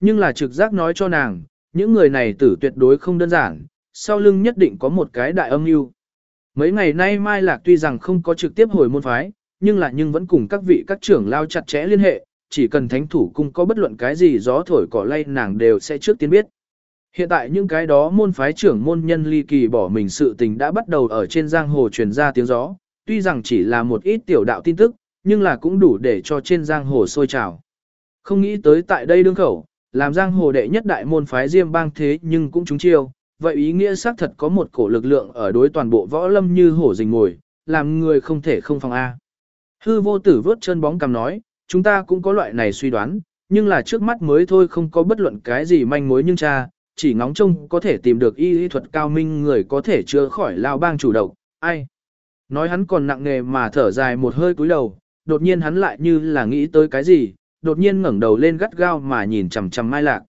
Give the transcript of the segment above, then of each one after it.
Nhưng là trực giác nói cho nàng, những người này tử tuyệt đối không đơn giản, sau lưng nhất định có một cái đại âm mưu. Mấy ngày nay Mai Lạc tuy rằng không có trực tiếp hồi môn phái, nhưng là nhưng vẫn cùng các vị các trưởng lao chặt chẽ liên hệ, chỉ cần thánh thủ cung có bất luận cái gì gió thổi cỏ lay nàng đều sẽ trước tiên biết. Hiện tại những cái đó môn phái trưởng môn nhân ly kỳ bỏ mình sự tình đã bắt đầu ở trên giang hồ truyền ra tiếng gió, tuy rằng chỉ là một ít tiểu đạo tin tức, nhưng là cũng đủ để cho trên giang hồ sôi trào. Không nghĩ tới tại đây đương khẩu, làm giang hồ đệ nhất đại môn phái diêm bang thế nhưng cũng trúng chiêu, vậy ý nghĩa xác thật có một cổ lực lượng ở đối toàn bộ võ lâm như hổ rình ngồi, làm người không thể không phòng A. Hư vô tử vớt chân bóng cầm nói, chúng ta cũng có loại này suy đoán, nhưng là trước mắt mới thôi không có bất luận cái gì manh mối nhưng cha, chỉ ngóng trông có thể tìm được y lý thuật cao minh người có thể chữa khỏi lao bang chủ độc, ai. Nói hắn còn nặng nề mà thở dài một hơi cúi đầu, đột nhiên hắn lại như là nghĩ tới cái gì, đột nhiên ngẩng đầu lên gắt gao mà nhìn chằm chằm Mai Lạc.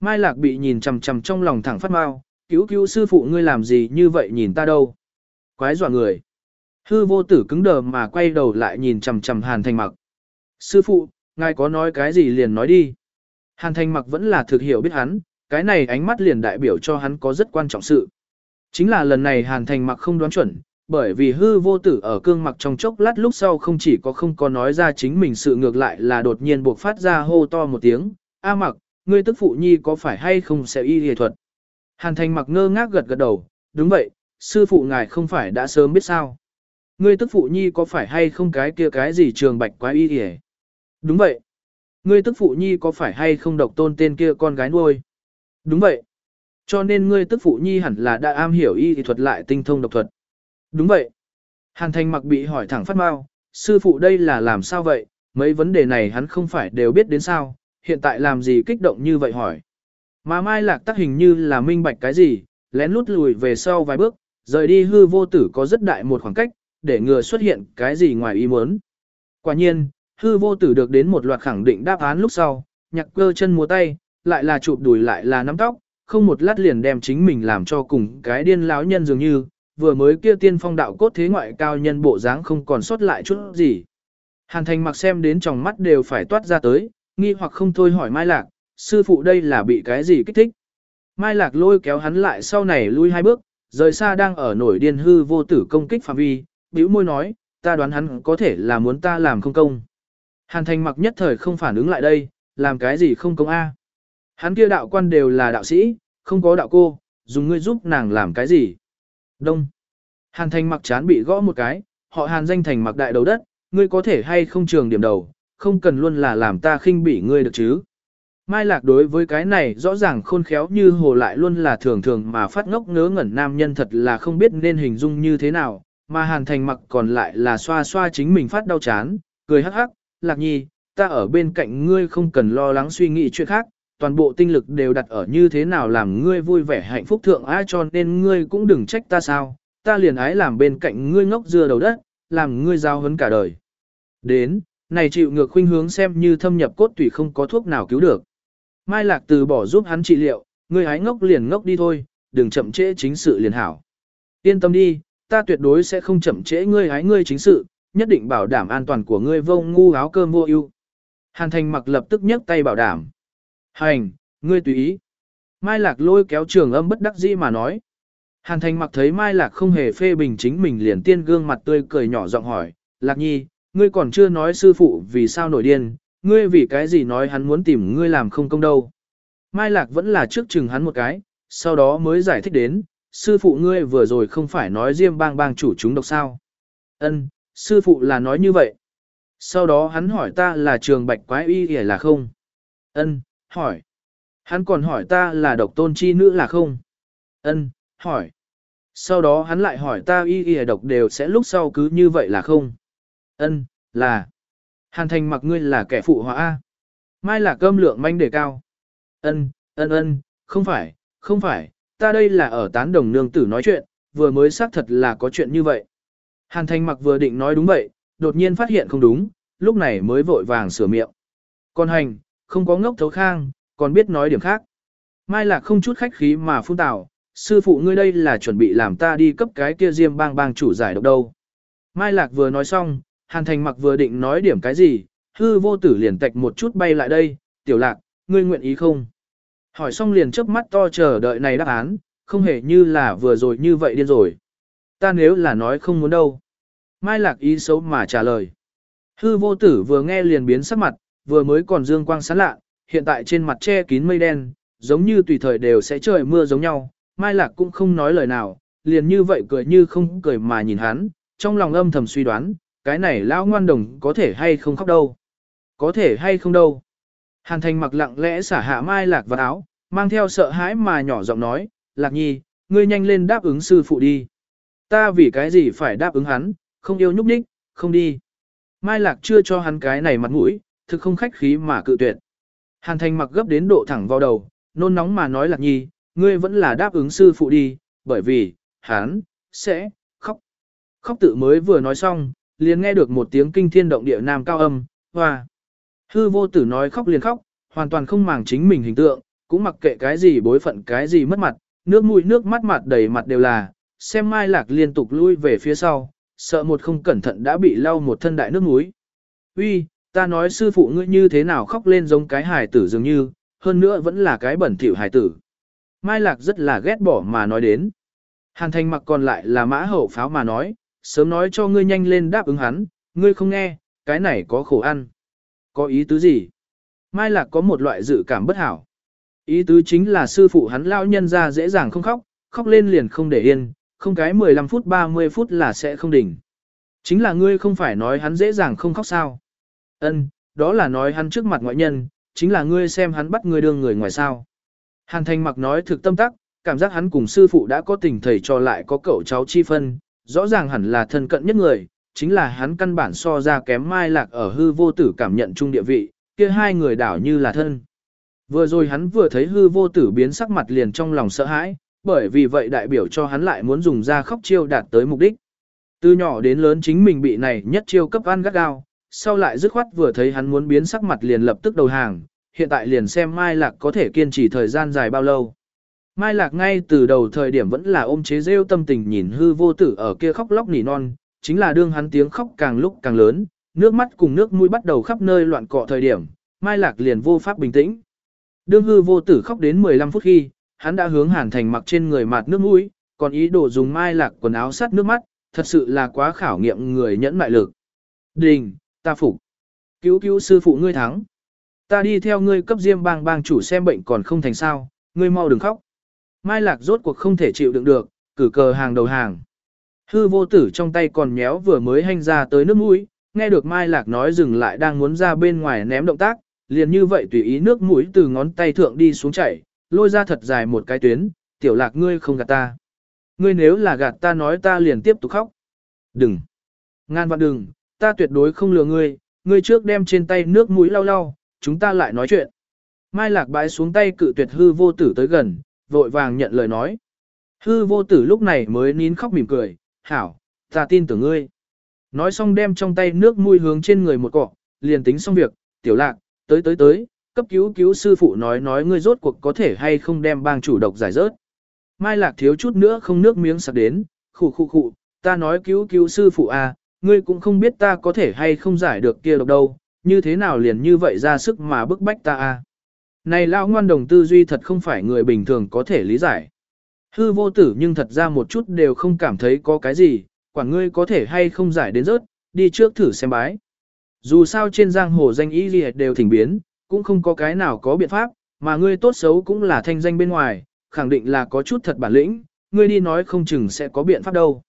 Mai Lạc bị nhìn chằm chằm trong lòng thẳng phát mau, cứu cứu sư phụ ngươi làm gì như vậy nhìn ta đâu. Quái dọa người. Hư vô tử cứng đờ mà quay đầu lại nhìn chằm chằm Hàn Thành Mặc. Sư phụ, ngài có nói cái gì liền nói đi. Hàn Thành Mặc vẫn là thực hiểu biết hắn, cái này ánh mắt liền đại biểu cho hắn có rất quan trọng sự. Chính là lần này Hàn Thành Mặc không đoán chuẩn, bởi vì hư vô tử ở cương mặc trong chốc lát lúc sau không chỉ có không có nói ra chính mình sự ngược lại là đột nhiên buộc phát ra hô to một tiếng, A mặc, ngươi tức phụ nhi có phải hay không sẽ y y thuật. Hàn thành mặc ngơ ngác gật gật đầu, đúng vậy, sư phụ ngài không phải đã sớm biết sao. Ngươi tức phụ nhi có phải hay không cái kia cái gì trường bạch quá y hề. Đúng vậy. Ngươi tức phụ nhi có phải hay không độc tôn tên kia con gái nuôi. Đúng vậy. Cho nên ngươi tức phụ nhi hẳn là đã am hiểu y thuật lại tinh thông độc thuật. Đúng vậy. Hàn thành mặc bị hỏi thẳng phát mau, sư phụ đây là làm sao vậy, mấy vấn đề này hắn không phải đều biết đến sao, hiện tại làm gì kích động như vậy hỏi. Mà mai lạc tác hình như là minh bạch cái gì, lén lút lùi về sau vài bước, rời đi hư vô tử có rất đại một khoảng cách, để ngừa xuất hiện cái gì ngoài ý muốn. Quả nhiên, hư vô tử được đến một loạt khẳng định đáp án lúc sau, nhặt cơ chân múa tay, lại là chụp đùi lại là nắm tóc, không một lát liền đem chính mình làm cho cùng cái điên láo nhân dường như, vừa mới kia tiên phong đạo cốt thế ngoại cao nhân bộ dáng không còn sót lại chút gì. Hàn thành mặc xem đến trong mắt đều phải toát ra tới, nghi hoặc không thôi hỏi Mai Lạc, sư phụ đây là bị cái gì kích thích. Mai Lạc lôi kéo hắn lại sau này lui hai bước, rời xa đang ở nổi điên hư vô tử công kích phạm vi, bĩu môi nói, ta đoán hắn có thể là muốn ta làm không công. Hàn thành mặc nhất thời không phản ứng lại đây, làm cái gì không công a? Hắn kia đạo quan đều là đạo sĩ, không có đạo cô, dùng ngươi giúp nàng làm cái gì? Đông. Hàn thành mặc chán bị gõ một cái, họ hàn danh thành mặc đại đầu đất, ngươi có thể hay không trường điểm đầu, không cần luôn là làm ta khinh bỉ ngươi được chứ. Mai lạc đối với cái này rõ ràng khôn khéo như hồ lại luôn là thường thường mà phát ngốc ngớ ngẩn nam nhân thật là không biết nên hình dung như thế nào, mà hàn thành mặc còn lại là xoa xoa chính mình phát đau chán, cười hắc hắc, lạc nhi, ta ở bên cạnh ngươi không cần lo lắng suy nghĩ chuyện khác, toàn bộ tinh lực đều đặt ở như thế nào làm ngươi vui vẻ hạnh phúc thượng ai cho nên ngươi cũng đừng trách ta sao, ta liền ái làm bên cạnh ngươi ngốc dưa đầu đất, làm ngươi giao hấn cả đời. Đến, này chịu ngược khuynh hướng xem như thâm nhập cốt tủy không có thuốc nào cứu được. Mai Lạc từ bỏ giúp hắn trị liệu, ngươi hái ngốc liền ngốc đi thôi, đừng chậm trễ chính sự liền hảo. Yên tâm đi, ta tuyệt đối sẽ không chậm trễ ngươi hái ngươi chính sự, nhất định bảo đảm an toàn của ngươi vô ngu áo cơm vô ưu. Hàn Thành mặc lập tức nhấc tay bảo đảm. Hành, ngươi tùy ý. Mai Lạc lôi kéo trường âm bất đắc dĩ mà nói. Hàn Thành mặc thấy Mai Lạc không hề phê bình chính mình liền tiên gương mặt tươi cười nhỏ giọng hỏi, Lạc Nhi, ngươi còn chưa nói sư phụ vì sao nổi điên, ngươi vì cái gì nói hắn muốn tìm ngươi làm không công đâu. Mai Lạc vẫn là trước chừng hắn một cái, sau đó mới giải thích đến, sư phụ ngươi vừa rồi không phải nói riêng bang bang chủ chúng độc sao. Ân, sư phụ là nói như vậy. Sau đó hắn hỏi ta là trường bạch quái y hề là không. Ân, hỏi. Hắn còn hỏi ta là độc tôn chi nữ là không? Ân, hỏi. Sau đó hắn lại hỏi ta y y độc đều sẽ lúc sau cứ như vậy là không? Ân, là. Hàn thành mặc ngươi là kẻ phụ họa Mai là cơm lượng manh đề cao. Ân, ân ân, không phải, không phải, ta đây là ở tán đồng nương tử nói chuyện, vừa mới xác thật là có chuyện như vậy. Hàn thành mặc vừa định nói đúng vậy, đột nhiên phát hiện không đúng, lúc này mới vội vàng sửa miệng. Con hành, không có ngốc thấu khang, còn biết nói điểm khác. Mai Lạc không chút khách khí mà phun tào, sư phụ ngươi đây là chuẩn bị làm ta đi cấp cái kia diêm bang bang chủ giải độc đâu. Mai Lạc vừa nói xong, Hàn Thành mặc vừa định nói điểm cái gì, hư vô tử liền tạch một chút bay lại đây, tiểu lạc, ngươi nguyện ý không? Hỏi xong liền chớp mắt to chờ đợi này đáp án, không hề như là vừa rồi như vậy điên rồi. Ta nếu là nói không muốn đâu. Mai lạc ý xấu mà trả lời. Hư vô tử vừa nghe liền biến sắc mặt, vừa mới còn dương quang sáng lạ, hiện tại trên mặt che kín mây đen, giống như tùy thời đều sẽ trời mưa giống nhau. Mai lạc cũng không nói lời nào, liền như vậy cười như không cười mà nhìn hắn, trong lòng âm thầm suy đoán, cái này lão ngoan đồng có thể hay không khóc đâu. Có thể hay không đâu. Hàn thành mặc lặng lẽ xả hạ mai lạc vào áo, mang theo sợ hãi mà nhỏ giọng nói, lạc nhi, ngươi nhanh lên đáp ứng sư phụ đi. Ta vì cái gì phải đáp ứng hắn, không yêu nhúc nhích, không đi. Mai lạc chưa cho hắn cái này mặt mũi, thực không khách khí mà cự tuyệt. Hàn thành mặc gấp đến độ thẳng vào đầu, nôn nóng mà nói lạc nhi, ngươi vẫn là đáp ứng sư phụ đi, bởi vì, hắn, sẽ, khóc. Khóc tự mới vừa nói xong, liền nghe được một tiếng kinh thiên động địa nam cao âm, hoa. Hư vô tử nói khóc liền khóc, hoàn toàn không màng chính mình hình tượng, cũng mặc kệ cái gì bối phận cái gì mất mặt, nước mũi nước mắt mặt đầy mặt đều là, xem mai lạc liên tục lui về phía sau, sợ một không cẩn thận đã bị lau một thân đại nước mũi. Uy, ta nói sư phụ ngươi như thế nào khóc lên giống cái hài tử dường như, hơn nữa vẫn là cái bẩn thỉu hài tử. Mai lạc rất là ghét bỏ mà nói đến. Hàn thành mặc còn lại là mã hậu pháo mà nói, sớm nói cho ngươi nhanh lên đáp ứng hắn, ngươi không nghe, cái này có khổ ăn. Có ý tứ gì? Mai Lạc có một loại dự cảm bất hảo. Ý tứ chính là sư phụ hắn lao nhân ra dễ dàng không khóc, khóc lên liền không để yên, không cái 15 phút 30 phút là sẽ không đỉnh. Chính là ngươi không phải nói hắn dễ dàng không khóc sao. Ân, đó là nói hắn trước mặt ngoại nhân, chính là ngươi xem hắn bắt ngươi đương người ngoài sao. Hàn thành mặc nói thực tâm tắc, cảm giác hắn cùng sư phụ đã có tình thầy cho lại có cậu cháu chi phân, rõ ràng hẳn là thân cận nhất người, chính là hắn căn bản so ra kém mai lạc ở hư vô tử cảm nhận chung địa vị, kia hai người đảo như là thân. Vừa rồi hắn vừa thấy hư vô tử biến sắc mặt liền trong lòng sợ hãi, bởi vì vậy đại biểu cho hắn lại muốn dùng ra khóc chiêu đạt tới mục đích. Từ nhỏ đến lớn chính mình bị này nhất chiêu cấp ăn gắt gao, sau lại dứt khoát vừa thấy hắn muốn biến sắc mặt liền lập tức đầu hàng, hiện tại liền xem Mai Lạc có thể kiên trì thời gian dài bao lâu. Mai Lạc ngay từ đầu thời điểm vẫn là ôm chế rêu tâm tình nhìn hư vô tử ở kia khóc lóc nỉ non, chính là đương hắn tiếng khóc càng lúc càng lớn, nước mắt cùng nước mũi bắt đầu khắp nơi loạn cọ thời điểm, Mai Lạc liền vô pháp bình tĩnh. Đương hư vô tử khóc đến 15 phút khi, hắn đã hướng hàn thành mặc trên người mạt nước mũi, còn ý đồ dùng Mai Lạc quần áo sát nước mắt, thật sự là quá khảo nghiệm người nhẫn mại lực. Đình, ta phục. Cứu cứu sư phụ ngươi thắng. Ta đi theo ngươi cấp diêm bang bang chủ xem bệnh còn không thành sao, ngươi mau đừng khóc. Mai Lạc rốt cuộc không thể chịu đựng được, cử cờ hàng đầu hàng. Hư vô tử trong tay còn méo vừa mới hành ra tới nước mũi, nghe được Mai Lạc nói dừng lại đang muốn ra bên ngoài ném động tác, liền như vậy tùy ý nước mũi từ ngón tay thượng đi xuống chảy, lôi ra thật dài một cái tuyến, tiểu lạc ngươi không gạt ta. Ngươi nếu là gạt ta nói ta liền tiếp tục khóc. Đừng. Ngan vạn đừng, ta tuyệt đối không lừa ngươi, ngươi trước đem trên tay nước mũi lau lau, chúng ta lại nói chuyện. Mai lạc bãi xuống tay cự tuyệt hư vô tử tới gần, vội vàng nhận lời nói. Hư vô tử lúc này mới nín khóc mỉm cười, hảo, ta tin tưởng ngươi. Nói xong đem trong tay nước mũi hướng trên người một cọ, liền tính xong việc, tiểu lạc, tới tới tới, cấp cứu cứu sư phụ nói nói ngươi rốt cuộc có thể hay không đem bang chủ độc giải rớt. Mai lạc thiếu chút nữa không nước miếng sạc đến, khụ khụ khụ, ta nói cứu cứu sư phụ à, ngươi cũng không biết ta có thể hay không giải được kia độc đâu, như thế nào liền như vậy ra sức mà bức bách ta à. Này lão ngoan đồng tư duy thật không phải người bình thường có thể lý giải. Hư vô tử nhưng thật ra một chút đều không cảm thấy có cái gì, quả ngươi có thể hay không giải đến rớt, đi trước thử xem bái. Dù sao trên giang hồ danh ý gì đều thỉnh biến, cũng không có cái nào có biện pháp, mà ngươi tốt xấu cũng là thanh danh bên ngoài, khẳng định là có chút thật bản lĩnh, ngươi đi nói không chừng sẽ có biện pháp đâu.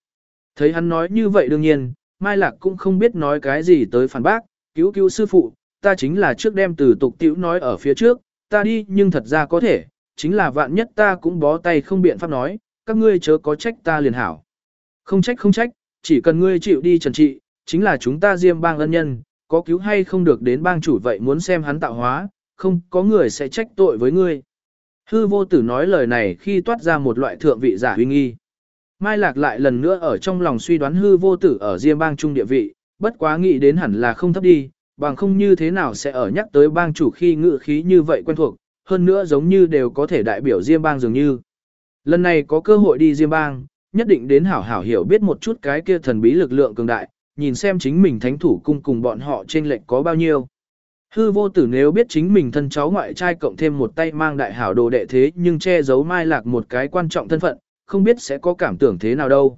Thấy hắn nói như vậy đương nhiên, Mai Lạc cũng không biết nói cái gì tới phản bác, cứu cứu sư phụ, ta chính là trước đem từ tục tiểu nói ở phía trước, ta đi nhưng thật ra có thể, chính là vạn nhất ta cũng bó tay không biện pháp nói, các ngươi chớ có trách ta liền hảo. Không trách không trách, chỉ cần ngươi chịu đi trần trị, chính là chúng ta diêm bang ân nhân, có cứu hay không được đến bang chủ vậy muốn xem hắn tạo hóa, không có người sẽ trách tội với ngươi. Hư vô tử nói lời này khi toát ra một loại thượng vị giả huy nghi. Mai Lạc lại lần nữa ở trong lòng suy đoán hư vô tử ở riêng bang trung địa vị, bất quá nghĩ đến hẳn là không thấp đi, bằng không như thế nào sẽ ở nhắc tới bang chủ khi ngự khí như vậy quen thuộc, hơn nữa giống như đều có thể đại biểu riêng bang dường như. Lần này có cơ hội đi riêng bang, nhất định đến hảo hảo hiểu biết một chút cái kia thần bí lực lượng cường đại, nhìn xem chính mình thánh thủ cung cùng bọn họ trên lệnh có bao nhiêu. Hư vô tử nếu biết chính mình thân cháu ngoại trai cộng thêm một tay mang đại hảo đồ đệ thế nhưng che giấu mai lạc một cái quan trọng thân phận, không biết sẽ có cảm tưởng thế nào đâu.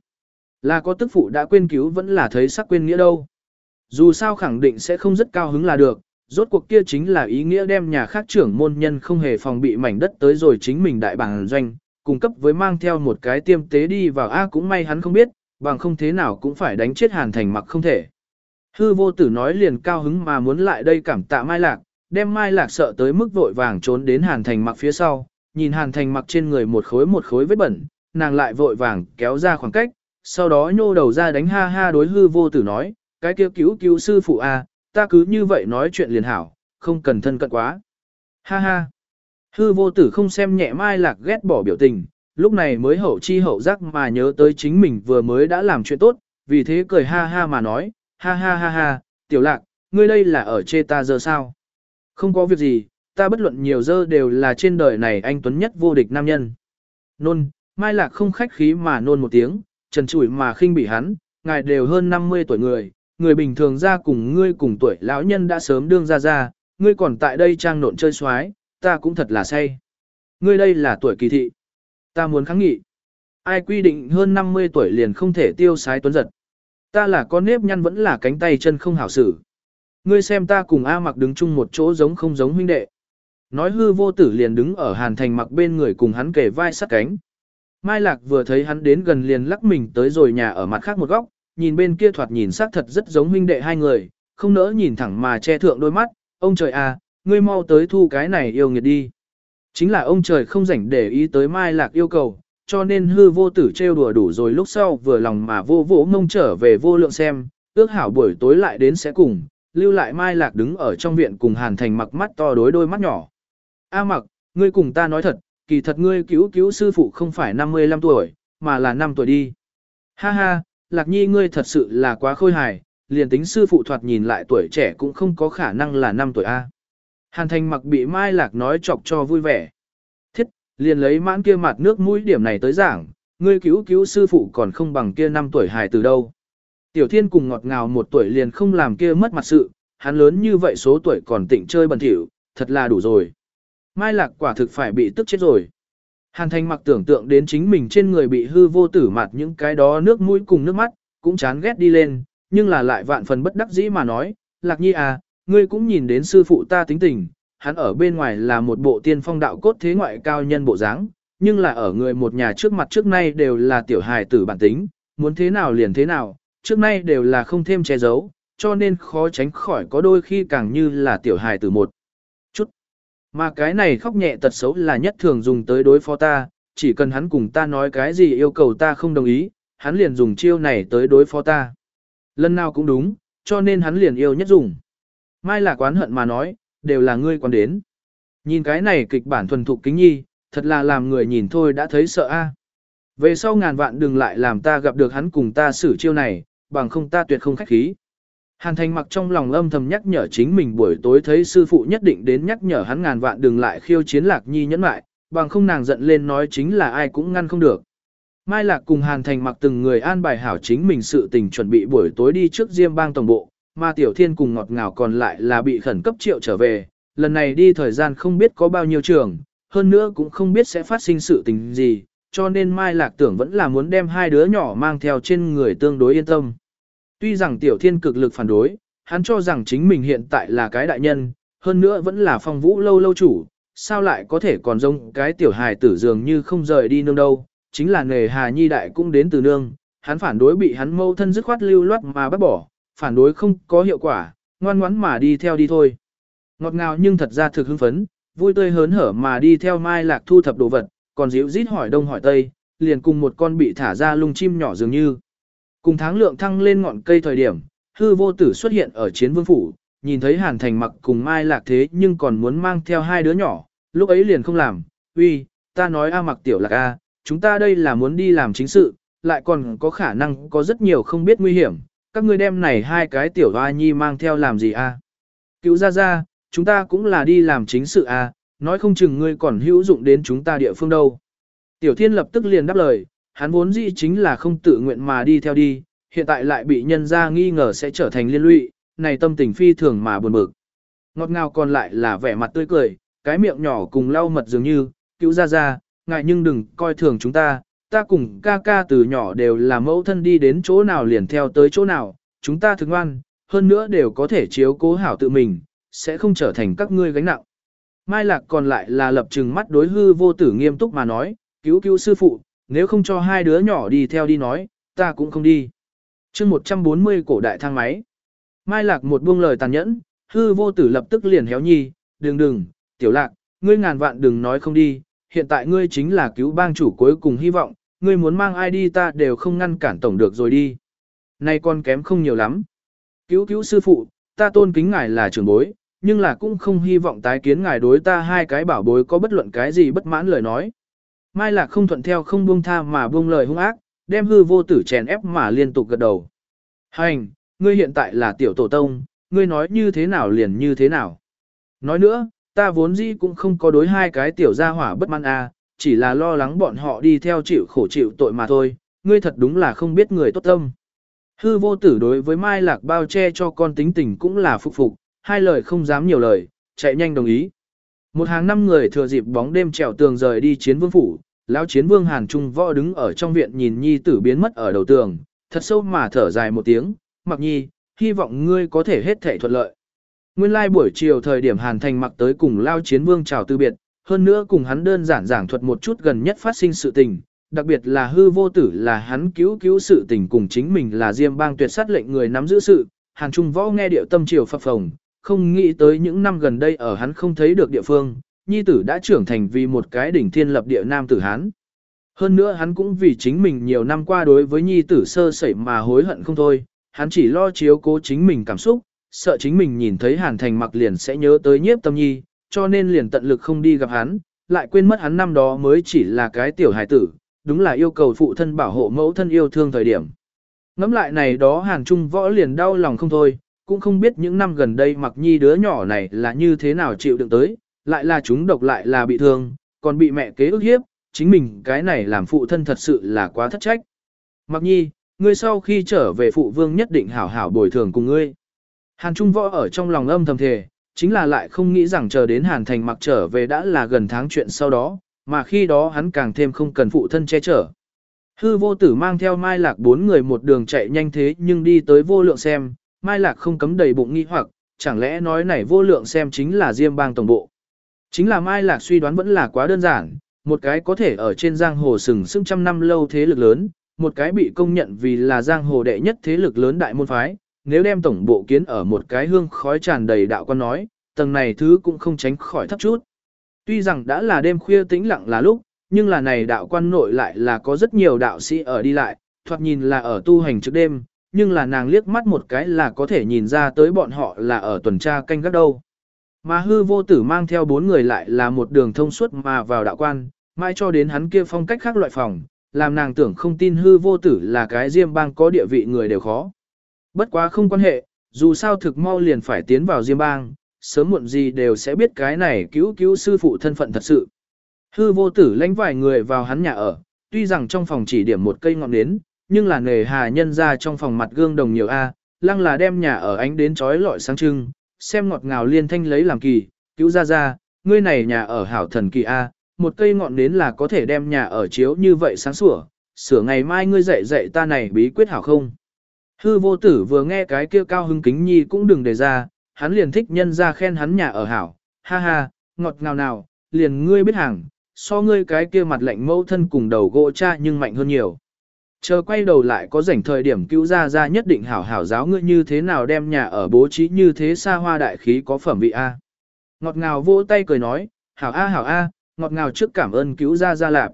Là có tức phụ đã quên cứu vẫn là thấy sắc quên nghĩa đâu. Dù sao khẳng định sẽ không rất cao hứng là được, rốt cuộc kia chính là ý nghĩa đem nhà khác trưởng môn nhân không hề phòng bị mảnh đất tới rồi chính mình đại bản doanh, cung cấp với mang theo một cái tiêm tế đi vào A cũng may hắn không biết, bằng không thế nào cũng phải đánh chết hàn thành mặc không thể. Hư vô tử nói liền cao hứng mà muốn lại đây cảm tạ Mai Lạc, đem Mai Lạc sợ tới mức vội vàng trốn đến Hàn Thành mặc phía sau, nhìn Hàn Thành mặc trên người một khối một khối vết bẩn, nàng lại vội vàng kéo ra khoảng cách, sau đó nhô đầu ra đánh ha ha đối hư vô tử nói, cái kia cứu cứu sư phụ a, ta cứ như vậy nói chuyện liền hảo, không cần thân cận quá. Ha ha. Hư vô tử không xem nhẹ Mai Lạc ghét bỏ biểu tình, lúc này mới hậu chi hậu giác mà nhớ tới chính mình vừa mới đã làm chuyện tốt, vì thế cười ha ha mà nói, ha ha ha ha, tiểu lạc, ngươi đây là ở chê ta giờ sao? Không có việc gì, ta bất luận nhiều dơ đều là trên đời này anh Tuấn nhất vô địch nam nhân. Nôn, Mai Lạc không khách khí mà nôn một tiếng, trần trụi mà khinh bị hắn, ngài đều hơn 50 tuổi người, người bình thường ra cùng ngươi cùng tuổi lão nhân đã sớm đương ra ra, ngươi còn tại đây trang nộn chơi xoái, ta cũng thật là say. Ngươi đây là tuổi kỳ thị. Ta muốn kháng nghị. Ai quy định hơn 50 tuổi liền không thể tiêu sái tuấn giật. Ta là con nếp nhăn vẫn là cánh tay chân không hảo xử. Ngươi xem ta cùng A mặc đứng chung một chỗ giống không giống huynh đệ. Nói hư vô tử liền đứng ở hàn thành mặc bên người cùng hắn kề vai sát cánh. Mai Lạc vừa thấy hắn đến gần liền lắc mình tới rồi nhà ở mặt khác một góc, nhìn bên kia thoạt nhìn xác thật rất giống huynh đệ hai người, không nỡ nhìn thẳng mà che thượng đôi mắt, ông trời à, ngươi mau tới thu cái này yêu nghiệt đi. Chính là ông trời không rảnh để ý tới Mai Lạc yêu cầu, cho nên hư vô tử trêu đùa đủ rồi lúc sau vừa lòng mà vô vỗ mông trở về vô lượng xem, ước hảo buổi tối lại đến sẽ cùng, lưu lại Mai Lạc đứng ở trong viện cùng Hàn Thành mặc mắt to đối đôi mắt nhỏ. A mặc, ngươi cùng ta nói thật, kỳ thật ngươi cứu cứu sư phụ không phải 55 tuổi, mà là 5 tuổi đi. Ha ha, Lạc Nhi ngươi thật sự là quá khôi hài, liền tính sư phụ thoạt nhìn lại tuổi trẻ cũng không có khả năng là 5 tuổi A. Hàn Thành mặc bị Mai Lạc nói chọc cho vui vẻ. Thiết, liền lấy mãn kia mặt nước mũi điểm này tới giảng, ngươi cứu cứu sư phụ còn không bằng kia 5 tuổi hài từ đâu. Tiểu Thiên cùng ngọt ngào một tuổi liền không làm kia mất mặt sự, hắn lớn như vậy số tuổi còn tịnh chơi bẩn thỉu, thật là đủ rồi. Mai Lạc quả thực phải bị tức chết rồi. Hàn Thành mặc tưởng tượng đến chính mình trên người bị hư vô tử mặt những cái đó nước mũi cùng nước mắt, cũng chán ghét đi lên, nhưng là lại vạn phần bất đắc dĩ mà nói, Lạc Nhi à, ngươi cũng nhìn đến sư phụ ta tính tình, hắn ở bên ngoài là một bộ tiên phong đạo cốt thế ngoại cao nhân bộ dáng, nhưng là ở người một nhà trước mặt trước nay đều là tiểu hài tử bản tính, muốn thế nào liền thế nào, trước nay đều là không thêm che giấu, cho nên khó tránh khỏi có đôi khi càng như là tiểu hài tử một. Mà cái này khóc nhẹ tật xấu là nhất thường dùng tới đối phó ta, chỉ cần hắn cùng ta nói cái gì yêu cầu ta không đồng ý, hắn liền dùng chiêu này tới đối phó ta. Lần nào cũng đúng, cho nên hắn liền yêu nhất dùng. Mai là quán hận mà nói, đều là ngươi quán đến. Nhìn cái này kịch bản thuần thục kính nhi, thật là làm người nhìn thôi đã thấy sợ a. Về sau ngàn vạn đừng lại làm ta gặp được hắn cùng ta xử chiêu này, bằng không ta tuyệt không khách khí. Hàn thành mặc trong lòng âm thầm nhắc nhở chính mình buổi tối thấy sư phụ nhất định đến nhắc nhở hắn ngàn vạn đừng lại khiêu chiến lạc nhi nhẫn mại, bằng không nàng giận lên nói chính là ai cũng ngăn không được. Mai lạc cùng hàn thành mặc từng người an bài hảo chính mình sự tình chuẩn bị buổi tối đi trước diêm bang tổng bộ, mà tiểu thiên cùng ngọt ngào còn lại là bị khẩn cấp triệu trở về, lần này đi thời gian không biết có bao nhiêu trường, hơn nữa cũng không biết sẽ phát sinh sự tình gì, cho nên Mai Lạc tưởng vẫn là muốn đem hai đứa nhỏ mang theo trên người tương đối yên tâm. Tuy rằng tiểu thiên cực lực phản đối, hắn cho rằng chính mình hiện tại là cái đại nhân, hơn nữa vẫn là phong vũ lâu lâu chủ, sao lại có thể còn giống cái tiểu hài tử dường như không rời đi nương đâu, chính là nghề hà nhi đại cũng đến từ nương, hắn phản đối bị hắn mâu thân dứt khoát lưu loát mà bắt bỏ, phản đối không có hiệu quả, ngoan ngoãn mà đi theo đi thôi. Ngọt ngào nhưng thật ra thực hưng phấn, vui tươi hớn hở mà đi theo Mai Lạc thu thập đồ vật, còn dịu rít hỏi đông hỏi tây, liền cùng một con bị thả ra lung chim nhỏ dường như. Cùng tháng lượng thăng lên ngọn cây thời điểm, hư vô tử xuất hiện ở chiến vương phủ, nhìn thấy Hàn Thành mặc cùng Mai Lạc thế nhưng còn muốn mang theo hai đứa nhỏ, lúc ấy liền không làm, uy, ta nói A mặc tiểu lạc A, chúng ta đây là muốn đi làm chính sự, lại còn có khả năng có rất nhiều không biết nguy hiểm, các ngươi đem này hai cái tiểu hoa nhi mang theo làm gì a? Cứu ra ra, chúng ta cũng là đi làm chính sự a, nói không chừng ngươi còn hữu dụng đến chúng ta địa phương đâu. Tiểu thiên lập tức liền đáp lời, hắn vốn dĩ chính là không tự nguyện mà đi theo đi, hiện tại lại bị nhân ra nghi ngờ sẽ trở thành liên lụy, này tâm tình phi thường mà buồn bực. ngọt ngào còn lại là vẻ mặt tươi cười, cái miệng nhỏ cùng lau mật dường như, cứu ra ra, ngại nhưng đừng coi thường chúng ta, ta cùng ca ca từ nhỏ đều là mẫu thân đi đến chỗ nào liền theo tới chỗ nào, chúng ta thực ngoan, hơn nữa đều có thể chiếu cố hảo tự mình, sẽ không trở thành các ngươi gánh nặng. Mai Lạc còn lại là lập trừng mắt đối hư vô tử nghiêm túc mà nói, cứu cứu sư phụ, nếu không cho hai đứa nhỏ đi theo đi nói, ta cũng không đi. chương 140 cổ đại thang máy. Mai Lạc một buông lời tàn nhẫn, hư vô tử lập tức liền héo nhi, đừng đừng, tiểu lạc, ngươi ngàn vạn đừng nói không đi, hiện tại ngươi chính là cứu bang chủ cuối cùng hy vọng, ngươi muốn mang ai đi ta đều không ngăn cản tổng được rồi đi. nay con kém không nhiều lắm. Cứu cứu sư phụ, ta tôn kính ngài là trưởng bối, nhưng là cũng không hy vọng tái kiến ngài đối ta hai cái bảo bối có bất luận cái gì bất mãn lời nói. Mai Lạc không thuận theo không buông tha mà buông lời hung ác, đem hư vô tử chèn ép mà liên tục gật đầu. Hành, ngươi hiện tại là tiểu tổ tông, ngươi nói như thế nào liền như thế nào. Nói nữa, ta vốn dĩ cũng không có đối hai cái tiểu gia hỏa bất mãn à, chỉ là lo lắng bọn họ đi theo chịu khổ chịu tội mà thôi, ngươi thật đúng là không biết người tốt tâm. Hư vô tử đối với Mai Lạc bao che cho con tính tình cũng là phục phục, hai lời không dám nhiều lời, chạy nhanh đồng ý. Một hàng năm người thừa dịp bóng đêm trèo tường rời đi chiến vương phủ, lão chiến vương Hàn Trung võ đứng ở trong viện nhìn nhi tử biến mất ở đầu tường, thật sâu mà thở dài một tiếng, mặc nhi, hy vọng ngươi có thể hết thể thuận lợi. Nguyên lai like buổi chiều thời điểm Hàn Thành mặc tới cùng lão chiến vương chào từ biệt, hơn nữa cùng hắn đơn giản giảng thuật một chút gần nhất phát sinh sự tình, đặc biệt là hư vô tử là hắn cứu cứu sự tình cùng chính mình là diêm bang tuyệt sát lệnh người nắm giữ sự, Hàn Trung võ nghe điệu tâm triều phập phồng, không nghĩ tới những năm gần đây ở hắn không thấy được địa phương, nhi tử đã trưởng thành vì một cái đỉnh thiên lập địa nam tử hán. Hơn nữa hắn cũng vì chính mình nhiều năm qua đối với nhi tử sơ sẩy mà hối hận không thôi, hắn chỉ lo chiếu cố chính mình cảm xúc, sợ chính mình nhìn thấy hàn thành mặc liền sẽ nhớ tới nhiếp tâm nhi, cho nên liền tận lực không đi gặp hắn, lại quên mất hắn năm đó mới chỉ là cái tiểu hài tử, đúng là yêu cầu phụ thân bảo hộ mẫu thân yêu thương thời điểm. Ngắm lại này đó hàn trung võ liền đau lòng không thôi, cũng không biết những năm gần đây mặc nhi đứa nhỏ này là như thế nào chịu đựng tới, lại là chúng độc lại là bị thương, còn bị mẹ kế ức hiếp, chính mình cái này làm phụ thân thật sự là quá thất trách. Mặc nhi, ngươi sau khi trở về phụ vương nhất định hảo hảo bồi thường cùng ngươi. Hàn Trung Võ ở trong lòng âm thầm thề, chính là lại không nghĩ rằng chờ đến Hàn Thành mặc trở về đã là gần tháng chuyện sau đó, mà khi đó hắn càng thêm không cần phụ thân che chở. Hư vô tử mang theo Mai Lạc bốn người một đường chạy nhanh thế nhưng đi tới vô lượng xem, Mai Lạc không cấm đầy bụng nghi hoặc, chẳng lẽ nói này vô lượng xem chính là Diêm bang tổng bộ. Chính là Mai Lạc suy đoán vẫn là quá đơn giản, một cái có thể ở trên giang hồ sừng sững trăm năm lâu thế lực lớn, một cái bị công nhận vì là giang hồ đệ nhất thế lực lớn đại môn phái, nếu đem tổng bộ kiến ở một cái hương khói tràn đầy đạo quan nói, tầng này thứ cũng không tránh khỏi thấp chút. Tuy rằng đã là đêm khuya tĩnh lặng là lúc, nhưng là này đạo quan nội lại là có rất nhiều đạo sĩ ở đi lại, thoạt nhìn là ở tu hành trước đêm, nhưng là nàng liếc mắt một cái là có thể nhìn ra tới bọn họ là ở tuần tra canh gác đâu. Mà hư vô tử mang theo bốn người lại là một đường thông suốt mà vào đạo quan, mai cho đến hắn kia phong cách khác loại phòng, làm nàng tưởng không tin hư vô tử là cái diêm bang có địa vị người đều khó. Bất quá không quan hệ, dù sao thực mau liền phải tiến vào diêm bang, sớm muộn gì đều sẽ biết cái này cứu cứu sư phụ thân phận thật sự. Hư vô tử lãnh vài người vào hắn nhà ở, tuy rằng trong phòng chỉ điểm một cây ngọn nến, nhưng là nề hà nhân ra trong phòng mặt gương đồng nhiều A, lăng là đem nhà ở ánh đến trói lọi sáng trưng, xem ngọt ngào liên thanh lấy làm kỳ, cứu ra ra, ngươi này nhà ở hảo thần kỳ A, một cây ngọn đến là có thể đem nhà ở chiếu như vậy sáng sủa, sửa ngày mai ngươi dạy dạy ta này bí quyết hảo không. Hư vô tử vừa nghe cái kia cao hưng kính nhi cũng đừng đề ra, hắn liền thích nhân ra khen hắn nhà ở hảo, ha ha, ngọt ngào nào, liền ngươi biết hàng, so ngươi cái kia mặt lạnh mâu thân cùng đầu gỗ cha nhưng mạnh hơn nhiều. Chờ quay đầu lại có rảnh thời điểm cứu ra ra nhất định hảo hảo giáo ngươi như thế nào đem nhà ở bố trí như thế xa hoa đại khí có phẩm vị A. Ngọt ngào vỗ tay cười nói, hảo A hảo A, ngọt ngào trước cảm ơn cứu ra ra lạp.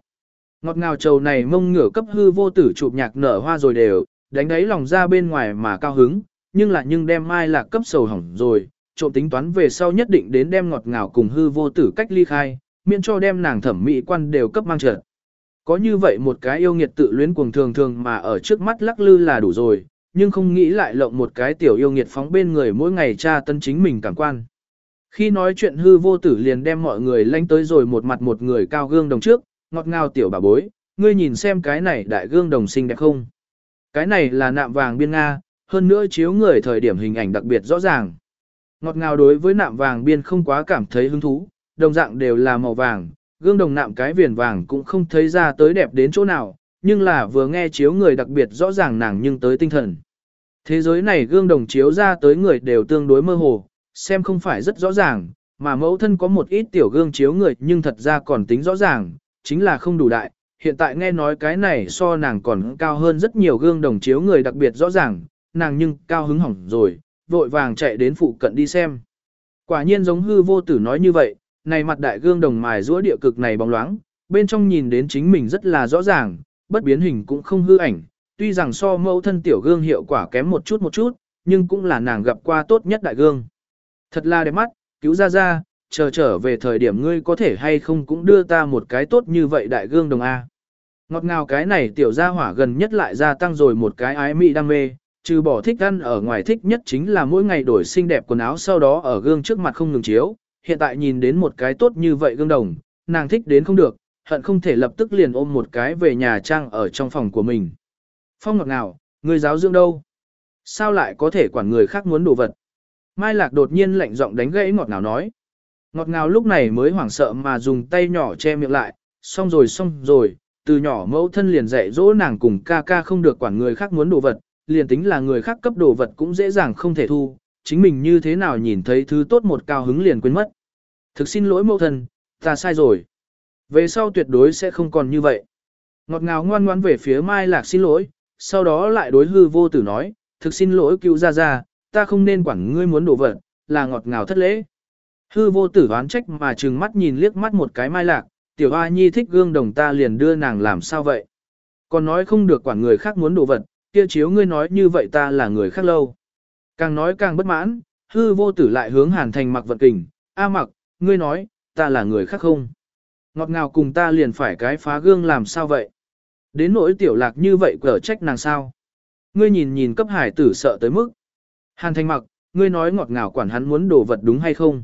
Ngọt ngào trầu này mông ngửa cấp hư vô tử chụp nhạc nở hoa rồi đều, đánh đáy lòng ra bên ngoài mà cao hứng, nhưng là nhưng đem mai lạc cấp sầu hỏng rồi, trộm tính toán về sau nhất định đến đem ngọt ngào cùng hư vô tử cách ly khai, miễn cho đem nàng thẩm mỹ quan đều cấp mang trợt. Có như vậy một cái yêu nghiệt tự luyến cuồng thường thường mà ở trước mắt lắc lư là đủ rồi, nhưng không nghĩ lại lộng một cái tiểu yêu nghiệt phóng bên người mỗi ngày tra tân chính mình cảm quan. Khi nói chuyện hư vô tử liền đem mọi người lanh tới rồi một mặt một người cao gương đồng trước, ngọt ngào tiểu bà bối, ngươi nhìn xem cái này đại gương đồng xinh đẹp không. Cái này là nạm vàng biên Nga, hơn nữa chiếu người thời điểm hình ảnh đặc biệt rõ ràng. Ngọt ngào đối với nạm vàng biên không quá cảm thấy hứng thú, đồng dạng đều là màu vàng, gương đồng nạm cái viền vàng cũng không thấy ra tới đẹp đến chỗ nào, nhưng là vừa nghe chiếu người đặc biệt rõ ràng nàng nhưng tới tinh thần. Thế giới này gương đồng chiếu ra tới người đều tương đối mơ hồ, xem không phải rất rõ ràng, mà mẫu thân có một ít tiểu gương chiếu người nhưng thật ra còn tính rõ ràng, chính là không đủ đại. Hiện tại nghe nói cái này so nàng còn cao hơn rất nhiều gương đồng chiếu người đặc biệt rõ ràng, nàng nhưng cao hứng hỏng rồi, vội vàng chạy đến phụ cận đi xem. Quả nhiên giống hư vô tử nói như vậy, này mặt đại gương đồng mài rũa địa cực này bóng loáng, bên trong nhìn đến chính mình rất là rõ ràng, bất biến hình cũng không hư ảnh, tuy rằng so mẫu thân tiểu gương hiệu quả kém một chút một chút, nhưng cũng là nàng gặp qua tốt nhất đại gương. Thật là đẹp mắt, cứu ra ra, chờ trở về thời điểm ngươi có thể hay không cũng đưa ta một cái tốt như vậy đại gương đồng A. Ngọt ngào cái này tiểu gia hỏa gần nhất lại gia tăng rồi một cái ái mị đam mê, trừ bỏ thích ăn ở ngoài thích nhất chính là mỗi ngày đổi xinh đẹp quần áo sau đó ở gương trước mặt không ngừng chiếu, hiện tại nhìn đến một cái tốt như vậy gương đồng, nàng thích đến không được, hận không thể lập tức liền ôm một cái về nhà trang ở trong phòng của mình. Phong ngọt nào người giáo dưỡng đâu? Sao lại có thể quản người khác muốn đồ vật? Mai Lạc đột nhiên lạnh giọng đánh gãy ngọt ngào nói. Ngọt ngào lúc này mới hoảng sợ mà dùng tay nhỏ che miệng lại, xong rồi xong rồi, từ nhỏ mẫu thân liền dạy dỗ nàng cùng ca ca không được quản người khác muốn đồ vật, liền tính là người khác cấp đồ vật cũng dễ dàng không thể thu, chính mình như thế nào nhìn thấy thứ tốt một cao hứng liền quên mất. Thực xin lỗi mẫu thân, ta sai rồi. Về sau tuyệt đối sẽ không còn như vậy. Ngọt ngào ngoan ngoãn về phía Mai Lạc xin lỗi, sau đó lại đối hư vô tử nói, thực xin lỗi cứu ra ra, ta không nên quản ngươi muốn đổ vật, là ngọt ngào thất lễ. Hư vô tử oán trách mà trừng mắt nhìn liếc mắt một cái Mai Lạc, tiểu hoa nhi thích gương đồng ta liền đưa nàng làm sao vậy. Còn nói không được quản người khác muốn đổ vật, kia chiếu ngươi nói như vậy ta là người khác lâu. Càng nói càng bất mãn, hư vô tử lại hướng hàn thành mặc vận kình, a mặc, ngươi nói, ta là người khác không. Ngọt ngào cùng ta liền phải cái phá gương làm sao vậy? Đến nỗi tiểu lạc như vậy cở trách nàng sao? Ngươi nhìn nhìn cấp hải tử sợ tới mức. Hàn thành mặc, ngươi nói ngọt ngào quản hắn muốn đổ vật đúng hay không?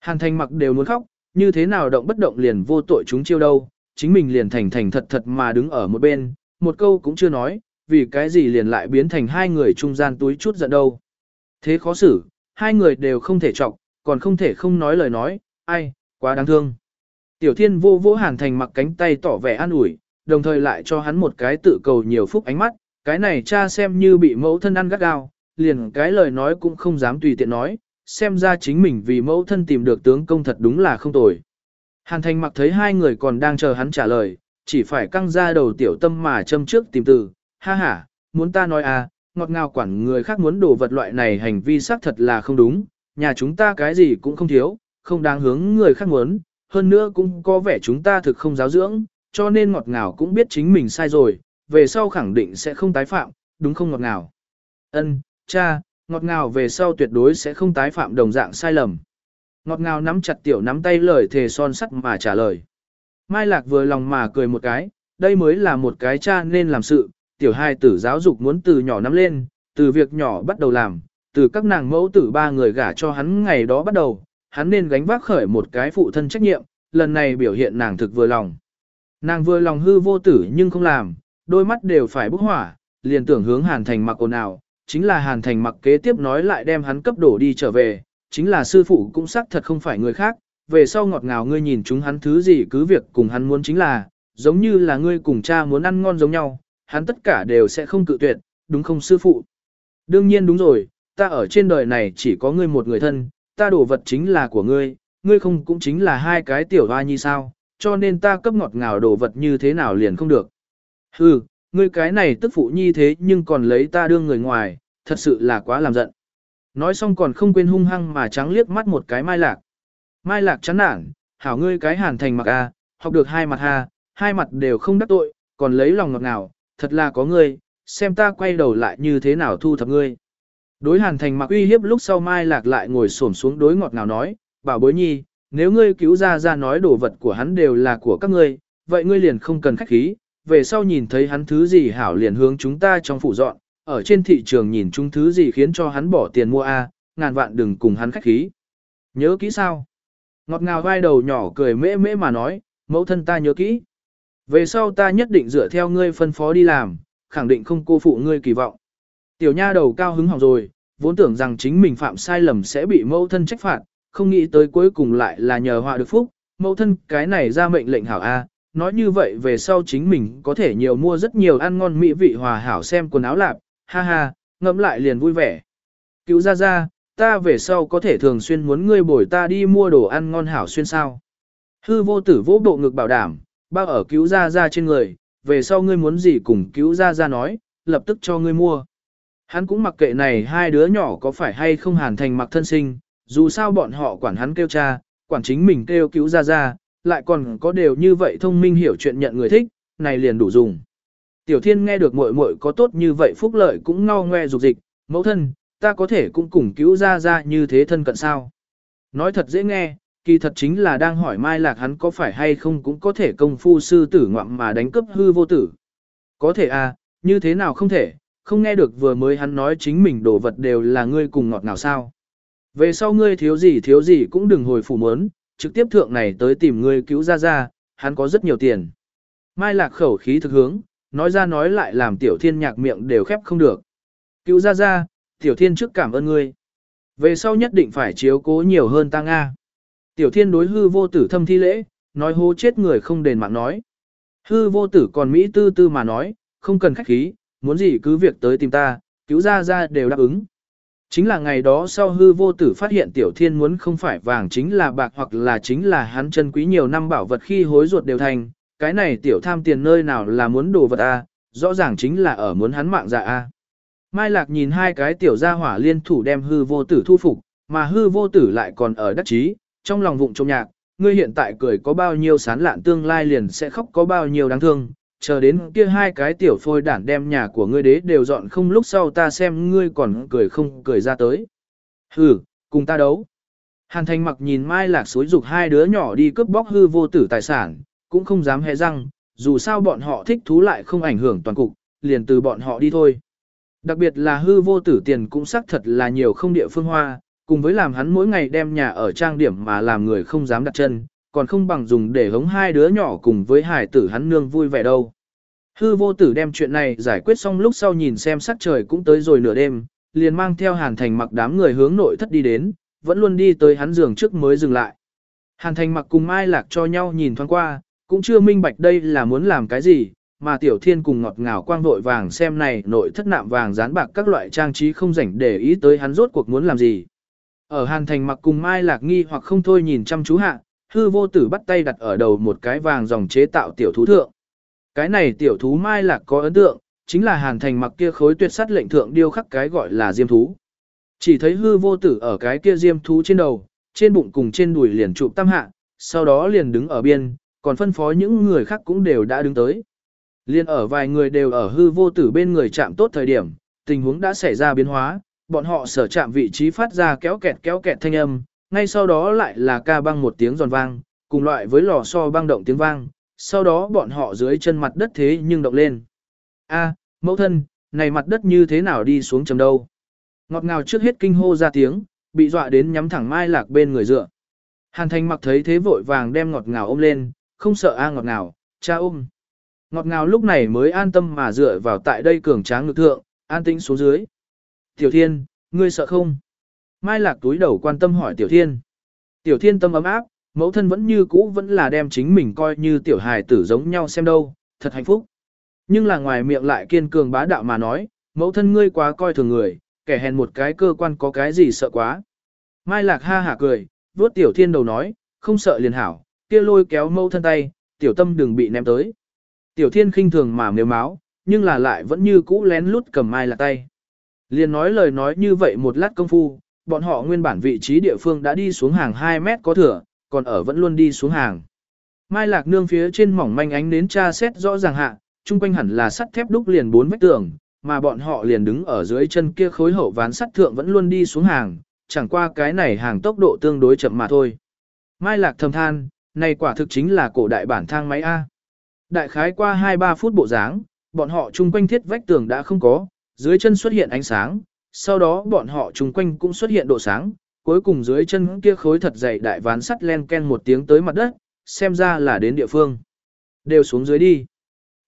Hàn thành mặc đều muốn khóc, như thế nào động bất động liền vô tội chúng chiêu đâu, chính mình liền thành thành thật thật mà đứng ở một bên, một câu cũng chưa nói, vì cái gì liền lại biến thành hai người trung gian túi chút giận đâu. Thế khó xử, hai người đều không thể chọc, còn không thể không nói lời nói, ai, quá đáng thương. Tiểu thiên vô vô hàn thành mặc cánh tay tỏ vẻ an ủi, đồng thời lại cho hắn một cái tự cầu nhiều phúc ánh mắt, cái này cha xem như bị mẫu thân ăn gắt gao, liền cái lời nói cũng không dám tùy tiện nói, xem ra chính mình vì mẫu thân tìm được tướng công thật đúng là không tồi. Hàn thành mặc thấy hai người còn đang chờ hắn trả lời, chỉ phải căng ra đầu tiểu tâm mà châm trước tìm từ, ha ha, muốn ta nói à, ngọt ngào quản người khác muốn đổ vật loại này hành vi xác thật là không đúng, nhà chúng ta cái gì cũng không thiếu, không đáng hướng người khác muốn, hơn nữa cũng có vẻ chúng ta thực không giáo dưỡng, cho nên ngọt ngào cũng biết chính mình sai rồi, về sau khẳng định sẽ không tái phạm, đúng không ngọt ngào. Ân, cha, ngọt ngào về sau tuyệt đối sẽ không tái phạm đồng dạng sai lầm. Ngọt ngào nắm chặt tiểu nắm tay lời thề son sắt mà trả lời. Mai Lạc vừa lòng mà cười một cái, đây mới là một cái cha nên làm sự, tiểu hai tử giáo dục muốn từ nhỏ nắm lên, từ việc nhỏ bắt đầu làm, từ các nàng mẫu tử ba người gả cho hắn ngày đó bắt đầu, hắn nên gánh vác khởi một cái phụ thân trách nhiệm, lần này biểu hiện nàng thực vừa lòng. Nàng vừa lòng hư vô tử nhưng không làm, đôi mắt đều phải bốc hỏa, liền tưởng hướng hàn thành mặc ồn ào, chính là hàn thành mặc kế tiếp nói lại đem hắn cấp đổ đi trở về, chính là sư phụ cũng xác thật không phải người khác, về sau ngọt ngào ngươi nhìn chúng hắn thứ gì cứ việc cùng hắn muốn chính là, giống như là ngươi cùng cha muốn ăn ngon giống nhau, hắn tất cả đều sẽ không cự tuyệt, đúng không sư phụ? Đương nhiên đúng rồi, ta ở trên đời này chỉ có ngươi một người thân, ta đổ vật chính là của ngươi, ngươi không cũng chính là hai cái tiểu hoa nhi sao, cho nên ta cấp ngọt ngào đổ vật như thế nào liền không được. Hừ, ngươi cái này tức phụ nhi thế nhưng còn lấy ta đương người ngoài, thật sự là quá làm giận. Nói xong còn không quên hung hăng mà trắng liếc mắt một cái mai lạc. Mai lạc chán nản, hảo ngươi cái hàn thành mặc a, học được hai mặt ha, hai mặt đều không đắc tội, còn lấy lòng ngọt ngào, thật là có ngươi, xem ta quay đầu lại như thế nào thu thập ngươi. Đối hàn thành mặc uy hiếp lúc sau mai lạc lại ngồi xổm xuống đối ngọt ngào nói, bảo bối nhi, nếu ngươi cứu ra ra nói đồ vật của hắn đều là của các ngươi, vậy ngươi liền không cần khách khí, về sau nhìn thấy hắn thứ gì hảo liền hướng chúng ta trong phủ dọn, ở trên thị trường nhìn chúng thứ gì khiến cho hắn bỏ tiền mua a, ngàn vạn đừng cùng hắn khách khí. Nhớ kỹ sao? Ngọt ngào vai đầu nhỏ cười mễ mễ mà nói, mẫu thân ta nhớ kỹ. Về sau ta nhất định dựa theo ngươi phân phó đi làm, khẳng định không cô phụ ngươi kỳ vọng. Tiểu nha đầu cao hứng hỏng rồi, vốn tưởng rằng chính mình phạm sai lầm sẽ bị mẫu thân trách phạt, không nghĩ tới cuối cùng lại là nhờ họa được phúc, mẫu thân cái này ra mệnh lệnh hảo A, nói như vậy về sau chính mình có thể nhiều mua rất nhiều ăn ngon mỹ vị hòa hảo xem quần áo lạp, ha ha, ngẫm lại liền vui vẻ. Cứu ra ra, ta về sau có thể thường xuyên muốn ngươi bồi ta đi mua đồ ăn ngon hảo xuyên sao. Hư vô tử vỗ bộ ngực bảo đảm, bao ở cứu ra ra trên người, về sau ngươi muốn gì cùng cứu ra ra nói, lập tức cho ngươi mua. Hắn cũng mặc kệ này hai đứa nhỏ có phải hay không hàn thành mặc thân sinh, dù sao bọn họ quản hắn kêu cha, quản chính mình kêu cứu ra ra, lại còn có đều như vậy thông minh hiểu chuyện nhận người thích, này liền đủ dùng. Tiểu thiên nghe được muội muội có tốt như vậy phúc lợi cũng ngao ngoe dục dịch, mẫu thân, ta có thể cũng cùng cứu ra ra như thế thân cận sao. Nói thật dễ nghe, kỳ thật chính là đang hỏi Mai Lạc hắn có phải hay không cũng có thể công phu sư tử ngoạm mà đánh cấp hư vô tử. Có thể à, như thế nào không thể, không nghe được vừa mới hắn nói chính mình đồ vật đều là ngươi cùng ngọt nào sao. Về sau ngươi thiếu gì thiếu gì cũng đừng hồi phủ mớn, trực tiếp thượng này tới tìm ngươi cứu ra ra, hắn có rất nhiều tiền. Mai Lạc khẩu khí thực hướng, nói ra nói lại làm tiểu thiên nhạc miệng đều khép không được. Cứu ra ra, tiểu thiên trước cảm ơn ngươi. Về sau nhất định phải chiếu cố nhiều hơn ta Nga. Tiểu thiên đối hư vô tử thâm thi lễ, nói hô chết người không đền mạng nói. Hư vô tử còn Mỹ tư tư mà nói, không cần khách khí, muốn gì cứ việc tới tìm ta, cứu ra ra đều đáp ứng. Chính là ngày đó sau hư vô tử phát hiện tiểu thiên muốn không phải vàng chính là bạc hoặc là chính là hắn chân quý nhiều năm bảo vật khi hối ruột đều thành, cái này tiểu tham tiền nơi nào là muốn đồ vật a, rõ ràng chính là ở muốn hắn mạng dạ a. Mai Lạc nhìn hai cái tiểu gia hỏa liên thủ đem hư vô tử thu phục, mà hư vô tử lại còn ở đắc chí, trong lòng vụng trộm nhạc, ngươi hiện tại cười có bao nhiêu sán lạn tương lai liền sẽ khóc có bao nhiêu đáng thương, chờ đến kia hai cái tiểu phôi đản đem nhà của ngươi đế đều dọn không lúc sau ta xem ngươi còn cười không cười ra tới. Hừ, cùng ta đấu. Hàn thành mặc nhìn Mai Lạc xối dục hai đứa nhỏ đi cướp bóc hư vô tử tài sản, cũng không dám hẹ răng, dù sao bọn họ thích thú lại không ảnh hưởng toàn cục, liền từ bọn họ đi thôi. Đặc biệt là hư vô tử tiền cũng xác thật là nhiều không địa phương hoa, cùng với làm hắn mỗi ngày đem nhà ở trang điểm mà làm người không dám đặt chân, còn không bằng dùng để hống hai đứa nhỏ cùng với hải tử hắn nương vui vẻ đâu. Hư vô tử đem chuyện này giải quyết xong lúc sau nhìn xem sắc trời cũng tới rồi nửa đêm, liền mang theo hàn thành mặc đám người hướng nội thất đi đến, vẫn luôn đi tới hắn giường trước mới dừng lại. Hàn thành mặc cùng Mai Lạc cho nhau nhìn thoáng qua, cũng chưa minh bạch đây là muốn làm cái gì, mà tiểu thiên cùng ngọt ngào quang vội vàng xem này nội thất nạm vàng dán bạc các loại trang trí không rảnh để ý tới hắn rốt cuộc muốn làm gì. Ở hàn thành mặc cùng Mai Lạc nghi hoặc không thôi nhìn chăm chú hạ, hư vô tử bắt tay đặt ở đầu một cái vàng dòng chế tạo tiểu thú thượng. Cái này tiểu thú Mai Lạc có ấn tượng, chính là hàn thành mặc kia khối tuyệt sắt lệnh thượng điêu khắc cái gọi là diêm thú. Chỉ thấy hư vô tử ở cái kia diêm thú trên đầu, trên bụng cùng trên đùi liền trụ tam hạ, sau đó liền đứng ở biên, còn phân phó những người khác cũng đều đã đứng tới. Liên ở vài người đều ở hư vô tử bên người chạm tốt thời điểm, tình huống đã xảy ra biến hóa, bọn họ sở chạm vị trí phát ra kéo kẹt kéo kẹt thanh âm, ngay sau đó lại là ca băng một tiếng giòn vang, cùng loại với lò xo băng động tiếng vang, sau đó bọn họ dưới chân mặt đất thế nhưng động lên. A, mẫu thân, này mặt đất như thế nào đi xuống chầm đâu? Ngọt ngào trước hết kinh hô ra tiếng, bị dọa đến nhắm thẳng mai lạc bên người dựa. Hàn thành mặc thấy thế vội vàng đem ngọt ngào ôm lên, không sợ a ngọt ngào, cha ôm. Ngọt ngào lúc này mới an tâm mà dựa vào tại đây cường tráng ngực thượng, an tĩnh xuống dưới. Tiểu Thiên, ngươi sợ không? Mai Lạc túi đầu quan tâm hỏi Tiểu Thiên. Tiểu Thiên tâm ấm áp, mẫu thân vẫn như cũ vẫn là đem chính mình coi như tiểu hài tử giống nhau xem đâu, thật hạnh phúc. Nhưng là ngoài miệng lại kiên cường bá đạo mà nói, mẫu thân ngươi quá coi thường người, kẻ hèn một cái cơ quan có cái gì sợ quá. Mai Lạc ha hả cười, vuốt Tiểu Thiên đầu nói, không sợ liền hảo, kia lôi kéo mẫu thân tay, tiểu tâm đừng bị ném tới. Tiểu Thiên khinh thường mà nếu máu, nhưng là lại vẫn như cũ lén lút cầm Mai Lạc tay. Liền nói lời nói như vậy một lát công phu, bọn họ nguyên bản vị trí địa phương đã đi xuống hàng 2 mét có thừa, còn ở vẫn luôn đi xuống hàng. Mai lạc nương phía trên mỏng manh ánh đến tra xét rõ ràng hạ, chung quanh hẳn là sắt thép đúc liền bốn vách tường, mà bọn họ liền đứng ở dưới chân kia khối hậu ván sắt thượng vẫn luôn đi xuống hàng, chẳng qua cái này hàng tốc độ tương đối chậm mà thôi. Mai lạc thầm than, này quả thực chính là cổ đại bản thang máy A. Đại khái qua 2-3 phút bộ dáng, bọn họ chung quanh thiết vách tường đã không có, dưới chân xuất hiện ánh sáng, sau đó bọn họ chung quanh cũng xuất hiện độ sáng, cuối cùng dưới chân kia khối thật dày đại ván sắt len ken một tiếng tới mặt đất, xem ra là đến địa phương. Đều xuống dưới đi.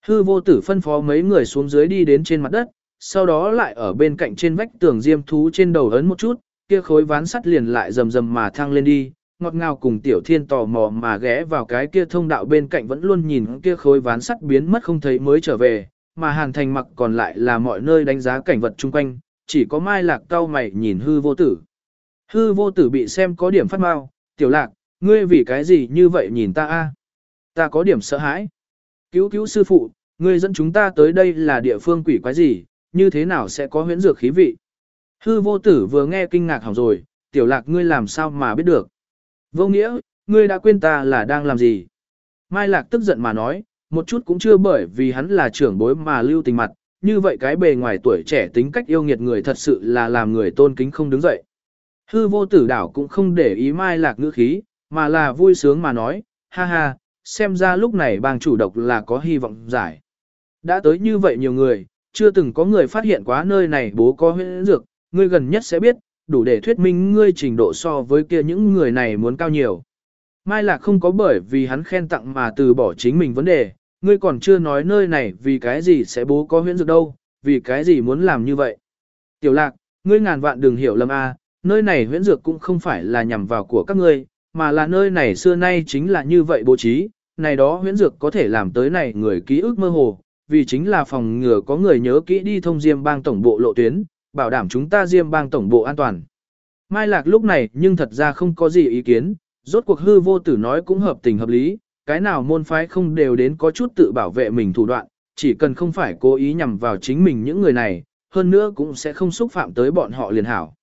Hư vô tử phân phó mấy người xuống dưới đi đến trên mặt đất, sau đó lại ở bên cạnh trên vách tường diêm thú trên đầu ấn một chút, kia khối ván sắt liền lại rầm rầm mà thăng lên đi, ngọt ngào cùng tiểu thiên tò mò mà ghé vào cái kia thông đạo bên cạnh vẫn luôn nhìn kia khối ván sắt biến mất không thấy mới trở về, mà hàn thành mặc còn lại là mọi nơi đánh giá cảnh vật chung quanh, chỉ có mai lạc cao mày nhìn hư vô tử. Hư vô tử bị xem có điểm phát mau, tiểu lạc, ngươi vì cái gì như vậy nhìn ta a? Ta có điểm sợ hãi. Cứu cứu sư phụ, ngươi dẫn chúng ta tới đây là địa phương quỷ quái gì, như thế nào sẽ có huyễn dược khí vị? Hư vô tử vừa nghe kinh ngạc hỏng rồi, tiểu lạc ngươi làm sao mà biết được? Vô nghĩa, ngươi đã quên ta là đang làm gì? Mai lạc tức giận mà nói, một chút cũng chưa bởi vì hắn là trưởng bối mà lưu tình mặt, như vậy cái bề ngoài tuổi trẻ tính cách yêu nghiệt người thật sự là làm người tôn kính không đứng dậy. Hư vô tử đảo cũng không để ý mai lạc ngữ khí, mà là vui sướng mà nói, ha ha, xem ra lúc này bang chủ độc là có hy vọng giải. Đã tới như vậy nhiều người, chưa từng có người phát hiện quá nơi này bố có huyễn dược, ngươi gần nhất sẽ biết, đủ để thuyết minh ngươi trình độ so với kia những người này muốn cao nhiều. Mai Lạc không có bởi vì hắn khen tặng mà từ bỏ chính mình vấn đề, ngươi còn chưa nói nơi này vì cái gì sẽ bố có huyễn dược đâu, vì cái gì muốn làm như vậy. Tiểu Lạc, ngươi ngàn vạn đừng hiểu lầm a, nơi này huyễn dược cũng không phải là nhằm vào của các ngươi, mà là nơi này xưa nay chính là như vậy bố trí, này đó huyễn dược có thể làm tới này người ký ức mơ hồ, vì chính là phòng ngừa có người nhớ kỹ đi thông Diêm bang tổng bộ lộ tuyến, bảo đảm chúng ta Diêm bang tổng bộ an toàn. Mai Lạc lúc này nhưng thật ra không có gì ý kiến, rốt cuộc hư vô tử nói cũng hợp tình hợp lý, cái nào môn phái không đều đến có chút tự bảo vệ mình thủ đoạn, chỉ cần không phải cố ý nhằm vào chính mình những người này, hơn nữa cũng sẽ không xúc phạm tới bọn họ liền hảo.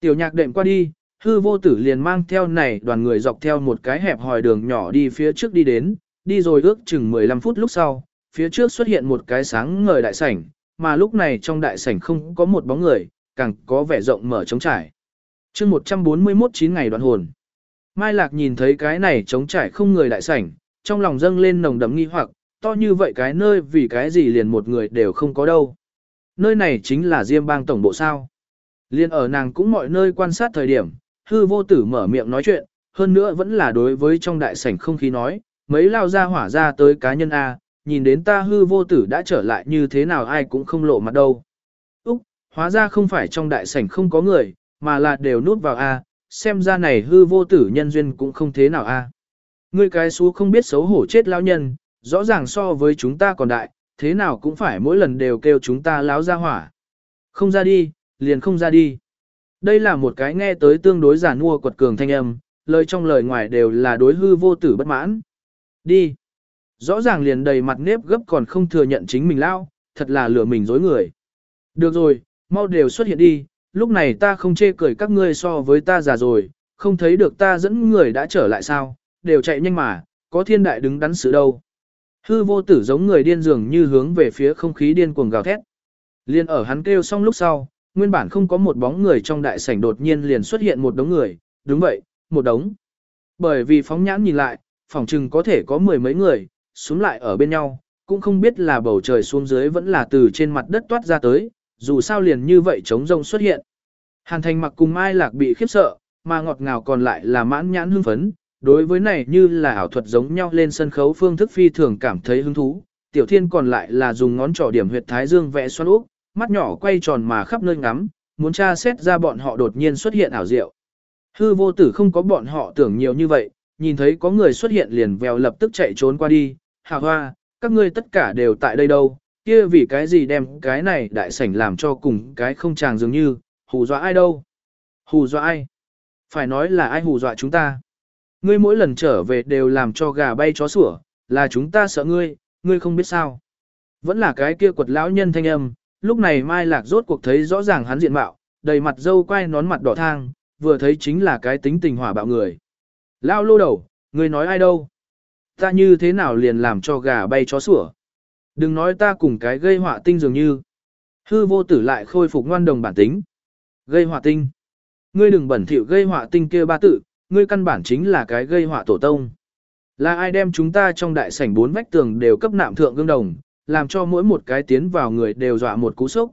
Tiểu nhạc đệm qua đi, hư vô tử liền mang theo này đoàn người dọc theo một cái hẹp hòi đường nhỏ đi phía trước đi đến, đi rồi ước chừng 15 phút lúc sau, phía trước xuất hiện một cái sáng ngời đại sảnh, mà lúc này trong đại sảnh không có một bóng người, càng có vẻ rộng mở trống trải. chương 141 9 ngày đoạn hồn. Mai Lạc nhìn thấy cái này trống trải không người đại sảnh, trong lòng dâng lên nồng đậm nghi hoặc, to như vậy cái nơi vì cái gì liền một người đều không có đâu. Nơi này chính là Diêm bang tổng bộ sao. Liên ở nàng cũng mọi nơi quan sát thời điểm, hư vô tử mở miệng nói chuyện, hơn nữa vẫn là đối với trong đại sảnh không khí nói, mấy lao ra hỏa ra tới cá nhân A, nhìn đến ta hư vô tử đã trở lại như thế nào ai cũng không lộ mặt đâu. Úc, hóa ra không phải trong đại sảnh không có người, mà là đều nút vào A, xem ra này hư vô tử nhân duyên cũng không thế nào A. Ngươi cái xú không biết xấu hổ chết lão nhân, rõ ràng so với chúng ta còn đại, thế nào cũng phải mỗi lần đều kêu chúng ta láo ra hỏa. Không ra đi, liền không ra đi. Đây là một cái nghe tới tương đối giả mua quật cường thanh âm, lời trong lời ngoài đều là đối hư vô tử bất mãn. Đi. Rõ ràng liền đầy mặt nếp gấp còn không thừa nhận chính mình lao, thật là lừa mình dối người. Được rồi, mau đều xuất hiện đi, lúc này ta không chê cười các ngươi so với ta già rồi, không thấy được ta dẫn người đã trở lại sao, đều chạy nhanh mà, có thiên đại đứng đắn sự đâu. Hư vô tử giống người điên dường như hướng về phía không khí điên cuồng gào thét. Liên ở hắn kêu xong lúc sau, nguyên bản không có một bóng người trong đại sảnh đột nhiên liền xuất hiện một đống người, đúng vậy, một đống. Bởi vì phóng nhãn nhìn lại, phòng trừng có thể có mười mấy người, xuống lại ở bên nhau, cũng không biết là bầu trời xuống dưới vẫn là từ trên mặt đất toát ra tới, dù sao liền như vậy trống rông xuất hiện. Hàn thành mặc cùng Mai Lạc bị khiếp sợ, mà ngọt ngào còn lại là mãn nhãn hưng phấn, đối với này như là ảo thuật giống nhau lên sân khấu phương thức phi thường cảm thấy hứng thú. Tiểu thiên còn lại là dùng ngón trỏ điểm huyệt thái dương vẽ xoắn úp, mắt nhỏ quay tròn mà khắp nơi ngắm, muốn tra xét ra bọn họ đột nhiên xuất hiện ảo diệu. Hư vô tử không có bọn họ tưởng nhiều như vậy, nhìn thấy có người xuất hiện liền vèo lập tức chạy trốn qua đi, Hà hoa, các ngươi tất cả đều tại đây đâu, kia vì cái gì đem cái này đại sảnh làm cho cùng cái không chàng dường như, hù dọa ai đâu? Hù dọa ai? Phải nói là ai hù dọa chúng ta? Ngươi mỗi lần trở về đều làm cho gà bay chó sủa, là chúng ta sợ ngươi, ngươi không biết sao. Vẫn là cái kia quật lão nhân thanh âm, lúc này Mai Lạc rốt cuộc thấy rõ ràng hắn diện mạo, đầy mặt dâu quay nón mặt đỏ thang, vừa thấy chính là cái tính tình hỏa bạo người. Lao lô đầu, ngươi nói ai đâu? Ta như thế nào liền làm cho gà bay chó sủa? Đừng nói ta cùng cái gây họa tinh dường như. Hư vô tử lại khôi phục ngoan đồng bản tính. Gây họa tinh. Ngươi đừng bẩn thỉu gây họa tinh kia ba tự, ngươi căn bản chính là cái gây họa tổ tông. Là ai đem chúng ta trong đại sảnh bốn vách tường đều cấp nạm thượng gương đồng, làm cho mỗi một cái tiến vào người đều dọa một cú sốc.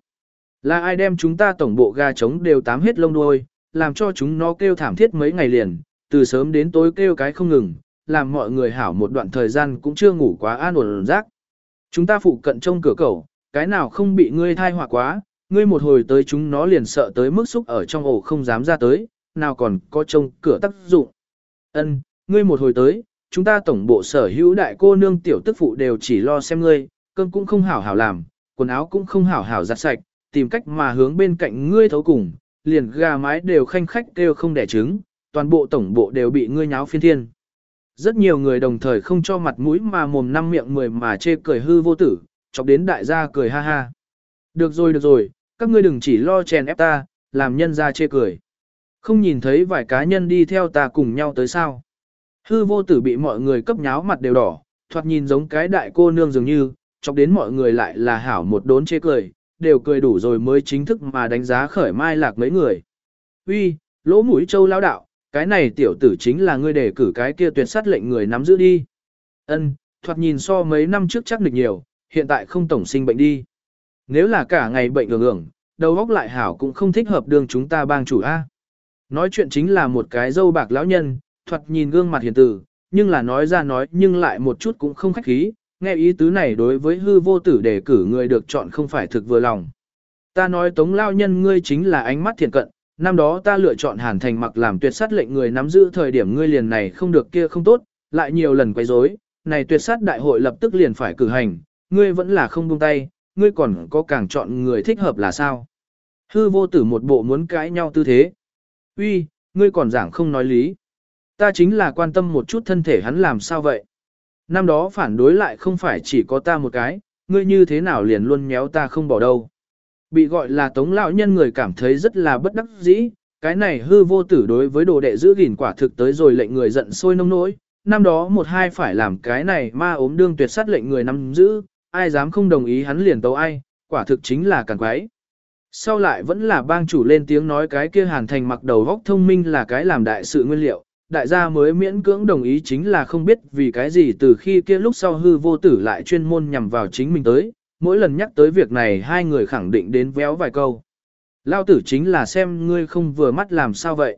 Là ai đem chúng ta tổng bộ gà trống đều tám hết lông đuôi, làm cho chúng nó kêu thảm thiết mấy ngày liền, từ sớm đến tối kêu cái không ngừng, làm mọi người hảo một đoạn thời gian cũng chưa ngủ quá an ổn rác. Chúng ta phụ cận trong cửa cầu, cái nào không bị ngươi thai họa quá, ngươi một hồi tới chúng nó liền sợ tới mức xúc ở trong ổ không dám ra tới, nào còn có trông cửa tác dụng. Ân, ngươi một hồi tới, chúng ta tổng bộ sở hữu đại cô nương tiểu tức phụ đều chỉ lo xem ngươi, cơm cũng không hảo hảo làm, quần áo cũng không hảo hảo giặt sạch, tìm cách mà hướng bên cạnh ngươi thấu cùng, liền gà mái đều khanh khách đều không đẻ trứng, toàn bộ tổng bộ đều bị ngươi nháo phiên thiên. Rất nhiều người đồng thời không cho mặt mũi mà mồm năm miệng mười mà chê cười hư vô tử, chọc đến đại gia cười ha ha. Được rồi được rồi, các ngươi đừng chỉ lo chèn ép ta, làm nhân ra chê cười. Không nhìn thấy vài cá nhân đi theo ta cùng nhau tới sao. Hư vô tử bị mọi người cấp nháo mặt đều đỏ, thoạt nhìn giống cái đại cô nương dường như, chọc đến mọi người lại là hảo một đốn chê cười, đều cười đủ rồi mới chính thức mà đánh giá khởi mai lạc mấy người. Uy, lỗ mũi châu lao đạo, cái này tiểu tử chính là ngươi để cử cái kia tuyệt sát lệnh người nắm giữ đi. Ân, thoạt nhìn so mấy năm trước chắc được nhiều, hiện tại không tổng sinh bệnh đi. Nếu là cả ngày bệnh ngưỡng ngưỡng, đầu óc lại hảo cũng không thích hợp đường chúng ta bang chủ A. Nói chuyện chính là một cái dâu bạc lão nhân, thoạt nhìn gương mặt hiền tử, nhưng là nói ra nói nhưng lại một chút cũng không khách khí, nghe ý tứ này đối với hư vô tử đề cử người được chọn không phải thực vừa lòng. Ta nói tống lao nhân ngươi chính là ánh mắt thiện cận, năm đó ta lựa chọn hàn thành mặc làm tuyệt sát lệnh người nắm giữ thời điểm ngươi liền này không được kia không tốt, lại nhiều lần quấy rối, này tuyệt sát đại hội lập tức liền phải cử hành, ngươi vẫn là không buông tay, ngươi còn có càng chọn người thích hợp là sao? Hư vô tử một bộ muốn cãi nhau tư thế. Uy, ngươi còn giảng không nói lý. Ta chính là quan tâm một chút thân thể hắn làm sao vậy. Năm đó phản đối lại không phải chỉ có ta một cái, ngươi như thế nào liền luôn méo ta không bỏ đâu. Bị gọi là tống lão nhân người cảm thấy rất là bất đắc dĩ, cái này hư vô tử đối với đồ đệ giữ gìn quả thực tới rồi lệnh người giận sôi nông nỗi. Năm đó một hai phải làm cái này ma ốm đương tuyệt sát lệnh người nắm giữ, ai dám không đồng ý hắn liền tấu ai, quả thực chính là càng quái. Sau lại vẫn là bang chủ lên tiếng nói cái kia hàn thành mặc đầu góc thông minh là cái làm đại sự nguyên liệu, đại gia mới miễn cưỡng đồng ý chính là không biết vì cái gì từ khi kia lúc sau hư vô tử lại chuyên môn nhằm vào chính mình tới, mỗi lần nhắc tới việc này hai người khẳng định đến véo vài câu. Lao tử chính là xem ngươi không vừa mắt làm sao vậy.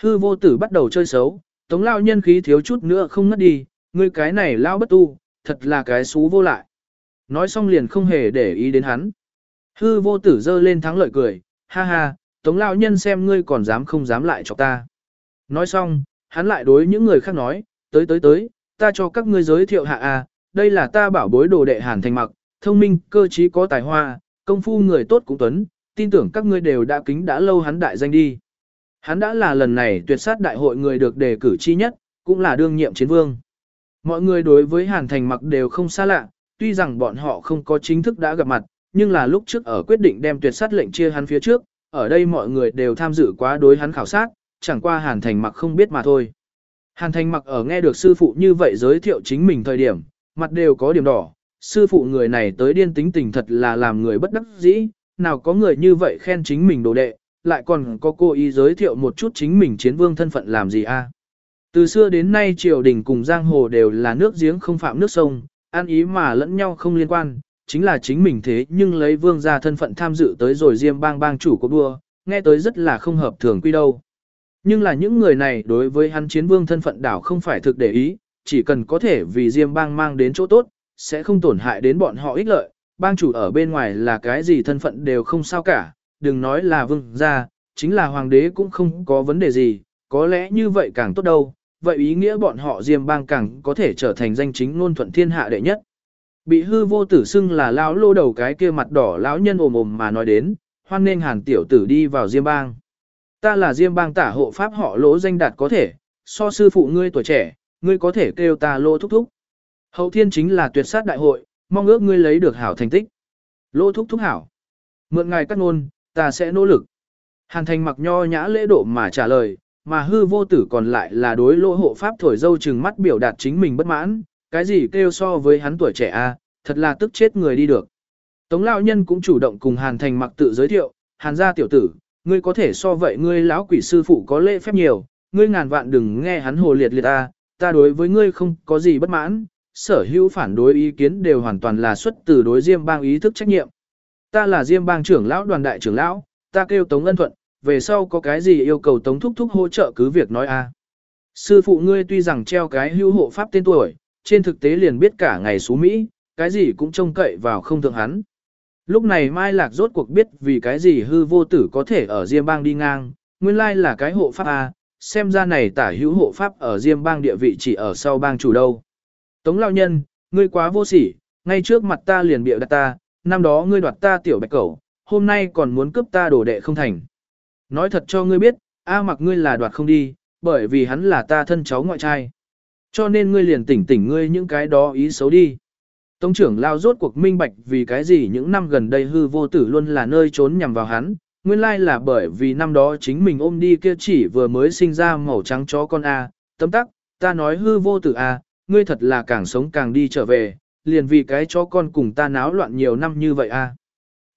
Hư vô tử bắt đầu chơi xấu, tống lao nhân khí thiếu chút nữa không ngất đi, ngươi cái này lao bất tu, thật là cái xú vô lại. Nói xong liền không hề để ý đến hắn. Hư vô tử dơ lên thắng lợi cười, ha ha, tống lao nhân xem ngươi còn dám không dám lại cho ta. Nói xong, hắn lại đối những người khác nói, tới tới tới, ta cho các ngươi giới thiệu hạ a, đây là ta bảo bối đồ đệ hàn thành mặc, thông minh, cơ trí có tài hoa, công phu người tốt cũng tuấn, tin tưởng các ngươi đều đã kính đã lâu hắn đại danh đi. Hắn đã là lần này tuyệt sát đại hội người được đề cử chi nhất, cũng là đương nhiệm chiến vương. Mọi người đối với hàn thành mặc đều không xa lạ, tuy rằng bọn họ không có chính thức đã gặp mặt, nhưng là lúc trước ở quyết định đem tuyệt sát lệnh chia hắn phía trước, ở đây mọi người đều tham dự quá đối hắn khảo sát, chẳng qua Hàn Thành mặc không biết mà thôi. Hàn Thành mặc ở nghe được sư phụ như vậy giới thiệu chính mình thời điểm, mặt đều có điểm đỏ, sư phụ người này tới điên tính tình thật là làm người bất đắc dĩ, nào có người như vậy khen chính mình đồ đệ, lại còn có cô ý giới thiệu một chút chính mình chiến vương thân phận làm gì a? Từ xưa đến nay triều đình cùng giang hồ đều là nước giếng không phạm nước sông, an ý mà lẫn nhau không liên quan, chính là chính mình thế nhưng lấy vương gia thân phận tham dự tới rồi diêm bang bang chủ của đua, nghe tới rất là không hợp thường quy đâu. Nhưng là những người này đối với hắn chiến vương thân phận đảo không phải thực để ý, chỉ cần có thể vì diêm bang mang đến chỗ tốt, sẽ không tổn hại đến bọn họ ích lợi, bang chủ ở bên ngoài là cái gì thân phận đều không sao cả, đừng nói là vương gia, chính là hoàng đế cũng không có vấn đề gì, có lẽ như vậy càng tốt đâu, vậy ý nghĩa bọn họ diêm bang càng có thể trở thành danh chính ngôn thuận thiên hạ đệ nhất. Bị hư vô tử xưng là lão lô đầu cái kia mặt đỏ lão nhân ồm ồm mà nói đến, hoan nên hàn tiểu tử đi vào diêm bang. Ta là diêm bang tả hộ pháp họ lỗ danh đạt có thể, so sư phụ ngươi tuổi trẻ, ngươi có thể kêu ta lô thúc thúc. Hậu thiên chính là tuyệt sát đại hội, mong ước ngươi lấy được hảo thành tích. Lô thúc thúc hảo. Mượn ngài cắt ngôn, ta sẽ nỗ lực. Hàn thành mặc nho nhã lễ độ mà trả lời, mà hư vô tử còn lại là đối lỗ hộ pháp thổi dâu chừng mắt biểu đạt chính mình bất mãn, cái gì kêu so với hắn tuổi trẻ a, thật là tức chết người đi được. Tống lão nhân cũng chủ động cùng Hàn Thành mặc tự giới thiệu, Hàn gia tiểu tử, ngươi có thể so vậy ngươi lão quỷ sư phụ có lễ phép nhiều, ngươi ngàn vạn đừng nghe hắn hồ liệt liệt ta, ta đối với ngươi không có gì bất mãn, sở hữu phản đối ý kiến đều hoàn toàn là xuất từ đối Diêm bang ý thức trách nhiệm. Ta là Diêm bang trưởng lão đoàn đại trưởng lão, ta kêu Tống Ân Thuận, về sau có cái gì yêu cầu Tống Thúc Thúc hỗ trợ cứ việc nói a. Sư phụ ngươi tuy rằng treo cái hữu hộ pháp tên tuổi, trên thực tế liền biết cả ngày xú Mỹ, cái gì cũng trông cậy vào không thượng hắn. Lúc này Mai Lạc rốt cuộc biết vì cái gì hư vô tử có thể ở Diêm Bang đi ngang, nguyên lai là cái hộ pháp A, xem ra này tả hữu hộ pháp ở Diêm Bang địa vị chỉ ở sau bang chủ đâu. Tống lao nhân, ngươi quá vô sỉ, ngay trước mặt ta liền bịa đặt ta, năm đó ngươi đoạt ta tiểu bạch cẩu, hôm nay còn muốn cướp ta đồ đệ không thành. Nói thật cho ngươi biết, A mặc ngươi là đoạt không đi, bởi vì hắn là ta thân cháu ngoại trai. Cho nên ngươi liền tỉnh tỉnh ngươi những cái đó ý xấu đi. Tống trưởng lao rốt cuộc minh bạch vì cái gì những năm gần đây hư vô tử luôn là nơi trốn nhằm vào hắn, nguyên lai là bởi vì năm đó chính mình ôm đi kia chỉ vừa mới sinh ra màu trắng chó con A, tấm tắc, ta nói hư vô tử A, ngươi thật là càng sống càng đi trở về, liền vì cái chó con cùng ta náo loạn nhiều năm như vậy A.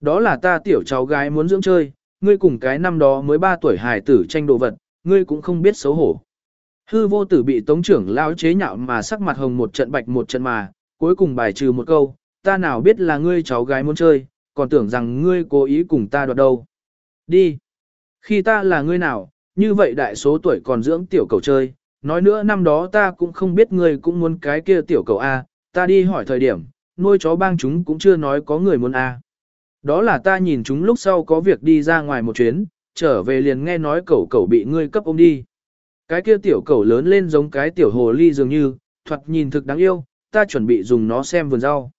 Đó là ta tiểu cháu gái muốn dưỡng chơi, ngươi cùng cái năm đó mới 3 tuổi hài tử tranh đồ vật, ngươi cũng không biết xấu hổ. Hư vô tử bị tống trưởng lao chế nhạo mà sắc mặt hồng một trận bạch một trận mà, cuối cùng bài trừ một câu, ta nào biết là ngươi cháu gái muốn chơi, còn tưởng rằng ngươi cố ý cùng ta đoạt đâu. Đi. Khi ta là ngươi nào, như vậy đại số tuổi còn dưỡng tiểu cầu chơi, nói nữa năm đó ta cũng không biết ngươi cũng muốn cái kia tiểu cầu A, ta đi hỏi thời điểm, nuôi chó bang chúng cũng chưa nói có người muốn A. Đó là ta nhìn chúng lúc sau có việc đi ra ngoài một chuyến, trở về liền nghe nói cậu cậu bị ngươi cấp ôm đi. Cái kia tiểu cậu lớn lên giống cái tiểu hồ ly dường như, thoạt nhìn thực đáng yêu, ta chuẩn bị dùng nó xem vườn rau.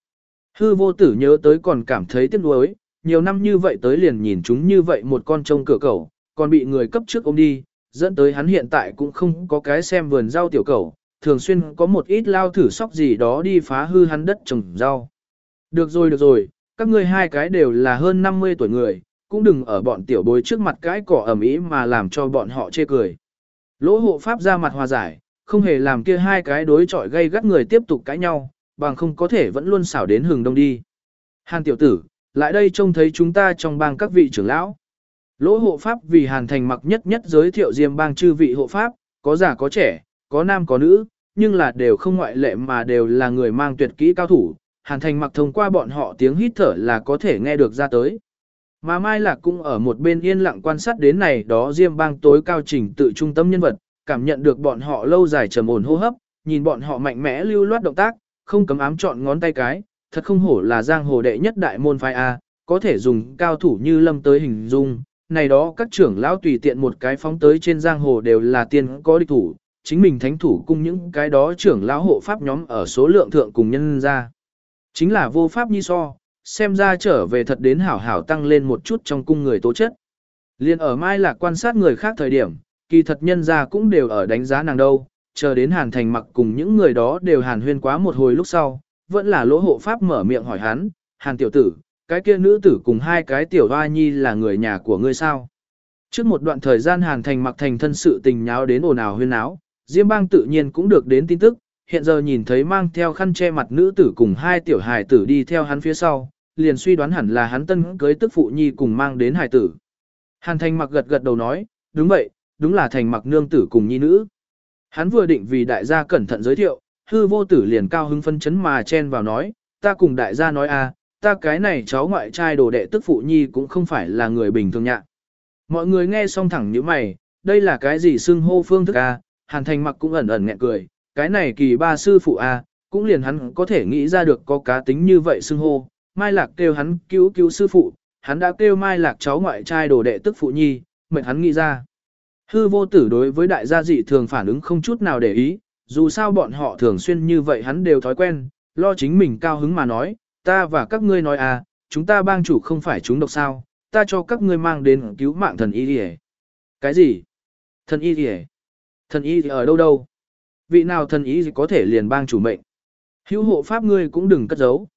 Hư vô tử nhớ tới còn cảm thấy tiếc nuối, nhiều năm như vậy tới liền nhìn chúng như vậy một con trông cửa cậu, còn bị người cấp trước ôm đi, dẫn tới hắn hiện tại cũng không có cái xem vườn rau tiểu cầu thường xuyên có một ít lao thử sóc gì đó đi phá hư hắn đất trồng rau. Được rồi được rồi, các ngươi hai cái đều là hơn 50 tuổi người, cũng đừng ở bọn tiểu bối trước mặt cái cỏ ẩm ý mà làm cho bọn họ chê cười. Lỗ hộ pháp ra mặt hòa giải, không hề làm kia hai cái đối chọi gây gắt người tiếp tục cãi nhau, bằng không có thể vẫn luôn xảo đến hừng đông đi. Hàn tiểu tử, lại đây trông thấy chúng ta trong bang các vị trưởng lão. Lỗ hộ pháp vì Hàn Thành mặc nhất nhất giới thiệu diêm bang chư vị hộ pháp, có già có trẻ, có nam có nữ, nhưng là đều không ngoại lệ mà đều là người mang tuyệt kỹ cao thủ. Hàn Thành mặc thông qua bọn họ tiếng hít thở là có thể nghe được ra tới. Mà Mai Lạc cũng ở một bên yên lặng quan sát đến này đó diêm bang tối cao trình tự trung tâm nhân vật, cảm nhận được bọn họ lâu dài trầm ổn hô hấp, nhìn bọn họ mạnh mẽ lưu loát động tác, không cấm ám chọn ngón tay cái, thật không hổ là giang hồ đệ nhất đại môn phái A, có thể dùng cao thủ như lâm tới hình dung, này đó các trưởng lão tùy tiện một cái phóng tới trên giang hồ đều là tiên có địch thủ, chính mình thánh thủ cùng những cái đó trưởng lão hộ pháp nhóm ở số lượng thượng cùng nhân ra. Chính là vô pháp nhi so, xem ra trở về thật đến hảo hảo tăng lên một chút trong cung người tố chất. Liên ở Mai là quan sát người khác thời điểm, kỳ thật nhân ra cũng đều ở đánh giá nàng đâu, chờ đến Hàn Thành mặc cùng những người đó đều hàn huyên quá một hồi lúc sau, vẫn là lỗ hộ pháp mở miệng hỏi hắn, Hàn tiểu tử, cái kia nữ tử cùng hai cái tiểu hoa nhi là người nhà của ngươi sao? Trước một đoạn thời gian Hàn Thành mặc thành thân sự tình nháo đến ồn ào huyên áo, Diêm bang tự nhiên cũng được đến tin tức, hiện giờ nhìn thấy mang theo khăn che mặt nữ tử cùng hai tiểu hài tử đi theo hắn phía sau, liền suy đoán hẳn là hắn tân cưới tức phụ nhi cùng mang đến hài tử. Hàn Thành mặc gật gật đầu nói, đúng vậy, đúng là Thành mặc nương tử cùng nhi nữ. Hắn vừa định vì đại gia cẩn thận giới thiệu, hư vô tử liền cao hứng phân chấn mà chen vào nói, ta cùng đại gia nói a, à, ta cái này cháu ngoại trai đồ đệ tức phụ nhi cũng không phải là người bình thường nhạ. Mọi người nghe xong thẳng như mày, đây là cái gì xưng hô phương thức a, à? Hàn Thành mặc cũng ẩn ẩn nghẹn cười, cái này kỳ ba sư phụ a, à, cũng liền hắn có thể nghĩ ra được có cá tính như vậy xưng hô, Mai Lạc kêu hắn cứu cứu sư phụ, hắn đã kêu Mai Lạc cháu ngoại trai đồ đệ tức phụ nhi, mệnh hắn nghĩ ra. Hư vô tử đối với đại gia dị thường phản ứng không chút nào để ý, dù sao bọn họ thường xuyên như vậy hắn đều thói quen, lo chính mình cao hứng mà nói, ta và các ngươi nói à, chúng ta bang chủ không phải chúng độc sao, ta cho các ngươi mang đến cứu mạng thần y đi Cái gì? Thần y đi Thần y ở đâu đâu? Vị nào thần y có thể liền bang chủ mệnh? Hữu hộ pháp ngươi cũng đừng cất giấu.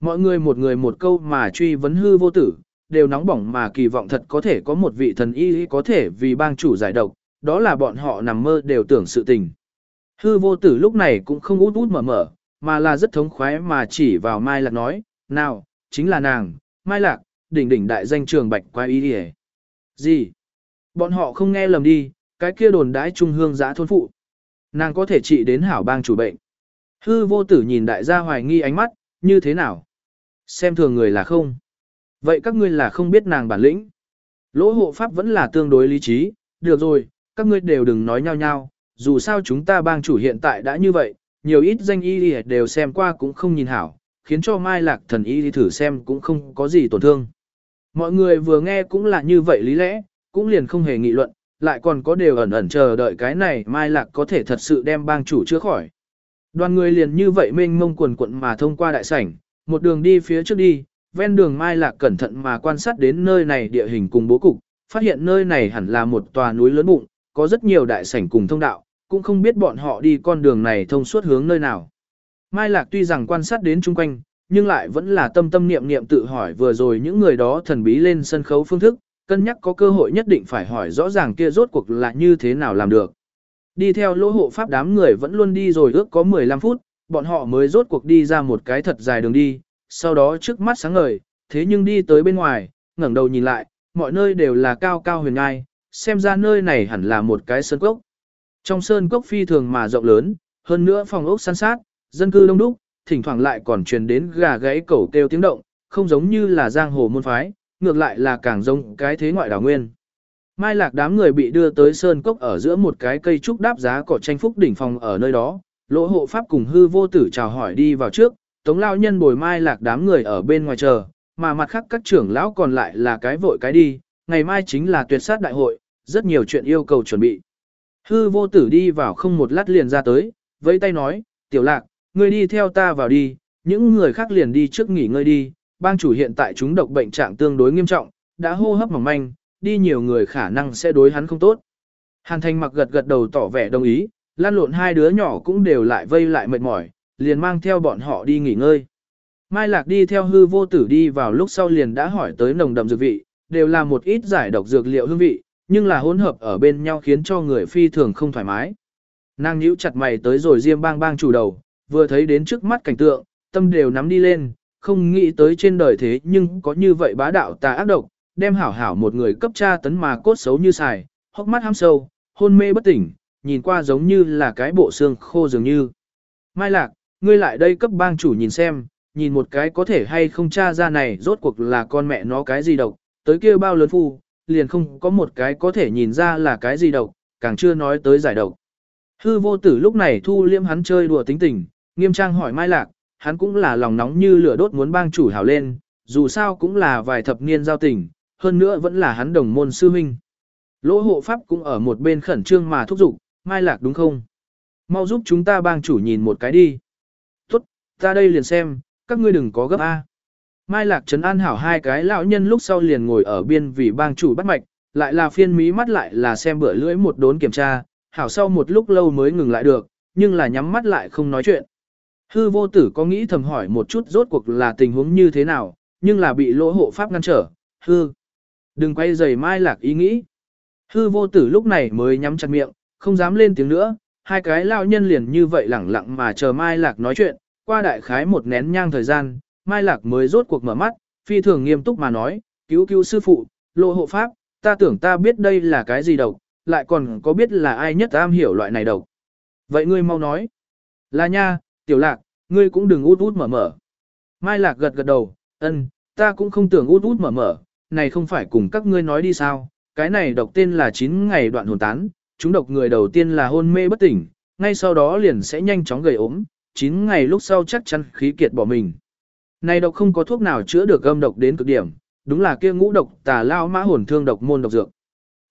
Mọi người một người một câu mà truy vấn hư vô tử, đều nóng bỏng mà kỳ vọng thật có thể có một vị thần y có thể vì bang chủ giải độc, đó là bọn họ nằm mơ đều tưởng sự tình. Hư vô tử lúc này cũng không út út mở mở, mà là rất thống khoái mà chỉ vào Mai Lạc nói, nào, chính là nàng, Mai Lạc, đỉnh đỉnh đại danh trường bạch quái ý đi Gì? Bọn họ không nghe lầm đi, cái kia đồn đãi trung hương giã thôn phụ. Nàng có thể trị đến hảo bang chủ bệnh. Hư vô tử nhìn đại gia hoài nghi ánh mắt, như thế nào? Xem thường người là không. Vậy các ngươi là không biết nàng bản lĩnh. Lỗ hộ pháp vẫn là tương đối lý trí, được rồi, các ngươi đều đừng nói nhau nhau, dù sao chúng ta bang chủ hiện tại đã như vậy, nhiều ít danh y đều xem qua cũng không nhìn hảo, khiến cho Mai Lạc thần y thử xem cũng không có gì tổn thương. Mọi người vừa nghe cũng là như vậy lý lẽ, cũng liền không hề nghị luận, lại còn có đều ẩn ẩn chờ đợi cái này Mai Lạc có thể thật sự đem bang chủ chữa khỏi. Đoàn người liền như vậy mênh mông quần quận mà thông qua đại sảnh, một đường đi phía trước đi, ven đường Mai Lạc cẩn thận mà quan sát đến nơi này địa hình cùng bố cục, phát hiện nơi này hẳn là một tòa núi lớn bụng, có rất nhiều đại sảnh cùng thông đạo, cũng không biết bọn họ đi con đường này thông suốt hướng nơi nào. Mai Lạc tuy rằng quan sát đến chung quanh, nhưng lại vẫn là tâm tâm niệm niệm tự hỏi vừa rồi những người đó thần bí lên sân khấu phương thức, cân nhắc có cơ hội nhất định phải hỏi rõ ràng kia rốt cuộc là như thế nào làm được. Đi theo lỗ hộ pháp đám người vẫn luôn đi rồi ước có 15 phút, bọn họ mới rốt cuộc đi ra một cái thật dài đường đi, sau đó trước mắt sáng ngời, thế nhưng đi tới bên ngoài, ngẩng đầu nhìn lại, mọi nơi đều là cao cao huyền ngai, xem ra nơi này hẳn là một cái sân cốc. Trong sơn cốc phi thường mà rộng lớn, hơn nữa phòng ốc san sát, dân cư đông đúc, thỉnh thoảng lại còn truyền đến gà gáy cẩu kêu tiếng động, không giống như là giang hồ môn phái, ngược lại là càng giống cái thế ngoại đảo nguyên. Mai lạc đám người bị đưa tới sơn cốc ở giữa một cái cây trúc đáp giá cỏ tranh phúc đỉnh phòng ở nơi đó, lỗ hộ pháp cùng hư vô tử chào hỏi đi vào trước, tống lao nhân bồi mai lạc đám người ở bên ngoài chờ, mà mặt khác các trưởng lão còn lại là cái vội cái đi, ngày mai chính là tuyệt sát đại hội, rất nhiều chuyện yêu cầu chuẩn bị. Hư vô tử đi vào không một lát liền ra tới, vẫy tay nói, tiểu lạc, ngươi đi theo ta vào đi, những người khác liền đi trước nghỉ ngơi đi, bang chủ hiện tại chúng độc bệnh trạng tương đối nghiêm trọng, đã hô hấp mỏng manh, đi nhiều người khả năng sẽ đối hắn không tốt. Hàn Thành mặc gật gật đầu tỏ vẻ đồng ý, lan lộn hai đứa nhỏ cũng đều lại vây lại mệt mỏi, liền mang theo bọn họ đi nghỉ ngơi. Mai Lạc đi theo hư vô tử đi vào lúc sau liền đã hỏi tới nồng đậm dược vị, đều là một ít giải độc dược liệu hương vị, nhưng là hỗn hợp ở bên nhau khiến cho người phi thường không thoải mái. Nàng nhíu chặt mày tới rồi diêm bang bang chủ đầu, vừa thấy đến trước mắt cảnh tượng, tâm đều nắm đi lên, không nghĩ tới trên đời thế nhưng có như vậy bá đạo tà ác độc, đem hảo hảo một người cấp tra tấn mà cốt xấu như xài, hốc mắt ham sâu, hôn mê bất tỉnh, nhìn qua giống như là cái bộ xương khô dường như. Mai Lạc, ngươi lại đây cấp bang chủ nhìn xem, nhìn một cái có thể hay không tra ra này rốt cuộc là con mẹ nó cái gì độc, tới kia bao lớn phu, liền không có một cái có thể nhìn ra là cái gì độc, càng chưa nói tới giải độc. Hư vô tử lúc này thu liêm hắn chơi đùa tính tình, nghiêm trang hỏi Mai Lạc, hắn cũng là lòng nóng như lửa đốt muốn bang chủ hảo lên, dù sao cũng là vài thập niên giao tình, hơn nữa vẫn là hắn đồng môn sư huynh. Lỗ hộ pháp cũng ở một bên khẩn trương mà thúc giục, Mai Lạc đúng không? Mau giúp chúng ta bang chủ nhìn một cái đi. Tốt, ta đây liền xem, các ngươi đừng có gấp A. Mai Lạc Trấn An hảo hai cái lão nhân lúc sau liền ngồi ở biên vì bang chủ bắt mạch, lại là phiên mí mắt lại là xem bữa lưỡi một đốn kiểm tra, hảo sau một lúc lâu mới ngừng lại được, nhưng là nhắm mắt lại không nói chuyện. Hư vô tử có nghĩ thầm hỏi một chút rốt cuộc là tình huống như thế nào, nhưng là bị lỗ hộ pháp ngăn trở, hư. Đừng quay giày Mai Lạc ý nghĩ. Hư vô tử lúc này mới nhắm chặt miệng, không dám lên tiếng nữa, hai cái lão nhân liền như vậy lẳng lặng mà chờ Mai Lạc nói chuyện, qua đại khái một nén nhang thời gian, Mai Lạc mới rốt cuộc mở mắt, phi thường nghiêm túc mà nói, cứu cứu sư phụ, lộ hộ pháp, ta tưởng ta biết đây là cái gì độc, lại còn có biết là ai nhất am hiểu loại này độc. Vậy ngươi mau nói. Là nha, tiểu lạc, ngươi cũng đừng út út mở mở. Mai Lạc gật gật đầu, ân, ta cũng không tưởng út út mở mở, này không phải cùng các ngươi nói đi sao, cái này độc tên là 9 ngày đoạn hồn tán, chúng độc người đầu tiên là hôn mê bất tỉnh, ngay sau đó liền sẽ nhanh chóng gầy ốm, 9 ngày lúc sau chắc chắn khí kiệt bỏ mình. Này độc không có thuốc nào chữa được âm độc đến cực điểm, đúng là kia ngũ độc tà lao mã hồn thương độc môn độc dược.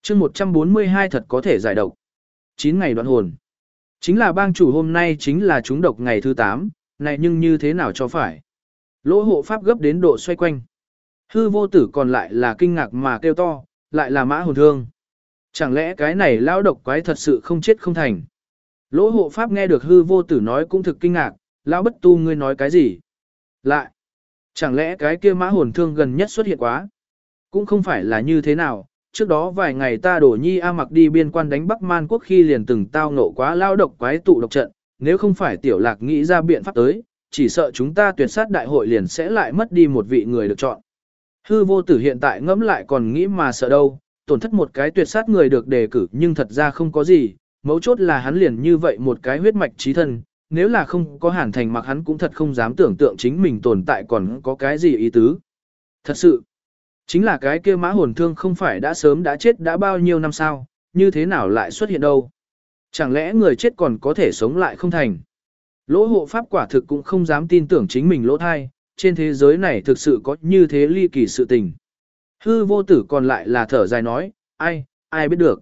chương 142 thật có thể giải độc. 9 ngày đoạn hồn. Chính là bang chủ hôm nay chính là chúng độc ngày thứ 8, này nhưng như thế nào cho phải. Lỗ hộ pháp gấp đến độ xoay quanh. Hư vô tử còn lại là kinh ngạc mà kêu to, lại là mã hồn thương. Chẳng lẽ cái này lao độc quái thật sự không chết không thành. Lỗ hộ pháp nghe được hư vô tử nói cũng thực kinh ngạc, lão bất tu ngươi nói cái gì? Lại, chẳng lẽ cái kia mã hồn thương gần nhất xuất hiện quá? Cũng không phải là như thế nào, trước đó vài ngày ta đổ nhi A mặc đi biên quan đánh Bắc Man quốc khi liền từng tao ngộ quá lao độc quái tụ độc trận, nếu không phải tiểu lạc nghĩ ra biện pháp tới, chỉ sợ chúng ta tuyệt sát đại hội liền sẽ lại mất đi một vị người được chọn. Hư vô tử hiện tại ngẫm lại còn nghĩ mà sợ đâu, tổn thất một cái tuyệt sát người được đề cử nhưng thật ra không có gì, mấu chốt là hắn liền như vậy một cái huyết mạch trí thân, nếu là không có hàn thành mặc hắn cũng thật không dám tưởng tượng chính mình tồn tại còn có cái gì ý tứ. Thật sự, chính là cái kia mã hồn thương không phải đã sớm đã chết đã bao nhiêu năm sao, như thế nào lại xuất hiện đâu. Chẳng lẽ người chết còn có thể sống lại không thành. Lỗ hộ pháp quả thực cũng không dám tin tưởng chính mình lỗ thai, trên thế giới này thực sự có như thế ly kỳ sự tình. Hư vô tử còn lại là thở dài nói, ai, ai biết được.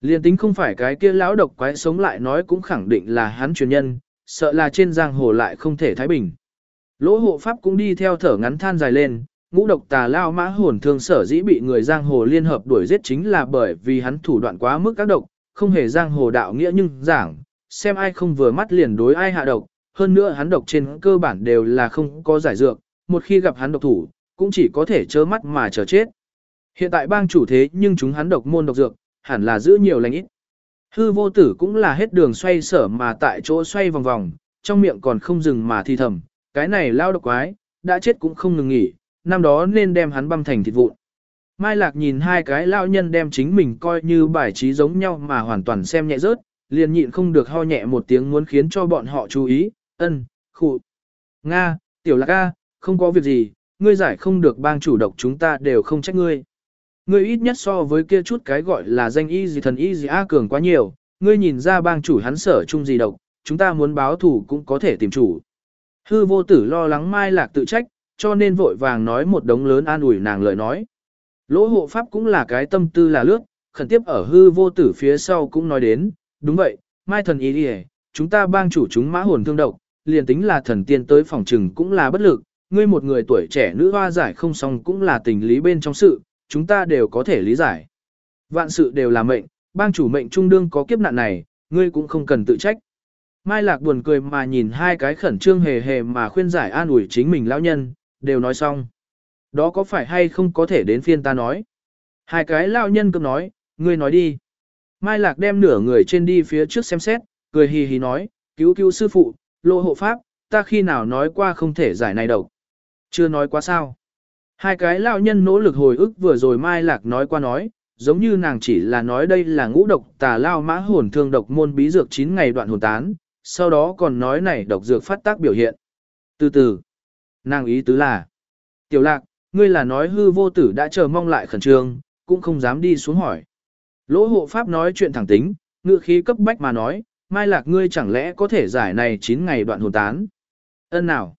Liên tính không phải cái kia lão độc quái sống lại nói cũng khẳng định là hắn truyền nhân, sợ là trên giang hồ lại không thể thái bình. Lỗ hộ pháp cũng đi theo thở ngắn than dài lên, ngũ độc tà lao mã hồn thương sở dĩ bị người giang hồ liên hợp đuổi giết chính là bởi vì hắn thủ đoạn quá mức các độc, không hề giang hồ đạo nghĩa nhưng giảng, xem ai không vừa mắt liền đối ai hạ độc, hơn nữa hắn độc trên cơ bản đều là không có giải dược, một khi gặp hắn độc thủ, cũng chỉ có thể trơ mắt mà chờ chết. Hiện tại bang chủ thế nhưng chúng hắn độc môn độc dược, hẳn là giữ nhiều lành ít. Hư vô tử cũng là hết đường xoay sở mà tại chỗ xoay vòng vòng, trong miệng còn không dừng mà thi thầm, cái này lao độc quái, đã chết cũng không ngừng nghỉ, năm đó nên đem hắn băm thành thịt vụn. Mai Lạc nhìn hai cái lao nhân đem chính mình coi như bài trí giống nhau mà hoàn toàn xem nhẹ rớt, liền nhịn không được ho nhẹ một tiếng muốn khiến cho bọn họ chú ý, ân, khụ. Nga, tiểu lạc A, không có việc gì, ngươi giải không được bang chủ độc chúng ta đều không trách ngươi. Ngươi ít nhất so với kia chút cái gọi là danh y gì thần y gì A cường quá nhiều, ngươi nhìn ra bang chủ hắn sở chung gì độc, chúng ta muốn báo thủ cũng có thể tìm chủ. Hư vô tử lo lắng Mai Lạc tự trách, cho nên vội vàng nói một đống lớn an ủi nàng lời nói. Lỗ hộ pháp cũng là cái tâm tư là lướt, khẩn tiếp ở hư vô tử phía sau cũng nói đến, đúng vậy, mai thần ý đi chúng ta bang chủ chúng mã hồn thương độc, liền tính là thần tiên tới phòng trừng cũng là bất lực, ngươi một người tuổi trẻ nữ hoa giải không xong cũng là tình lý bên trong sự, chúng ta đều có thể lý giải. Vạn sự đều là mệnh, bang chủ mệnh trung đương có kiếp nạn này, ngươi cũng không cần tự trách. Mai Lạc buồn cười mà nhìn hai cái khẩn trương hề hề mà khuyên giải an ủi chính mình lão nhân, đều nói xong. Đó có phải hay không có thể đến phiên ta nói? Hai cái lão nhân cầm nói, ngươi nói đi. Mai Lạc đem nửa người trên đi phía trước xem xét, cười hì hì nói, cứu cứu sư phụ, lô hộ pháp, ta khi nào nói qua không thể giải này độc. Chưa nói quá sao. Hai cái lão nhân nỗ lực hồi ức vừa rồi Mai Lạc nói qua nói, giống như nàng chỉ là nói đây là ngũ độc tà lao mã hồn thương độc môn bí dược 9 ngày đoạn hồn tán, sau đó còn nói này độc dược phát tác biểu hiện. Từ từ, nàng ý tứ là, tiểu lạc, ngươi là nói hư vô tử đã chờ mong lại khẩn trương, cũng không dám đi xuống hỏi. Lỗ hộ pháp nói chuyện thẳng tính, ngựa khí cấp bách mà nói, Mai Lạc ngươi chẳng lẽ có thể giải này 9 ngày đoạn hồn tán. Ân nào?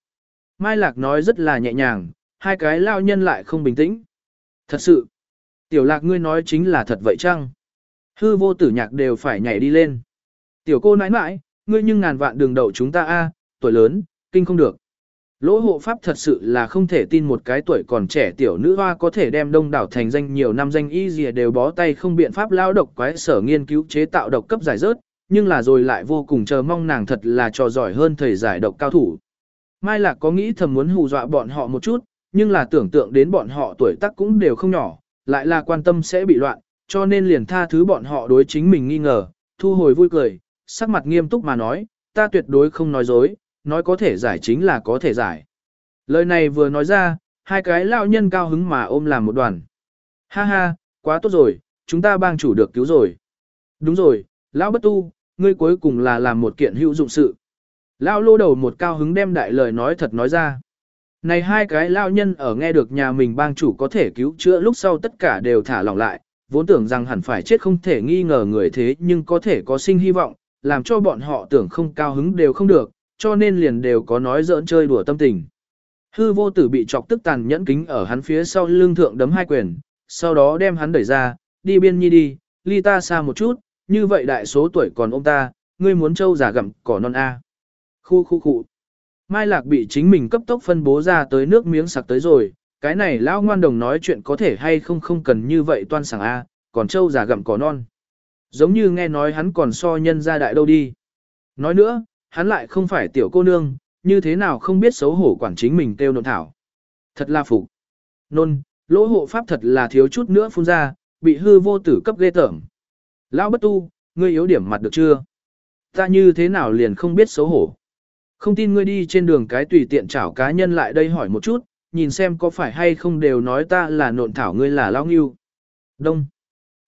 Mai Lạc nói rất là nhẹ nhàng, hai cái lao nhân lại không bình tĩnh. Thật sự, tiểu lạc ngươi nói chính là thật vậy chăng? Hư vô tử nhạc đều phải nhảy đi lên. Tiểu cô nãi nãi, ngươi nhưng ngàn vạn đường đậu chúng ta a, tuổi lớn, kinh không được. Lỗ hộ pháp thật sự là không thể tin một cái tuổi còn trẻ tiểu nữ hoa có thể đem đông đảo thành danh nhiều năm danh y gì đều bó tay không biện pháp lao độc quái sở nghiên cứu chế tạo độc cấp giải rớt, nhưng là rồi lại vô cùng chờ mong nàng thật là trò giỏi hơn thầy giải độc cao thủ. Mai Lạc có nghĩ thầm muốn hù dọa bọn họ một chút, nhưng là tưởng tượng đến bọn họ tuổi tác cũng đều không nhỏ, lại là quan tâm sẽ bị loạn, cho nên liền tha thứ bọn họ đối chính mình nghi ngờ, thu hồi vui cười, sắc mặt nghiêm túc mà nói, ta tuyệt đối không nói dối, nói có thể giải chính là có thể giải. Lời này vừa nói ra, hai cái lão nhân cao hứng mà ôm làm một đoàn. Ha ha, quá tốt rồi, chúng ta bang chủ được cứu rồi. Đúng rồi, lão bất tu, ngươi cuối cùng là làm một kiện hữu dụng sự. Lão lô đầu một cao hứng đem đại lời nói thật nói ra. Này hai cái lao nhân ở nghe được nhà mình bang chủ có thể cứu chữa lúc sau tất cả đều thả lỏng lại, vốn tưởng rằng hẳn phải chết không thể nghi ngờ người thế nhưng có thể có sinh hy vọng, làm cho bọn họ tưởng không cao hứng đều không được, cho nên liền đều có nói giỡn chơi đùa tâm tình. Hư vô tử bị chọc tức tàn nhẫn kính ở hắn phía sau lưng thượng đấm hai quyền, sau đó đem hắn đẩy ra, đi biên nhi đi, ly ta xa một chút, như vậy đại số tuổi còn ông ta, ngươi muốn trâu giả gặm cỏ non A. Khu khu khu. Mai Lạc bị chính mình cấp tốc phân bố ra tới nước miếng sặc tới rồi, cái này lão ngoan đồng nói chuyện có thể hay không không cần như vậy toan sảng A, còn trâu giả gặm cỏ non. Giống như nghe nói hắn còn so nhân ra đại đâu đi. Nói nữa, hắn lại không phải tiểu cô nương, như thế nào không biết xấu hổ quản chính mình kêu nộn thảo. Thật là phục. Nôn, lỗ hộ pháp thật là thiếu chút nữa phun ra, bị hư vô tử cấp ghê tởm. Lão bất tu, ngươi yếu điểm mặt được chưa? Ta như thế nào liền không biết xấu hổ. Không tin ngươi đi trên đường cái tùy tiện chảo cá nhân lại đây hỏi một chút, nhìn xem có phải hay không đều nói ta là nộn thảo ngươi là lao nghiêu. Đông.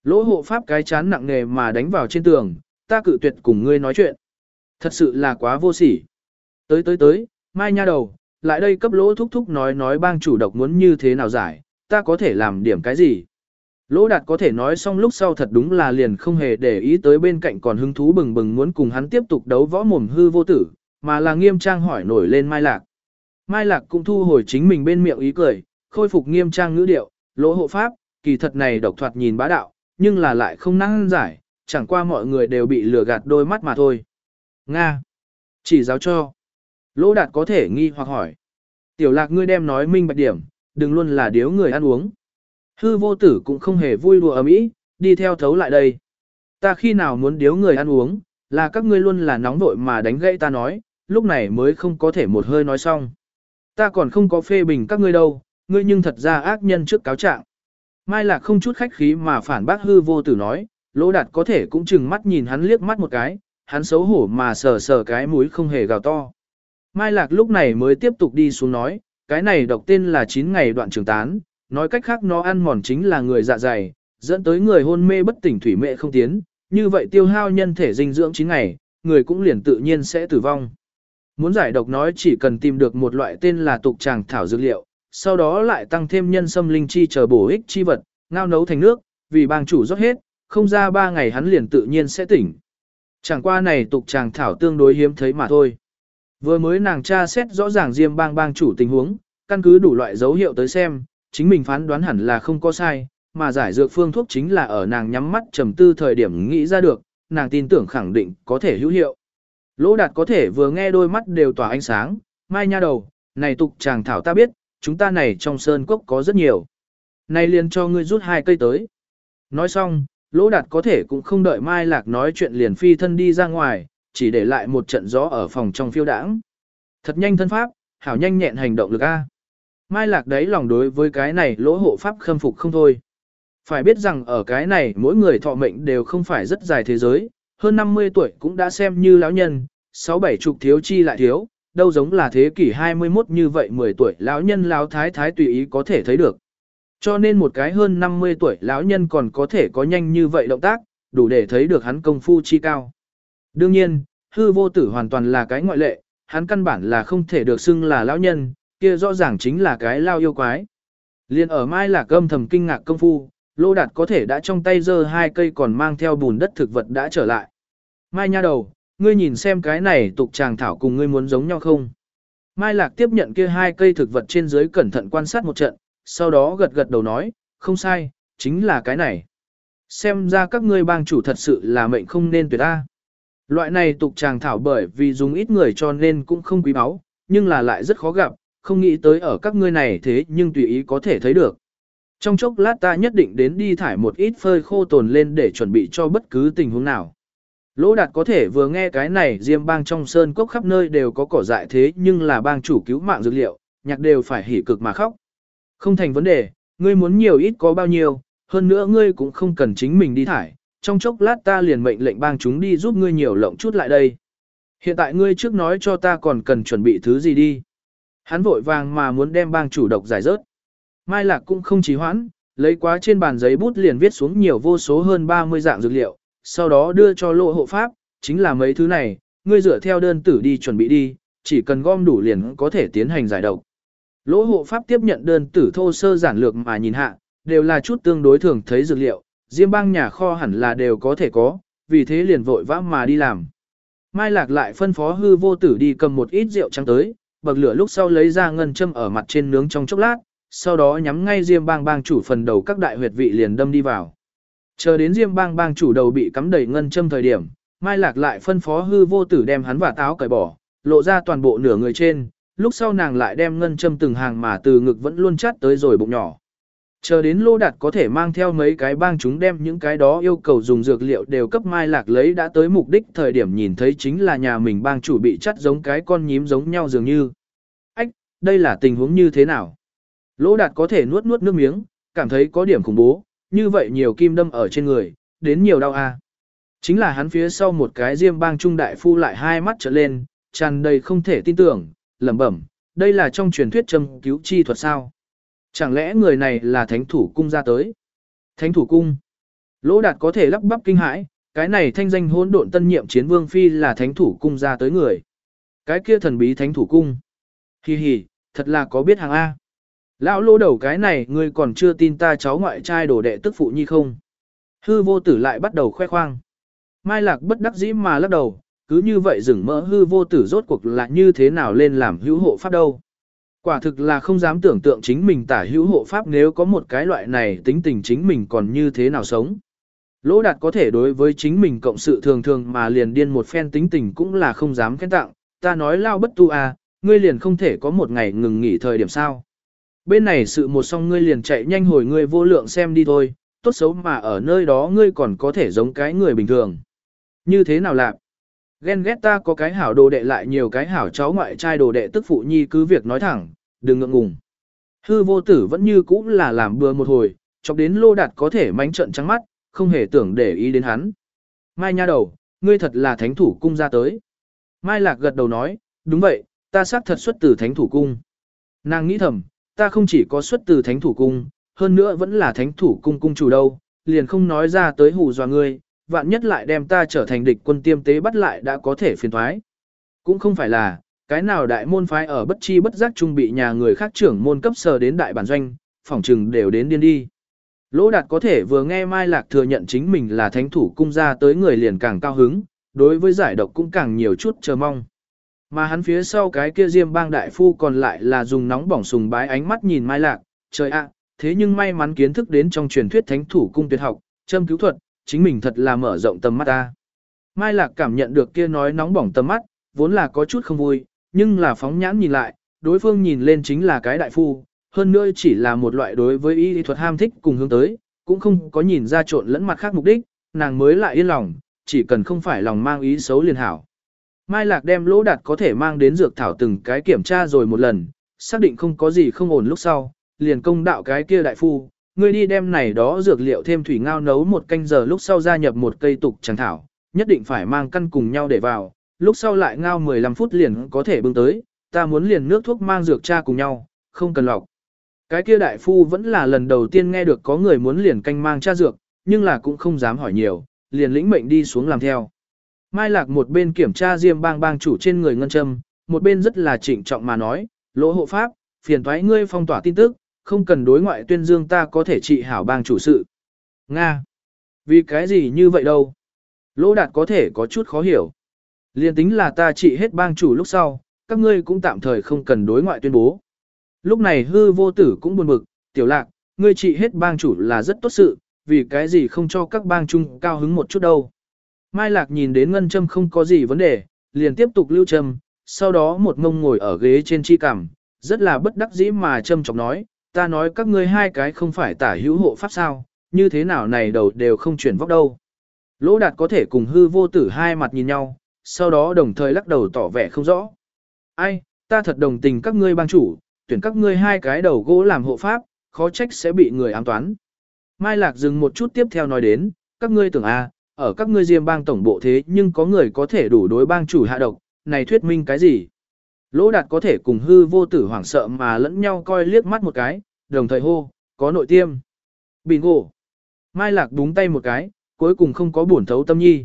Lỗ hộ pháp cái chán nặng nề mà đánh vào trên tường, ta cự tuyệt cùng ngươi nói chuyện. Thật sự là quá vô sỉ. Tới tới tới, mai nha đầu, lại đây cấp lỗ thúc thúc nói nói bang chủ độc muốn như thế nào giải, ta có thể làm điểm cái gì. Lỗ đạt có thể nói xong lúc sau thật đúng là liền không hề để ý tới bên cạnh còn hứng thú bừng bừng muốn cùng hắn tiếp tục đấu võ mồm hư vô tử, mà là nghiêm trang hỏi nổi lên Mai Lạc. Mai Lạc cũng thu hồi chính mình bên miệng ý cười, khôi phục nghiêm trang ngữ điệu, lỗ hộ pháp, kỳ thật này độc thoạt nhìn bá đạo, nhưng là lại không năng giải, chẳng qua mọi người đều bị lừa gạt đôi mắt mà thôi. Nga. Chỉ giáo cho. Lỗ đạt có thể nghi hoặc hỏi. Tiểu lạc ngươi đem nói minh bạch điểm, đừng luôn là điếu người ăn uống. Hư vô tử cũng không hề vui đùa ấm ý, đi theo thấu lại đây. Ta khi nào muốn điếu người ăn uống, là các ngươi luôn là nóng vội mà đánh gãy ta nói, lúc này mới không có thể một hơi nói xong. Ta còn không có phê bình các ngươi đâu, ngươi nhưng thật ra ác nhân trước cáo trạng. Mai Lạc không chút khách khí mà phản bác hư vô tử nói, lỗ đạt có thể cũng chừng mắt nhìn hắn liếc mắt một cái, hắn xấu hổ mà sờ sờ cái mũi không hề gào to. Mai Lạc lúc này mới tiếp tục đi xuống nói, cái này độc tên là 9 ngày đoạn trường tán, nói cách khác nó ăn mòn chính là người dạ dày, dẫn tới người hôn mê bất tỉnh thủy mệ không tiến, như vậy tiêu hao nhân thể dinh dưỡng 9 ngày, người cũng liền tự nhiên sẽ tử vong. Muốn giải độc nói chỉ cần tìm được một loại tên là tục tràng thảo dược liệu, sau đó lại tăng thêm nhân sâm linh chi chờ bổ ích chi vật, ngao nấu thành nước, vì bang chủ rót hết, không ra ba ngày hắn liền tự nhiên sẽ tỉnh. Chẳng qua này tục tràng thảo tương đối hiếm thấy mà thôi. Vừa mới nàng tra xét rõ ràng Diêm bang bang chủ tình huống, căn cứ đủ loại dấu hiệu tới xem, chính mình phán đoán hẳn là không có sai, mà giải dược phương thuốc chính là ở nàng nhắm mắt trầm tư thời điểm nghĩ ra được, nàng tin tưởng khẳng định có thể hữu hiệu. Lỗ đạt có thể vừa nghe đôi mắt đều tỏa ánh sáng, mai nha đầu, này tục chàng thảo ta biết, chúng ta này trong sơn cốc có rất nhiều. Này liền cho ngươi rút hai cây tới. Nói xong, lỗ đạt có thể cũng không đợi mai lạc nói chuyện liền phi thân đi ra ngoài, chỉ để lại một trận gió ở phòng trong phiêu đảng. Thật nhanh thân pháp, hảo nhanh nhẹn hành động lực A. Mai lạc đấy lòng đối với cái này lỗ hộ pháp khâm phục không thôi. Phải biết rằng ở cái này mỗi người thọ mệnh đều không phải rất dài thế giới, hơn 50 tuổi cũng đã xem như lão nhân, sáu bảy chục thiếu chi lại thiếu, đâu giống là thế kỷ 21 như vậy 10 tuổi lão nhân lão thái thái tùy ý có thể thấy được. Cho nên một cái hơn 50 tuổi lão nhân còn có thể có nhanh như vậy động tác, đủ để thấy được hắn công phu chi cao. Đương nhiên, hư vô tử hoàn toàn là cái ngoại lệ, hắn căn bản là không thể được xưng là lão nhân, kia rõ ràng chính là cái lao yêu quái. Liên ở mai là cơm thầm kinh ngạc công phu, lô đạt có thể đã trong tay giơ hai cây còn mang theo bùn đất thực vật đã trở lại. Mai nha đầu, ngươi nhìn xem cái này tục tràng thảo cùng ngươi muốn giống nhau không? Mai lạc tiếp nhận kia hai cây thực vật trên dưới cẩn thận quan sát một trận, sau đó gật gật đầu nói, không sai, chính là cái này. Xem ra các ngươi bang chủ thật sự là mệnh không nên tuyệt ta. Loại này tục tràng thảo bởi vì dùng ít người cho nên cũng không quý báu, nhưng là lại rất khó gặp, không nghĩ tới ở các ngươi này thế nhưng tùy ý có thể thấy được. Trong chốc lát ta nhất định đến đi thải một ít phơi khô tồn lên để chuẩn bị cho bất cứ tình huống nào. Lỗ đạt có thể vừa nghe cái này diêm bang trong sơn cốc khắp nơi đều có cỏ dại thế nhưng là bang chủ cứu mạng dược liệu, nhạc đều phải hỉ cực mà khóc. Không thành vấn đề, ngươi muốn nhiều ít có bao nhiêu, hơn nữa ngươi cũng không cần chính mình đi thải, trong chốc lát ta liền mệnh lệnh bang chúng đi giúp ngươi nhiều lộng chút lại đây. Hiện tại ngươi trước nói cho ta còn cần chuẩn bị thứ gì đi. Hắn vội vàng mà muốn đem bang chủ độc giải rớt. Mai Lạc cũng không trì hoãn, lấy quá trên bàn giấy bút liền viết xuống nhiều vô số hơn 30 dạng dược liệu, sau đó đưa cho lộ hộ pháp, chính là mấy thứ này, ngươi dựa theo đơn tử đi chuẩn bị đi, chỉ cần gom đủ liền có thể tiến hành giải độc. Lỗ hộ pháp tiếp nhận đơn tử thô sơ giản lược mà nhìn hạ, đều là chút tương đối thường thấy dược liệu, diêm bang nhà kho hẳn là đều có thể có, vì thế liền vội vã mà đi làm. Mai Lạc lại phân phó hư vô tử đi cầm một ít rượu trắng tới, bậc lửa lúc sau lấy ra ngân châm ở mặt trên nướng trong chốc lát, sau đó nhắm ngay Diêm Bang Bang chủ phần đầu các đại huyệt vị liền đâm đi vào. Chờ đến Diêm Bang Bang chủ đầu bị cắm đầy ngân châm thời điểm, Mai Lạc lại phân phó hư vô tử đem hắn và táo cởi bỏ, lộ ra toàn bộ nửa người trên, lúc sau nàng lại đem ngân châm từng hàng mà từ ngực vẫn luôn chát tới rồi bụng nhỏ. Chờ đến lô đạt có thể mang theo mấy cái bang chúng đem những cái đó yêu cầu dùng dược liệu đều cấp mai lạc lấy đã tới mục đích thời điểm nhìn thấy chính là nhà mình bang chủ bị chắt giống cái con nhím giống nhau dường như. Ách, đây là tình huống như thế nào? Lỗ đạt có thể nuốt nuốt nước miếng, cảm thấy có điểm khủng bố, như vậy nhiều kim đâm ở trên người, đến nhiều đau a. Chính là hắn phía sau một cái diêm bang trung đại phu lại hai mắt trở lên, tràn đầy không thể tin tưởng, lẩm bẩm, đây là trong truyền thuyết châm cứu chi thuật sao? Chẳng lẽ người này là thánh thủ cung ra tới? Thánh thủ cung. Lỗ đạt có thể lắp bắp kinh hãi, cái này thanh danh hỗn độn tân nhiệm chiến vương phi là thánh thủ cung ra tới người. Cái kia thần bí thánh thủ cung. Hi hi, thật là có biết hàng A. Lão lô đầu cái này ngươi còn chưa tin ta cháu ngoại trai đổ đệ tức phụ nhi không? Hư vô tử lại bắt đầu khoe khoang. Mai lạc bất đắc dĩ mà lắc đầu, cứ như vậy rừng mỡ hư vô tử rốt cuộc là như thế nào lên làm hữu hộ pháp đâu. Quả thực là không dám tưởng tượng chính mình tả hữu hộ pháp nếu có một cái loại này tính tình chính mình còn như thế nào sống. Lỗ đạt có thể đối với chính mình cộng sự thường thường mà liền điên một phen tính tình cũng là không dám khen tặng, ta nói lao bất tu à, ngươi liền không thể có một ngày ngừng nghỉ thời điểm sao. Bên này sự một xong ngươi liền chạy nhanh hồi ngươi vô lượng xem đi thôi, tốt xấu mà ở nơi đó ngươi còn có thể giống cái người bình thường. Như thế nào lạc? Ghen ghét ta có cái hảo đồ đệ lại nhiều cái hảo cháu ngoại trai đồ đệ tức phụ nhi cứ việc nói thẳng, đừng ngượng ngùng. Hư vô tử vẫn như cũ là làm bừa một hồi, chọc đến lô đạt có thể mánh trận trắng mắt, không hề tưởng để ý đến hắn. Mai nha đầu, ngươi thật là thánh thủ cung ra tới. Mai lạc gật đầu nói, đúng vậy, ta xác thật xuất từ thánh thủ cung. Nàng nghĩ thầm, ta không chỉ có xuất từ thánh thủ cung, hơn nữa vẫn là thánh thủ cung cung chủ đâu, liền không nói ra tới hù dọa ngươi, vạn nhất lại đem ta trở thành địch quân tiêm tế bắt lại đã có thể phiền thoái. Cũng không phải là, cái nào đại môn phái ở bất chi bất giác trung bị nhà người khác trưởng môn cấp sờ đến đại bản doanh, phỏng trừng đều đến điên đi. Lỗ đạt có thể vừa nghe Mai Lạc thừa nhận chính mình là thánh thủ cung ra tới người liền càng cao hứng, đối với giải độc cũng càng nhiều chút chờ mong. Mà hắn phía sau cái kia diêm bang đại phu còn lại là dùng nóng bỏng sùng bái ánh mắt nhìn Mai Lạc, trời ạ, thế nhưng may mắn kiến thức đến trong truyền thuyết thánh thủ cung tuyệt học, châm cứu thuật, chính mình thật là mở rộng tầm mắt ta. Mai Lạc cảm nhận được kia nói nóng bỏng tầm mắt, vốn là có chút không vui, nhưng là phóng nhãn nhìn lại, đối phương nhìn lên chính là cái đại phu, hơn nữa chỉ là một loại đối với y thuật ham thích cùng hướng tới, cũng không có nhìn ra trộn lẫn mặt khác mục đích, nàng mới lại yên lòng, chỉ cần không phải lòng mang ý xấu liền hảo. Mai Lạc đem lỗ đạt có thể mang đến dược thảo từng cái kiểm tra rồi một lần, xác định không có gì không ổn lúc sau, liền công đạo cái kia đại phu, người đi đem này đó dược liệu thêm thủy ngao nấu một canh giờ lúc sau gia nhập một cây tục chẳng thảo, nhất định phải mang căn cùng nhau để vào, lúc sau lại ngao 15 phút liền có thể bưng tới, ta muốn liền nước thuốc mang dược cha cùng nhau, không cần lọc. Cái kia đại phu vẫn là lần đầu tiên nghe được có người muốn liền canh mang cha dược, nhưng là cũng không dám hỏi nhiều, liền lĩnh mệnh đi xuống làm theo. Mai Lạc một bên kiểm tra Diêm Bang bang chủ trên người ngân châm, một bên rất là trịnh trọng mà nói, lỗ hộ pháp, phiền thoái ngươi phong tỏa tin tức, không cần đối ngoại tuyên dương ta có thể trị hảo bang chủ sự. Nga! Vì cái gì như vậy đâu? Lỗ đạt có thể có chút khó hiểu. Liên tính là ta trị hết bang chủ lúc sau, các ngươi cũng tạm thời không cần đối ngoại tuyên bố. Lúc này hư vô tử cũng buồn bực, tiểu lạc, ngươi trị hết bang chủ là rất tốt sự, vì cái gì không cho các bang chung cao hứng một chút đâu. Mai Lạc nhìn đến Ngân Trâm không có gì vấn đề, liền tiếp tục lưu trầm, sau đó một ngông ngồi ở ghế trên chi cằm, rất là bất đắc dĩ mà châm chọc nói, ta nói các ngươi hai cái không phải tả hữu hộ pháp sao, như thế nào này đầu đều không chuyển vóc đâu. Lỗ đạt có thể cùng hư vô tử hai mặt nhìn nhau, sau đó đồng thời lắc đầu tỏ vẻ không rõ. Ai, ta thật đồng tình các ngươi bang chủ, tuyển các ngươi hai cái đầu gỗ làm hộ pháp, khó trách sẽ bị người ám toán. Mai Lạc dừng một chút tiếp theo nói đến, các ngươi tưởng à, ở các ngươi diêm bang tổng bộ thế nhưng có người có thể đủ đối bang chủ hạ độc, này thuyết minh cái gì? Lỗ đạt có thể cùng hư vô tử hoảng sợ mà lẫn nhau coi liếc mắt một cái, đồng thời hô, có nội tiêm. Bingo. Mai Lạc đúng tay một cái, cuối cùng không có buồn thấu tâm nhi.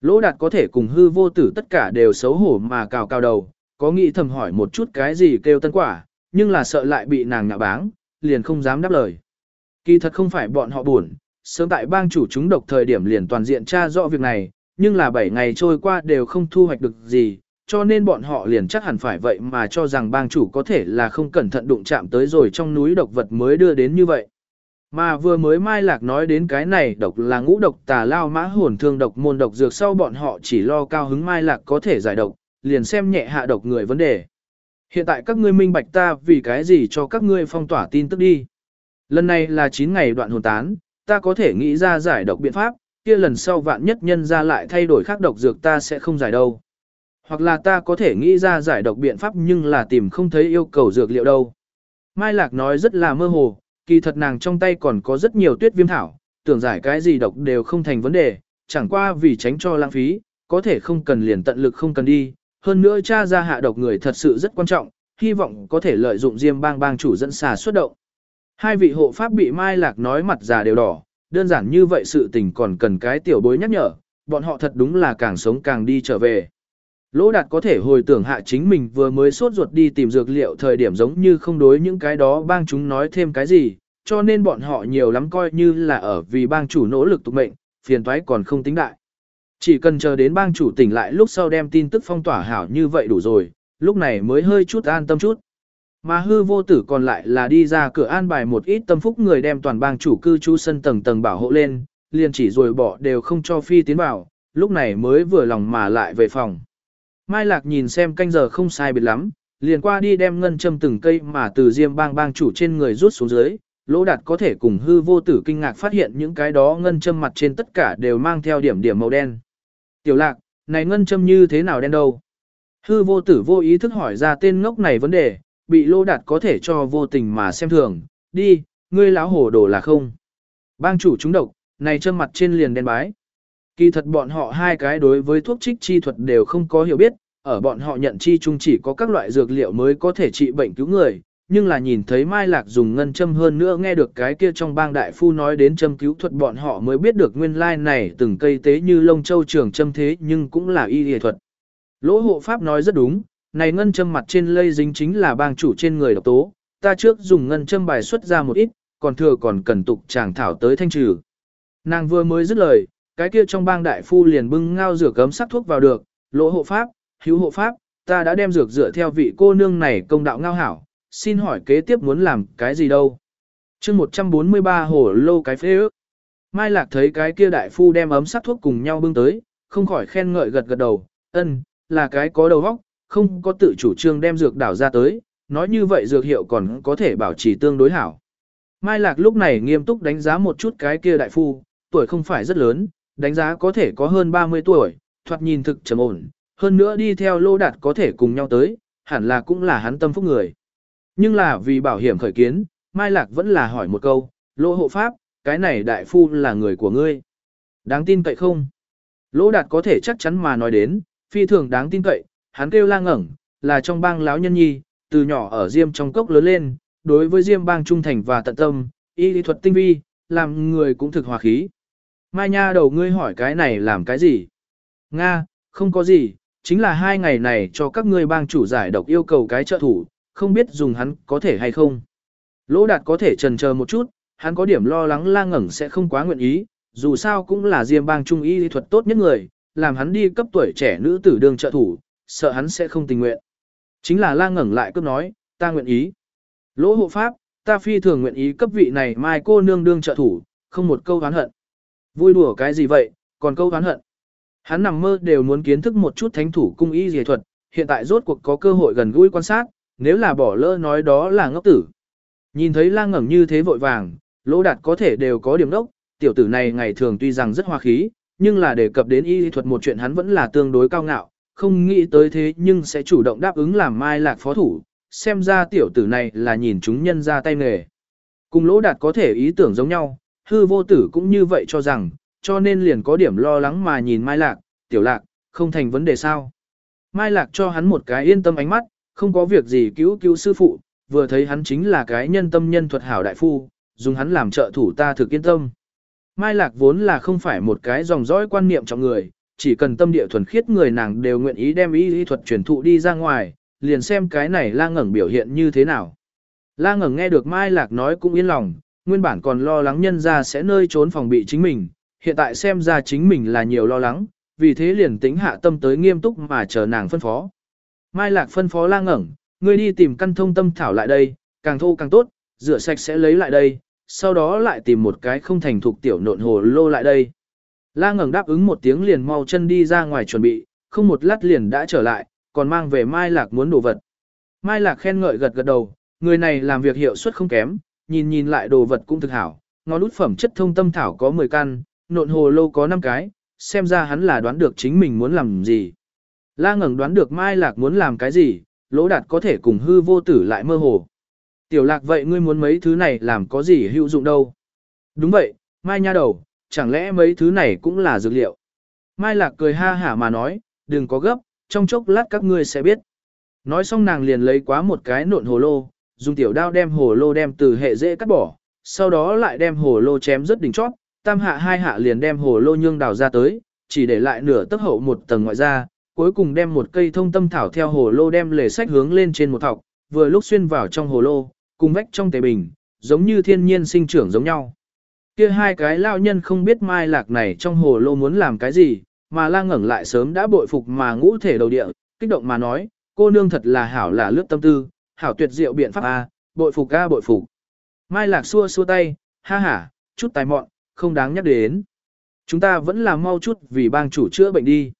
Lỗ đạt có thể cùng hư vô tử tất cả đều xấu hổ mà cào cào đầu, có nghĩ thầm hỏi một chút cái gì kêu tân quả, nhưng là sợ lại bị nàng ngạ báng, liền không dám đáp lời. Kỳ thật không phải bọn họ buồn, sớm tại bang chủ chúng độc thời điểm liền toàn diện tra rõ việc này, nhưng là 7 ngày trôi qua đều không thu hoạch được gì, cho nên bọn họ liền chắc hẳn phải vậy mà cho rằng bang chủ có thể là không cẩn thận đụng chạm tới rồi trong núi độc vật mới đưa đến như vậy. Mà vừa mới Mai Lạc nói đến cái này độc là ngũ độc tà lao mã hồn thương độc môn độc dược sau bọn họ chỉ lo cao hứng Mai Lạc có thể giải độc, liền xem nhẹ hạ độc người vấn đề. Hiện tại các ngươi minh bạch ta vì cái gì cho các ngươi phong tỏa tin tức đi. Lần này là 9 ngày đoạn hồn tán, ta có thể nghĩ ra giải độc biện pháp, kia lần sau vạn nhất nhân ra lại thay đổi khác độc dược ta sẽ không giải đâu. Hoặc là ta có thể nghĩ ra giải độc biện pháp nhưng là tìm không thấy yêu cầu dược liệu đâu. Mai Lạc nói rất là mơ hồ, kỳ thật nàng trong tay còn có rất nhiều tuyết viêm thảo, tưởng giải cái gì độc đều không thành vấn đề, chẳng qua vì tránh cho lãng phí, có thể không cần liền tận lực không cần đi. Hơn nữa cha ra hạ độc người thật sự rất quan trọng, hy vọng có thể lợi dụng diêm bang bang chủ dẫn xà xuất động. Hai vị hộ pháp bị Mai Lạc nói mặt già đều đỏ, đơn giản như vậy sự tình còn cần cái tiểu bối nhắc nhở, bọn họ thật đúng là càng sống càng đi trở về. Lỗ đạt có thể hồi tưởng hạ chính mình vừa mới sốt ruột đi tìm dược liệu thời điểm giống như không đối những cái đó bang chúng nói thêm cái gì, cho nên bọn họ nhiều lắm coi như là ở vì bang chủ nỗ lực tục mệnh, phiền toái còn không tính đại. Chỉ cần chờ đến bang chủ tỉnh lại lúc sau đem tin tức phong tỏa hảo như vậy đủ rồi, lúc này mới hơi chút an tâm chút. Mà hư vô tử còn lại là đi ra cửa an bài một ít tâm phúc người đem toàn bang chủ cư trú sân tầng tầng bảo hộ lên, liền chỉ rồi bỏ đều không cho phi tiến vào, lúc này mới vừa lòng mà lại về phòng. Mai Lạc nhìn xem canh giờ không sai biệt lắm, liền qua đi đem ngân châm từng cây mà từ diêm bang bang chủ trên người rút xuống dưới, lỗ đạt có thể cùng hư vô tử kinh ngạc phát hiện những cái đó ngân châm mặt trên tất cả đều mang theo điểm điểm màu đen. Tiểu lạc, này ngân châm như thế nào đen đâu? Hư vô tử vô ý thức hỏi ra tên ngốc này vấn đề, bị lô đạt có thể cho vô tình mà xem thường, đi, ngươi láo hổ đồ là không. Bang chủ chúng độc, này châm mặt trên liền đen bái. Kỳ thật bọn họ hai cái đối với thuốc trích chi thuật đều không có hiểu biết, ở bọn họ nhận chi chung chỉ có các loại dược liệu mới có thể trị bệnh cứu người, nhưng là nhìn thấy Mai Lạc dùng ngân châm hơn nữa nghe được cái kia trong bang đại phu nói đến châm cứu thuật bọn họ mới biết được nguyên lai này từng cây tế như lông châu trường châm thế nhưng cũng là y y thuật. Lỗ hộ pháp nói rất đúng, này ngân châm mặt trên lây dính chính là bang chủ trên người độc tố, ta trước dùng ngân châm bài xuất ra một ít, còn thừa còn cần tục chàng thảo tới thanh trừ. Nàng vừa mới dứt lời, cái kia trong bang đại phu liền bưng ngao rửa cấm sắc thuốc vào được, lỗ hộ pháp, hữu hộ pháp, ta đã đem dược dựa theo vị cô nương này công đạo ngao hảo, xin hỏi kế tiếp muốn làm cái gì đâu. chương 143 hồ lô cái phê ước. Mai Lạc thấy cái kia đại phu đem ấm sắc thuốc cùng nhau bưng tới, không khỏi khen ngợi gật gật đầu, ân, là cái có đầu óc, không có tự chủ trương đem dược đảo ra tới, nói như vậy dược hiệu còn có thể bảo trì tương đối hảo. Mai Lạc lúc này nghiêm túc đánh giá một chút cái kia đại phu, tuổi không phải rất lớn, đánh giá có thể có hơn 30 tuổi, thoạt nhìn thực trầm ổn, hơn nữa đi theo lô đạt có thể cùng nhau tới, hẳn là cũng là hắn tâm phúc người. Nhưng là vì bảo hiểm khởi kiến, Mai Lạc vẫn là hỏi một câu, lô hộ pháp, cái này đại phu là người của ngươi. Đáng tin cậy không? Lô đạt có thể chắc chắn mà nói đến, phi thường đáng tin cậy, hắn kêu la ngẩn, là trong bang lão nhân nhi, từ nhỏ ở Diêm trong cốc lớn lên, đối với Diêm bang trung thành và tận tâm, y lý thuật tinh vi, làm người cũng thực hòa khí. Mai nha đầu ngươi hỏi cái này làm cái gì? Nga, không có gì, chính là hai ngày này cho các ngươi bang chủ giải độc yêu cầu cái trợ thủ, không biết dùng hắn có thể hay không. Lỗ đạt có thể trần chờ một chút, hắn có điểm lo lắng la ngẩn sẽ không quá nguyện ý, dù sao cũng là diêm bang trung y lý thuật tốt nhất người, làm hắn đi cấp tuổi trẻ nữ tử đương trợ thủ, sợ hắn sẽ không tình nguyện. Chính là la ngẩn lại cướp nói, ta nguyện ý. Lỗ hộ pháp, ta phi thường nguyện ý cấp vị này mai cô nương đương trợ thủ, không một câu oán hận. Vui đùa cái gì vậy, còn câu oán hận. Hắn nằm mơ đều muốn kiến thức một chút thánh thủ cung y dề thuật, hiện tại rốt cuộc có cơ hội gần gũi quan sát, nếu là bỏ lỡ nói đó là ngốc tử. Nhìn thấy la ngẩn như thế vội vàng, lỗ đạt có thể đều có điểm đốc, tiểu tử này ngày thường tuy rằng rất hoa khí, nhưng là đề cập đến y thuật một chuyện hắn vẫn là tương đối cao ngạo, không nghĩ tới thế nhưng sẽ chủ động đáp ứng làm mai lạc phó thủ, xem ra tiểu tử này là nhìn chúng nhân ra tay nghề. Cùng lỗ đạt có thể ý tưởng giống nhau, hư vô tử cũng như vậy cho rằng, cho nên liền có điểm lo lắng mà nhìn mai lạc, tiểu lạc, không thành vấn đề sao. Mai lạc cho hắn một cái yên tâm ánh mắt, không có việc gì cứu cứu sư phụ, vừa thấy hắn chính là cái nhân tâm nhân thuật hảo đại phu, dùng hắn làm trợ thủ ta thực yên tâm. Mai Lạc vốn là không phải một cái dòng dõi quan niệm trong người, chỉ cần tâm địa thuần khiết người nàng đều nguyện ý đem ý lý thuật truyền thụ đi ra ngoài, liền xem cái này la ngẩn biểu hiện như thế nào. La ngẩn nghe được Mai Lạc nói cũng yên lòng, nguyên bản còn lo lắng nhân ra sẽ nơi trốn phòng bị chính mình, hiện tại xem ra chính mình là nhiều lo lắng, vì thế liền tính hạ tâm tới nghiêm túc mà chờ nàng phân phó. Mai Lạc phân phó la ngẩn, ngươi đi tìm căn thông tâm thảo lại đây, càng thô càng tốt, rửa sạch sẽ lấy lại đây, sau đó lại tìm một cái không thành thục tiểu nộn hồ lô lại đây. La ngẩng đáp ứng một tiếng liền mau chân đi ra ngoài chuẩn bị, không một lát liền đã trở lại, còn mang về Mai Lạc muốn đồ vật. Mai Lạc khen ngợi gật gật đầu, người này làm việc hiệu suất không kém, nhìn nhìn lại đồ vật cũng thực hảo, ngón út phẩm chất thông tâm thảo có 10 căn, nộn hồ lô có 5 cái, xem ra hắn là đoán được chính mình muốn làm gì. La ngẩng đoán được Mai Lạc muốn làm cái gì, lỗ đạt có thể cùng hư vô tử lại mơ hồ. Tiểu lạc vậy ngươi muốn mấy thứ này làm có gì hữu dụng đâu. Đúng vậy, Mai nha đầu, chẳng lẽ mấy thứ này cũng là dược liệu. Mai lạc cười ha hả mà nói, đừng có gấp, trong chốc lát các ngươi sẽ biết. Nói xong nàng liền lấy quá một cái nộn hồ lô, dùng tiểu đao đem hồ lô đem từ hệ dễ cắt bỏ, sau đó lại đem hồ lô chém rất đỉnh chót, tam hạ hai hạ liền đem hồ lô nhương đào ra tới, chỉ để lại nửa tấc hậu một tầng ngoại ra, cuối cùng đem một cây thông tâm thảo theo hồ lô đem lề sách hướng lên trên một thọc, vừa lúc xuyên vào trong hồ lô, cùng vách trong tề bình, giống như thiên nhiên sinh trưởng giống nhau. Kia hai cái lao nhân không biết mai lạc này trong hồ lô muốn làm cái gì, mà la ngẩn lại sớm đã bội phục mà ngũ thể đầu địa, kích động mà nói, cô nương thật là hảo là lướt tâm tư, hảo tuyệt diệu biện pháp A, bội phục A bội phục. Mai lạc xua xua tay, ha ha, chút tài mọn, không đáng nhắc đến. Chúng ta vẫn là mau chút vì bang chủ chữa bệnh đi.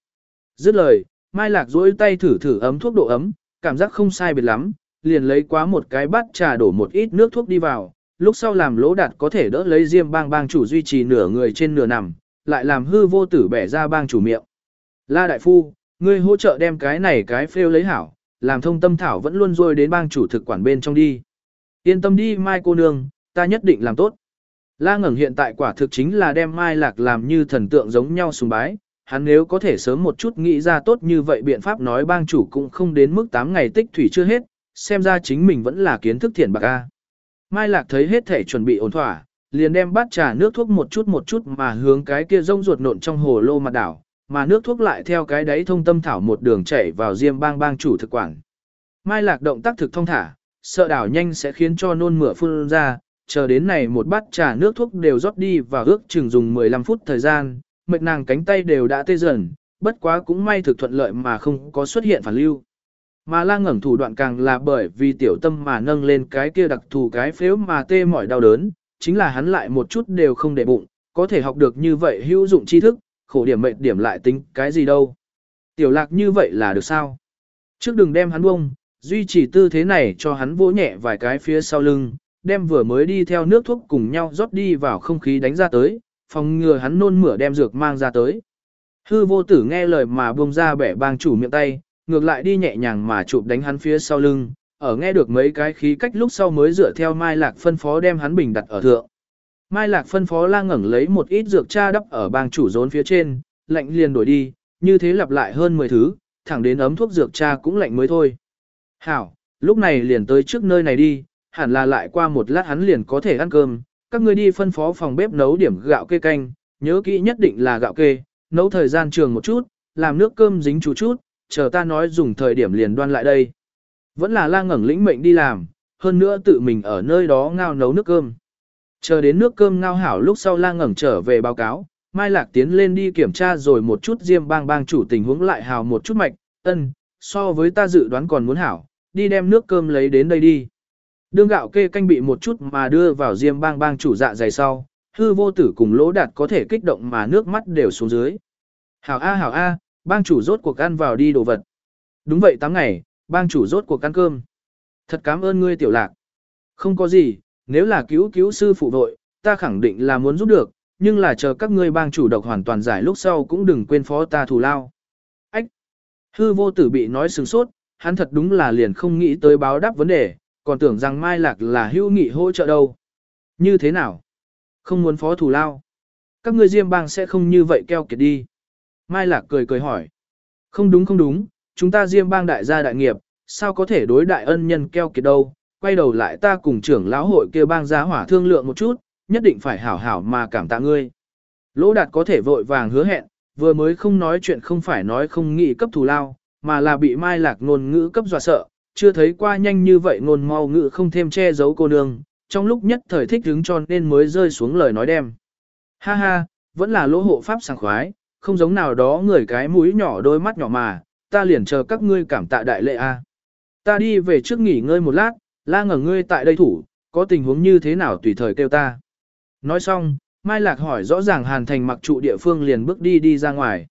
Dứt lời, Mai lạc duỗi tay thử thử ấm thuốc độ ấm, cảm giác không sai biệt lắm, liền lấy quá một cái bát trà đổ một ít nước thuốc đi vào, lúc sau làm lỗ đạt có thể đỡ lấy diêm bang bang chủ duy trì nửa người trên nửa nằm, lại làm hư vô tử bẻ ra bang chủ miệng. La đại phu, ngươi hỗ trợ đem cái này cái phêu lấy hảo, làm thông tâm thảo vẫn luôn rôi đến bang chủ thực quản bên trong đi. Yên tâm đi mai cô nương, ta nhất định làm tốt. La ngẩng hiện tại quả thực chính là đem mai lạc làm như thần tượng giống nhau sùng bái, hắn nếu có thể sớm một chút nghĩ ra tốt như vậy biện pháp nói bang chủ cũng không đến mức 8 ngày tích thủy chưa hết, xem ra chính mình vẫn là kiến thức thiện bạc A. Mai Lạc thấy hết thể chuẩn bị ổn thỏa, liền đem bát trà nước thuốc một chút một chút mà hướng cái kia rông ruột nộn trong hồ lô mặt đảo, mà nước thuốc lại theo cái đáy thông tâm thảo một đường chảy vào diêm bang bang chủ thực quản. Mai Lạc động tác thực thông thả, sợ đảo nhanh sẽ khiến cho nôn mửa phun ra, chờ đến này một bát trà nước thuốc đều rót đi và ước chừng dùng 15 phút thời gian, mệt nàng cánh tay đều đã tê dần, bất quá cũng may thực thuận lợi mà không có xuất hiện phản lưu. Mà la ngẩng thủ đoạn càng là bởi vì tiểu tâm mà nâng lên cái kia đặc thù cái phếu mà tê mỏi đau đớn, chính là hắn lại một chút đều không để bụng, có thể học được như vậy hữu dụng tri thức, khổ điểm mệt điểm lại tính cái gì đâu. Tiểu lạc như vậy là được sao? Trước đừng đem hắn bông, duy trì tư thế này cho hắn vỗ nhẹ vài cái phía sau lưng, đem vừa mới đi theo nước thuốc cùng nhau rót đi vào không khí đánh ra tới, phòng ngừa hắn nôn mửa đem dược mang ra tới. Hư vô tử nghe lời mà buông ra bẻ bang chủ miệng tay, ngược lại đi nhẹ nhàng mà chụp đánh hắn phía sau lưng, ở nghe được mấy cái khí cách lúc sau mới dựa theo Mai Lạc phân phó đem hắn bình đặt ở thượng. Mai Lạc phân phó la ngẩn lấy một ít dược cha đắp ở bang chủ rốn phía trên, lạnh liền đổi đi, như thế lặp lại hơn 10 thứ, thẳng đến ấm thuốc dược cha cũng lạnh mới thôi. Hảo, lúc này liền tới trước nơi này đi, hẳn là lại qua một lát hắn liền có thể ăn cơm, các ngươi đi phân phó phòng bếp nấu điểm gạo kê canh, nhớ kỹ nhất định là gạo kê, nấu thời gian trường một chút, làm nước cơm dính chú chút, chờ ta nói dùng thời điểm liền đoan lại đây. Vẫn là la ngẩng lĩnh mệnh đi làm, hơn nữa tự mình ở nơi đó ngao nấu nước cơm. Chờ đến nước cơm ngao hảo lúc sau la ngẩng trở về báo cáo, Mai Lạc tiến lên đi kiểm tra rồi một chút diêm bang bang chủ tình huống lại hào một chút mạch, ân, so với ta dự đoán còn muốn hảo, đi đem nước cơm lấy đến đây đi. Đương gạo kê canh bị một chút mà đưa vào diêm bang bang chủ dạ dày sau, hư vô tử cùng lỗ đạt có thể kích động mà nước mắt đều xuống dưới. Hảo A hảo A, bang chủ rốt cuộc ăn vào đi đồ vật. Đúng vậy 8 ngày, bang chủ rốt cuộc ăn cơm. Thật cảm ơn ngươi tiểu lạc. Không có gì, nếu là cứu cứu sư phụ vội, ta khẳng định là muốn giúp được, nhưng là chờ các ngươi bang chủ độc hoàn toàn giải lúc sau cũng đừng quên phó ta thù lao. Ách! Hư vô tử bị nói sừng sốt, hắn thật đúng là liền không nghĩ tới báo đáp vấn đề, còn tưởng rằng Mai Lạc là hữu nghị hỗ trợ đâu. Như thế nào? Không muốn phó thủ lao. Các ngươi diêm bang sẽ không như vậy keo kiệt đi. Mai Lạc cười cười hỏi. Không đúng không đúng, chúng ta diêm bang đại gia đại nghiệp, sao có thể đối đại ân nhân keo kiệt đâu. Quay đầu lại ta cùng trưởng lão hội kêu bang giá hỏa thương lượng một chút, nhất định phải hảo hảo mà cảm tạ ngươi. Lỗ đạt có thể vội vàng hứa hẹn, vừa mới không nói chuyện không phải nói không nghĩ cấp thù lao, mà là bị Mai Lạc ngôn ngữ cấp dọa sợ, chưa thấy qua nhanh như vậy ngôn mau ngữ không thêm che giấu cô nương, trong lúc nhất thời thích hứng tròn nên mới rơi xuống lời nói đem. Ha ha, vẫn là lỗ hộ pháp sảng khoái, không giống nào đó người cái mũi nhỏ đôi mắt nhỏ mà, ta liền chờ các ngươi cảm tạ đại lệ a. Ta đi về trước nghỉ ngơi một lát, la ngờ ngươi tại đây thủ, có tình huống như thế nào tùy thời kêu ta. Nói xong, Mai Lạc hỏi rõ ràng Hàn Thành mặc trụ địa phương liền bước đi đi ra ngoài.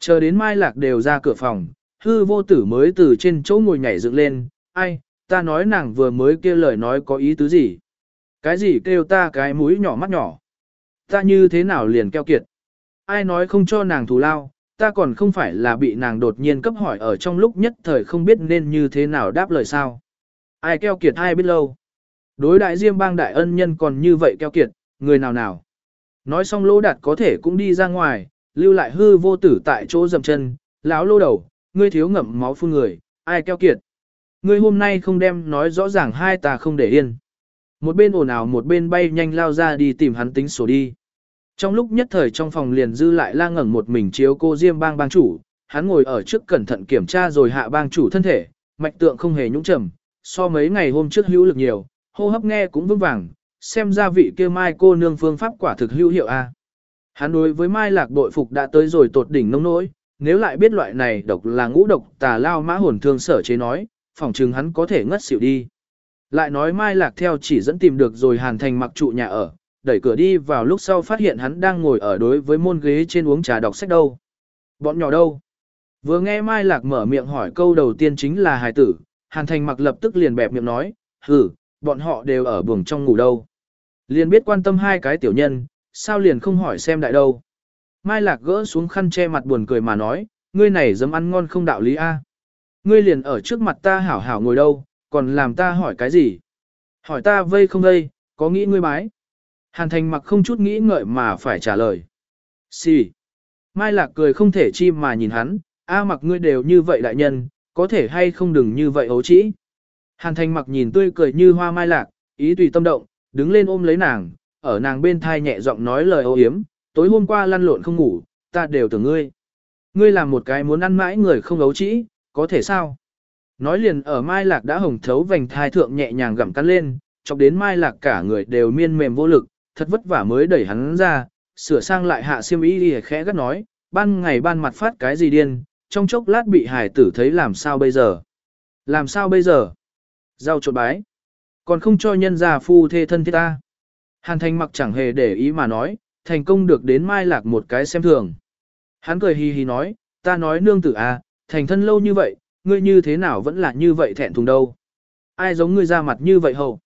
Chờ đến Mai Lạc đều ra cửa phòng, hư vô tử mới từ trên chỗ ngồi nhảy dựng lên, ai, ta nói nàng vừa mới kêu lời nói có ý tứ gì. Cái gì kêu ta cái mũi nhỏ mắt nhỏ. Ta như thế nào liền keo kiệt. Ai nói không cho nàng thù lao, ta còn không phải là bị nàng đột nhiên cấp hỏi ở trong lúc nhất thời không biết nên như thế nào đáp lời sao. Ai keo kiệt ai biết lâu. Đối đại diêm bang đại ân nhân còn như vậy keo kiệt, người nào nào. Nói xong lô đạt có thể cũng đi ra ngoài, lưu lại hư vô tử tại chỗ dầm chân, lão lô đầu, ngươi thiếu ngậm máu phun người, ai keo kiệt. Ngươi hôm nay không đem nói rõ ràng hai ta không để yên. Một bên ồn ào một bên bay nhanh lao ra đi tìm hắn tính sổ đi. Trong lúc nhất thời trong phòng liền dư lại la ngẩn một mình chiếu cô Diêm bang bang chủ, hắn ngồi ở trước cẩn thận kiểm tra rồi hạ bang chủ thân thể, mạch tượng không hề nhũng trầm, so mấy ngày hôm trước hữu lực nhiều, hô hấp nghe cũng vững vàng, xem ra vị kia mai cô nương phương pháp quả thực hữu hiệu a. Hắn đối với Mai Lạc bội phục đã tới rồi tột đỉnh nông nỗi, nếu lại biết loại này độc là ngũ độc tà lao mã hồn thương sở chế nói, phỏng chừng hắn có thể ngất xỉu đi. Lại nói Mai Lạc theo chỉ dẫn tìm được rồi Hàn Thành mặc trụ nhà ở, đẩy cửa đi vào lúc sau phát hiện hắn đang ngồi ở đối với môn ghế trên uống trà đọc sách đâu. Bọn nhỏ đâu? Vừa nghe Mai Lạc mở miệng hỏi câu đầu tiên chính là hài tử, Hàn Thành mặc lập tức liền bẹp miệng nói, hử, bọn họ đều ở buồng trong ngủ đâu. Liền biết quan tâm hai cái tiểu nhân, sao liền không hỏi xem đại đâu. Mai Lạc gỡ xuống khăn che mặt buồn cười mà nói, ngươi này dám ăn ngon không đạo lý a. Ngươi liền ở trước mặt ta hảo hảo ngồi đâu, còn làm ta hỏi cái gì? Hỏi ta vây không đây có nghĩ ngươi bái? Hàn thành mặc không chút nghĩ ngợi mà phải trả lời. Xì. Si. Mai Lạc cười không thể chi mà nhìn hắn, a mặc ngươi đều như vậy đại nhân, có thể hay không đừng như vậy ấu trĩ. Hàn thành mặc nhìn tươi cười như hoa Mai Lạc, ý tùy tâm động, đứng lên ôm lấy nàng, ở nàng bên thai nhẹ giọng nói lời ô hiếm, tối hôm qua lăn lộn không ngủ, ta đều tưởng ngươi. Ngươi làm một cái muốn ăn mãi người không ấu trĩ, có thể sao? Nói liền ở Mai Lạc đã hồng thấu vành thai thượng nhẹ nhàng gặm cắn lên, chọc đến Mai Lạc cả người đều miên mềm vô lực, thật vất vả mới đẩy hắn ra, sửa sang lại hạ xiêm y đi khẽ gắt nói, ban ngày ban mặt phát cái gì điên, trong chốc lát bị hải tử thấy làm sao bây giờ? Làm sao bây giờ? Giao trộn bái. Còn không cho nhân gia phu thê thân thiết ta. Hàn thành mặc chẳng hề để ý mà nói, thành công được đến mai lạc một cái xem thường. Hắn cười hì hì nói, ta nói nương tử à, thành thân lâu như vậy, ngươi như thế nào vẫn là như vậy thẹn thùng đâu. Ai giống ngươi ra mặt như vậy hầu.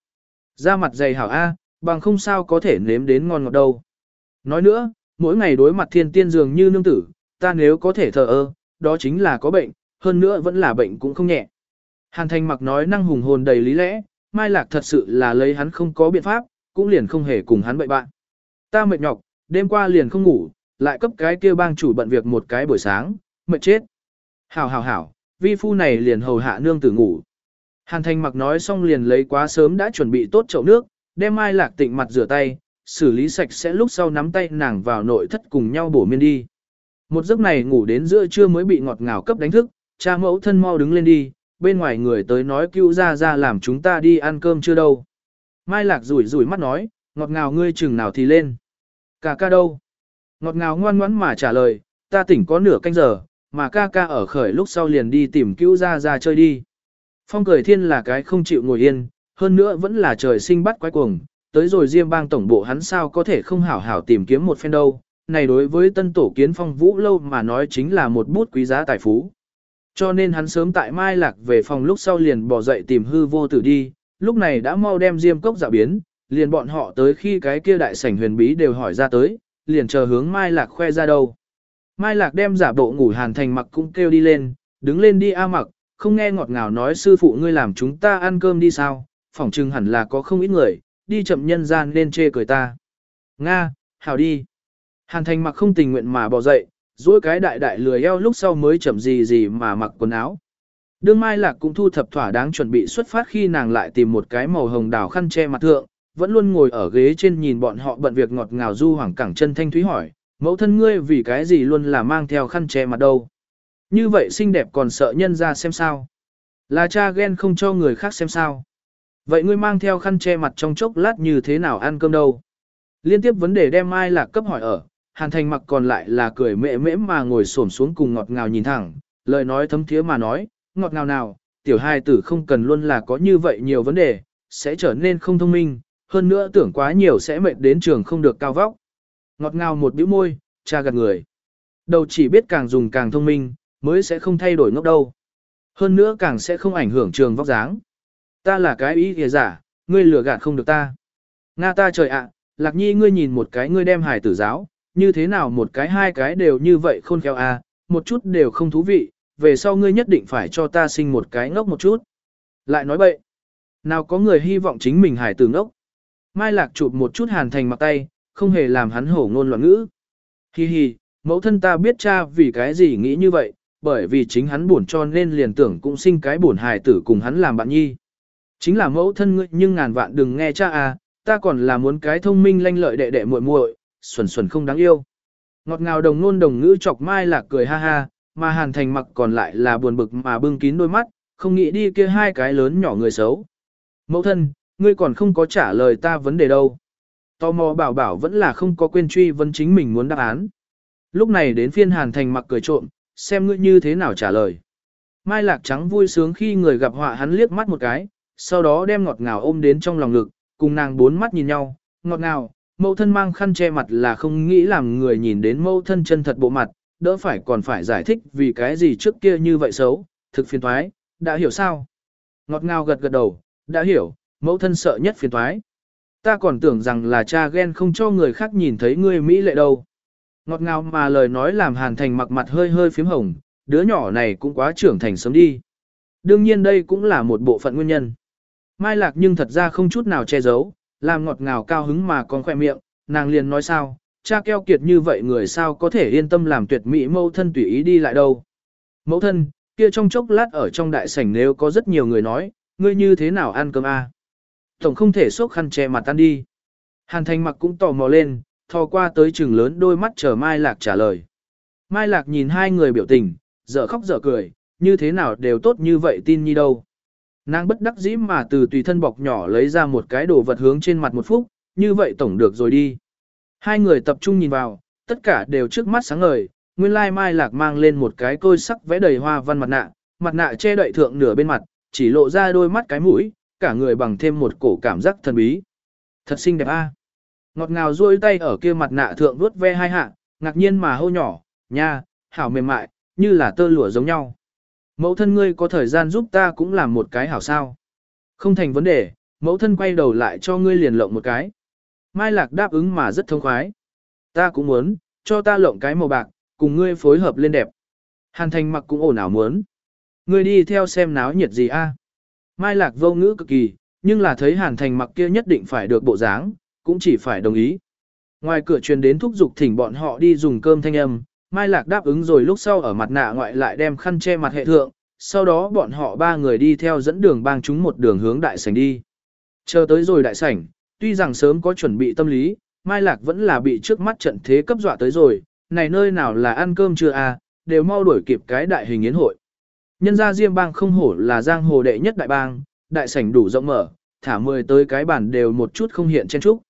Ra mặt dày hảo a, bằng không sao có thể nếm đến ngon ngọt đâu. Nói nữa, mỗi ngày đối mặt thiên tiên dường như nương tử, ta nếu có thể thờ ơ, đó chính là có bệnh, hơn nữa vẫn là bệnh cũng không nhẹ. Hàn thành mặc nói năng hùng hồn đầy lý lẽ, Mai Lạc thật sự là lấy hắn không có biện pháp, cũng liền không hề cùng hắn bậy bạn. Ta mệt nhọc, đêm qua liền không ngủ, lại cấp cái kia bang chủ bận việc một cái buổi sáng, mệt chết. Hảo hảo hảo, vi phu này liền hầu hạ nương tử ngủ. Hàn thành mặc nói xong liền lấy quá sớm đã chuẩn bị tốt chậu nước, đem Mai Lạc tịnh mặt rửa tay, xử lý sạch sẽ lúc sau nắm tay nàng vào nội thất cùng nhau bổ miên đi. Một giấc này ngủ đến giữa trưa mới bị ngọt ngào cấp đánh thức, cha mẫu thân mau đứng lên đi, bên ngoài người tới nói cứu ra ra làm chúng ta đi ăn cơm chưa đâu. Mai Lạc rủi rủi mắt nói, ngọt ngào ngươi chừng nào thì lên. Cả ca đâu? Ngọt ngào ngoan ngoãn mà trả lời, ta tỉnh có nửa canh giờ, mà ca ca ở khởi lúc sau liền đi tìm cứu ra ra chơi đi. Phong cười thiên là cái không chịu ngồi yên, hơn nữa vẫn là trời sinh bắt quái cuồng, tới rồi Diêm bang tổng bộ hắn sao có thể không hảo hảo tìm kiếm một phen đâu, này đối với tân tổ kiến phong vũ lâu mà nói chính là một bút quý giá tài phú. Cho nên hắn sớm tại Mai Lạc về phòng lúc sau liền bỏ dậy tìm hư vô tử đi, lúc này đã mau đem Diêm cốc dạo biến, liền bọn họ tới khi cái kia đại sảnh huyền bí đều hỏi ra tới, liền chờ hướng Mai Lạc khoe ra đâu. Mai Lạc đem giả bộ ngủ hàn thành mặc cũng kêu đi lên, đứng lên đi a mặc, không nghe ngọt ngào nói sư phụ ngươi làm chúng ta ăn cơm đi sao, phỏng chừng hẳn là có không ít người, đi chậm nhân gian nên chê cười ta. Nga, hào đi. Hàn thành mặc không tình nguyện mà bỏ dậy, duỗi cái đại đại lười eo lúc sau mới chậm gì gì mà mặc quần áo. Đương Mai Lạc cũng thu thập thỏa đáng chuẩn bị xuất phát khi nàng lại tìm một cái màu hồng đào khăn che mặt thượng, vẫn luôn ngồi ở ghế trên nhìn bọn họ bận việc ngọt ngào du hoàng cẳng chân thanh thúy hỏi, mẫu thân ngươi vì cái gì luôn là mang theo khăn che mặt đâu. Như vậy xinh đẹp còn sợ nhân ra xem sao. Là cha ghen không cho người khác xem sao. Vậy ngươi mang theo khăn che mặt trong chốc lát như thế nào ăn cơm đâu? Liên tiếp vấn đề đem Mai Lạc cấp hỏi ở, Hàn Thành mặc còn lại là cười mễ mễ mà ngồi xổm xuống cùng ngọt ngào nhìn thẳng, lời nói thấm thiế mà nói, ngọt ngào nào, tiểu hai tử không cần luôn là có như vậy nhiều vấn đề, sẽ trở nên không thông minh, hơn nữa tưởng quá nhiều sẽ mệt đến trường không được cao vóc. Ngọt ngào một bĩu môi, cha gạt người. Đầu chỉ biết càng dùng càng thông minh, mới sẽ không thay đổi ngốc đâu. Hơn nữa càng sẽ không ảnh hưởng trường vóc dáng. Ta là cái ý kìa giả, ngươi lừa gạt không được ta. Nga ta trời ạ, lạc nhi ngươi nhìn một cái ngươi đem hài tử giáo, như thế nào một cái hai cái đều như vậy khôn khéo à, một chút đều không thú vị, về sau ngươi nhất định phải cho ta sinh một cái ngốc một chút. Lại nói bậy, nào có người hy vọng chính mình hài tử ngốc. Mai lạc chụp một chút hàn thành mặc tay, không hề làm hắn hổ ngôn loạn ngữ. Hi hi, mẫu thân ta biết cha vì cái gì nghĩ như vậy, bởi vì chính hắn buồn cho nên liền tưởng cũng sinh cái buồn hài tử cùng hắn làm bạn nhi. Chính là mẫu thân ngươi nhưng ngàn vạn đừng nghe cha à, ta còn là muốn cái thông minh lanh lợi đệ đệ muội muội, xuẩn xuẩn không đáng yêu. Ngọt ngào đồng nôn đồng ngữ chọc mai lạc cười ha ha, mà hàn thành mặc còn lại là buồn bực mà bưng kín đôi mắt, không nghĩ đi kia hai cái lớn nhỏ người xấu. Mẫu thân, ngươi còn không có trả lời ta vấn đề đâu. Tò mò bảo bảo vẫn là không có quên truy vấn chính mình muốn đáp án. Lúc này đến phiên hàn thành mặc cười trộm, xem ngươi như thế nào trả lời. Mai lạc trắng vui sướng khi người gặp họa hắn liếc mắt một cái, sau đó đem ngọt ngào ôm đến trong lòng ngực, cùng nàng bốn mắt nhìn nhau, ngọt ngào, mẫu thân mang khăn che mặt là không nghĩ làm người nhìn đến mẫu thân chân thật bộ mặt, đỡ phải còn phải giải thích vì cái gì trước kia như vậy xấu, thực phiền thoái, đã hiểu sao? Ngọt ngào gật gật đầu, đã hiểu, mẫu thân sợ nhất phiền thoái. Ta còn tưởng rằng là cha ghen không cho người khác nhìn thấy ngươi Mỹ lệ đâu. Ngọt ngào mà lời nói làm hàn thành mặc mặt hơi hơi phím hồng, đứa nhỏ này cũng quá trưởng thành sớm đi. Đương nhiên đây cũng là một bộ phận nguyên nhân. Mai lạc nhưng thật ra không chút nào che giấu, làm ngọt ngào cao hứng mà còn khỏe miệng, nàng liền nói sao, cha keo kiệt như vậy người sao có thể yên tâm làm tuyệt mỹ mẫu thân tùy ý đi lại đâu. Mẫu thân, kia trong chốc lát ở trong đại sảnh nếu có rất nhiều người nói, ngươi như thế nào ăn cơm a? Tổng không thể xốc khăn che mặt tan đi. Hàn thành mặc cũng tò mò lên, thò qua tới chừng lớn đôi mắt chờ Mai Lạc trả lời. Mai Lạc nhìn hai người biểu tình, dở khóc dở cười, như thế nào đều tốt như vậy tin nhi đâu. Nàng bất đắc dĩ mà từ tùy thân bọc nhỏ lấy ra một cái đồ vật hướng trên mặt một phút, như vậy tổng được rồi đi. Hai người tập trung nhìn vào, tất cả đều trước mắt sáng ngời, nguyên lai mai lạc mang lên một cái côi sắc vẽ đầy hoa văn mặt nạ, mặt nạ che đậy thượng nửa bên mặt, chỉ lộ ra đôi mắt cái mũi, cả người bằng thêm một cổ cảm giác thần bí. Thật xinh đẹp a. Ngọt ngào duỗi tay ở kia mặt nạ thượng vuốt ve hai hạ, ngạc nhiên mà hô nhỏ, nha, hảo mềm mại, như là tơ lụa giống nhau. Mẫu thân ngươi có thời gian giúp ta cũng làm một cái hảo sao. Không thành vấn đề, mẫu thân quay đầu lại cho ngươi liền lộng một cái. Mai Lạc đáp ứng mà rất thông khoái. Ta cũng muốn, cho ta lộng cái màu bạc, cùng ngươi phối hợp lên đẹp. Hàn thành mặc cũng ổn ảo muốn. Ngươi đi theo xem náo nhiệt gì a? À? Mai Lạc vô ngữ cực kỳ, nhưng là thấy Hàn thành mặc kia nhất định phải được bộ dáng, cũng chỉ phải đồng ý. Ngoài cửa truyền đến thúc giục thỉnh bọn họ đi dùng cơm thanh âm, Mai Lạc đáp ứng rồi lúc sau ở mặt nạ ngoại lại đem khăn che mặt hệ thượng, sau đó bọn họ ba người đi theo dẫn đường bang chúng một đường hướng đại sảnh đi. Chờ tới rồi đại sảnh, tuy rằng sớm có chuẩn bị tâm lý, Mai Lạc vẫn là bị trước mắt trận thế cấp dọa tới rồi, này nơi nào là ăn cơm chưa à, đều mau đuổi kịp cái đại hình yến hội. Nhân gia Diêm bang không hổ là giang hồ đệ nhất đại bang, đại sảnh đủ rộng mở, thả mười tới cái bàn đều một chút không hiện trên trúc.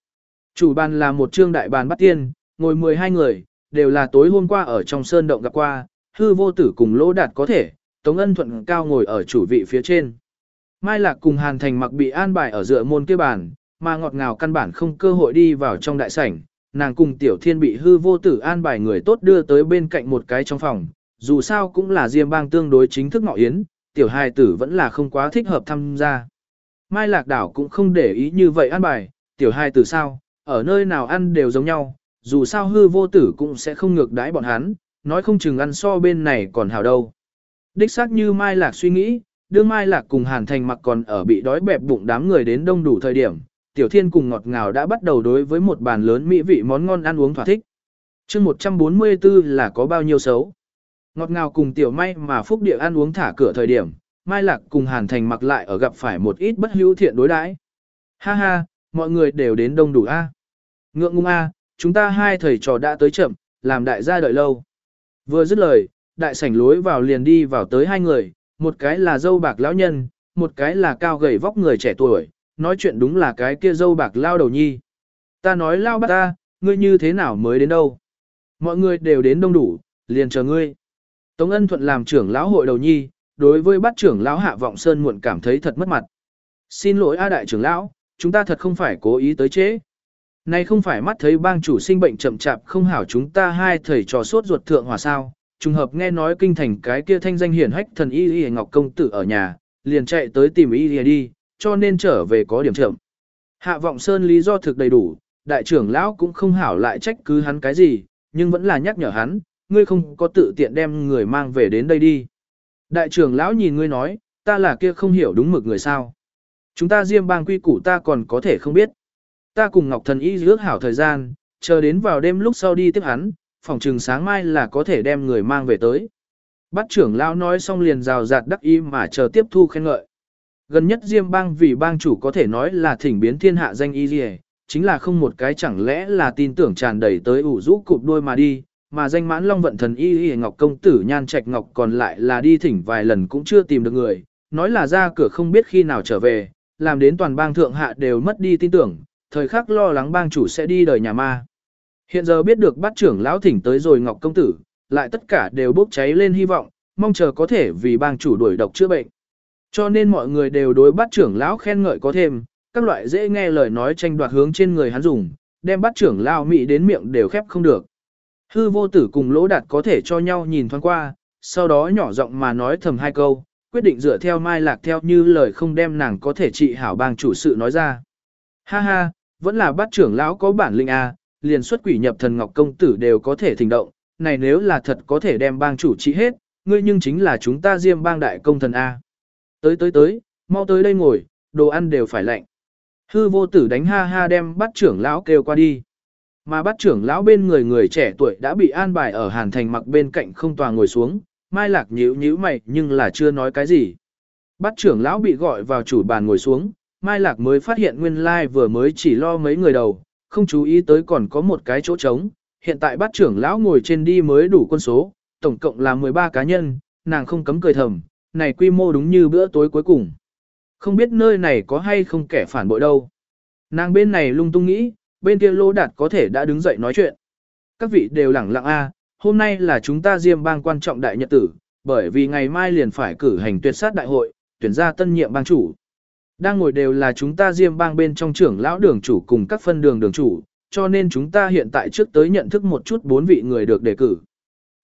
Chủ bàn là một trương đại bàn bắt tiên, ngồi 12 người, đều là tối hôm qua ở trong sơn động gặp qua, hư vô tử cùng lỗ đạt có thể, Tống Ân Thuận cao ngồi ở chủ vị phía trên. Mai Lạc cùng Hàn Thành mặc bị an bài ở dựa môn kia bàn, mà ngọt ngào căn bản không cơ hội đi vào trong đại sảnh, nàng cùng Tiểu Thiên bị hư vô tử an bài người tốt đưa tới bên cạnh một cái trong phòng, dù sao cũng là diêm bang tương đối chính thức ngọ yến, Tiểu Hài tử vẫn là không quá thích hợp tham gia. Mai Lạc đảo cũng không để ý như vậy an bài, Tiểu Hài tử sao, ở nơi nào ăn đều giống nhau, dù sao hư vô tử cũng sẽ không ngược đãi bọn hắn, nói không chừng ăn so bên này còn hào đâu. Đích xác như Mai Lạc suy nghĩ, đương Mai Lạc cùng Hàn Thành mặc còn ở bị đói bẹp bụng đám người đến đông đủ thời điểm, Tiểu Thiên cùng ngọt ngào đã bắt đầu đối với một bàn lớn mỹ vị món ngon ăn uống thỏa thích. chương 144 là có bao nhiêu xấu. Ngọt ngào cùng Tiểu May mà phúc địa ăn uống thả cửa thời điểm, Mai Lạc cùng Hàn Thành mặc lại ở gặp phải một ít bất hữu thiện đối đãi. Ha ha, mọi người đều đến đông đủ a. Ngượng ngung a, chúng ta hai thầy trò đã tới chậm, làm đại gia đợi lâu. Vừa dứt lời, đại sảnh lối vào liền đi vào tới hai người, một cái là dâu bạc lão nhân, một cái là cao gầy vóc người trẻ tuổi, nói chuyện đúng là cái kia dâu bạc lao đầu nhi. Ta nói lao bắt ta, ngươi như thế nào mới đến đâu? Mọi người đều đến đông đủ, liền chờ ngươi. Tống ân thuận làm trưởng lão hội đầu nhi, đối với bắt trưởng lão hạ vọng sơn muộn cảm thấy thật mất mặt. Xin lỗi A đại trưởng lão, chúng ta thật không phải cố ý tới chế. Này không phải mắt thấy bang chủ sinh bệnh chậm chạp không hảo chúng ta hai thầy trò sốt ruột thượng hòa sao, trùng hợp nghe nói kinh thành cái kia thanh danh hiển hách thần y y ngọc công tử ở nhà, liền chạy tới tìm y y đi, cho nên trở về có điểm chậm. Hạ vọng sơn lý do thực đầy đủ, đại trưởng lão cũng không hảo lại trách cứ hắn cái gì, nhưng vẫn là nhắc nhở hắn, ngươi không có tự tiện đem người mang về đến đây đi. Đại trưởng lão nhìn ngươi nói, ta là kia không hiểu đúng mực người sao. Chúng ta riêng bang quy củ ta còn có thể không biết. Ta cùng Ngọc Thần Y ước hảo thời gian, chờ đến vào đêm lúc sau đi tiếp hắn, phòng trừng sáng mai là có thể đem người mang về tới. Bắt trưởng lão nói xong liền rào rạt đắc ý mà chờ tiếp thu khen ngợi. Gần nhất Diêm bang vì bang chủ có thể nói là thỉnh biến thiên hạ danh y gì, chính là không một cái chẳng lẽ là tin tưởng tràn đầy tới ủ rũ cụp đôi mà đi, mà danh mãn long vận thần y y ngọc công tử nhan trạch ngọc còn lại là đi thỉnh vài lần cũng chưa tìm được người, nói là ra cửa không biết khi nào trở về, làm đến toàn bang thượng hạ đều mất đi tin tưởng, thời khắc lo lắng bang chủ sẽ đi đời nhà ma. Hiện giờ biết được bắt trưởng lão thỉnh tới rồi Ngọc Công Tử, lại tất cả đều bốc cháy lên hy vọng, mong chờ có thể vì bang chủ đuổi độc chữa bệnh. Cho nên mọi người đều đối bắt trưởng lão khen ngợi có thêm, các loại dễ nghe lời nói tranh đoạt hướng trên người hắn dùng, đem bắt trưởng lão mị đến miệng đều khép không được. Hư vô tử cùng lỗ đạt có thể cho nhau nhìn thoáng qua, sau đó nhỏ giọng mà nói thầm hai câu, quyết định dựa theo mai lạc theo như lời không đem nàng có thể trị hảo bang chủ sự nói ra. Ha ha, vẫn là bát trưởng lão có bản lĩnh A, liền xuất quỷ nhập thần ngọc công tử đều có thể thình động, này nếu là thật có thể đem bang chủ trị hết, ngươi nhưng chính là chúng ta diêm bang đại công thần A. Tới tới tới, mau tới đây ngồi, đồ ăn đều phải lạnh. Hư vô tử đánh ha ha đem bắt trưởng lão kêu qua đi. Mà bắt trưởng lão bên người người trẻ tuổi đã bị an bài ở hàn thành mặc bên cạnh không tòa ngồi xuống, mai lạc nhíu nhíu mày nhưng là chưa nói cái gì. Bắt trưởng lão bị gọi vào chủ bàn ngồi xuống, mai lạc mới phát hiện nguyên lai vừa mới chỉ lo mấy người đầu, không chú ý tới còn có một cái chỗ trống. Hiện tại bát trưởng lão ngồi trên đi mới đủ quân số, tổng cộng là 13 cá nhân, nàng không cấm cười thầm, này quy mô đúng như bữa tối cuối cùng. Không biết nơi này có hay không kẻ phản bội đâu. Nàng bên này lung tung nghĩ, bên kia lô đạt có thể đã đứng dậy nói chuyện. Các vị đều lẳng lặng a, hôm nay là chúng ta diêm bang quan trọng đại nhật tử, bởi vì ngày mai liền phải cử hành tuyệt sát đại hội, tuyển ra tân nhiệm bang chủ. Đang ngồi đều là chúng ta diêm bang bên trong trưởng lão đường chủ cùng các phân đường đường chủ, cho nên chúng ta hiện tại trước tới nhận thức một chút bốn vị người được đề cử.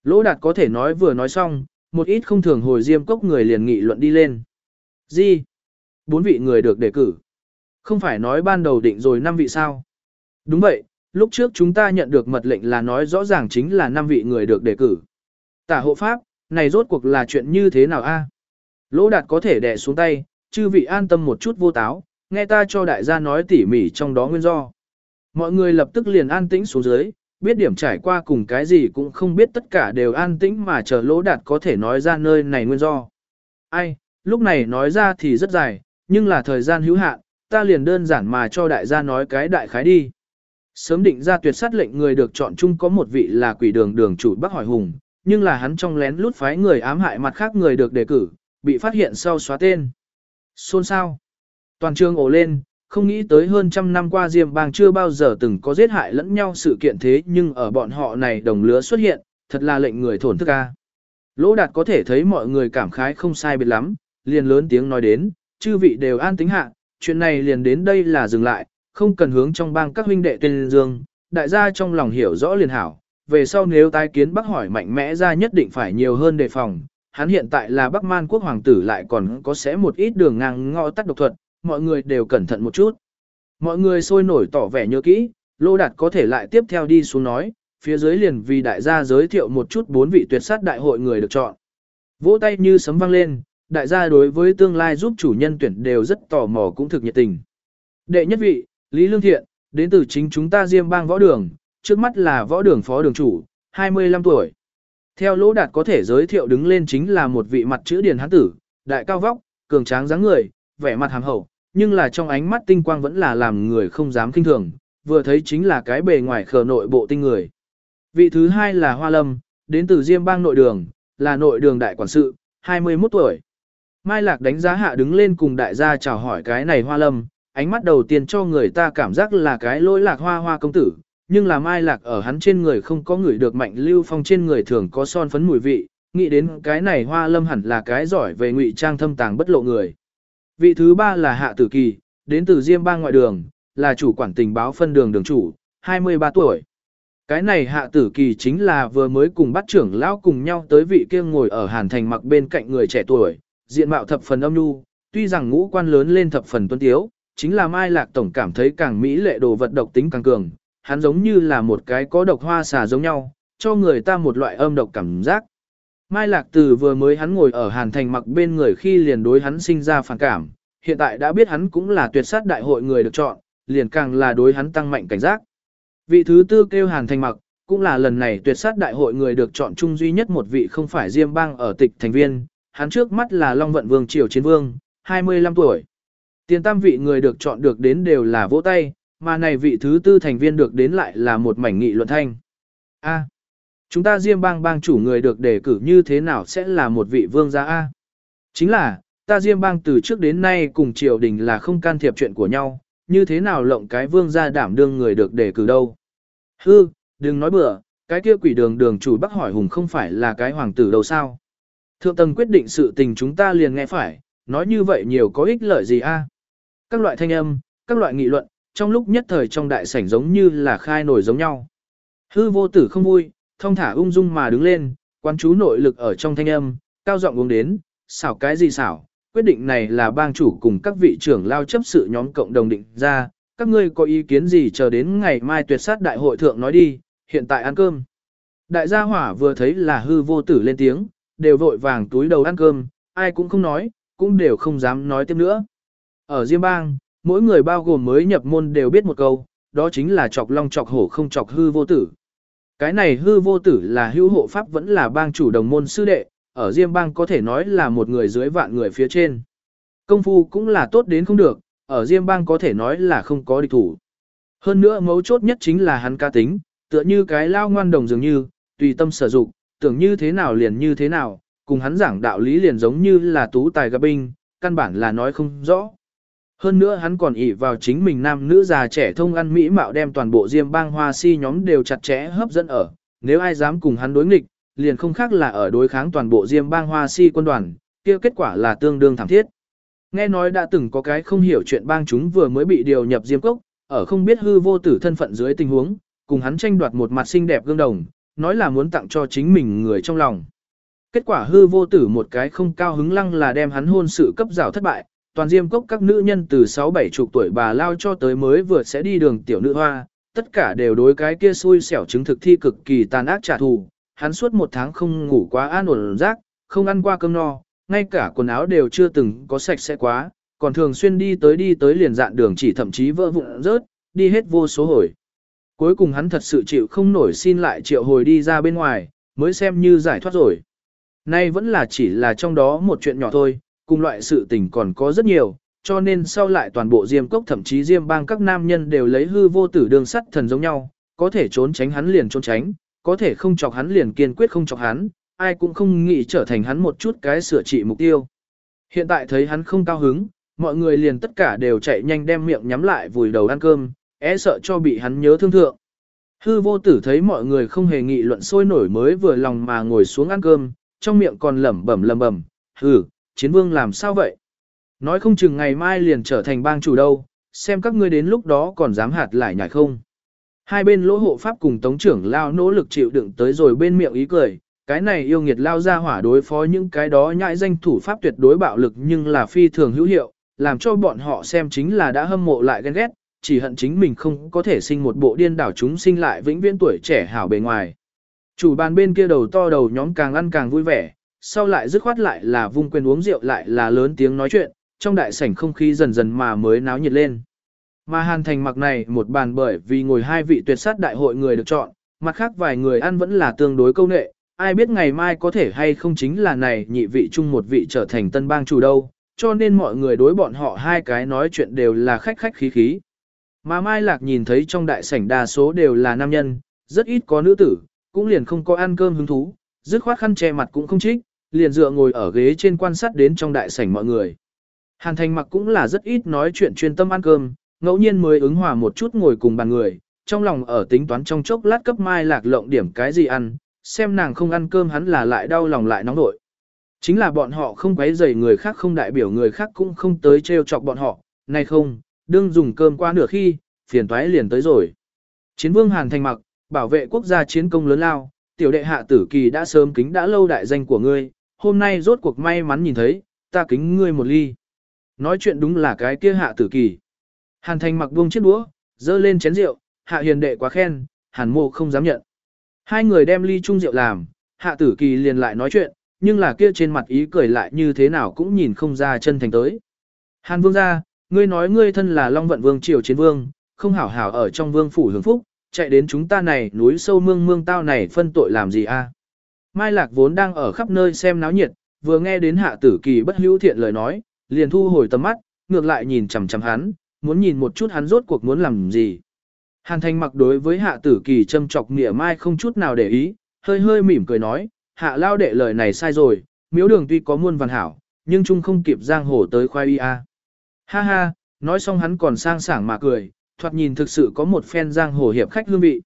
Lỗ đạt có thể nói vừa nói xong, một ít không thường hồi diêm cốc người liền nghị luận đi lên. Gì? Bốn vị người được đề cử. Không phải nói ban đầu định rồi năm vị sao? Đúng vậy, lúc trước chúng ta nhận được mật lệnh là nói rõ ràng chính là năm vị người được đề cử. Tả hộ pháp, này rốt cuộc là chuyện như thế nào a? Lỗ đạt có thể đè xuống tay, chư vị an tâm một chút vô táo, nghe ta cho đại gia nói tỉ mỉ trong đó nguyên do. Mọi người lập tức liền an tĩnh xuống dưới, biết điểm trải qua cùng cái gì cũng không biết tất cả đều an tĩnh mà chờ lỗ đạt có thể nói ra nơi này nguyên do. Ai, lúc này nói ra thì rất dài, nhưng là thời gian hữu hạn, ta liền đơn giản mà cho đại gia nói cái đại khái đi. Sớm định ra tuyệt sát lệnh người được chọn chung có một vị là quỷ đường đường chủ Bắc Hỏi Hùng, nhưng là hắn trong lén lút phái người ám hại mặt khác người được đề cử, bị phát hiện sau xóa tên. Xôn sao? Toàn trường ổ lên, không nghĩ tới hơn trăm năm qua Diêm Bang chưa bao giờ từng có giết hại lẫn nhau sự kiện thế nhưng ở bọn họ này đồng lứa xuất hiện, thật là lệnh người thổn thức a. Lỗ Đạt có thể thấy mọi người cảm khái không sai biệt lắm, liền lớn tiếng nói đến, chư vị đều an tính hạ, chuyện này liền đến đây là dừng lại, không cần hướng trong bang các huynh đệ tên dương, đại gia trong lòng hiểu rõ liền hảo, về sau nếu tái kiến bác hỏi mạnh mẽ ra nhất định phải nhiều hơn đề phòng, hắn hiện tại là Bắc Man quốc hoàng tử lại còn có sẽ một ít đường ngang ngõ tắt độc thuật, mọi người đều cẩn thận một chút. Mọi người sôi nổi tỏ vẻ nhớ kỹ, Lô Đạt có thể lại tiếp theo đi xuống nói, phía dưới liền vì đại gia giới thiệu một chút bốn vị tuyệt sát đại hội người được chọn. Vỗ tay như sấm vang lên, đại gia đối với tương lai giúp chủ nhân tuyển đều rất tò mò cũng thực nhiệt tình. Đệ nhất vị, Lý Lương Thiện, đến từ chính chúng ta Diêm Bang Võ Đường, trước mắt là Võ Đường Phó Đường Chủ, 25 tuổi. Theo Lỗ Đạt có thể giới thiệu đứng lên chính là một vị mặt chữ điển hán tử, đại cao vóc, cường tráng dáng người, vẻ mặt hàm hậu, nhưng là trong ánh mắt tinh quang vẫn là làm người không dám kinh thường, vừa thấy chính là cái bề ngoài khờ nội bộ tinh người. Vị thứ hai là Hoa Lâm, đến từ Diêm Bang nội đường, là nội đường đại quản sự, 21 tuổi. Mai Lạc đánh giá hạ đứng lên cùng đại gia chào hỏi cái này Hoa Lâm, ánh mắt đầu tiên cho người ta cảm giác là cái lỗi lạc hoa hoa công tử, nhưng là Mai Lạc ở hắn trên người không có người được mạnh lưu phong trên người thường có son phấn mùi vị, nghĩ đến cái này Hoa Lâm hẳn là cái giỏi về ngụy trang thâm tàng bất lộ người. Vị thứ ba là Hạ Tử Kỳ, đến từ Diêm ba ngoại đường, là chủ quản tình báo phân đường đường chủ, 23 tuổi. Cái này Hạ Tử Kỳ chính là vừa mới cùng bắt trưởng lão cùng nhau tới vị kia ngồi ở Hàn Thành mặc bên cạnh người trẻ tuổi, diện mạo thập phần âm nhu, tuy rằng ngũ quan lớn lên thập phần tuấn tiếu, chính là Mai Lạc Tổng cảm thấy càng mỹ lệ đồ vật độc tính càng cường, hắn giống như là một cái có độc hoa xà giống nhau, cho người ta một loại âm độc cảm giác. Mai Lạc Từ vừa mới hắn ngồi ở Hàn Thành mặc bên người khi liền đối hắn sinh ra phản cảm, hiện tại đã biết hắn cũng là tuyệt sát đại hội người được chọn, liền càng là đối hắn tăng mạnh cảnh giác. Vị thứ tư kêu Hàn Thành mặc, cũng là lần này tuyệt sát đại hội người được chọn chung duy nhất một vị không phải Diêm Bang ở tịch thành viên, hắn trước mắt là Long Vận Vương Triều Chiến Vương, 25 tuổi. Tiền tam vị người được chọn được đến đều là vỗ tay, mà này vị thứ tư thành viên được đến lại là một mảnh nghị luận thanh. A. chúng ta Diêm Bang bang chủ người được đề cử như thế nào sẽ là một vị vương gia A. Chính là, ta Diêm Bang từ trước đến nay cùng triều đình là không can thiệp chuyện của nhau, như thế nào lộng cái vương gia đảm đương người được đề cử đâu. Hư, đừng nói bừa, cái kia quỷ đường đường chủ Bắc hỏi hùng không phải là cái hoàng tử đâu sao. Thượng tầng quyết định sự tình chúng ta liền nghe phải, nói như vậy nhiều có ích lợi gì a? Các loại thanh âm, các loại nghị luận, trong lúc nhất thời trong đại sảnh giống như là khai nổi giống nhau. Hư vô tử không vui, thông thả ung dung mà đứng lên, quan chú nội lực ở trong thanh âm, cao giọng uống đến, xảo cái gì xảo, quyết định này là bang chủ cùng các vị trưởng lao chấp sự nhóm cộng đồng định ra, các ngươi có ý kiến gì chờ đến ngày mai tuyệt sát đại hội thượng nói đi, hiện tại ăn cơm. Đại gia hỏa vừa thấy là hư vô tử lên tiếng, đều vội vàng túi đầu ăn cơm, ai cũng không nói, cũng đều không dám nói tiếp nữa. Ở Diêm Bang, mỗi người bao gồm mới nhập môn đều biết một câu, đó chính là chọc long chọc hổ không chọc hư vô tử. Cái này hư vô tử là hữu hộ pháp vẫn là bang chủ đồng môn sư đệ, ở Diêm Bang có thể nói là một người dưới vạn người phía trên. Công phu cũng là tốt đến không được, ở Diêm Bang có thể nói là không có địch thủ. Hơn nữa mấu chốt nhất chính là hắn ca tính, tựa như cái lao ngoan đồng dường như, tùy tâm sở dụng, tưởng như thế nào liền như thế nào, cùng hắn giảng đạo lý liền giống như là tú tài gặp binh, căn bản là nói không rõ. Hơn nữa hắn còn ỷ vào chính mình nam nữ già trẻ thông ăn mỹ mạo đem toàn bộ diêm bang hoa si nhóm đều chặt chẽ hấp dẫn ở, nếu ai dám cùng hắn đối nghịch, liền không khác là ở đối kháng toàn bộ diêm bang hoa si quân đoàn, kia kết quả là tương đương thảm thiết. Nghe nói đã từng có cái không hiểu chuyện bang chúng vừa mới bị điều nhập diêm cốc, ở không biết hư vô tử thân phận dưới tình huống, cùng hắn tranh đoạt một mặt xinh đẹp gương đồng, nói là muốn tặng cho chính mình người trong lòng. Kết quả hư vô tử một cái không cao hứng lăng là đem hắn hôn sự cấp rào thất bại, toàn diêm cốc các nữ nhân từ 6-7 chục tuổi bà lao cho tới mới vừa sẽ đi đường tiểu nữ hoa, tất cả đều đối cái kia xui xẻo chứng thực thi cực kỳ tàn ác trả thù. Hắn suốt một tháng không ngủ quá an ổn rác, không ăn qua cơm no, ngay cả quần áo đều chưa từng có sạch sẽ quá, còn thường xuyên đi tới đi tới liền dạn đường chỉ thậm chí vỡ vụn rớt, đi hết vô số hồi. Cuối cùng hắn thật sự chịu không nổi xin lại triệu hồi đi ra bên ngoài, mới xem như giải thoát rồi. Nay vẫn là chỉ là trong đó một chuyện nhỏ thôi, cùng loại sự tình còn có rất nhiều, cho nên sau lại toàn bộ Diêm Cốc thậm chí Diêm bang các nam nhân đều lấy hư vô tử đường sắt thần giống nhau, có thể trốn tránh hắn liền trốn tránh, có thể không chọc hắn liền kiên quyết không chọc hắn, ai cũng không nghĩ trở thành hắn một chút cái sửa trị mục tiêu. Hiện tại thấy hắn không cao hứng, mọi người liền tất cả đều chạy nhanh đem miệng nhắm lại vùi đầu ăn cơm, é sợ cho bị hắn nhớ thương thượng. Hư vô tử thấy mọi người không hề nghị luận sôi nổi mới vừa lòng mà ngồi xuống ăn cơm, trong miệng còn lẩm bẩm lẩm bẩm, hừ, chiến vương làm sao vậy? Nói không chừng ngày mai liền trở thành bang chủ đâu, xem các ngươi đến lúc đó còn dám hạt lại nhảy không. Hai bên lỗ hộ pháp cùng tống trưởng lao nỗ lực chịu đựng tới rồi bên miệng ý cười, cái này yêu nghiệt lao ra hỏa đối phó những cái đó nhãi danh thủ pháp tuyệt đối bạo lực nhưng là phi thường hữu hiệu, làm cho bọn họ xem chính là đã hâm mộ lại ghen ghét, chỉ hận chính mình không có thể sinh một bộ điên đảo chúng sinh lại vĩnh viễn tuổi trẻ hảo bề ngoài. Chủ bàn bên kia đầu to đầu nhóm càng ăn càng vui vẻ, sau lại dứt khoát lại là vung quyền uống rượu lại là lớn tiếng nói chuyện, trong đại sảnh không khí dần dần mà mới náo nhiệt lên. Mà hàn thành mặc này một bàn bởi vì ngồi hai vị tuyệt sát đại hội người được chọn, mặt khác vài người ăn vẫn là tương đối câu nệ, ai biết ngày mai có thể hay không chính là này nhị vị chung một vị trở thành tân bang chủ đâu, cho nên mọi người đối bọn họ hai cái nói chuyện đều là khách khách khí khí. Mà Mai Lạc nhìn thấy trong đại sảnh đa số đều là nam nhân, rất ít có nữ tử, cũng liền không có ăn cơm hứng thú, dứt khoát khăn che mặt cũng không trích, liền dựa ngồi ở ghế trên quan sát đến trong đại sảnh mọi người. Hàn Thành mặc cũng là rất ít nói chuyện chuyên tâm ăn cơm, ngẫu nhiên mới ứng hòa một chút ngồi cùng bàn người, trong lòng ở tính toán trong chốc lát cấp Mai Lạc lộng điểm cái gì ăn, xem nàng không ăn cơm hắn là lại đau lòng lại nóng nội. Chính là bọn họ không quấy rầy người khác không đại biểu người khác cũng không tới trêu chọc bọn họ, này không, đương dùng cơm qua nửa khi, phiền toái liền tới rồi. Chiến vương Hàn Thành mặc, bảo vệ quốc gia chiến công lớn lao, tiểu đệ hạ tử kỳ đã sớm kính đã lâu đại danh của ngươi, hôm nay rốt cuộc may mắn nhìn thấy, ta kính ngươi một ly. Nói chuyện đúng là cái kia hạ tử kỳ. Hàn Thành mặc buông chiếc đũa, dơ lên chén rượu, hạ hiền đệ quá khen, hàn mộ không dám nhận. Hai người đem ly chung rượu làm, hạ tử kỳ liền lại nói chuyện, nhưng là kia trên mặt ý cười lại như thế nào cũng nhìn không ra chân thành tới. Hàn vương gia, ngươi nói ngươi thân là Long Vận Vương triều chiến vương, không hảo hảo ở trong vương phủ hưởng phúc, chạy đến chúng ta này núi sâu mương mương tao này phân tội làm gì a? Mai Lạc vốn đang ở khắp nơi xem náo nhiệt, vừa nghe đến hạ tử kỳ bất hữu thiện lời nói, liền thu hồi tầm mắt, ngược lại nhìn chằm chằm hắn, muốn nhìn một chút hắn rốt cuộc muốn làm gì. Hàn Thành mặc đối với hạ tử kỳ châm chọc nghĩa mai không chút nào để ý, hơi hơi mỉm cười nói, hạ lao đệ lời này sai rồi, miếu đường tuy có muôn văn hảo, nhưng chung không kịp giang hồ tới khoai y a. Ha ha, nói xong hắn còn sang sảng mà cười, thoạt nhìn thực sự có một phen giang hồ hiệp khách hương vị.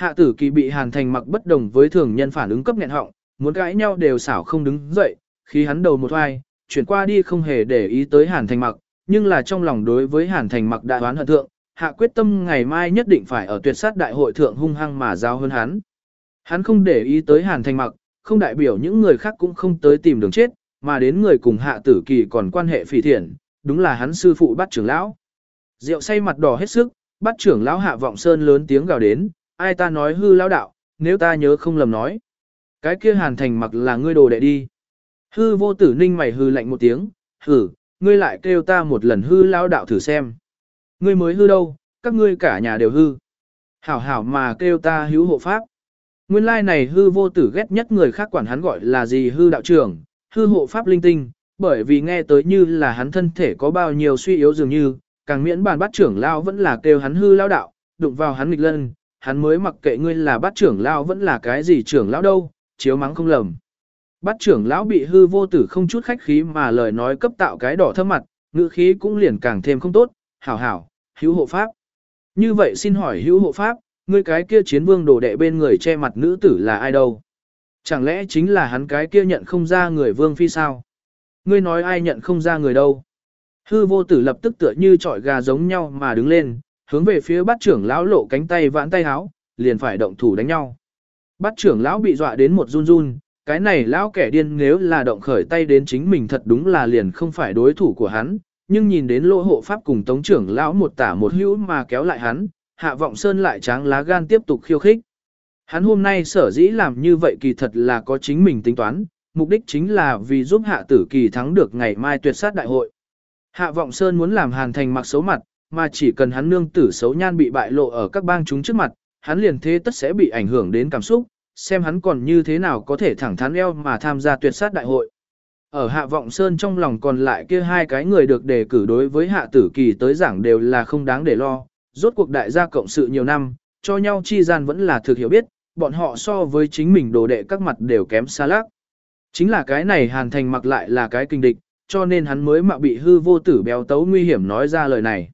Hạ tử kỳ bị hàn thành mặc bất đồng với thường nhân phản ứng cấp nghẹn họng, muốn cãi nhau đều xảo không đứng dậy, khi hắn đầu một hoài, chuyển qua đi không hề để ý tới hàn thành mặc, nhưng là trong lòng đối với hàn thành mặc đại đoán hận thượng, hạ quyết tâm ngày mai nhất định phải ở tuyệt sát đại hội thượng hung hăng mà giao hơn hắn. Hắn không để ý tới hàn thành mặc, không đại biểu những người khác cũng không tới tìm đường chết, mà đến người cùng hạ tử kỳ còn quan hệ phỉ thiện, đúng là hắn sư phụ bắt trưởng lão. Rượu say mặt đỏ hết sức, bắt trưởng lão hạ vọng sơn lớn tiếng gào đến, ai ta nói hư lão đạo, nếu ta nhớ không lầm nói. Cái kia hàn thành mặc là ngươi đồ đệ đi. Hư vô tử ninh mày hư lạnh một tiếng, hử, ngươi lại kêu ta một lần hư lão đạo thử xem. Ngươi mới hư đâu, các ngươi cả nhà đều hư. Hảo hảo mà kêu ta hữu hộ pháp. Nguyên lai này hư vô tử ghét nhất người khác quản hắn gọi là gì hư đạo trưởng, hư hộ pháp linh tinh, bởi vì nghe tới như là hắn thân thể có bao nhiêu suy yếu dường như, càng miễn bàn bắt trưởng lao vẫn là kêu hắn hư lao đạo, đụng vào hắn nghịch lân, hắn mới mặc kệ ngươi là bát trưởng lão vẫn là cái gì trưởng lão đâu, chiếu mắng không lầm. Bát trưởng lão bị hư vô tử không chút khách khí mà lời nói cấp tạo cái đỏ thơm mặt, ngữ khí cũng liền càng thêm không tốt, hảo hảo, hữu hộ pháp. Như vậy xin hỏi hữu hộ pháp, ngươi cái kia chiến vương đồ đệ bên người che mặt nữ tử là ai đâu? Chẳng lẽ chính là hắn cái kia nhận không ra người vương phi sao? Ngươi nói ai nhận không ra người đâu? Hư vô tử lập tức tựa như trọi gà giống nhau mà đứng lên, hướng về phía bát trưởng lão lộ cánh tay vãn tay háo, liền phải động thủ đánh nhau. Bát trưởng lão bị dọa đến một run run, cái này lão kẻ điên nếu là động khởi tay đến chính mình thật đúng là liền không phải đối thủ của hắn, nhưng nhìn đến lỗ hộ pháp cùng tống trưởng lão một tả một hữu mà kéo lại hắn, hạ vọng sơn lại tráng lá gan tiếp tục khiêu khích. Hắn hôm nay sở dĩ làm như vậy kỳ thật là có chính mình tính toán, mục đích chính là vì giúp hạ tử kỳ thắng được ngày mai tuyệt sát đại hội. Hạ vọng sơn muốn làm hàn thành mặc xấu mặt, mà chỉ cần hắn nương tử xấu nhan bị bại lộ ở các bang chúng trước mặt, hắn liền thế tất sẽ bị ảnh hưởng đến cảm xúc, xem hắn còn như thế nào có thể thẳng thắn eo mà tham gia tuyệt sát đại hội. Ở Hạ Vọng Sơn trong lòng còn lại kia hai cái người được đề cử đối với Hạ Tử Kỳ tới giảng đều là không đáng để lo, rốt cuộc đại gia cộng sự nhiều năm, cho nhau chi gian vẫn là thực hiểu biết, bọn họ so với chính mình đồ đệ các mặt đều kém xa lác. Chính là cái này Hàn Thành mặc lại là cái kinh địch, cho nên hắn mới mạo bị hư vô tử béo tấu nguy hiểm nói ra lời này.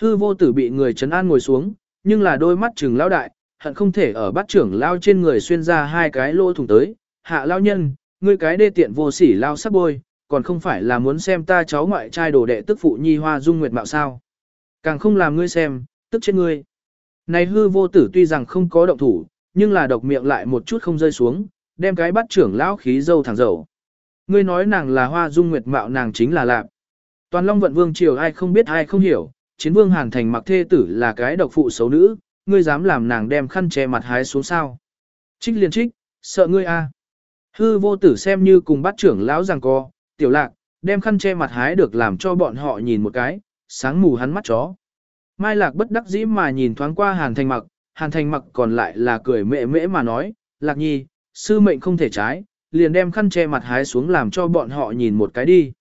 Hư vô tử bị người chấn an ngồi xuống, nhưng là đôi mắt trừng lao đại, hận không thể ở bắt trưởng lao trên người xuyên ra hai cái lỗ thủng tới. Hạ lao nhân, ngươi cái đê tiện vô sỉ lao sắp bôi, còn không phải là muốn xem ta cháu ngoại trai đồ đệ tức phụ nhi hoa dung nguyệt mạo sao. Càng không làm ngươi xem, tức chết ngươi. Này hư vô tử tuy rằng không có động thủ, nhưng là độc miệng lại một chút không rơi xuống, đem cái bắt trưởng lão khí dâu thẳng dầu. Ngươi nói nàng là hoa dung nguyệt mạo nàng chính là lạp. Toàn Long vận vương triều ai không biết ai không hiểu, chiến vương hàn thành mặc thê tử là cái độc phụ xấu nữ, ngươi dám làm nàng đem khăn che mặt hái xuống sao. Trích liền trích, sợ ngươi a. Hư vô tử xem như cùng bắt trưởng lão rằng co, tiểu lạc, đem khăn che mặt hái được làm cho bọn họ nhìn một cái, sáng mù hắn mắt chó. Mai lạc bất đắc dĩ mà nhìn thoáng qua hàn thành mặc, hàn thành mặc còn lại là cười mễ mễ mà nói, lạc nhi, sư mệnh không thể trái, liền đem khăn che mặt hái xuống làm cho bọn họ nhìn một cái đi.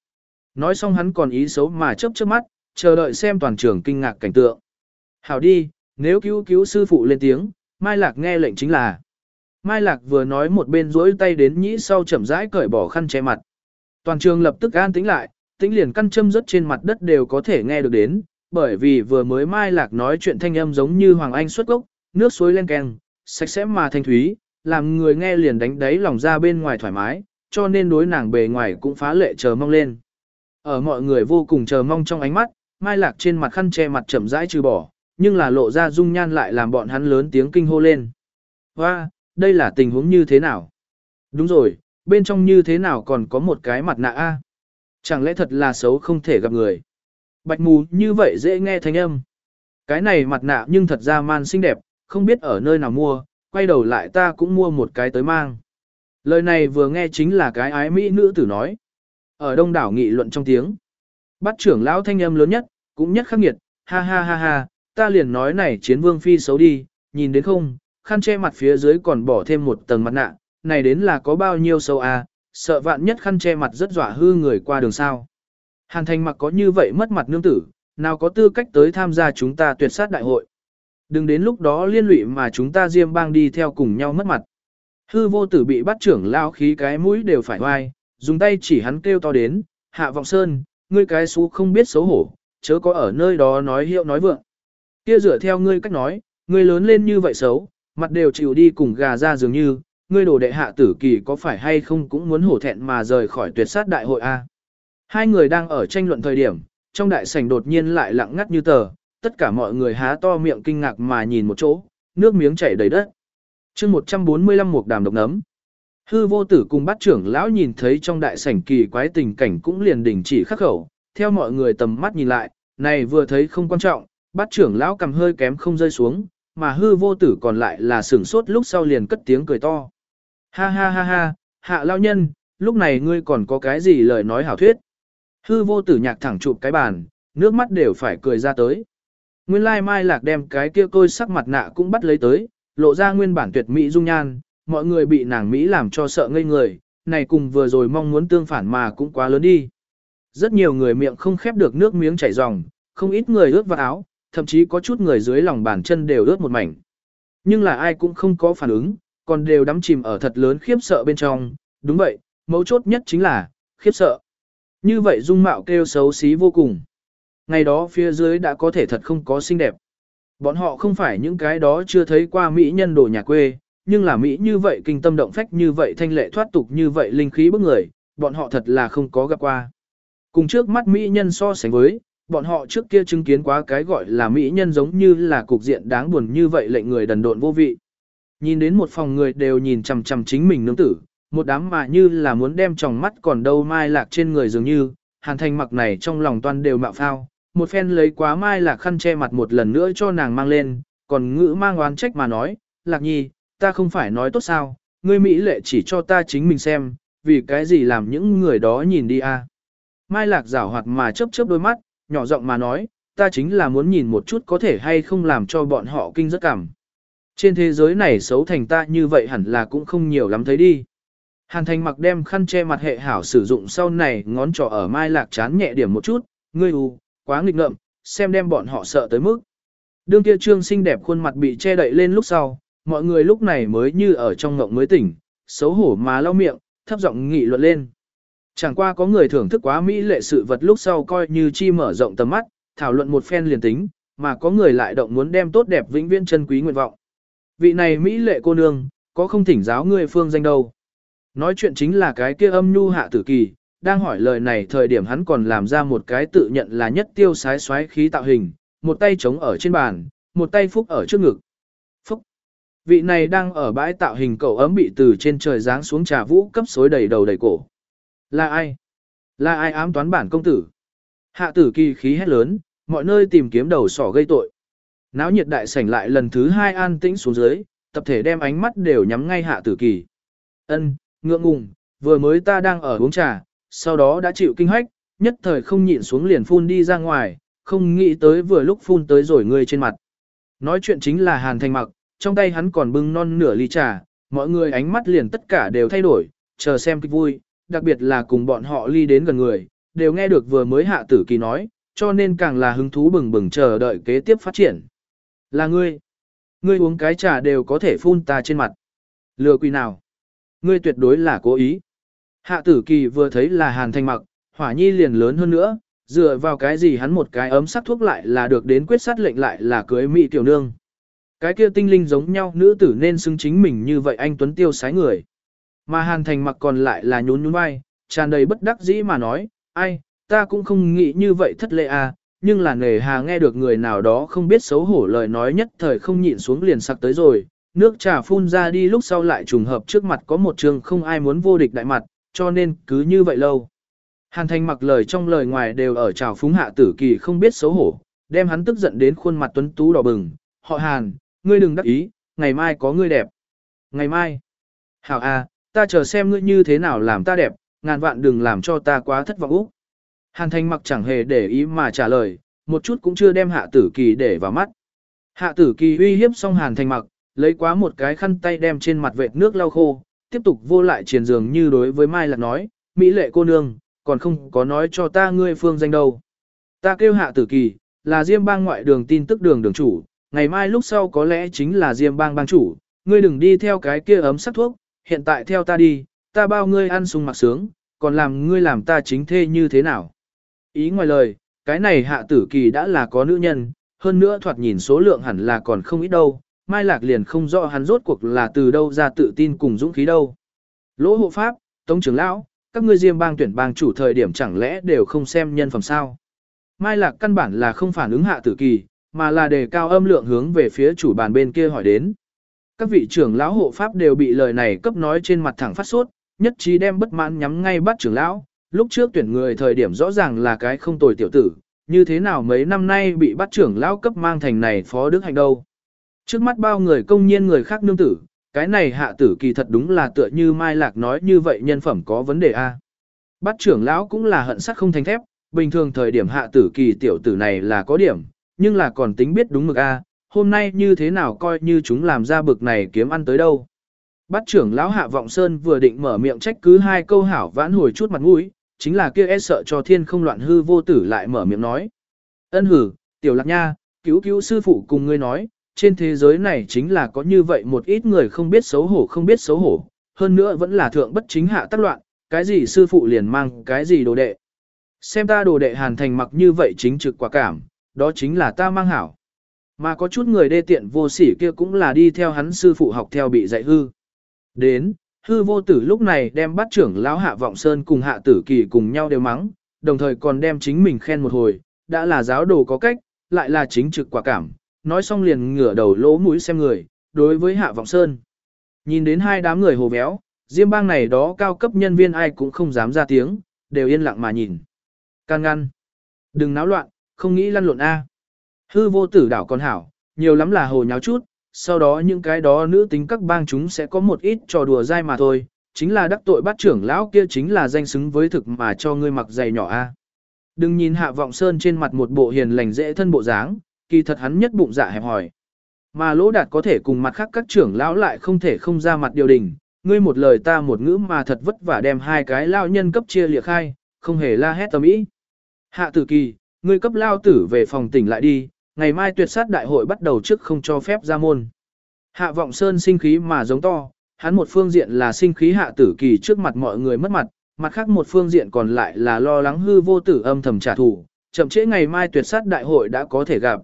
Nói xong hắn còn ý xấu mà chớp chớp mắt, chờ đợi xem toàn trường kinh ngạc cảnh tượng. Hảo đi, nếu cứu cứu sư phụ lên tiếng, Mai Lạc nghe lệnh chính là. Mai Lạc vừa nói một bên duỗi tay đến nhĩ sau chậm rãi cởi bỏ khăn che mặt. Toàn trường lập tức an tĩnh lại, tĩnh liền căn châm rất trên mặt đất đều có thể nghe được đến, bởi vì vừa mới Mai Lạc nói chuyện thanh âm giống như Hoàng Anh xuất gốc, nước suối lên keng, sạch sẽ mà thanh thúy, làm người nghe liền đánh đáy lòng ra bên ngoài thoải mái, cho nên đối nàng bề ngoài cũng phá lệ chờ mong lên. Ở mọi người vô cùng chờ mong trong ánh mắt, Mai Lạc trên mặt khăn che mặt chậm rãi trừ bỏ, nhưng là lộ ra dung nhan lại làm bọn hắn lớn tiếng kinh hô lên. Hoa, đây là tình huống như thế nào? Đúng rồi, bên trong như thế nào còn có một cái mặt nạ a? Chẳng lẽ thật là xấu không thể gặp người? Bạch mù như vậy dễ nghe thanh âm. Cái này mặt nạ nhưng thật ra man xinh đẹp, không biết ở nơi nào mua, quay đầu lại ta cũng mua một cái tới mang. Lời này vừa nghe chính là cái ái mỹ nữ tử nói. Ở đông đảo nghị luận trong tiếng. Bắt trưởng lão thanh âm lớn nhất, cũng nhất khắc nghiệt, ha ha ha ha, ta liền nói này chiến vương phi xấu đi, nhìn đến không, khăn che mặt phía dưới còn bỏ thêm một tầng mặt nạ, này đến là có bao nhiêu sâu à, sợ vạn nhất khăn che mặt rất dọa hư người qua đường sao. Hàn thành mặc có như vậy mất mặt nương tử, nào có tư cách tới tham gia chúng ta tuyệt sát đại hội. Đừng đến lúc đó liên lụy mà chúng ta diêm bang đi theo cùng nhau mất mặt. Hư vô tử bị bắt trưởng lao khí cái mũi đều phải oai, dùng tay chỉ hắn kêu to đến, hạ vọng sơn, ngươi cái xú không biết xấu hổ, chớ có ở nơi đó nói hiệu nói vượng. Kia dựa theo ngươi cách nói, ngươi lớn lên như vậy xấu, mặt đều chịu đi cùng gà ra dường như, ngươi đồ đệ hạ tử kỳ có phải hay không cũng muốn hổ thẹn mà rời khỏi tuyệt sát đại hội A. Hai người đang ở tranh luận thời điểm, trong đại sảnh đột nhiên lại lặng ngắt như tờ, tất cả mọi người há to miệng kinh ngạc mà nhìn một chỗ, nước miếng chảy đầy đất. chương 145 một đàm độc nấm. Hư vô tử cùng bát trưởng lão nhìn thấy trong đại sảnh kỳ quái tình cảnh cũng liền đình chỉ khắc khẩu, theo mọi người tầm mắt nhìn lại, này vừa thấy không quan trọng, bát trưởng lão cầm hơi kém không rơi xuống, mà hư vô tử còn lại là sửng sốt lúc sau liền cất tiếng cười to. Ha ha ha ha, hạ lao nhân, lúc này ngươi còn có cái gì lời nói hảo thuyết. Hư vô tử nhạc thẳng chụp cái bàn, nước mắt đều phải cười ra tới. Nguyên lai mai lạc đem cái kia côi sắc mặt nạ cũng bắt lấy tới, lộ ra nguyên bản tuyệt mỹ dung nhan, mọi người bị nàng Mỹ làm cho sợ ngây người, này cùng vừa rồi mong muốn tương phản mà cũng quá lớn đi. Rất nhiều người miệng không khép được nước miếng chảy ròng, không ít người ướt vào áo, thậm chí có chút người dưới lòng bàn chân đều ướt một mảnh. Nhưng là ai cũng không có phản ứng, còn đều đắm chìm ở thật lớn khiếp sợ bên trong, đúng vậy, mấu chốt nhất chính là, khiếp sợ. Như vậy dung mạo kêu xấu xí vô cùng. Ngày đó phía dưới đã có thể thật không có xinh đẹp. Bọn họ không phải những cái đó chưa thấy qua Mỹ nhân đồ nhà quê, nhưng là Mỹ như vậy kinh tâm động phách như vậy thanh lệ thoát tục như vậy linh khí bức người, bọn họ thật là không có gặp qua. Cùng trước mắt Mỹ nhân so sánh với, bọn họ trước kia chứng kiến quá cái gọi là Mỹ nhân giống như là cục diện đáng buồn như vậy lệnh người đần độn vô vị. Nhìn đến một phòng người đều nhìn chằm chằm chính mình nương tử, một đám mà như là muốn đem tròng mắt còn đâu mai lạc trên người dường như, hàn thành mặc này trong lòng toàn đều mạo phao, một phen lấy quá mai lạc khăn che mặt một lần nữa cho nàng mang lên, còn ngữ mang oán trách mà nói, lạc nhi, ta không phải nói tốt sao, ngươi Mỹ lệ chỉ cho ta chính mình xem, vì cái gì làm những người đó nhìn đi a Mai lạc rảo hoạt mà chớp chớp đôi mắt, nhỏ giọng mà nói, ta chính là muốn nhìn một chút có thể hay không làm cho bọn họ kinh rất cảm. Trên thế giới này xấu thành ta như vậy hẳn là cũng không nhiều lắm thấy đi. Hàn thành mặc đem khăn che mặt hệ hảo sử dụng sau này ngón trỏ ở mai lạc chán nhẹ điểm một chút, ngươi u, quá nghịch ngợm, xem đem bọn họ sợ tới mức. Đương kia trương xinh đẹp khuôn mặt bị che đậy lên lúc sau, mọi người lúc này mới như ở trong ngộng mới tỉnh, xấu hổ mà lau miệng, thấp giọng nghị luận lên. Chẳng qua có người thưởng thức quá mỹ lệ sự vật lúc sau coi như chi mở rộng tầm mắt, thảo luận một phen liền tính, mà có người lại động muốn đem tốt đẹp vĩnh viễn chân quý nguyện vọng. Vị này mỹ lệ cô nương, có không thỉnh giáo ngươi phương danh đâu. Nói chuyện chính là cái kia âm nhu hạ tử kỳ, đang hỏi lời này thời điểm hắn còn làm ra một cái tự nhận là nhất tiêu sái xoáy khí tạo hình, một tay chống ở trên bàn, một tay phúc ở trước ngực. Vị này đang ở bãi tạo hình cậu ấm bị từ trên trời giáng xuống trà vũ cấp xối đầy đầu đầy cổ. Là ai? Là ai ám toán bản công tử? Hạ tử kỳ khí hét lớn, mọi nơi tìm kiếm đầu sỏ gây tội. Náo nhiệt đại sảnh lại lần thứ hai an tĩnh xuống dưới, tập thể đem ánh mắt đều nhắm ngay hạ tử kỳ. Ân, ngượng ngùng, vừa mới ta đang ở uống trà, sau đó đã chịu kinh hách, nhất thời không nhịn xuống liền phun đi ra ngoài, không nghĩ tới vừa lúc phun tới rồi người trên mặt. Nói chuyện chính là Hàn Thành Mặc, trong tay hắn còn bưng non nửa ly trà, mọi người ánh mắt liền tất cả đều thay đổi, chờ xem kịch vui, đặc biệt là cùng bọn họ ly đến gần người, đều nghe được vừa mới hạ tử kỳ nói, cho nên càng là hứng thú bừng bừng chờ đợi kế tiếp phát triển. Là ngươi. Ngươi uống cái trà đều có thể phun ta trên mặt. Lừa quỷ nào? Ngươi tuyệt đối là cố ý. Hạ tử kỳ vừa thấy là hàn thanh mặc, hỏa nhi liền lớn hơn nữa, dựa vào cái gì hắn một cái ấm sắc thuốc lại là được đến quyết sát lệnh lại là cưới mỹ tiểu nương. Cái kia tinh linh giống nhau nữ tử nên xứng chính mình như vậy anh Tuấn Tiêu sái người. Mà hàn thành mặc còn lại là nhún nhún vai, tràn đầy bất đắc dĩ mà nói, ai, ta cũng không nghĩ như vậy thất lệ à, nhưng là nề hà nghe được người nào đó không biết xấu hổ lời nói nhất thời không nhịn xuống liền sặc tới rồi, nước trà phun ra đi lúc sau lại trùng hợp trước mặt có một trường không ai muốn vô địch đại mặt, cho nên cứ như vậy lâu. Hàn thành mặc lời trong lời ngoài đều ở trào phúng hạ tử kỳ không biết xấu hổ, đem hắn tức giận đến khuôn mặt tuấn tú đỏ bừng, họ hàn, ngươi đừng đắc ý, ngày mai có ngươi đẹp. Ngày mai, hảo à, ta chờ xem ngươi như thế nào làm ta đẹp, ngàn vạn đừng làm cho ta quá thất vọng úc. Hàn thành mặc chẳng hề để ý mà trả lời, một chút cũng chưa đem hạ tử kỳ để vào mắt. Hạ tử kỳ uy hiếp xong hàn thành mặc, lấy quá một cái khăn tay đem trên mặt vệt nước lau khô, tiếp tục vô lại triền giường như đối với Mai Lạc nói, Mỹ lệ cô nương, còn không có nói cho ta ngươi phương danh đâu. Ta kêu hạ tử kỳ, là riêng bang ngoại đường tin tức đường đường chủ, ngày mai lúc sau có lẽ chính là Diêm bang bang chủ, ngươi đừng đi theo cái kia ấm sắc thuốc, hiện tại theo ta đi, ta bao ngươi ăn sung mặc sướng, còn làm ngươi làm ta chính thê như thế nào. Ý ngoài lời, cái này hạ tử kỳ đã là có nữ nhân, hơn nữa thoạt nhìn số lượng hẳn là còn không ít đâu, Mai Lạc liền không rõ hắn rốt cuộc là từ đâu ra tự tin cùng dũng khí đâu. Lỗ hộ pháp, Tống trưởng lão, các ngươi diêm bang tuyển bang chủ thời điểm chẳng lẽ đều không xem nhân phẩm sao. Mai Lạc căn bản là không phản ứng hạ tử kỳ, mà là đề cao âm lượng hướng về phía chủ bàn bên kia hỏi đến. Các vị trưởng lão hộ pháp đều bị lời này cấp nói trên mặt thẳng phát sốt, nhất trí đem bất mãn nhắm ngay bắt trưởng lão, lúc trước tuyển người thời điểm rõ ràng là cái không tồi tiểu tử, như thế nào mấy năm nay bị bắt trưởng lão cấp mang thành này phó đức hành đâu. Trước mắt bao người công nhiên người khác nương tử, cái này hạ tử kỳ thật đúng là tựa như Mai Lạc nói như vậy nhân phẩm có vấn đề a. Bắt trưởng lão cũng là hận sắc không thành thép, bình thường thời điểm hạ tử kỳ tiểu tử này là có điểm, nhưng là còn tính biết đúng mực a, hôm nay như thế nào coi như chúng làm ra bực này kiếm ăn tới đâu. Bắt trưởng lão hạ vọng sơn vừa định mở miệng trách cứ hai câu hảo vãn hồi chút mặt mũi, chính là kia e sợ cho thiên không loạn hư vô tử lại mở miệng nói. Ân hử, tiểu lạc nha, cứu cứu sư phụ cùng ngươi nói, trên thế giới này chính là có như vậy một ít người không biết xấu hổ không biết xấu hổ, hơn nữa vẫn là thượng bất chính hạ tác loạn, cái gì sư phụ liền mang cái gì đồ đệ. Xem ta đồ đệ hàn thành mặc như vậy chính trực quả cảm, đó chính là ta mang hảo. Mà có chút người đê tiện vô sỉ kia cũng là đi theo hắn sư phụ học theo bị dạy hư. Đến, hư vô tử lúc này đem bắt trưởng lão hạ vọng sơn cùng hạ tử kỳ cùng nhau đều mắng, đồng thời còn đem chính mình khen một hồi, đã là giáo đồ có cách, lại là chính trực quả cảm, nói xong liền ngửa đầu lỗ mũi xem người, đối với hạ vọng sơn. Nhìn đến hai đám người hồ béo, diêm bang này đó cao cấp nhân viên ai cũng không dám ra tiếng, đều yên lặng mà nhìn. Can ngăn. Đừng náo loạn, không nghĩ lăn lộn A. Hư vô tử đảo con hảo, nhiều lắm là hồ nháo chút, sau đó những cái đó nữ tính các bang chúng sẽ có một ít trò đùa dai mà thôi, chính là đắc tội bắt trưởng lão kia chính là danh xứng với thực mà cho ngươi mặc giày nhỏ a. Đừng nhìn hạ vọng sơn trên mặt một bộ hiền lành dễ thân bộ dáng, kỳ thật hắn nhất bụng dạ hẹp hỏi. Mà lỗ đạt có thể cùng mặt khác các trưởng lão lại không thể không ra mặt điều đình, ngươi một lời ta một ngữ mà thật vất vả đem hai cái lao nhân cấp chia liệt khai, không hề la hét tầm ý. Hạ tử kỳ, ngươi cấp lao tử về phòng tỉnh lại đi, ngày mai tuyệt sát đại hội bắt đầu trước không cho phép ra môn. Hạ vọng sơn sinh khí mà giống to, hắn một phương diện là sinh khí hạ tử kỳ trước mặt mọi người mất mặt, mặt khác một phương diện còn lại là lo lắng hư vô tử âm thầm trả thù, chậm trễ ngày mai tuyệt sát đại hội đã có thể gặp.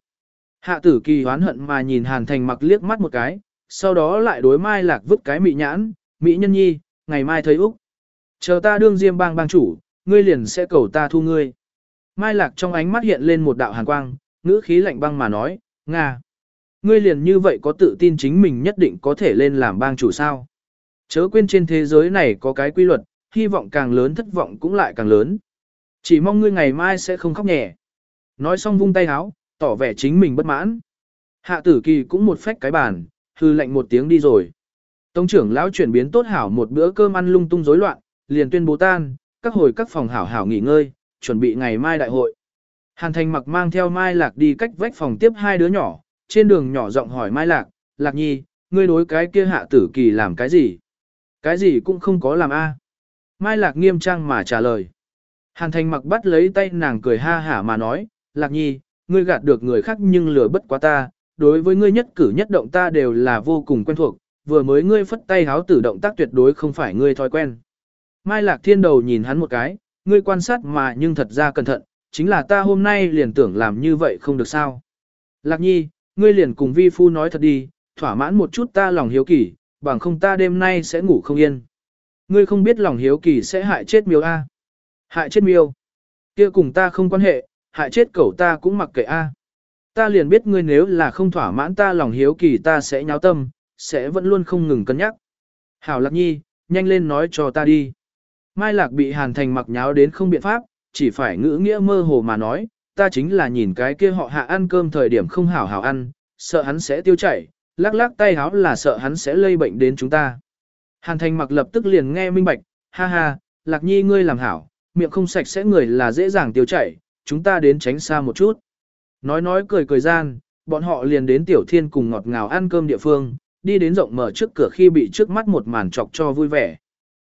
Hạ tử kỳ hoán hận mà nhìn hàn thành mặc liếc mắt một cái, sau đó lại đối mai lạc vứt cái mị nhãn, mỹ nhân nhi, ngày mai thấy Úc. Chờ ta đương diêm bang bang chủ, ngươi liền sẽ cầu ta thu ngươi. Mai lạc trong ánh mắt hiện lên một đạo hàn quang, ngữ khí lạnh băng mà nói, Nga. Ngươi liền như vậy có tự tin chính mình nhất định có thể lên làm bang chủ sao. Chớ quên trên thế giới này có cái quy luật, hy vọng càng lớn thất vọng cũng lại càng lớn. Chỉ mong ngươi ngày mai sẽ không khóc nhẹ. Nói xong vung tay háo, tỏ vẻ chính mình bất mãn. Hạ tử kỳ cũng một phách cái bàn, hư lệnh một tiếng đi rồi. Tông trưởng lão chuyển biến tốt hảo một bữa cơm ăn lung tung rối loạn, liền tuyên bố tan, các hồi các phòng hảo hảo nghỉ ngơi, chuẩn bị ngày mai đại hội. Hàn thành mặc mang theo Mai Lạc đi cách vách phòng tiếp hai đứa nhỏ, trên đường nhỏ giọng hỏi Mai Lạc, Lạc nhi, ngươi đối cái kia hạ tử kỳ làm cái gì? Cái gì cũng không có làm a. Mai Lạc nghiêm trang mà trả lời. Hàn thành mặc bắt lấy tay nàng cười ha hả mà nói, Lạc nhi, ngươi gạt được người khác nhưng lừa bất quá ta, đối với ngươi nhất cử nhất động ta đều là vô cùng quen thuộc, vừa mới ngươi phất tay háo tử động tác tuyệt đối không phải ngươi thói quen. Mai Lạc Thiên đầu nhìn hắn một cái, ngươi quan sát mà nhưng thật ra cẩn thận, chính là ta hôm nay liền tưởng làm như vậy không được sao. Lạc Nhi, ngươi liền cùng vi phu nói thật đi, thỏa mãn một chút ta lòng hiếu kỳ, bằng không ta đêm nay sẽ ngủ không yên. Ngươi không biết lòng hiếu kỳ sẽ hại chết miêu A. Hại chết miêu. kia cùng ta không quan hệ, hại chết cậu ta cũng mặc kệ A. Ta liền biết ngươi nếu là không thỏa mãn ta lòng hiếu kỳ ta sẽ nháo tâm, sẽ vẫn luôn không ngừng cân nhắc. Hảo Lạc Nhi, nhanh lên nói cho ta đi. Mai Lạc bị Hàn Thành mặc nháo đến không biện pháp, chỉ phải ngữ nghĩa mơ hồ mà nói, ta chính là nhìn cái kia họ hạ ăn cơm thời điểm không hảo hảo ăn, sợ hắn sẽ tiêu chảy, lắc lắc tay háo là sợ hắn sẽ lây bệnh đến chúng ta. Hàn Thành mặc lập tức liền nghe minh bạch, ha ha, Lạc Nhi ngươi làm hảo, miệng không sạch sẽ người là dễ dàng tiêu chảy, chúng ta đến tránh xa một chút. Nói nói cười cười gian, bọn họ liền đến Tiểu Thiên cùng ngọt ngào ăn cơm địa phương, đi đến rộng mở trước cửa khi bị trước mắt một màn chọc cho vui vẻ.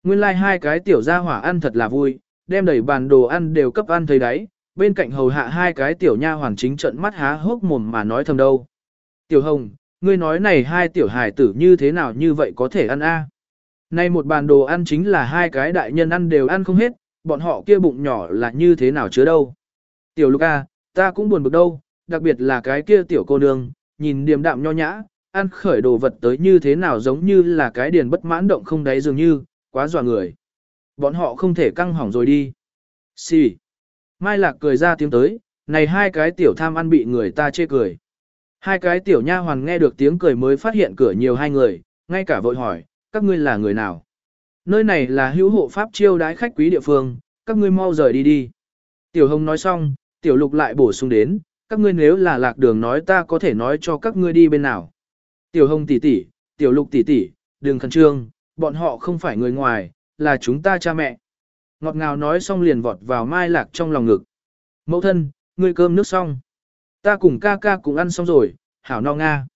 Nguyên lai like hai cái tiểu gia hỏa ăn thật là vui, đem đầy bàn đồ ăn đều cấp ăn thấy đấy, bên cạnh hầu hạ hai cái tiểu nha hoàn chính trận mắt há hốc mồm mà nói thầm đâu. Tiểu Hồng, ngươi nói này hai tiểu hài tử như thế nào như vậy có thể ăn a? Nay một bàn đồ ăn chính là hai cái đại nhân ăn đều ăn không hết, bọn họ kia bụng nhỏ là như thế nào chứa đâu. Tiểu Luca, ta cũng buồn bực đâu, đặc biệt là cái kia tiểu cô nương, nhìn điềm đạm nho nhã, ăn khởi đồ vật tới như thế nào giống như là cái điền bất mãn động không đáy dường như, quá dọa người. Bọn họ không thể căng hỏng rồi đi. Xì. Mai Lạc cười ra tiếng tới, này hai cái tiểu tham ăn bị người ta chê cười. Hai cái tiểu nha hoàn nghe được tiếng cười mới phát hiện cửa nhiều hai người, ngay cả vội hỏi, các ngươi là người nào? Nơi này là hữu hộ pháp chiêu đái khách quý địa phương, các ngươi mau rời đi đi. Tiểu Hồng nói xong, Tiểu Lục lại bổ sung đến, các ngươi nếu là lạc đường nói ta có thể nói cho các ngươi đi bên nào. Tiểu Hồng tỷ tỷ, Tiểu Lục tỷ tỷ, đừng khẩn trương, bọn họ không phải người ngoài, là chúng ta cha mẹ. Ngọt ngào nói xong liền vọt vào Mai Lạc trong lòng ngực. Mẫu thân, ngươi cơm nước xong. Ta cùng ca ca cũng ăn xong rồi, hảo no nga.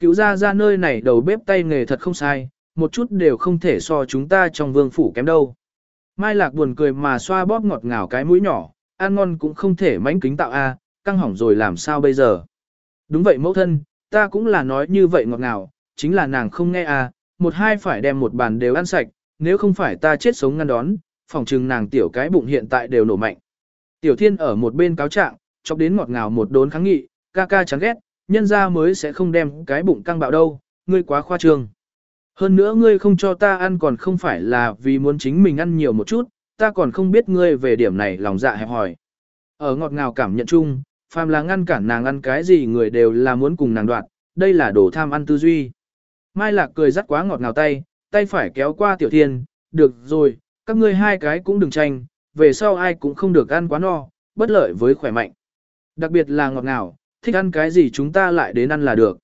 Cứu ra ra nơi này đầu bếp tay nghề thật không sai, một chút đều không thể so chúng ta trong vương phủ kém đâu. Mai Lạc buồn cười mà xoa bóp ngọt ngào cái mũi nhỏ, ăn ngon cũng không thể mánh kính tạo a, căng hỏng rồi làm sao bây giờ. Đúng vậy mẫu thân, ta cũng là nói như vậy ngọt ngào, chính là nàng không nghe a, một hai phải đem một bàn đều ăn sạch, nếu không phải ta chết sống ngăn đón, phòng trừng nàng tiểu cái bụng hiện tại đều nổ mạnh. Tiểu thiên ở một bên cáo trạng, chọc đến ngọt ngào một đốn kháng nghị, ca ca chán ghét, nhân ra mới sẽ không đem cái bụng căng bạo đâu, ngươi quá khoa trương. Hơn nữa ngươi không cho ta ăn còn không phải là vì muốn chính mình ăn nhiều một chút, ta còn không biết ngươi về điểm này lòng dạ hẹp hỏi. Ở ngọt ngào cảm nhận chung, phàm là ngăn cản nàng ăn cái gì người đều là muốn cùng nàng đoạt, đây là đồ tham ăn tư duy. Mai Lạc cười rất quá ngọt ngào tay, tay phải kéo qua tiểu thiên, được rồi, các ngươi hai cái cũng đừng tranh, về sau ai cũng không được ăn quá no, bất lợi với khỏe mạnh. Đặc biệt là ngọt ngào, thích ăn cái gì chúng ta lại đến ăn là được.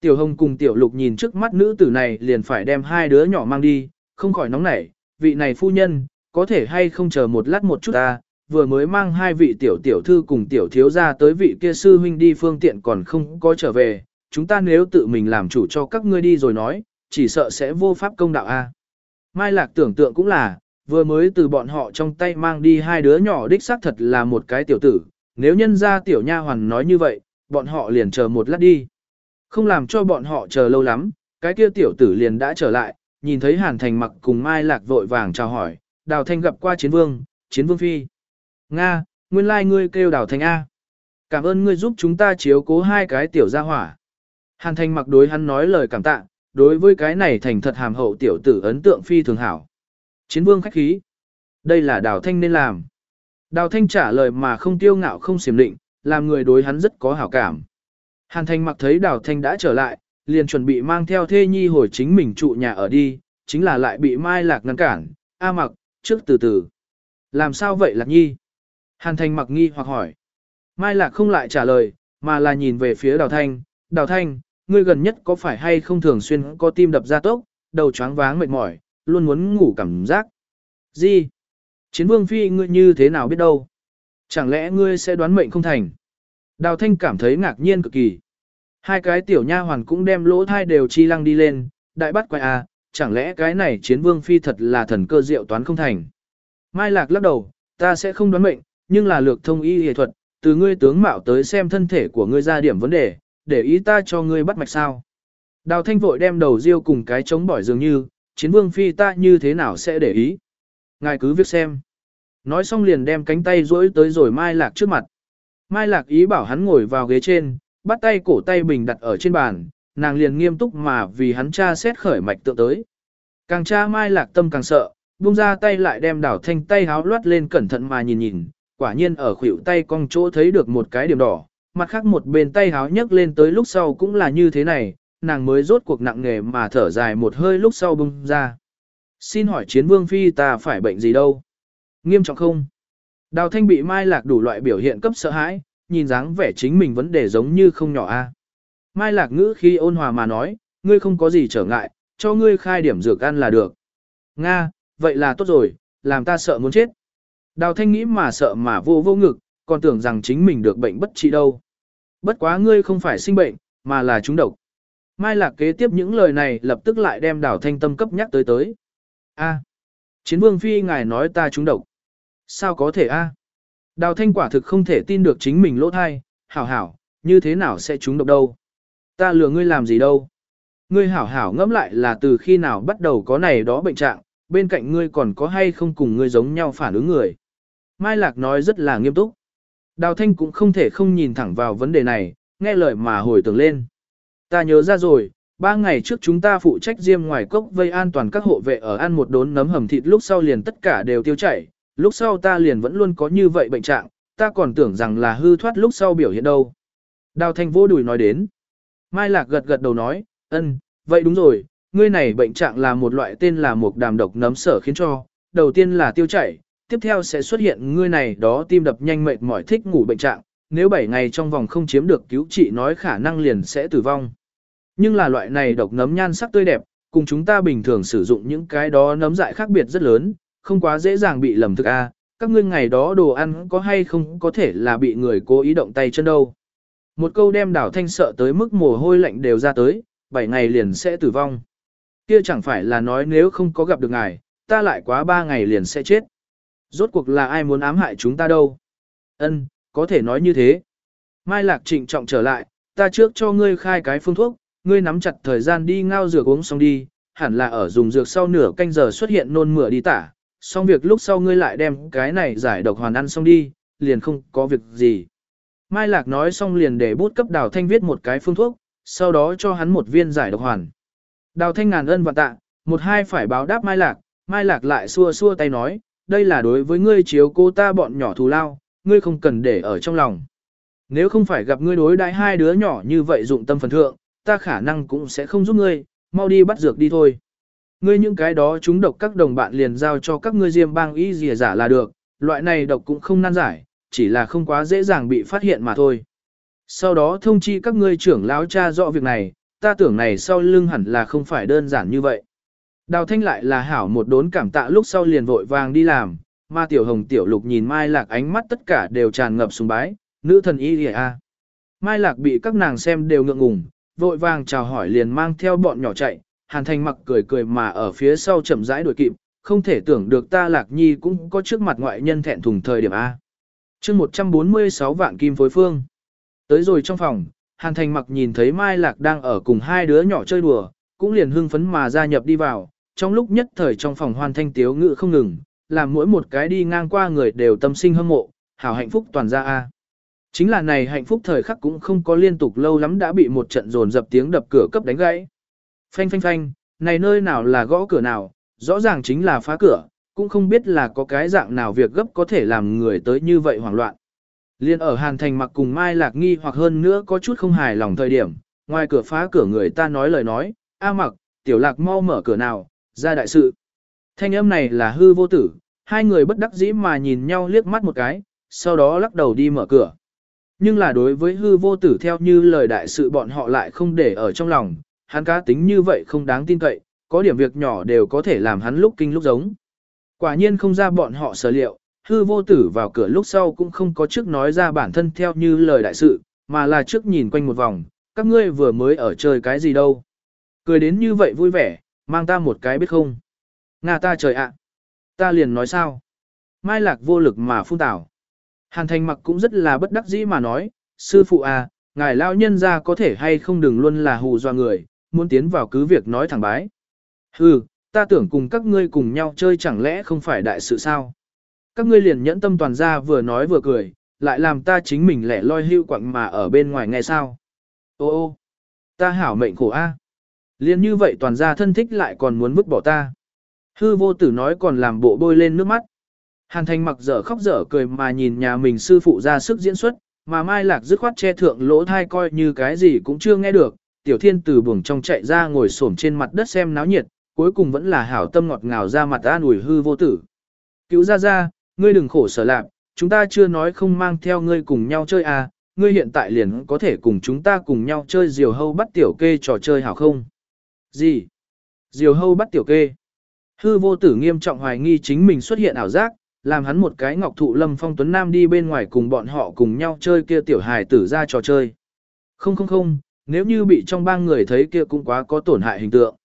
Tiểu Hồng cùng Tiểu Lục nhìn trước mắt nữ tử này liền phải đem hai đứa nhỏ mang đi, không khỏi nóng nảy, vị này phu nhân, có thể hay không chờ một lát một chút ta, vừa mới mang hai vị tiểu tiểu thư cùng tiểu thiếu ra tới vị kia sư huynh đi phương tiện còn không có trở về, chúng ta nếu tự mình làm chủ cho các ngươi đi rồi nói, chỉ sợ sẽ vô pháp công đạo a. Mai Lạc tưởng tượng cũng là, vừa mới từ bọn họ trong tay mang đi hai đứa nhỏ đích xác thật là một cái tiểu tử, nếu nhân ra tiểu nha hoàn nói như vậy, bọn họ liền chờ một lát đi. Không làm cho bọn họ chờ lâu lắm, cái kia tiểu tử liền đã trở lại, nhìn thấy Hàn Thành mặc cùng Mai Lạc vội vàng chào hỏi, Đào Thanh gặp qua chiến vương, chiến vương phi. Nga, nguyên lai like ngươi kêu Đào Thanh A. Cảm ơn ngươi giúp chúng ta chiếu cố hai cái tiểu gia hỏa. Hàn Thành mặc đối hắn nói lời cảm tạ, đối với cái này thành thật hàm hậu tiểu tử ấn tượng phi thường hảo. Chiến vương khách khí. Đây là Đào Thanh nên làm. Đào Thanh trả lời mà không tiêu ngạo không xiểm định, làm người đối hắn rất có hảo cảm. Hàn Thành mặc thấy Đào Thanh đã trở lại, liền chuẩn bị mang theo thê nhi hồi chính mình trụ nhà ở đi, chính là lại bị Mai Lạc ngăn cản, A mặc, trước từ từ. Làm sao vậy Lạc Nhi? Hàn Thành mặc nghi hoặc hỏi. Mai Lạc không lại trả lời, mà là nhìn về phía Đào Thanh, Đào Thanh, ngươi gần nhất có phải hay không thường xuyên có tim đập ra tốc, đầu choáng váng mệt mỏi, luôn muốn ngủ cảm giác. Gì? Chiến vương phi ngươi như thế nào biết đâu? Chẳng lẽ ngươi sẽ đoán mệnh không thành? Đào Thanh cảm thấy ngạc nhiên cực kỳ. Hai cái tiểu nha hoàn cũng đem lỗ thai đều chi lăng đi lên, đại bắt quay à, chẳng lẽ cái này chiến vương phi thật là thần cơ diệu toán không thành. Mai Lạc lắc đầu, ta sẽ không đoán mệnh, nhưng là lược thông y y thuật, từ ngươi tướng mạo tới xem thân thể của ngươi ra điểm vấn đề, để ý ta cho ngươi bắt mạch sao. Đào Thanh vội đem đầu riêu cùng cái chống bỏi dường như, chiến vương phi ta như thế nào sẽ để ý. Ngài cứ việc xem. Nói xong liền đem cánh tay duỗi tới rồi Mai Lạc trước mặt. Mai Lạc ý bảo hắn ngồi vào ghế trên, bắt tay cổ tay bình đặt ở trên bàn, nàng liền nghiêm túc mà vì hắn cha xét khởi mạch tượng tới. Càng cha Mai Lạc tâm càng sợ, buông ra tay lại đem đảo thanh tay háo loát lên cẩn thận mà nhìn nhìn, quả nhiên ở khuỷu tay cong chỗ thấy được một cái điểm đỏ, mặt khác một bên tay háo nhấc lên tới lúc sau cũng là như thế này, nàng mới rốt cuộc nặng nghề mà thở dài một hơi lúc sau bung ra. Xin hỏi chiến vương phi ta phải bệnh gì đâu? Nghiêm trọng không? Đào thanh bị Mai Lạc đủ loại biểu hiện cấp sợ hãi, nhìn dáng vẻ chính mình vấn đề giống như không nhỏ a. Mai Lạc ngữ khi ôn hòa mà nói, ngươi không có gì trở ngại, cho ngươi khai điểm dược ăn là được. Nga, vậy là tốt rồi, làm ta sợ muốn chết. Đào thanh nghĩ mà sợ mà vô vô ngực, còn tưởng rằng chính mình được bệnh bất trị đâu. Bất quá ngươi không phải sinh bệnh, mà là trúng độc. Mai Lạc kế tiếp những lời này lập tức lại đem đào thanh tâm cấp nhắc tới tới. A, chiến vương phi ngài nói ta trúng độc. Sao có thể a? Đào thanh quả thực không thể tin được chính mình lỗ thai, hảo hảo, như thế nào sẽ trúng độc đâu? Ta lừa ngươi làm gì đâu? Ngươi hảo hảo ngẫm lại là từ khi nào bắt đầu có này đó bệnh trạng, bên cạnh ngươi còn có hay không cùng ngươi giống nhau phản ứng người. Mai Lạc nói rất là nghiêm túc. Đào Thanh cũng không thể không nhìn thẳng vào vấn đề này, nghe lời mà hồi tưởng lên. Ta nhớ ra rồi, ba ngày trước chúng ta phụ trách diêm ngoài cốc vây an toàn các hộ vệ ở ăn một đốn nấm hầm thịt lúc sau liền tất cả đều tiêu chảy, lúc sau ta liền vẫn luôn có như vậy bệnh trạng, ta còn tưởng rằng là hư thoát lúc sau biểu hiện đâu. Đào Thanh vô đùi nói đến. Mai Lạc gật gật đầu nói, ân, vậy đúng rồi, ngươi này bệnh trạng là một loại tên là một đàm độc nấm sở khiến cho, đầu tiên là tiêu chảy, tiếp theo sẽ xuất hiện ngươi này đó tim đập nhanh mệt mỏi thích ngủ bệnh trạng, nếu 7 ngày trong vòng không chiếm được cứu trị nói khả năng liền sẽ tử vong. Nhưng là loại này độc nấm nhan sắc tươi đẹp, cùng chúng ta bình thường sử dụng những cái đó nấm dại khác biệt rất lớn, không quá dễ dàng bị lầm thực a. Các ngươi ngày đó đồ ăn có hay không có thể là bị người cố ý động tay chân đâu. Một câu đem đảo thanh sợ tới mức mồ hôi lạnh đều ra tới, 7 ngày liền sẽ tử vong. Kia chẳng phải là nói nếu không có gặp được ngài, ta lại quá 3 ngày liền sẽ chết. Rốt cuộc là ai muốn ám hại chúng ta đâu? Ân, có thể nói như thế. Mai Lạc trịnh trọng trở lại, ta trước cho ngươi khai cái phương thuốc, ngươi nắm chặt thời gian đi ngao dược uống xong đi, hẳn là ở dùng dược sau nửa canh giờ xuất hiện nôn mửa đi tả, xong việc lúc sau ngươi lại đem cái này giải độc hoàn ăn xong đi, liền không có việc gì. Mai Lạc nói xong liền để bút cấp Đào Thanh viết một cái phương thuốc, sau đó cho hắn một viên giải độc hoàn. Đào Thanh ngàn ân và tạ, một hai phải báo đáp Mai Lạc, Mai Lạc lại xua xua tay nói, đây là đối với ngươi chiếu cô ta bọn nhỏ thù lao, ngươi không cần để ở trong lòng. Nếu không phải gặp ngươi đối đãi hai đứa nhỏ như vậy dụng tâm phần thượng, ta khả năng cũng sẽ không giúp ngươi, mau đi bắt dược đi thôi. Ngươi những cái đó chúng độc các đồng bạn liền giao cho các ngươi diêm bang y dìa giả là được, loại này độc cũng không nan giải, chỉ là không quá dễ dàng bị phát hiện mà thôi. Sau đó thông chi các ngươi trưởng lão cha rõ việc này, ta tưởng này sau lưng hẳn là không phải đơn giản như vậy. Đào thanh lại là hảo một đốn cảm tạ lúc sau liền vội vàng đi làm, mà tiểu hồng tiểu lục nhìn Mai Lạc ánh mắt tất cả đều tràn ngập sùng bái, nữ thần y lìa a. Mai Lạc bị các nàng xem đều ngượng ngùng, vội vàng chào hỏi liền mang theo bọn nhỏ chạy, Hàn Thành mặc cười cười mà ở phía sau chậm rãi đuổi kịp, không thể tưởng được ta Lạc Nhi cũng có trước mặt ngoại nhân thẹn thùng thời điểm A. chương 146 vạn kim phối phương. Tới rồi trong phòng, Hàn Thành mặc nhìn thấy Mai Lạc đang ở cùng hai đứa nhỏ chơi đùa, cũng liền hưng phấn mà gia nhập đi vào, trong lúc nhất thời trong phòng hoan thanh tiếu ngự không ngừng, làm mỗi một cái đi ngang qua người đều tâm sinh hâm mộ, hảo hạnh phúc toàn ra A. Chính là này hạnh phúc thời khắc cũng không có liên tục lâu lắm đã bị một trận dồn dập tiếng đập cửa cấp đánh gãy. Phanh phanh phanh, này nơi nào là gõ cửa nào, rõ ràng chính là phá cửa, cũng không biết là có cái dạng nào việc gấp có thể làm người tới như vậy hoảng loạn. Liên ở Hàn Thành mặc cùng Mai Lạc Nghi hoặc hơn nữa có chút không hài lòng thời điểm, ngoài cửa phá cửa người ta nói lời nói, A mặc, tiểu lạc mau mở cửa nào, ra đại sự. Thanh âm này là hư vô tử, hai người bất đắc dĩ mà nhìn nhau liếc mắt một cái, sau đó lắc đầu đi mở cửa. Nhưng là đối với hư vô tử theo như lời đại sự bọn họ lại không để ở trong lòng, hắn cá tính như vậy không đáng tin cậy, có điểm việc nhỏ đều có thể làm hắn lúc kinh lúc giống. Quả nhiên không ra bọn họ sở liệu, hư vô tử vào cửa lúc sau cũng không có trước nói ra bản thân theo như lời đại sự, mà là trước nhìn quanh một vòng, các ngươi vừa mới ở chơi cái gì đâu. Cười đến như vậy vui vẻ, mang ta một cái biết không. Nga ta trời ạ. Ta liền nói sao. Mai lạc vô lực mà phun tảo. Hàn thành mặc cũng rất là bất đắc dĩ mà nói, sư phụ à, ngài lao nhân ra có thể hay không đừng luôn là hù dọa người, muốn tiến vào cứ việc nói thẳng bái. Hừ, ta tưởng cùng các ngươi cùng nhau chơi chẳng lẽ không phải đại sự sao. Các ngươi liền nhẫn tâm toàn ra vừa nói vừa cười, lại làm ta chính mình lẻ loi hưu quặng mà ở bên ngoài nghe sao. Ô ô, ta hảo mệnh khổ a. Liên như vậy toàn gia thân thích lại còn muốn vứt bỏ ta. Hư vô tử nói còn làm bộ bôi lên nước mắt. Hàn thành mặc dở khóc dở cười mà nhìn nhà mình sư phụ ra sức diễn xuất, mà Mai Lạc dứt khoát che thượng lỗ thai coi như cái gì cũng chưa nghe được. Tiểu thiên từ buồng trong chạy ra ngồi xổm trên mặt đất xem náo nhiệt, cuối cùng vẫn là hảo tâm ngọt ngào ra mặt an ủi hư vô tử. Cứu ra ra, ngươi đừng khổ sở lạc, chúng ta chưa nói không mang theo ngươi cùng nhau chơi à, ngươi hiện tại liền có thể cùng chúng ta cùng nhau chơi diều hâu bắt tiểu kê trò chơi hảo không? Gì? Diều hâu bắt tiểu kê. Hư vô tử nghiêm trọng hoài nghi chính mình xuất hiện ảo giác, làm hắn một cái ngọc thụ lâm phong tuấn nam đi bên ngoài cùng bọn họ cùng nhau chơi kia tiểu hài tử ra trò chơi. Không không không, nếu như bị trong ba người thấy kia cũng quá có tổn hại hình tượng.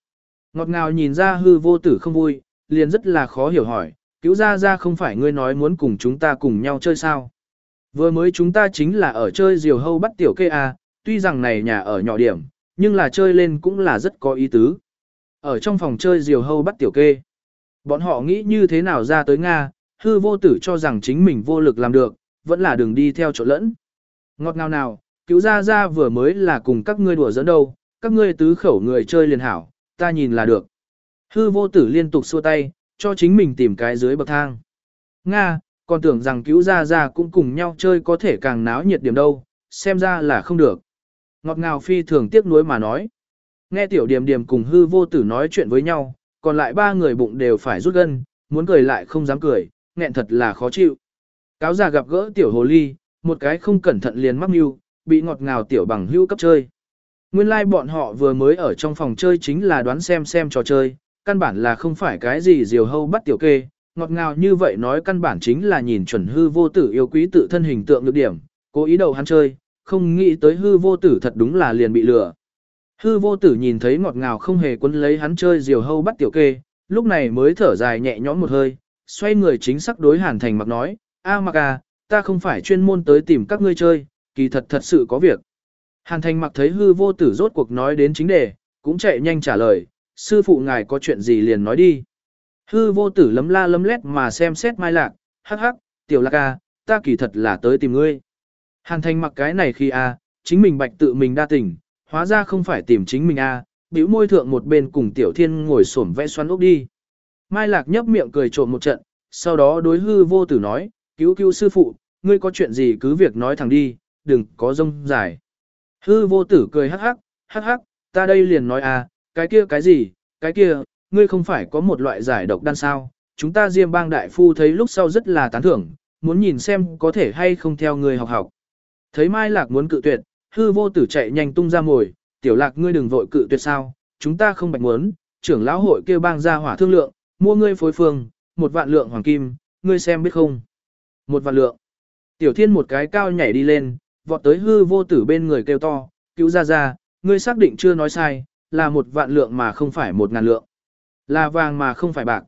Ngọt ngào nhìn ra hư vô tử không vui, liền rất là khó hiểu hỏi, cứu ra ra không phải ngươi nói muốn cùng chúng ta cùng nhau chơi sao. Vừa mới chúng ta chính là ở chơi diều hâu bắt tiểu kê à, tuy rằng này nhà ở nhỏ điểm, nhưng là chơi lên cũng là rất có ý tứ. Ở trong phòng chơi diều hâu bắt tiểu kê, bọn họ nghĩ như thế nào ra tới Nga, hư vô tử cho rằng chính mình vô lực làm được, vẫn là đường đi theo chỗ lẫn. Ngọt ngào nào, cứu ra ra vừa mới là cùng các ngươi đùa dẫn đâu, các ngươi tứ khẩu người chơi liền hảo, ta nhìn là được. Hư vô tử liên tục xua tay, cho chính mình tìm cái dưới bậc thang. Nga, còn tưởng rằng cứu ra ra cũng cùng nhau chơi có thể càng náo nhiệt điểm đâu, xem ra là không được. Ngọt ngào phi thường tiếc nuối mà nói. Nghe tiểu điểm điểm cùng hư vô tử nói chuyện với nhau, còn lại ba người bụng đều phải rút gân, muốn cười lại không dám cười, nghẹn thật là khó chịu. Cáo già gặp gỡ tiểu hồ ly, một cái không cẩn thận liền mắc mưu, bị ngọt ngào tiểu bằng hưu cấp chơi. Nguyên lai like bọn họ vừa mới ở trong phòng chơi chính là đoán xem xem trò chơi, căn bản là không phải cái gì diều hâu bắt tiểu kê, ngọt ngào như vậy nói căn bản chính là nhìn chuẩn hư vô tử yêu quý tự thân hình tượng được điểm, cố ý đầu hắn chơi, không nghĩ tới hư vô tử thật đúng là liền bị lừa. Hư vô tử nhìn thấy ngọt ngào không hề quấn lấy hắn chơi diều hâu bắt tiểu kê, lúc này mới thở dài nhẹ nhõm một hơi, xoay người chính xác đối hàn thành mặc nói, a mặc à, ta không phải chuyên môn tới tìm các ngươi chơi, kỳ thật thật sự có việc. Hàn thành mặc thấy hư vô tử rốt cuộc nói đến chính đề, cũng chạy nhanh trả lời, sư phụ ngài có chuyện gì liền nói đi. Hư vô tử lấm la lấm lét mà xem xét mai lạc, hắc hắc, tiểu lạc à, ta kỳ thật là tới tìm ngươi. Hàn thành mặc cái này khi a, à, chính mình bạch tự mình đa tình, hóa ra không phải tìm chính mình a, à, bĩu môi thượng một bên cùng tiểu thiên ngồi xổm vẽ xoắn ốc đi. Mai lạc nhấp miệng cười trộm một trận, sau đó đối hư vô tử nói, cứu cứu sư phụ, ngươi có chuyện gì cứ việc nói thẳng đi, đừng có rông dài. Hư vô tử cười hắc hắc, hắc hắc, ta đây liền nói à, cái kia cái gì, cái kia, ngươi không phải có một loại giải độc đan sao, chúng ta diêm bang đại phu thấy lúc sau rất là tán thưởng, muốn nhìn xem có thể hay không theo ngươi học học. Thấy Mai Lạc muốn cự tuyệt, hư vô tử chạy nhanh tung ra mồi, tiểu lạc ngươi đừng vội cự tuyệt sao, chúng ta không bạch muốn, trưởng lão hội kêu bang ra hỏa thương lượng, mua ngươi phối phương, một vạn lượng hoàng kim, ngươi xem biết không. Một vạn lượng. Tiểu thiên một cái cao nhảy đi lên, vọt tới hư vô tử bên người kêu to, cứu ra ra, ngươi xác định chưa nói sai, là một vạn lượng mà không phải một ngàn lượng. Là vàng mà không phải bạc.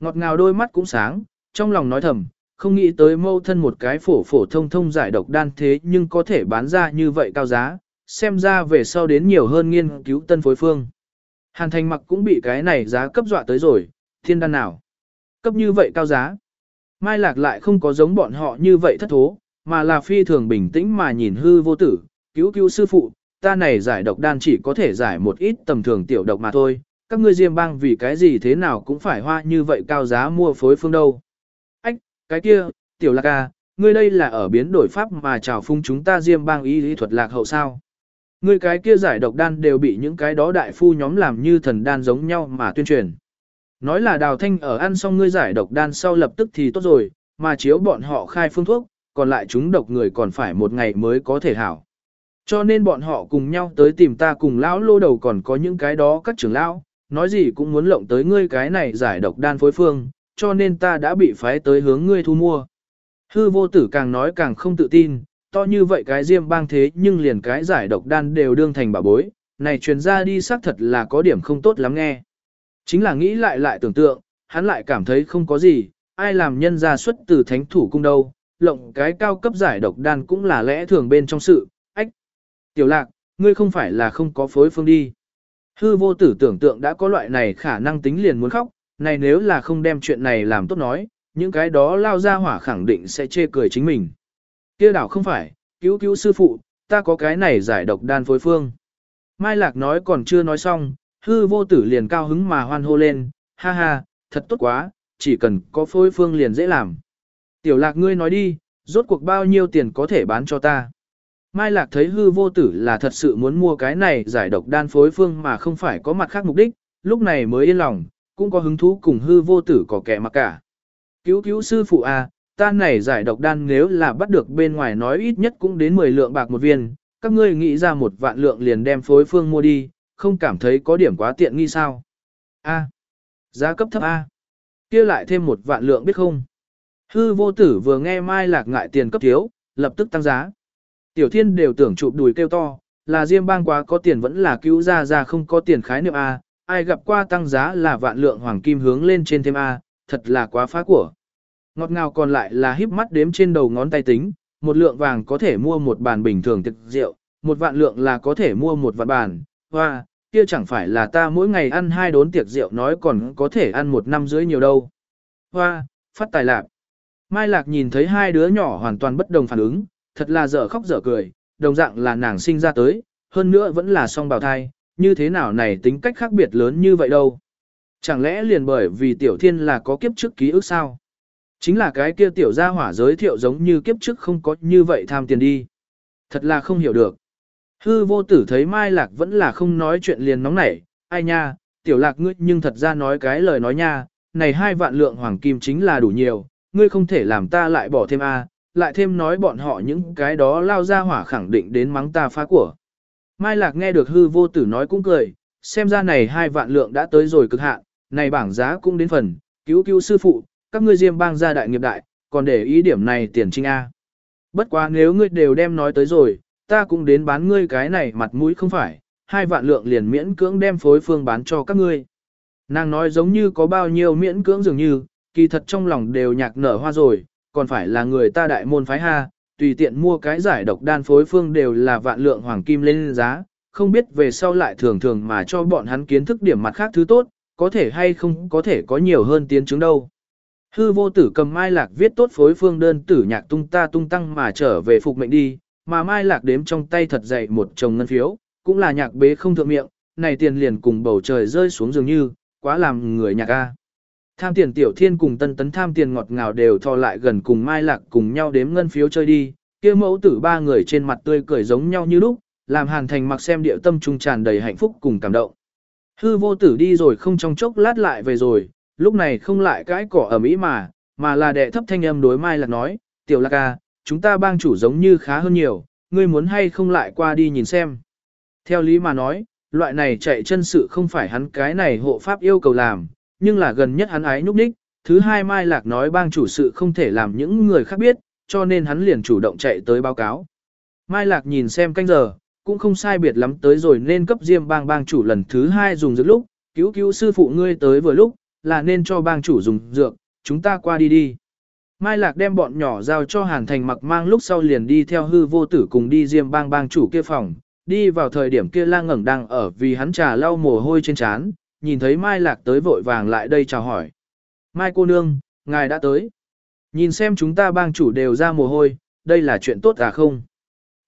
Ngọt ngào đôi mắt cũng sáng, trong lòng nói thầm, không nghĩ tới mâu thân một cái phổ phổ thông thông giải độc đan thế nhưng có thể bán ra như vậy cao giá, xem ra về sau đến nhiều hơn nghiên cứu tân phối phương. Hàn thành mặc cũng bị cái này giá cấp dọa tới rồi, thiên đan nào. Cấp như vậy cao giá. Mai lạc lại không có giống bọn họ như vậy thất thố, mà là phi thường bình tĩnh mà nhìn hư vô tử, cứu cứu sư phụ, ta này giải độc đan chỉ có thể giải một ít tầm thường tiểu độc mà thôi, các ngươi diêm bang vì cái gì thế nào cũng phải hoa như vậy cao giá mua phối phương đâu. Cái kia, tiểu lạc ca, ngươi đây là ở biến đổi pháp mà trào phung chúng ta diêm bang y lý thuật lạc hậu sao. Ngươi cái kia giải độc đan đều bị những cái đó đại phu nhóm làm như thần đan giống nhau mà tuyên truyền. Nói là đào thanh ở ăn xong ngươi giải độc đan sau lập tức thì tốt rồi, mà chiếu bọn họ khai phương thuốc, còn lại chúng độc người còn phải một ngày mới có thể hảo. Cho nên bọn họ cùng nhau tới tìm ta cùng lão lô đầu còn có những cái đó các trưởng lão, nói gì cũng muốn lộng tới ngươi cái này giải độc đan phối phương, cho nên ta đã bị phái tới hướng ngươi thu mua. Hư vô tử càng nói càng không tự tin, to như vậy cái diêm bang thế nhưng liền cái giải độc đan đều đương thành bà bối, này truyền ra đi xác thật là có điểm không tốt lắm nghe. Chính là nghĩ lại lại tưởng tượng, hắn lại cảm thấy không có gì, ai làm nhân ra xuất từ thánh thủ cung đâu, lộng cái cao cấp giải độc đan cũng là lẽ thường bên trong sự, ách. Tiểu lạc, ngươi không phải là không có phối phương đi. Hư vô tử tưởng tượng đã có loại này khả năng tính liền muốn khóc, này nếu là không đem chuyện này làm tốt nói, những cái đó lao ra hỏa khẳng định sẽ chê cười chính mình. kia đảo không phải, cứu cứu sư phụ, ta có cái này giải độc đan phối phương. Mai Lạc nói còn chưa nói xong, hư vô tử liền cao hứng mà hoan hô lên, ha ha, thật tốt quá, chỉ cần có phối phương liền dễ làm. Tiểu lạc ngươi nói đi, rốt cuộc bao nhiêu tiền có thể bán cho ta. Mai lạc thấy hư vô tử là thật sự muốn mua cái này giải độc đan phối phương mà không phải có mặt khác mục đích, lúc này mới yên lòng, cũng có hứng thú cùng hư vô tử có kẻ mặc cả. Cứu cứu sư phụ à, ta này giải độc đan nếu là bắt được bên ngoài nói ít nhất cũng đến 10 lượng bạc một viên, các ngươi nghĩ ra một vạn lượng liền đem phối phương mua đi, không cảm thấy có điểm quá tiện nghi sao. A. giá cấp thấp A. kia lại thêm một vạn lượng biết không? Hư vô tử vừa nghe Mai Lạc ngại tiền cấp thiếu, lập tức tăng giá. Tiểu thiên đều tưởng chụp đùi kêu to, là Diêm bang quá có tiền vẫn là cứu ra ra không có tiền khái niệm A, ai gặp qua tăng giá là vạn lượng hoàng kim hướng lên trên thêm A, thật là quá phá của. Ngọt ngào còn lại là híp mắt đếm trên đầu ngón tay tính, một lượng vàng có thể mua một bàn bình thường thực rượu, một vạn lượng là có thể mua một vạn bàn, hoa, kia chẳng phải là ta mỗi ngày ăn hai đốn tiệc rượu nói còn có thể ăn một năm rưỡi nhiều đâu. Hoa, phát tài lạc. Mai Lạc nhìn thấy hai đứa nhỏ hoàn toàn bất đồng phản ứng, thật là dở khóc dở cười, đồng dạng là nàng sinh ra tới, hơn nữa vẫn là song bào thai, như thế nào này tính cách khác biệt lớn như vậy đâu. Chẳng lẽ liền bởi vì tiểu thiên là có kiếp trước ký ức sao? Chính là cái kia tiểu gia hỏa giới thiệu giống như kiếp trước không có như vậy tham tiền đi. Thật là không hiểu được. Hư vô tử thấy Mai Lạc vẫn là không nói chuyện liền nóng nảy, ai nha, tiểu lạc ngươi nhưng thật ra nói cái lời nói nha, này hai vạn lượng hoàng kim chính là đủ nhiều, ngươi không thể làm ta lại bỏ thêm a, lại thêm nói bọn họ những cái đó lao ra hỏa khẳng định đến mắng ta phá của. Mai Lạc nghe được hư vô tử nói cũng cười, xem ra này hai vạn lượng đã tới rồi cực hạn, này bảng giá cũng đến phần, cứu cứu sư phụ, các ngươi diêm bang gia đại nghiệp đại, còn để ý điểm này tiền trinh A. Bất quá nếu ngươi đều đem nói tới rồi, ta cũng đến bán ngươi cái này mặt mũi không phải, hai vạn lượng liền miễn cưỡng đem phối phương bán cho các ngươi. Nàng nói giống như có bao nhiêu miễn cưỡng dường như, kỳ thật trong lòng đều nhạc nở hoa rồi, còn phải là người ta đại môn phái ha, tùy tiện mua cái giải độc đan phối phương đều là vạn lượng hoàng kim lên giá, không biết về sau lại thường thường mà cho bọn hắn kiến thức điểm mặt khác thứ tốt, có thể hay không có thể có nhiều hơn tiến chứng đâu. Hư vô tử cầm mai lạc viết tốt phối phương đơn tử nhạc tung ta tung tăng mà trở về phục mệnh đi, mà mai lạc đếm trong tay thật dày một chồng ngân phiếu, cũng là nhạc bế không thượng miệng, này tiền liền cùng bầu trời rơi xuống dường như, quá làm người nhạc a. Tham tiền tiểu thiên cùng tân tấn tham tiền ngọt ngào đều thò lại gần cùng mai lạc cùng nhau đếm ngân phiếu chơi đi, kia mẫu tử ba người trên mặt tươi cười giống nhau như lúc, làm hàn thành mặc xem điệu tâm trung tràn đầy hạnh phúc cùng cảm động. Hư vô tử đi rồi không trong chốc lát lại về rồi, lúc này không lại cái cỏ ở Mỹ mà, mà là đệ thấp thanh âm đối mai lạc nói, tiểu lạc à, chúng ta bang chủ giống như khá hơn nhiều, ngươi muốn hay không lại qua đi nhìn xem. Theo lý mà nói, loại này chạy chân sự không phải hắn cái này hộ pháp yêu cầu làm, nhưng là gần nhất hắn ái nhúc nhích. Thứ hai Mai Lạc nói bang chủ sự không thể làm những người khác biết, cho nên hắn liền chủ động chạy tới báo cáo. Mai Lạc nhìn xem canh giờ, cũng không sai biệt lắm tới rồi nên cấp diêm bang bang chủ lần thứ hai dùng dược lúc, cứu cứu sư phụ ngươi tới vừa lúc, là nên cho bang chủ dùng dược, chúng ta qua đi đi. Mai Lạc đem bọn nhỏ giao cho Hàn Thành mặc mang lúc sau liền đi theo hư vô tử cùng đi diêm bang bang chủ kia phòng, đi vào thời điểm kia la ngẩn đang ở vì hắn trà lau mồ hôi trên trán, nhìn thấy Mai Lạc tới vội vàng lại đây chào hỏi. Mai cô nương, ngài đã tới. Nhìn xem chúng ta bang chủ đều ra mồ hôi, đây là chuyện tốt à không?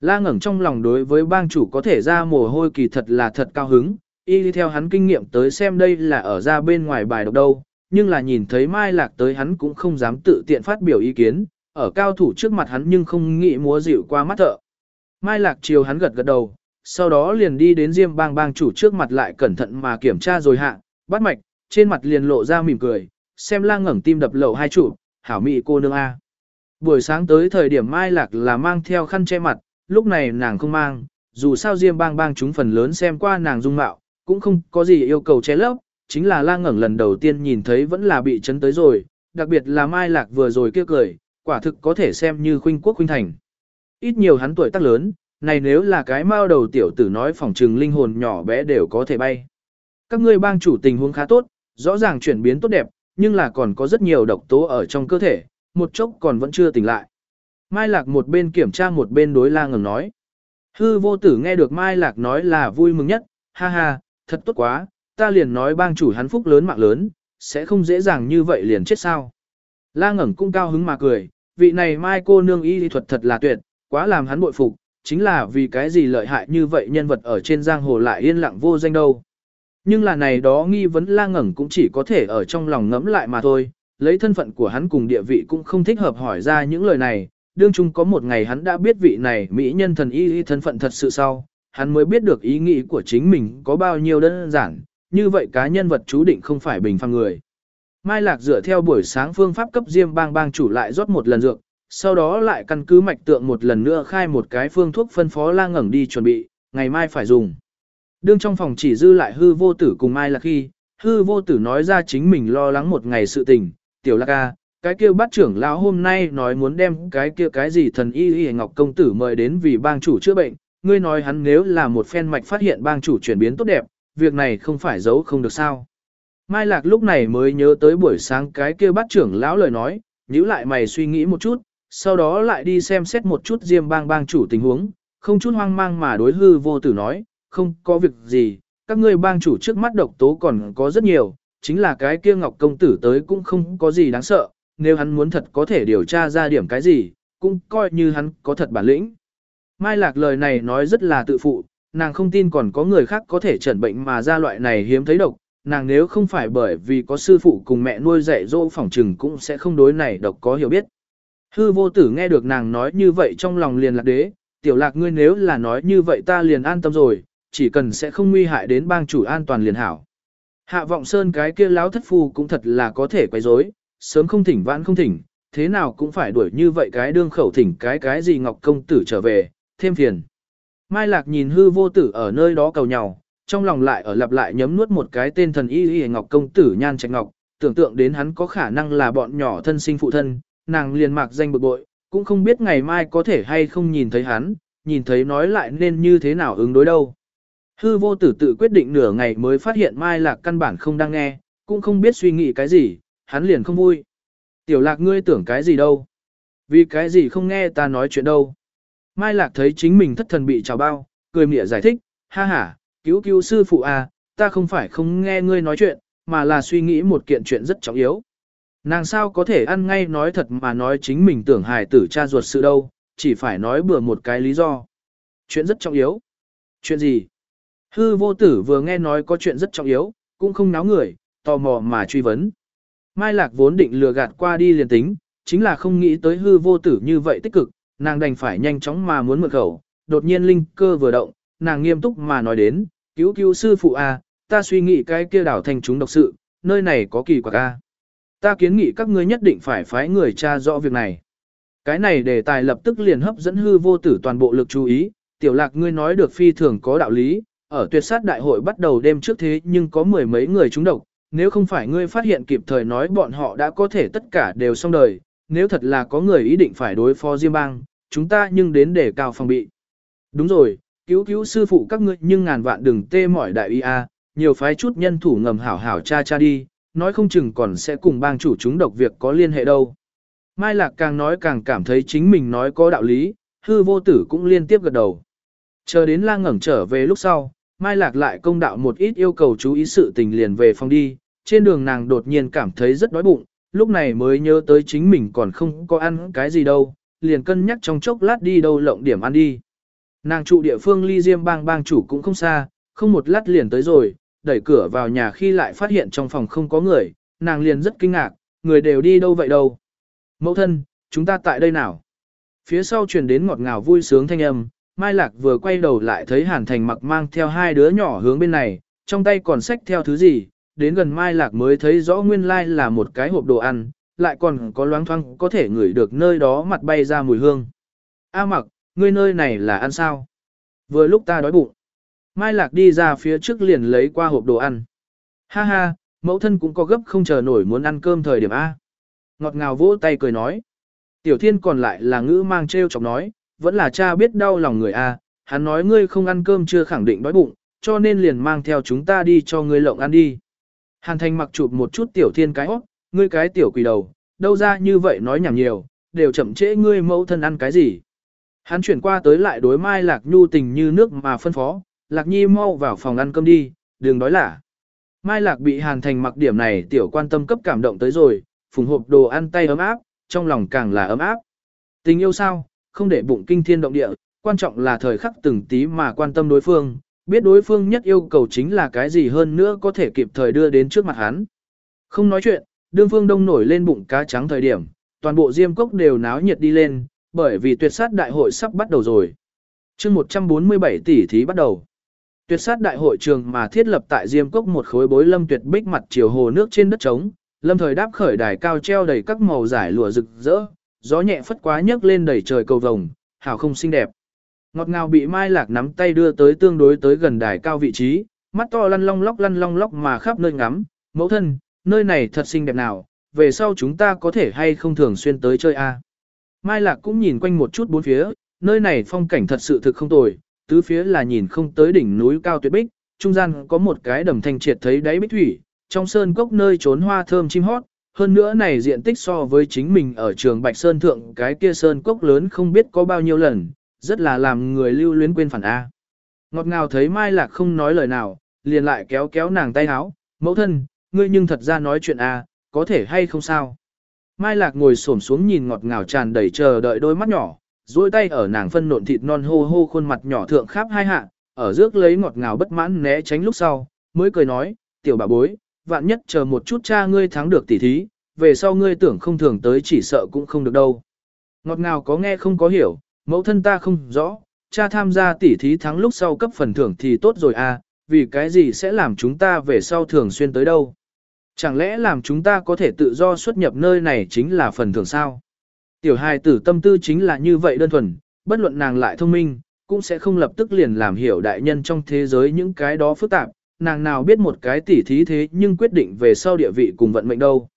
La ngẩng trong lòng đối với bang chủ có thể ra mồ hôi kỳ thật là thật cao hứng, y đi theo hắn kinh nghiệm tới xem đây là ở ra bên ngoài bài độc đâu, nhưng là nhìn thấy Mai Lạc tới hắn cũng không dám tự tiện phát biểu ý kiến, ở cao thủ trước mặt hắn nhưng không nghĩ múa dịu qua mắt thợ. Mai Lạc chiều hắn gật gật đầu, sau đó liền đi đến Diêm bang bang chủ trước mặt lại cẩn thận mà kiểm tra rồi hạ, bắt mạch, trên mặt liền lộ ra mỉm cười, xem la ngẩng tim đập lậu hai chủ, hảo mị cô nương A. Buổi sáng tới thời điểm Mai Lạc là mang theo khăn che mặt, lúc này nàng không mang, dù sao Diêm bang bang chúng phần lớn xem qua nàng dung mạo, cũng không có gì yêu cầu che lấp, chính là la ngẩng lần đầu tiên nhìn thấy vẫn là bị chấn tới rồi, đặc biệt là Mai Lạc vừa rồi kia cười, quả thực có thể xem như khuynh quốc khuynh thành. Ít nhiều hắn tuổi tác lớn, này nếu là cái mao đầu tiểu tử nói phòng trừng linh hồn nhỏ bé đều có thể bay. Các ngươi bang chủ tình huống khá tốt, rõ ràng chuyển biến tốt đẹp, nhưng là còn có rất nhiều độc tố ở trong cơ thể, một chốc còn vẫn chưa tỉnh lại. Mai Lạc một bên kiểm tra một bên đối la ngừng nói. Hư vô tử nghe được Mai Lạc nói là vui mừng nhất, ha ha, thật tốt quá, ta liền nói bang chủ hắn phúc lớn mạng lớn, sẽ không dễ dàng như vậy liền chết sao. La ngẩn cũng cao hứng mà cười, vị này Mai cô nương y lý thuật thật là tuyệt, quá làm hắn bội phục, chính là vì cái gì lợi hại như vậy nhân vật ở trên giang hồ lại yên lặng vô danh đâu. Nhưng là này đó nghi vấn la ngẩn cũng chỉ có thể ở trong lòng ngẫm lại mà thôi, lấy thân phận của hắn cùng địa vị cũng không thích hợp hỏi ra những lời này, đương chung có một ngày hắn đã biết vị này mỹ nhân thần y thân phận thật sự sau, hắn mới biết được ý nghĩ của chính mình có bao nhiêu đơn giản, như vậy cá nhân vật chú định không phải bình phàm người. Mai Lạc dựa theo buổi sáng phương pháp cấp diêm bang bang chủ lại rót một lần dược, sau đó lại căn cứ mạch tượng một lần nữa khai một cái phương thuốc phân phó la ngẩng đi chuẩn bị, ngày mai phải dùng. Đương trong phòng chỉ dư lại hư vô tử cùng mai là khi, hư vô tử nói ra chính mình lo lắng một ngày sự tình, tiểu lạc ca, cái kia bắt trưởng lão hôm nay nói muốn đem cái kia cái gì thần y y ngọc công tử mời đến vì bang chủ chữa bệnh, ngươi nói hắn nếu là một phen mạch phát hiện bang chủ chuyển biến tốt đẹp, việc này không phải giấu không được sao. Mai Lạc lúc này mới nhớ tới buổi sáng cái kia bắt trưởng lão lời nói, nhíu lại mày suy nghĩ một chút, sau đó lại đi xem xét một chút Diêm bang bang chủ tình huống, không chút hoang mang mà đối hư vô tử nói, không có việc gì, các ngươi bang chủ trước mắt độc tố còn có rất nhiều, chính là cái kia ngọc công tử tới cũng không có gì đáng sợ, nếu hắn muốn thật có thể điều tra ra điểm cái gì, cũng coi như hắn có thật bản lĩnh. Mai Lạc lời này nói rất là tự phụ, nàng không tin còn có người khác có thể chẩn bệnh mà ra loại này hiếm thấy độc, nàng nếu không phải bởi vì có sư phụ cùng mẹ nuôi dạy dỗ phỏng trừng cũng sẽ không đối này độc có hiểu biết. Hư vô tử nghe được nàng nói như vậy trong lòng liền lạc đế, tiểu lạc ngươi nếu là nói như vậy ta liền an tâm rồi, chỉ cần sẽ không nguy hại đến bang chủ an toàn liền hảo. Hạ vọng sơn cái kia láo thất phu cũng thật là có thể quấy rối, sớm không thỉnh vãn không thỉnh, thế nào cũng phải đuổi như vậy cái đương khẩu thỉnh cái cái gì ngọc công tử trở về, thêm phiền. Mai lạc nhìn hư vô tử ở nơi đó cầu nhau, trong lòng lại ở lặp lại nhấm nuốt một cái tên thần y y ngọc công tử nhan trạch ngọc, tưởng tượng đến hắn có khả năng là bọn nhỏ thân sinh phụ thân, nàng liền mạc danh bực bội, cũng không biết ngày mai có thể hay không nhìn thấy hắn, nhìn thấy nói lại nên như thế nào ứng đối đâu. Hư vô tử tự quyết định nửa ngày mới phát hiện Mai Lạc căn bản không đang nghe, cũng không biết suy nghĩ cái gì, hắn liền không vui. Tiểu lạc ngươi tưởng cái gì đâu? Vì cái gì không nghe ta nói chuyện đâu? Mai Lạc thấy chính mình thất thần bị trào bao, cười mỉa giải thích, ha ha, cứu cứu sư phụ à, ta không phải không nghe ngươi nói chuyện, mà là suy nghĩ một kiện chuyện rất trọng yếu. Nàng sao có thể ăn ngay nói thật mà nói chính mình tưởng hài tử cha ruột sự đâu, chỉ phải nói bừa một cái lý do. Chuyện rất trọng yếu. Chuyện gì? Hư vô tử vừa nghe nói có chuyện rất trọng yếu, cũng không náo người, tò mò mà truy vấn. Mai Lạc vốn định lừa gạt qua đi liền tính, chính là không nghĩ tới hư vô tử như vậy tích cực, nàng đành phải nhanh chóng mà muốn mượn khẩu, đột nhiên linh cơ vừa động, nàng nghiêm túc mà nói đến, cứu cứu sư phụ a, ta suy nghĩ cái kia đảo thành chúng độc sự, nơi này có kỳ quặc a. Ta kiến nghị các ngươi nhất định phải phái người tra rõ việc này. Cái này đề tài lập tức liền hấp dẫn hư vô tử toàn bộ lực chú ý, tiểu lạc ngươi nói được phi thường có đạo lý, ở tuyệt sát đại hội bắt đầu đêm trước thế nhưng có mười mấy người trúng độc, nếu không phải ngươi phát hiện kịp thời nói bọn họ đã có thể tất cả đều xong đời, nếu thật là có người ý định phải đối phó Diêm Bang, chúng ta nhưng đến để cao phòng bị. Đúng rồi, cứu cứu sư phụ các ngươi nhưng ngàn vạn đừng tê mỏi đại y a, nhiều phái chút nhân thủ ngầm hảo hảo cha cha đi, nói không chừng còn sẽ cùng bang chủ chúng độc việc có liên hệ đâu. Mai Lạc càng nói càng cảm thấy chính mình nói có đạo lý, hư vô tử cũng liên tiếp gật đầu. Chờ đến lang ngẩn trở về lúc sau, Mai Lạc lại công đạo một ít yêu cầu chú ý sự tình liền về phòng đi, trên đường nàng đột nhiên cảm thấy rất đói bụng, lúc này mới nhớ tới chính mình còn không có ăn cái gì đâu, liền cân nhắc trong chốc lát đi đâu lộng điểm ăn đi. Nàng trụ địa phương ly diêm bang bang chủ cũng không xa, không một lát liền tới rồi, đẩy cửa vào nhà khi lại phát hiện trong phòng không có người, nàng liền rất kinh ngạc, người đều đi đâu vậy đâu. Mẫu thân, chúng ta tại đây nào? Phía sau truyền đến ngọt ngào vui sướng thanh âm, Mai Lạc vừa quay đầu lại thấy Hàn Thành mặc mang theo hai đứa nhỏ hướng bên này, trong tay còn xách theo thứ gì, đến gần Mai Lạc mới thấy rõ nguyên lai là một cái hộp đồ ăn, lại còn có loáng thoáng có thể ngửi được nơi đó mặt bay ra mùi hương. A mặc, ngươi nơi này là ăn sao? Vừa lúc ta đói bụng. Mai Lạc đi ra phía trước liền lấy qua hộp đồ ăn. Ha ha, mẫu thân cũng có gấp không chờ nổi muốn ăn cơm thời điểm A. Ngọt ngào vỗ tay cười nói. Tiểu thiên còn lại là ngữ mang treo chọc nói, vẫn là cha biết đau lòng người A, hắn nói ngươi không ăn cơm chưa khẳng định đói bụng, cho nên liền mang theo chúng ta đi cho ngươi lộng ăn đi. Hàn thành mặc chụp một chút tiểu thiên cái hót, ngươi cái tiểu quỷ đầu, đâu ra như vậy nói nhảm nhiều, đều chậm trễ ngươi mẫu thân ăn cái gì. Hắn chuyển qua tới lại đối Mai Lạc Nhu tình như nước mà phân phó, Lạc Nhi mau vào phòng ăn cơm đi, đừng đói lả. Mai Lạc bị Hàn Thành mặc điểm này tiểu quan tâm cấp cảm động tới rồi, phùng hộp đồ ăn tay ấm áp, trong lòng càng là ấm áp. Tình yêu sao, không để bụng kinh thiên động địa, quan trọng là thời khắc từng tí mà quan tâm đối phương, biết đối phương nhất yêu cầu chính là cái gì hơn nữa có thể kịp thời đưa đến trước mặt hắn. Không nói chuyện, đương phương đông nổi lên bụng cá trắng thời điểm, toàn bộ diêm cốc đều náo nhiệt đi lên, bởi vì tuyệt sát đại hội sắp bắt đầu rồi. chương 147 tỷ thí bắt đầu. Tuyệt sát đại hội trường mà thiết lập tại Diêm Cốc một khối bối lâm tuyệt bích mặt chiều hồ nước trên đất trống, lâm thời đáp khởi đài cao treo đầy các màu giải lụa rực rỡ, gió nhẹ phất quá nhấc lên đầy trời cầu vồng, hảo không xinh đẹp. Ngọt ngào bị Mai Lạc nắm tay đưa tới tương đối tới gần đài cao vị trí, mắt to lăn long lóc lăn long lóc mà khắp nơi ngắm, mẫu thân, nơi này thật xinh đẹp nào, về sau chúng ta có thể hay không thường xuyên tới chơi a Mai Lạc cũng nhìn quanh một chút bốn phía, nơi này phong cảnh thật sự thực không tồi, tứ phía là nhìn không tới đỉnh núi cao tuyệt bích, trung gian có một cái đầm thanh triệt thấy đáy bích thủy, trong sơn cốc nơi trốn hoa thơm chim hót, hơn nữa này diện tích so với chính mình ở trường Bạch Sơn Thượng cái kia sơn cốc lớn không biết có bao nhiêu lần, rất là làm người lưu luyến quên phản A. Ngọt ngào thấy Mai Lạc không nói lời nào, liền lại kéo kéo nàng tay áo, mẫu thân, ngươi nhưng thật ra nói chuyện A, có thể hay không sao. Mai Lạc ngồi xổm xuống nhìn ngọt ngào tràn đầy chờ đợi đôi mắt nhỏ, duỗi tay ở nàng phân nộn thịt non hô hô khuôn mặt nhỏ thượng khắp hai hạ, ở rước lấy ngọt ngào bất mãn né tránh lúc sau, mới cười nói, tiểu bà bối, vạn nhất chờ một chút cha ngươi thắng được tỉ thí, về sau ngươi tưởng không thường tới chỉ sợ cũng không được đâu. Ngọt ngào có nghe không có hiểu, mẫu thân ta không rõ, cha tham gia tỉ thí thắng lúc sau cấp phần thưởng thì tốt rồi à, vì cái gì sẽ làm chúng ta về sau thường xuyên tới đâu. Chẳng lẽ làm chúng ta có thể tự do xuất nhập nơi này chính là phần thưởng sao? Tiểu hài tử tâm tư chính là như vậy đơn thuần, bất luận nàng lại thông minh, cũng sẽ không lập tức liền làm hiểu đại nhân trong thế giới những cái đó phức tạp, nàng nào biết một cái tỉ thí thế nhưng quyết định về sau địa vị cùng vận mệnh đâu.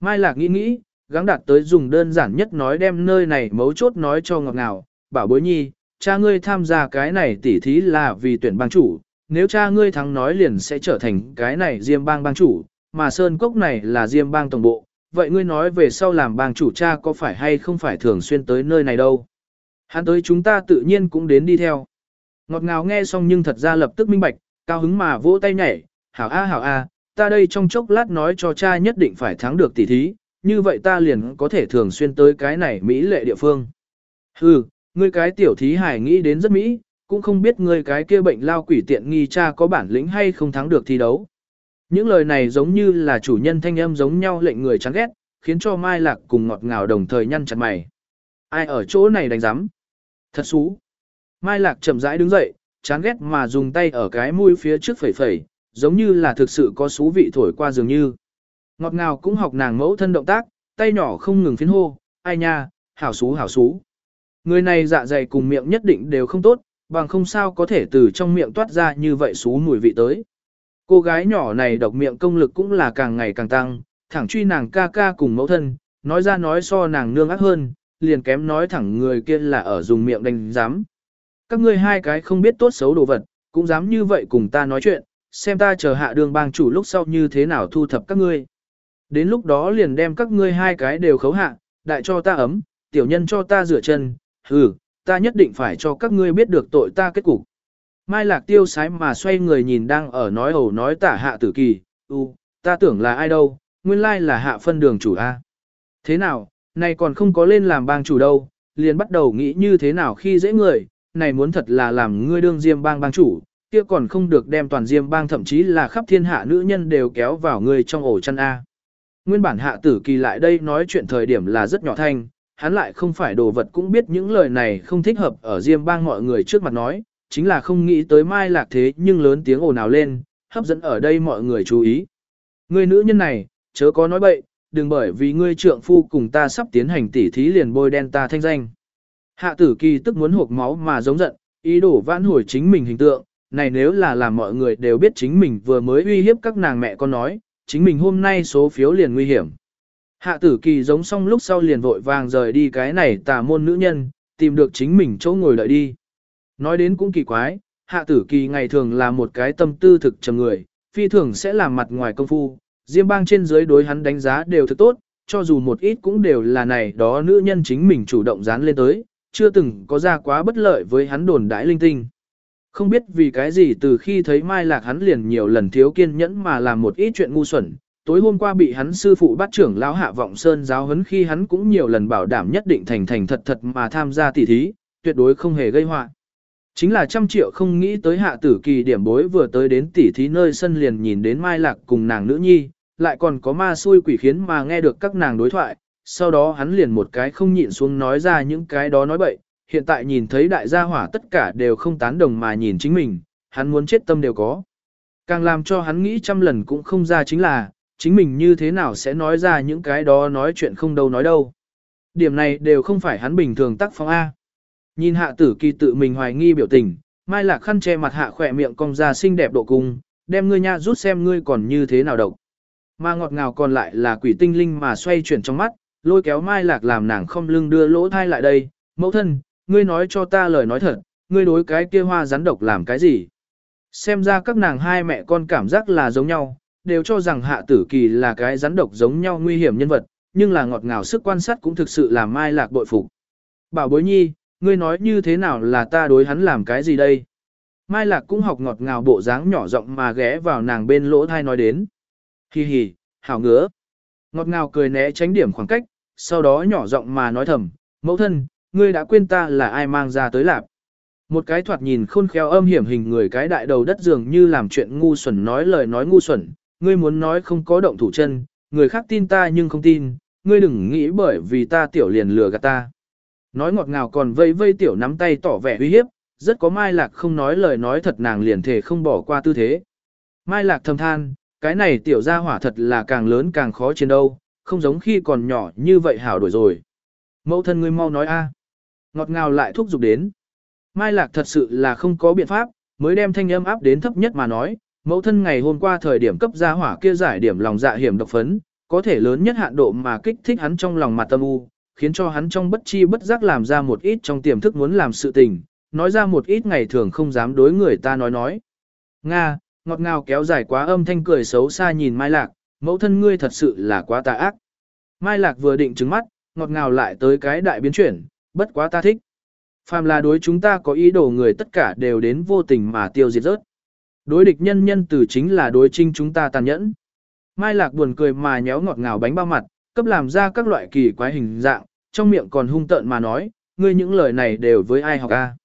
Mai Lạc nghĩ nghĩ, gắng đạt tới dùng đơn giản nhất nói đem nơi này mấu chốt nói cho ngọt ngào, bảo bối nhi, cha ngươi tham gia cái này tỉ thí là vì tuyển bang chủ, nếu cha ngươi thắng nói liền sẽ trở thành cái này diêm bang bang chủ, mà sơn cốc này là diêm bang tổng bộ, vậy ngươi nói về sau làm bang chủ cha có phải hay không phải thường xuyên tới nơi này đâu. Hắn tới chúng ta tự nhiên cũng đến đi theo. Ngọt ngào nghe xong nhưng thật ra lập tức minh bạch, cao hứng mà vỗ tay nhảy, hảo a hảo a, ta đây trong chốc lát nói cho cha nhất định phải thắng được tỷ thí, như vậy ta liền có thể thường xuyên tới cái này Mỹ lệ địa phương. Hừ, ngươi cái tiểu thí hải nghĩ đến rất Mỹ, cũng không biết ngươi cái kia bệnh lao quỷ tiện nghi cha có bản lĩnh hay không thắng được thi đấu. Những lời này giống như là chủ nhân thanh âm giống nhau lệnh người chán ghét, khiến cho Mai Lạc cùng ngọt ngào đồng thời nhăn chặt mày. Ai ở chỗ này đánh giám? Thật xú. Mai Lạc chậm rãi đứng dậy, chán ghét mà dùng tay ở cái mũi phía trước phẩy phẩy, giống như là thực sự có xú vị thổi qua dường như. Ngọt ngào cũng học nàng mẫu thân động tác, tay nhỏ không ngừng phiến hô, ai nha, hảo xú hảo xú. Người này dạ dày cùng miệng nhất định đều không tốt, bằng không sao có thể từ trong miệng toát ra như vậy xú mùi vị tới. Cô gái nhỏ này độc miệng công lực cũng là càng ngày càng tăng, thẳng truy nàng ca ca cùng mẫu thân, nói ra nói so nàng nương ác hơn, liền kém nói thẳng người kia là ở dùng miệng đánh giám. Các ngươi hai cái không biết tốt xấu đồ vật, cũng dám như vậy cùng ta nói chuyện, xem ta chờ hạ đường bang chủ lúc sau như thế nào thu thập các ngươi. Đến lúc đó liền đem các ngươi hai cái đều khấu hạ, đại cho ta ấm, tiểu nhân cho ta rửa chân, hừ, ta nhất định phải cho các ngươi biết được tội ta kết cục. Mai lạc tiêu sái mà xoay người nhìn đang ở nói ẩu nói tả hạ tử kỳ, u, ta tưởng là ai đâu, nguyên lai là hạ phân đường chủ A. Thế nào, này còn không có lên làm bang chủ đâu, liền bắt đầu nghĩ như thế nào khi dễ người, này muốn thật là làm ngươi đương diêm bang bang chủ, kia còn không được đem toàn diêm bang thậm chí là khắp thiên hạ nữ nhân đều kéo vào ngươi trong ổ chăn A. Nguyên bản hạ tử kỳ lại đây nói chuyện thời điểm là rất nhỏ thanh, hắn lại không phải đồ vật cũng biết những lời này không thích hợp ở diêm bang mọi người trước mặt nói, chính là không nghĩ tới mai lạc thế nhưng lớn tiếng ồn ào lên, hấp dẫn ở đây mọi người chú ý. Người nữ nhân này, chớ có nói bậy, đừng bởi vì ngươi trượng phu cùng ta sắp tiến hành tỉ thí liền bôi đen ta thanh danh. Hạ tử kỳ tức muốn hộp máu mà giống giận, ý đồ vãn hồi chính mình hình tượng, này nếu là làm mọi người đều biết chính mình vừa mới uy hiếp các nàng mẹ con nói, chính mình hôm nay số phiếu liền nguy hiểm. Hạ tử kỳ giống xong lúc sau liền vội vàng rời đi cái này tà môn nữ nhân, tìm được chính mình chỗ ngồi đợi đi. Nói đến cũng kỳ quái, hạ tử kỳ ngày thường là một cái tâm tư thực trầm người, phi thường sẽ làm mặt ngoài công phu, diêm bang trên dưới đối hắn đánh giá đều thực tốt, cho dù một ít cũng đều là này đó nữ nhân chính mình chủ động dán lên tới, chưa từng có ra quá bất lợi với hắn đồn đãi linh tinh. Không biết vì cái gì từ khi thấy Mai Lạc hắn liền nhiều lần thiếu kiên nhẫn mà làm một ít chuyện ngu xuẩn, tối hôm qua bị hắn sư phụ bắt trưởng lão hạ vọng sơn giáo huấn khi hắn cũng nhiều lần bảo đảm nhất định thành thành thật thật mà tham gia tỉ thí, tuyệt đối không hề gây họa. Chính là trăm triệu không nghĩ tới hạ tử kỳ điểm bối vừa tới đến tỉ thí nơi sân liền nhìn đến Mai Lạc cùng nàng nữ nhi, lại còn có ma xui quỷ khiến mà nghe được các nàng đối thoại, sau đó hắn liền một cái không nhịn xuống nói ra những cái đó nói bậy, hiện tại nhìn thấy đại gia hỏa tất cả đều không tán đồng mà nhìn chính mình, hắn muốn chết tâm đều có. Càng làm cho hắn nghĩ trăm lần cũng không ra chính là, chính mình như thế nào sẽ nói ra những cái đó nói chuyện không đâu nói đâu. Điểm này đều không phải hắn bình thường tác phong A. Nhìn hạ tử kỳ tự mình hoài nghi biểu tình, mai lạc khăn che mặt hạ khỏe miệng cong ra xinh đẹp độ cung, đem ngươi nha rút xem ngươi còn như thế nào độc. Mà ngọt ngào còn lại là quỷ tinh linh mà xoay chuyển trong mắt, lôi kéo mai lạc làm nàng không lưng đưa lỗ thai lại đây, mẫu thân, ngươi nói cho ta lời nói thật, ngươi đối cái kia hoa rắn độc làm cái gì. Xem ra các nàng hai mẹ con cảm giác là giống nhau, đều cho rằng hạ tử kỳ là cái rắn độc giống nhau nguy hiểm nhân vật, nhưng là ngọt ngào sức quan sát cũng thực sự làm mai lạc bội phục. Bảo bối nhi, ngươi nói như thế nào là ta đối hắn làm cái gì đây? Mai lạc cũng học ngọt ngào bộ dáng nhỏ giọng mà ghé vào nàng bên lỗ thai nói đến. Hi hi, hảo ngứa. Ngọt ngào cười né tránh điểm khoảng cách, sau đó nhỏ giọng mà nói thầm, mẫu thân, ngươi đã quên ta là ai mang ra tới lạp. Một cái thoạt nhìn khôn khéo âm hiểm hình người cái đại đầu đất dường như làm chuyện ngu xuẩn nói lời nói ngu xuẩn, ngươi muốn nói không có động thủ chân, người khác tin ta nhưng không tin, ngươi đừng nghĩ bởi vì ta tiểu liền lừa gạt ta. Nói ngọt ngào còn vây vây tiểu nắm tay tỏ vẻ uy hiếp, rất có Mai Lạc không nói lời nói thật nàng liền thể không bỏ qua tư thế. Mai Lạc thầm than, cái này tiểu gia hỏa thật là càng lớn càng khó chiến đâu, không giống khi còn nhỏ như vậy hảo đổi rồi. Mẫu thân ngươi mau nói a. Ngọt ngào lại thúc giục đến. Mai Lạc thật sự là không có biện pháp, mới đem thanh âm áp đến thấp nhất mà nói, mẫu thân ngày hôm qua thời điểm cấp gia hỏa kia giải điểm lòng dạ hiểm độc phấn, có thể lớn nhất hạn độ mà kích thích hắn trong lòng mặt tâm u, khiến cho hắn trong bất chi bất giác làm ra một ít trong tiềm thức muốn làm sự tình, nói ra một ít ngày thường không dám đối người ta nói nói. Nga, ngọt ngào kéo dài quá âm thanh cười xấu xa nhìn Mai Lạc, mẫu thân ngươi thật sự là quá tà ác. Mai Lạc vừa định trứng mắt, ngọt ngào lại tới cái đại biến chuyển, bất quá ta thích. Phàm là đối chúng ta có ý đồ người tất cả đều đến vô tình mà tiêu diệt rớt. Đối địch nhân nhân từ chính là đối trinh chúng ta tàn nhẫn. Mai Lạc buồn cười mà nhéo ngọt ngào bánh bao mặt, cấp làm ra các loại kỳ quái hình dạng, trong miệng còn hung tợn mà nói, ngươi những lời này đều với ai học a?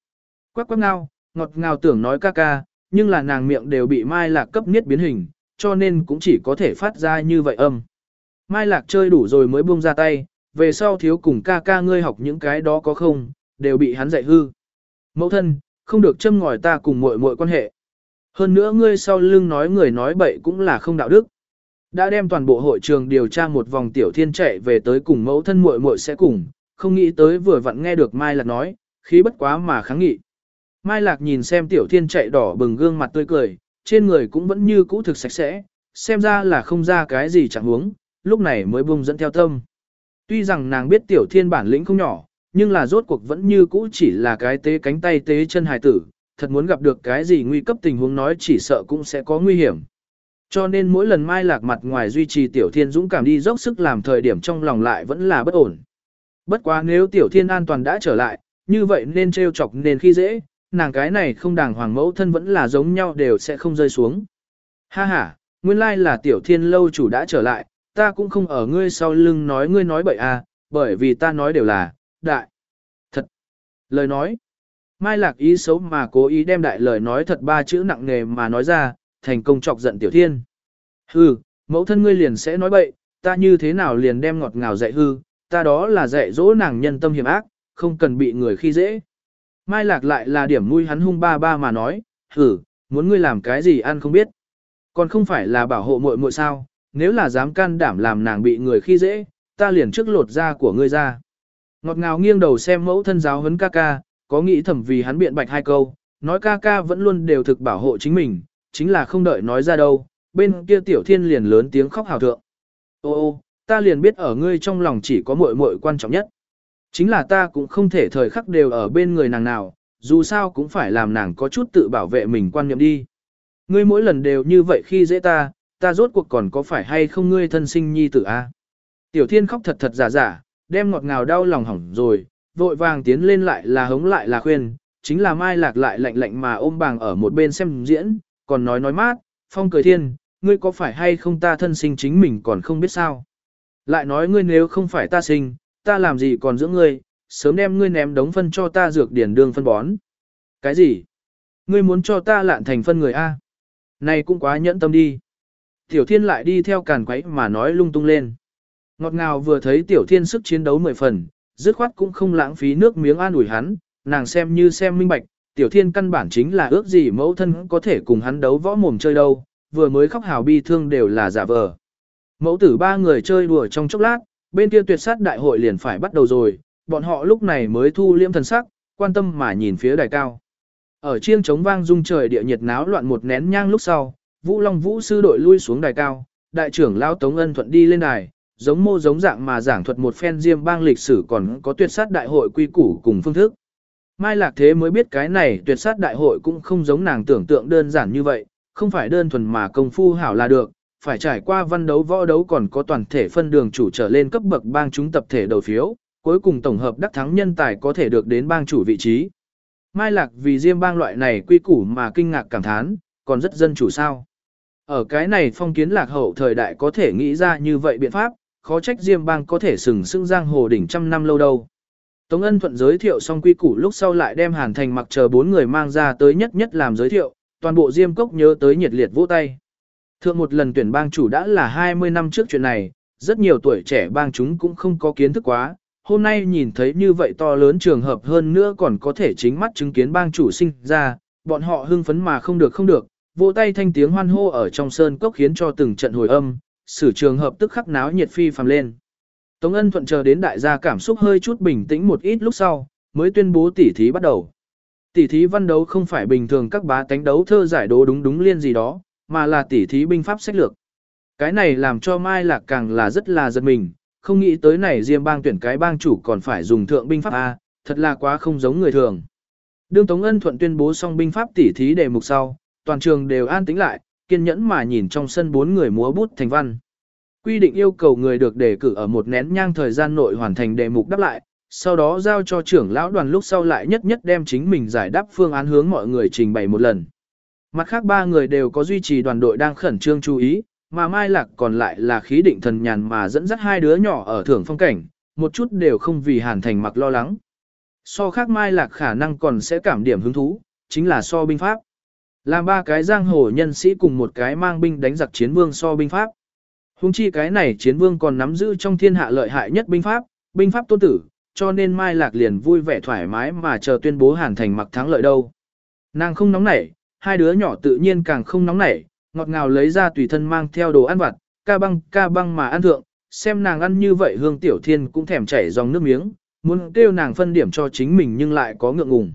Quắc quắc ngao, ngọt ngào tưởng nói ca ca, nhưng là nàng miệng đều bị Mai Lạc cấp niết biến hình, cho nên cũng chỉ có thể phát ra như vậy âm. Mai Lạc chơi đủ rồi mới buông ra tay, về sau thiếu cùng ca ca ngươi học những cái đó có không, đều bị hắn dạy hư. Mẫu thân, không được châm ngòi ta cùng muội muội quan hệ. Hơn nữa ngươi sau lưng nói người nói bậy cũng là không đạo đức. Đã đem toàn bộ hội trường điều tra một vòng tiểu thiên chạy về tới cùng mẫu thân muội muội sẽ cùng, không nghĩ tới vừa vặn nghe được Mai Lạc nói, khí bất quá mà kháng nghị. Mai Lạc nhìn xem tiểu thiên chạy đỏ bừng gương mặt tươi cười, trên người cũng vẫn như cũ thực sạch sẽ, xem ra là không ra cái gì chẳng huống, lúc này mới bung dẫn theo tâm. Tuy rằng nàng biết tiểu thiên bản lĩnh không nhỏ, nhưng là rốt cuộc vẫn như cũ chỉ là cái tế cánh tay tế chân hài tử, thật muốn gặp được cái gì nguy cấp tình huống nói chỉ sợ cũng sẽ có nguy hiểm. Cho nên mỗi lần Mai Lạc mặt ngoài duy trì Tiểu Thiên dũng cảm đi dốc sức làm thời điểm trong lòng lại vẫn là bất ổn. Bất quá nếu Tiểu Thiên an toàn đã trở lại, như vậy nên trêu chọc nên khi dễ, nàng cái này không đàng hoàng mẫu thân vẫn là giống nhau đều sẽ không rơi xuống. Ha ha, nguyên lai là Tiểu Thiên lâu chủ đã trở lại, ta cũng không ở ngươi sau lưng nói ngươi nói bậy à, bởi vì ta nói đều là, đại, thật, lời nói. Mai Lạc ý xấu mà cố ý đem đại lời nói thật ba chữ nặng nề mà nói ra, thành công chọc giận tiểu thiên. Hừ, mẫu thân ngươi liền sẽ nói bậy, ta như thế nào liền đem ngọt ngào dạy hư, ta đó là dạy dỗ nàng nhân tâm hiểm ác, không cần bị người khi dễ. Mai lạc lại là điểm nuôi hắn hung ba ba mà nói, hừ, muốn ngươi làm cái gì ăn không biết. Còn không phải là bảo hộ muội muội sao, nếu là dám can đảm làm nàng bị người khi dễ, ta liền trước lột da của ngươi ra. Ngọt ngào nghiêng đầu xem mẫu thân giáo huấn ca ca, có nghĩ thầm vì hắn biện bạch hai câu, nói ca ca vẫn luôn đều thực bảo hộ chính mình, chính là không đợi nói ra đâu, bên kia tiểu thiên liền lớn tiếng khóc hào thượng. Ô ô, ta liền biết ở ngươi trong lòng chỉ có muội muội quan trọng nhất. Chính là ta cũng không thể thời khắc đều ở bên người nàng nào, dù sao cũng phải làm nàng có chút tự bảo vệ mình quan niệm đi. Ngươi mỗi lần đều như vậy khi dễ ta, ta rốt cuộc còn có phải hay không ngươi thân sinh nhi tử a? Tiểu thiên khóc thật thật giả giả, đem ngọt ngào đau lòng hỏng rồi, vội vàng tiến lên lại là hống lại là khuyên, chính là mai lạc lại lạnh lạnh mà ôm bàng ở một bên xem diễn, còn nói nói mát, phong cười thiên, ngươi có phải hay không ta thân sinh chính mình còn không biết sao. Lại nói ngươi nếu không phải ta sinh, ta làm gì còn dưỡng ngươi, sớm đem ngươi ném đống phân cho ta dược điển đường phân bón. Cái gì? Ngươi muốn cho ta lạn thành phân người A? Này cũng quá nhẫn tâm đi. Tiểu thiên lại đi theo càn quấy mà nói lung tung lên. Ngọt ngào vừa thấy tiểu thiên sức chiến đấu mười phần, dứt khoát cũng không lãng phí nước miếng an ủi hắn, nàng xem như xem minh bạch, tiểu thiên căn bản chính là ước gì mẫu thân có thể cùng hắn đấu võ mồm chơi đâu, vừa mới khóc hào bi thương đều là giả vờ. Mẫu tử ba người chơi đùa trong chốc lát, bên kia tuyệt sát đại hội liền phải bắt đầu rồi, bọn họ lúc này mới thu liễm thần sắc, quan tâm mà nhìn phía đài cao. Ở chiêng trống vang rung trời địa nhiệt náo loạn một nén nhang lúc sau, Vũ Long Vũ sư đội lui xuống đài cao, đại trưởng lão Tống Ân thuận đi lên đài, giống mô giống dạng mà giảng thuật một phen diêm bang lịch sử còn có tuyệt sát đại hội quy củ cùng phương thức. Mai Lạc Thế mới biết cái này tuyệt sát đại hội cũng không giống nàng tưởng tượng đơn giản như vậy, không phải đơn thuần mà công phu hảo là được, phải trải qua văn đấu võ đấu còn có toàn thể phân đường chủ trở lên cấp bậc bang chúng tập thể đầu phiếu, cuối cùng tổng hợp đắc thắng nhân tài có thể được đến bang chủ vị trí. Mai Lạc vì diêm bang loại này quy củ mà kinh ngạc cảm thán, còn rất dân chủ sao. Ở cái này phong kiến lạc hậu thời đại có thể nghĩ ra như vậy biện pháp, khó trách Diêm bang có thể sừng sững giang hồ đỉnh trăm năm lâu đâu. Tống Ân Thuận giới thiệu xong quy củ lúc sau lại đem Hàn Thành mặc chờ bốn người mang ra tới nhất nhất làm giới thiệu, toàn bộ Diêm Cốc nhớ tới nhiệt liệt vỗ tay. Thượng một lần tuyển bang chủ đã là 20 năm trước chuyện này, rất nhiều tuổi trẻ bang chúng cũng không có kiến thức quá, hôm nay nhìn thấy như vậy to lớn trường hợp hơn nữa còn có thể chính mắt chứng kiến bang chủ sinh ra, bọn họ hưng phấn mà không được không được, vỗ tay thanh tiếng hoan hô ở trong sơn cốc khiến cho từng trận hồi âm, sử trường hợp tức khắc náo nhiệt phi phàm lên. Tống Ân thuận chờ đến đại gia cảm xúc hơi chút bình tĩnh một ít lúc sau, mới tuyên bố tỉ thí bắt đầu. Tỉ thí văn đấu không phải bình thường các bá tánh đấu thơ giải đố đúng đúng liên gì đó, mà là tỉ thí binh pháp sách lược. Cái này làm cho Mai Lạc càng là rất là giật mình, không nghĩ tới này Diêm bang tuyển cái bang chủ còn phải dùng thượng binh pháp A, thật là quá không giống người thường. Đương Tống Ân thuận tuyên bố xong binh pháp tỉ thí đề mục sau, toàn trường đều an tĩnh lại, kiên nhẫn mà nhìn trong sân bốn người múa bút thành văn. Quy định yêu cầu người được đề cử ở một nén nhang thời gian nội hoàn thành đề mục đáp lại, sau đó giao cho trưởng lão đoàn lúc sau lại nhất nhất đem chính mình giải đáp phương án hướng mọi người trình bày một lần. Mặt khác ba người đều có duy trì đoàn đội đang khẩn trương chú ý, mà Mai Lạc còn lại là khí định thần nhàn mà dẫn dắt hai đứa nhỏ ở thưởng phong cảnh, một chút đều không vì Hàn Thành mặc lo lắng. So khác Mai Lạc khả năng còn sẽ cảm điểm hứng thú, chính là so binh pháp. Làm ba cái giang hồ nhân sĩ cùng một cái mang binh đánh giặc chiến vương so binh pháp. Hùng chi cái này chiến vương còn nắm giữ trong thiên hạ lợi hại nhất binh pháp, binh pháp tôn tử, cho nên Mai Lạc liền vui vẻ thoải mái mà chờ tuyên bố Hàn Thành mặc thắng lợi đâu. Nàng không nóng nảy, hai đứa nhỏ tự nhiên càng không nóng nảy, ngọt ngào lấy ra tùy thân mang theo đồ ăn vặt, ca băng ca băng mà ăn thượng, xem nàng ăn như vậy hương tiểu thiên cũng thèm chảy dòng nước miếng, muốn kêu nàng phân điểm cho chính mình nhưng lại có ngượng ngùng.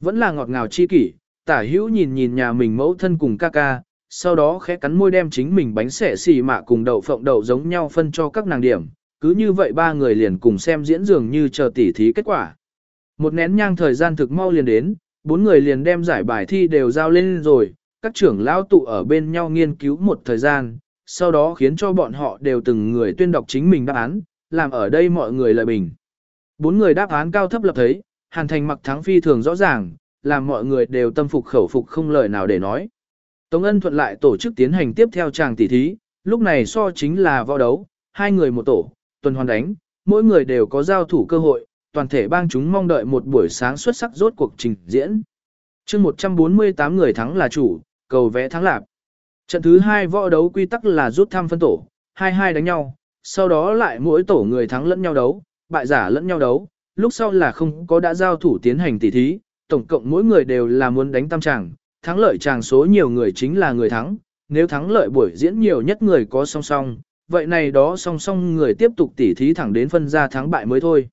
Vẫn là ngọt ngào chi kỷ, tả hữu nhìn nhìn nhà mình mẫu thân cùng ca ca, sau đó khẽ cắn môi đem chính mình bánh xẻ xì mạ cùng đậu phộng đậu giống nhau phân cho các nàng điểm, cứ như vậy ba người liền cùng xem diễn dường như chờ tỉ thí kết quả. Một nén nhang thời gian thực mau liền đến, bốn người liền đem giải bài thi đều giao lên rồi, các trưởng lão tụ ở bên nhau nghiên cứu một thời gian, sau đó khiến cho bọn họ đều từng người tuyên đọc chính mình đáp án, làm ở đây mọi người lợi bình. Bốn người đáp án cao thấp lập thấy, hàn thành mặc thắng phi thường rõ ràng, làm mọi người đều tâm phục khẩu phục không lời nào để nói. Tống Ân thuận lại tổ chức tiến hành tiếp theo chàng tỷ thí, lúc này so chính là võ đấu, hai người một tổ, tuần hoàn đánh, mỗi người đều có giao thủ cơ hội, toàn thể bang chúng mong đợi một buổi sáng xuất sắc rốt cuộc trình diễn. chương 148 người thắng là chủ, cầu vẽ thắng lạc. Trận thứ hai võ đấu quy tắc là rút thăm phân tổ, hai hai đánh nhau, sau đó lại mỗi tổ người thắng lẫn nhau đấu, bại giả lẫn nhau đấu, lúc sau là không có đã giao thủ tiến hành tỷ thí, tổng cộng mỗi người đều là muốn đánh tam tràng, thắng lợi chàng số nhiều người chính là người thắng, nếu thắng lợi buổi diễn nhiều nhất người có song song, vậy này đó song song người tiếp tục tỉ thí thẳng đến phân ra thắng bại mới thôi.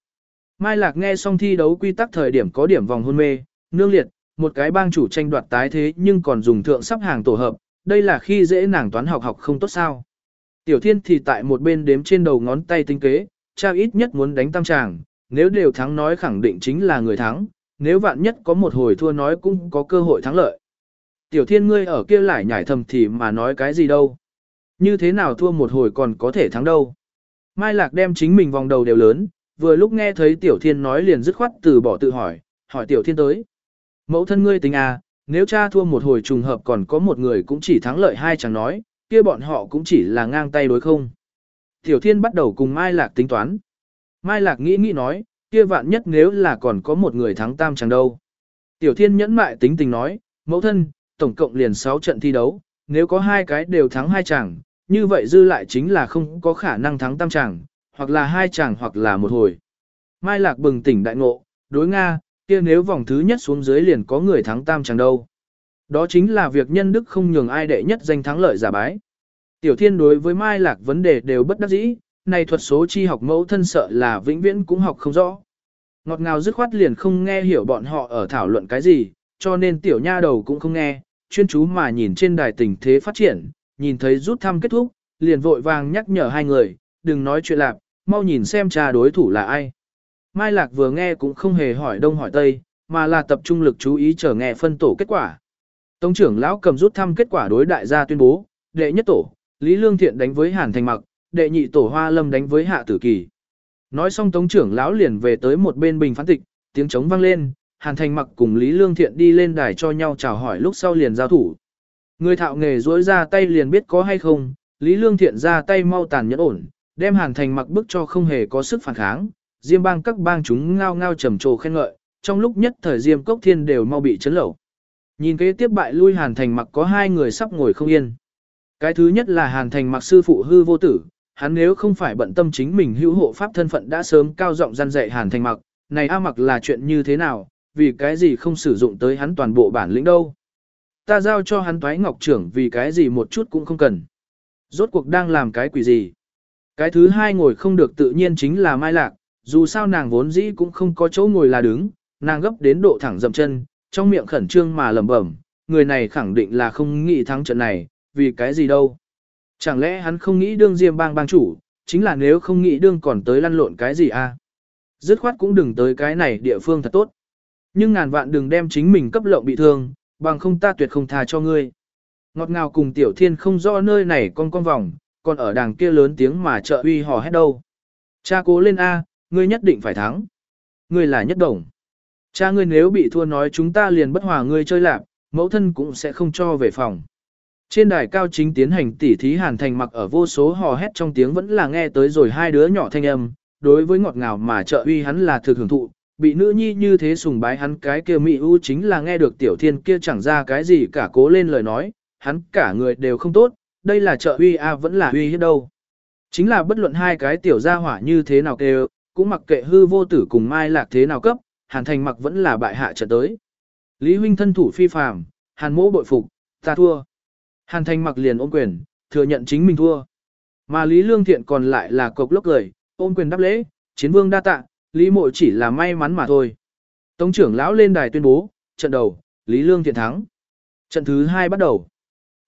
Mai Lạc nghe xong thi đấu quy tắc thời điểm có điểm vòng hôn mê, nương liệt, một cái bang chủ tranh đoạt tái thế nhưng còn dùng thượng sắp hàng tổ hợp, đây là khi dễ nàng toán học học không tốt sao. Tiểu thiên thì tại một bên đếm trên đầu ngón tay tinh kế, cha ít nhất muốn đánh tam tràng, nếu đều thắng nói khẳng định chính là người thắng, nếu vạn nhất có một hồi thua nói cũng có cơ hội thắng lợi. Tiểu thiên ngươi ở kia lại nhảy thầm thì mà nói cái gì đâu. Như thế nào thua một hồi còn có thể thắng đâu. Mai Lạc đem chính mình vòng đầu đều lớn, vừa lúc nghe thấy Tiểu Thiên nói liền dứt khoát từ bỏ tự hỏi, hỏi Tiểu Thiên tới. Mẫu thân ngươi tính à, nếu cha thua một hồi trùng hợp còn có một người cũng chỉ thắng lợi hai chẳng nói, kia bọn họ cũng chỉ là ngang tay đối không. Tiểu Thiên bắt đầu cùng Mai Lạc tính toán. Mai Lạc nghĩ nghĩ nói, kia vạn nhất nếu là còn có một người thắng tam chẳng đâu. Tiểu Thiên nhẫn mại tính tình nói, mẫu thân, tổng cộng liền 6 trận thi đấu, nếu có hai cái đều thắng hai chàng, như vậy dư lại chính là không có khả năng thắng tam chàng, hoặc là hai chàng hoặc là một hồi. Mai Lạc bừng tỉnh đại ngộ, đối Nga, kia nếu vòng thứ nhất xuống dưới liền có người thắng tam chàng đâu. Đó chính là việc nhân đức không nhường ai đệ nhất danh thắng lợi giả bái. Tiểu Thiên đối với Mai Lạc vấn đề đều bất đắc dĩ, này thuật số chi học mẫu thân sợ là vĩnh viễn cũng học không rõ. Ngọt ngào dứt khoát liền không nghe hiểu bọn họ ở thảo luận cái gì, cho nên tiểu nha đầu cũng không nghe, chuyên chú mà nhìn trên đài tình thế phát triển, nhìn thấy rút thăm kết thúc, liền vội vàng nhắc nhở hai người, đừng nói chuyện lạc, mau nhìn xem trà đối thủ là ai. Mai Lạc vừa nghe cũng không hề hỏi đông hỏi tây, mà là tập trung lực chú ý chờ nghe phân tổ kết quả. Tống trưởng lão cầm rút thăm kết quả đối đại gia tuyên bố, đệ nhất tổ, Lý Lương Thiện đánh với Hàn Thành Mặc, đệ nhị tổ Hoa Lâm đánh với Hạ Tử Kỳ. Nói xong Tống trưởng lão liền về tới một bên bình phán tịch, tiếng trống vang lên, Hàn Thành mặc cùng Lý Lương Thiện đi lên đài cho nhau chào hỏi lúc sau liền giao thủ. Người thạo nghề duỗi ra tay liền biết có hay không, Lý Lương Thiện ra tay mau tàn nhẫn ổn, đem Hàn Thành mặc bức cho không hề có sức phản kháng, Diêm bang các bang chúng ngao ngao trầm trồ khen ngợi, trong lúc nhất thời Diêm Cốc Thiên đều mau bị chấn lẩu. Nhìn kế tiếp bại lui Hàn Thành mặc có hai người sắp ngồi không yên. Cái thứ nhất là Hàn Thành mặc sư phụ hư vô tử, hắn nếu không phải bận tâm chính mình hữu hộ pháp thân phận đã sớm cao giọng gian dạy Hàn Thành mặc, này A mặc là chuyện như thế nào, vì cái gì không sử dụng tới hắn toàn bộ bản lĩnh đâu. Ta giao cho hắn toái ngọc trưởng vì cái gì một chút cũng không cần. Rốt cuộc đang làm cái quỷ gì. Cái thứ hai ngồi không được tự nhiên chính là Mai Lạc, dù sao nàng vốn dĩ cũng không có chỗ ngồi là đứng, nàng gấp đến độ thẳng dậm chân, trong miệng khẩn trương mà lẩm bẩm, người này khẳng định là không nghĩ thắng trận này, vì cái gì đâu. Chẳng lẽ hắn không nghĩ đương diêm bang bang chủ, chính là nếu không nghĩ đương còn tới lăn lộn cái gì a? À? Dứt khoát cũng đừng tới cái này địa phương thật tốt. Nhưng ngàn vạn đừng đem chính mình cấp lộng bị thương, bằng không ta tuyệt không tha cho ngươi. Ngọt ngào cùng tiểu thiên không rõ nơi này con con vòng, còn ở đàng kia lớn tiếng mà trợ uy hò hét đâu. Cha cố lên A, ngươi nhất định phải thắng. Ngươi là nhất đồng. Cha ngươi nếu bị thua nói chúng ta liền bất hòa ngươi chơi lạc, mẫu thân cũng sẽ không cho về phòng. Trên đài cao chính tiến hành tỉ thí hàn thành mặc ở vô số hò hét trong tiếng vẫn là nghe tới rồi hai đứa nhỏ thanh âm, đối với ngọt ngào mà trợ uy hắn là thực hưởng thụ, bị nữ nhi như thế sùng bái hắn cái kia mỹ ưu chính là nghe được tiểu thiên kia chẳng ra cái gì cả cố lên lời nói, hắn cả người đều không tốt, đây là trợ uy a vẫn là uy hết đâu. Chính là bất luận hai cái tiểu gia hỏa như thế nào kêu, cũng mặc kệ hư vô tử cùng mai lạc thế nào cấp, hàn thành mặc vẫn là bại hạ trận tới. Lý huynh thân thủ phi phàm, hàn mỗ bội phục, ta thua. Hàn thành mặc liền ôm quyền, thừa nhận chính mình thua. Mà Lý Lương Thiện còn lại là cục lốc cười, ôm quyền đáp lễ, chiến vương đa tạ, Lý mộ chỉ là may mắn mà thôi. Tống trưởng lão lên đài tuyên bố, trận đầu, Lý Lương Thiện thắng. Trận thứ hai bắt đầu.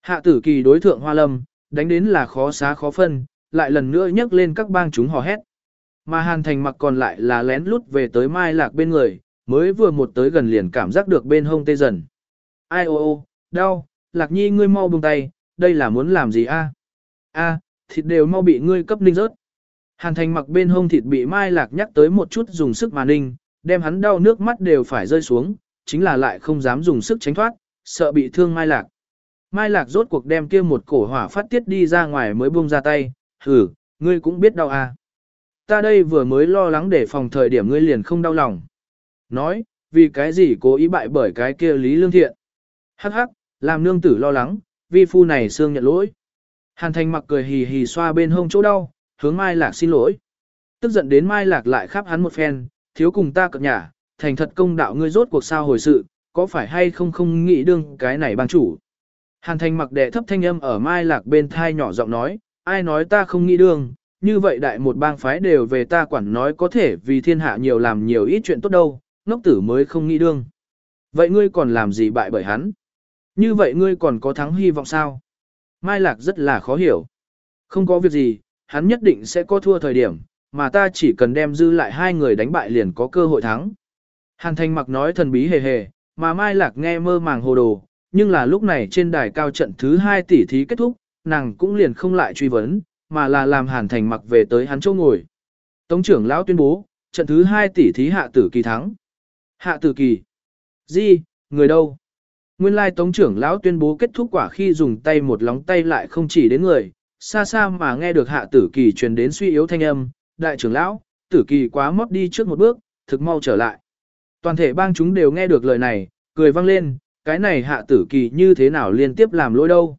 Hạ tử kỳ đối thượng Hoa Lâm, đánh đến là khó xá khó phân, lại lần nữa nhấc lên các bang chúng hò hét. Mà Hàn Thành mặc còn lại là lén lút về tới Mai Lạc bên người, mới vừa một tới gần liền cảm giác được bên hông tê dần. Ai ô ô, đau, Lạc Nhi ngươi mau buông tay, đây là muốn làm gì a? A, thịt đều mau bị ngươi cấp ninh rớt. Hàn Thành mặc bên hông thịt bị Mai Lạc nhắc tới một chút dùng sức mà ninh, đem hắn đau nước mắt đều phải rơi xuống, chính là lại không dám dùng sức tránh thoát, sợ bị thương Mai Lạc. Mai Lạc rốt cuộc đem kia một cổ hỏa phát tiết đi ra ngoài mới buông ra tay, hử, ngươi cũng biết đau à. Ta đây vừa mới lo lắng để phòng thời điểm ngươi liền không đau lòng. Nói, vì cái gì cố ý bại bởi cái kia Lý Lương Thiện. Hắc hắc, làm nương tử lo lắng, vi phu này xương nhận lỗi. Hàn Thành mặc cười hì hì xoa bên hông chỗ đau, hướng Mai Lạc xin lỗi. Tức giận đến Mai Lạc lại khắp hắn một phen, thiếu cùng ta cập nhà, thành thật công đạo ngươi rốt cuộc sao hồi sự, có phải hay không không nghĩ đương cái này bang chủ. Hàn thành mặc đệ thấp thanh âm ở mai lạc bên thai nhỏ giọng nói, ai nói ta không nghĩ đương, như vậy đại một bang phái đều về ta quản nói có thể vì thiên hạ nhiều làm nhiều ít chuyện tốt đâu, ngốc tử mới không nghĩ đương. Vậy ngươi còn làm gì bại bởi hắn? Như vậy ngươi còn có thắng hy vọng sao? Mai lạc rất là khó hiểu. Không có việc gì, hắn nhất định sẽ có thua thời điểm, mà ta chỉ cần đem dư lại hai người đánh bại liền có cơ hội thắng. Hàn thành mặc nói thần bí hề hề, mà Mai lạc nghe mơ màng hồ đồ, nhưng là lúc này trên đài cao trận thứ hai tỷ thí kết thúc, nàng cũng liền không lại truy vấn, mà là làm Hàn Thành mặc về tới hắn chỗ ngồi. Tống trưởng lão tuyên bố, trận thứ hai tỷ thí hạ tử kỳ thắng. Hạ tử kỳ. Gì, người đâu? Nguyên lai tống trưởng lão tuyên bố kết thúc quả khi dùng tay một lóng tay lại không chỉ đến người, xa xa mà nghe được hạ tử kỳ truyền đến suy yếu thanh âm, đại trưởng lão, tử kỳ quá mót đi trước một bước, thực mau trở lại. Toàn thể bang chúng đều nghe được lời này, cười vang lên, cái này hạ tử kỳ như thế nào liên tiếp làm lỗi đâu.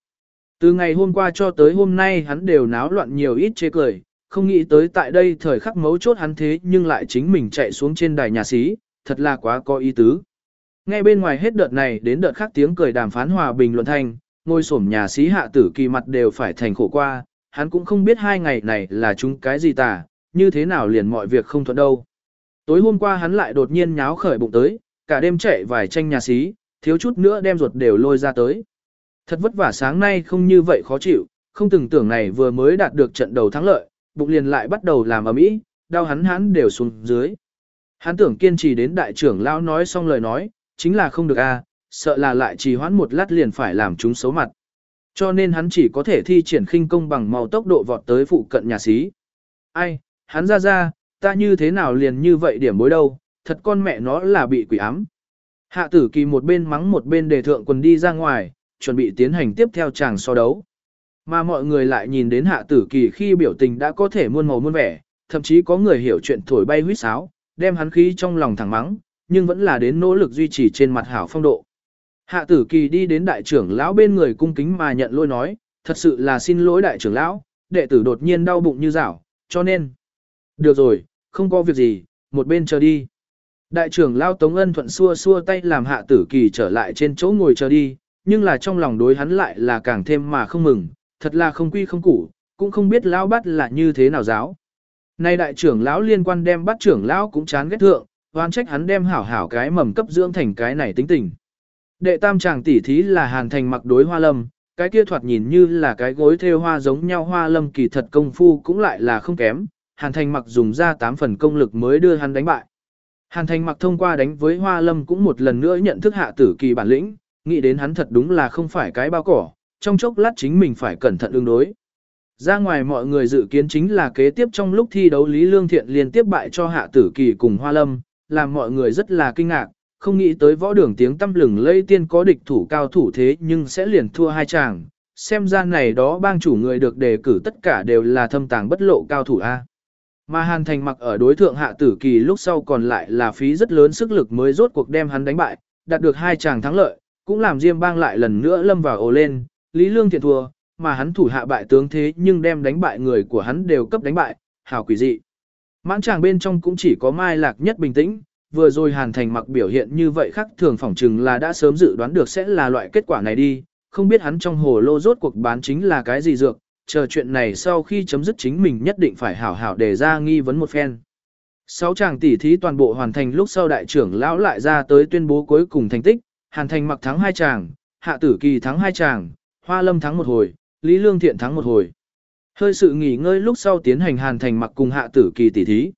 Từ ngày hôm qua cho tới hôm nay hắn đều náo loạn nhiều ít chê cười, không nghĩ tới tại đây thời khắc mấu chốt hắn thế nhưng lại chính mình chạy xuống trên đài nhà xí, thật là quá có ý tứ. Ngay bên ngoài hết đợt này đến đợt khác tiếng cười đàm phán hòa bình luận thành ngôi sổm nhà xí hạ tử kỳ mặt đều phải thành khổ qua, hắn cũng không biết hai ngày này là chúng cái gì tà, như thế nào liền mọi việc không thuận đâu. Tối hôm qua hắn lại đột nhiên nháo khởi bụng tới, cả đêm chạy vài tranh nhà xí, thiếu chút nữa đem ruột đều lôi ra tới. Thật vất vả sáng nay không như vậy khó chịu, không từng tưởng này vừa mới đạt được trận đầu thắng lợi, bụng liền lại bắt đầu làm ở mỹ, đau hắn hắn đều xuống dưới. Hắn tưởng kiên trì đến đại trưởng lão nói xong lời nói, chính là không được a, sợ là lại trì hoãn một lát liền phải làm chúng xấu mặt. Cho nên hắn chỉ có thể thi triển khinh công bằng màu tốc độ vọt tới phụ cận nhà xí. Ai, hắn ra ra, ta như thế nào liền như vậy điểm bối đâu, thật con mẹ nó là bị quỷ ám. Hạ tử kỳ một bên mắng một bên đề thượng quần đi ra ngoài, chuẩn bị tiến hành tiếp theo chàng so đấu. Mà mọi người lại nhìn đến hạ tử kỳ khi biểu tình đã có thể muôn màu muôn vẻ, thậm chí có người hiểu chuyện thổi bay huýt sáo, đem hắn khí trong lòng thẳng mắng, nhưng vẫn là đến nỗ lực duy trì trên mặt hảo phong độ. Hạ tử kỳ đi đến đại trưởng lão bên người cung kính mà nhận lỗi nói, thật sự là xin lỗi đại trưởng lão, đệ tử đột nhiên đau bụng như rảo, cho nên. Được rồi, không có việc gì, một bên chờ đi. Đại trưởng lão Tống Ân thuận xua xua tay làm hạ tử kỳ trở lại trên chỗ ngồi chờ đi, nhưng là trong lòng đối hắn lại là càng thêm mà không mừng, thật là không quy không củ, cũng không biết lão bắt là như thế nào giáo. Nay đại trưởng lão liên quan đem bắt trưởng lão cũng chán ghét thượng, oan trách hắn đem hảo hảo cái mầm cấp dưỡng thành cái này tính tình. Đệ tam chàng tỷ thí là hàn thành mặc đối hoa lâm, cái kia thoạt nhìn như là cái gối theo hoa giống nhau hoa lâm kỳ thật công phu cũng lại là không kém, hàn thành mặc dùng ra 8 phần công lực mới đưa hắn đánh bại. Hàn thành mặc thông qua đánh với hoa lâm cũng một lần nữa nhận thức hạ tử kỳ bản lĩnh, nghĩ đến hắn thật đúng là không phải cái bao cỏ, trong chốc lát chính mình phải cẩn thận ứng đối. Ra ngoài mọi người dự kiến chính là kế tiếp trong lúc thi đấu Lý Lương Thiện liên tiếp bại cho Hạ Tử Kỳ cùng Hoa Lâm, làm mọi người rất là kinh ngạc, không nghĩ tới võ đường tiếng tâm lừng lây tiên có địch thủ cao thủ thế nhưng sẽ liền thua hai chàng. Xem ra này đó bang chủ người được đề cử tất cả đều là thâm tàng bất lộ cao thủ A. Mà Hàn Thành mặc ở đối thượng Hạ Tử Kỳ lúc sau còn lại là phí rất lớn sức lực mới rốt cuộc đem hắn đánh bại, đạt được hai chàng thắng lợi, cũng làm Diêm bang lại lần nữa lâm vào ồ lên, Lý Lương Thiện thua, mà hắn thủ hạ bại tướng thế nhưng đem đánh bại người của hắn đều cấp đánh bại, hào quỷ dị. Mãn tràng bên trong cũng chỉ có Mai Lạc nhất bình tĩnh, vừa rồi Hàn Thành mặc biểu hiện như vậy khác thường phỏng chừng là đã sớm dự đoán được sẽ là loại kết quả này đi, không biết hắn trong hồ lô rốt cuộc bán chính là cái gì dược, chờ chuyện này sau khi chấm dứt chính mình nhất định phải hảo hảo để ra nghi vấn một phen. Sáu chàng tỷ thí toàn bộ hoàn thành lúc sau đại trưởng lão lại ra tới tuyên bố cuối cùng thành tích, Hàn Thành mặc thắng hai chàng, Hạ Tử Kỳ thắng hai chàng, Hoa Lâm thắng một hồi, Lý Lương Thiện thắng một hồi. Hơi sự nghỉ ngơi lúc sau tiến hành hàn thành mặc cùng hạ tử kỳ tỷ thí.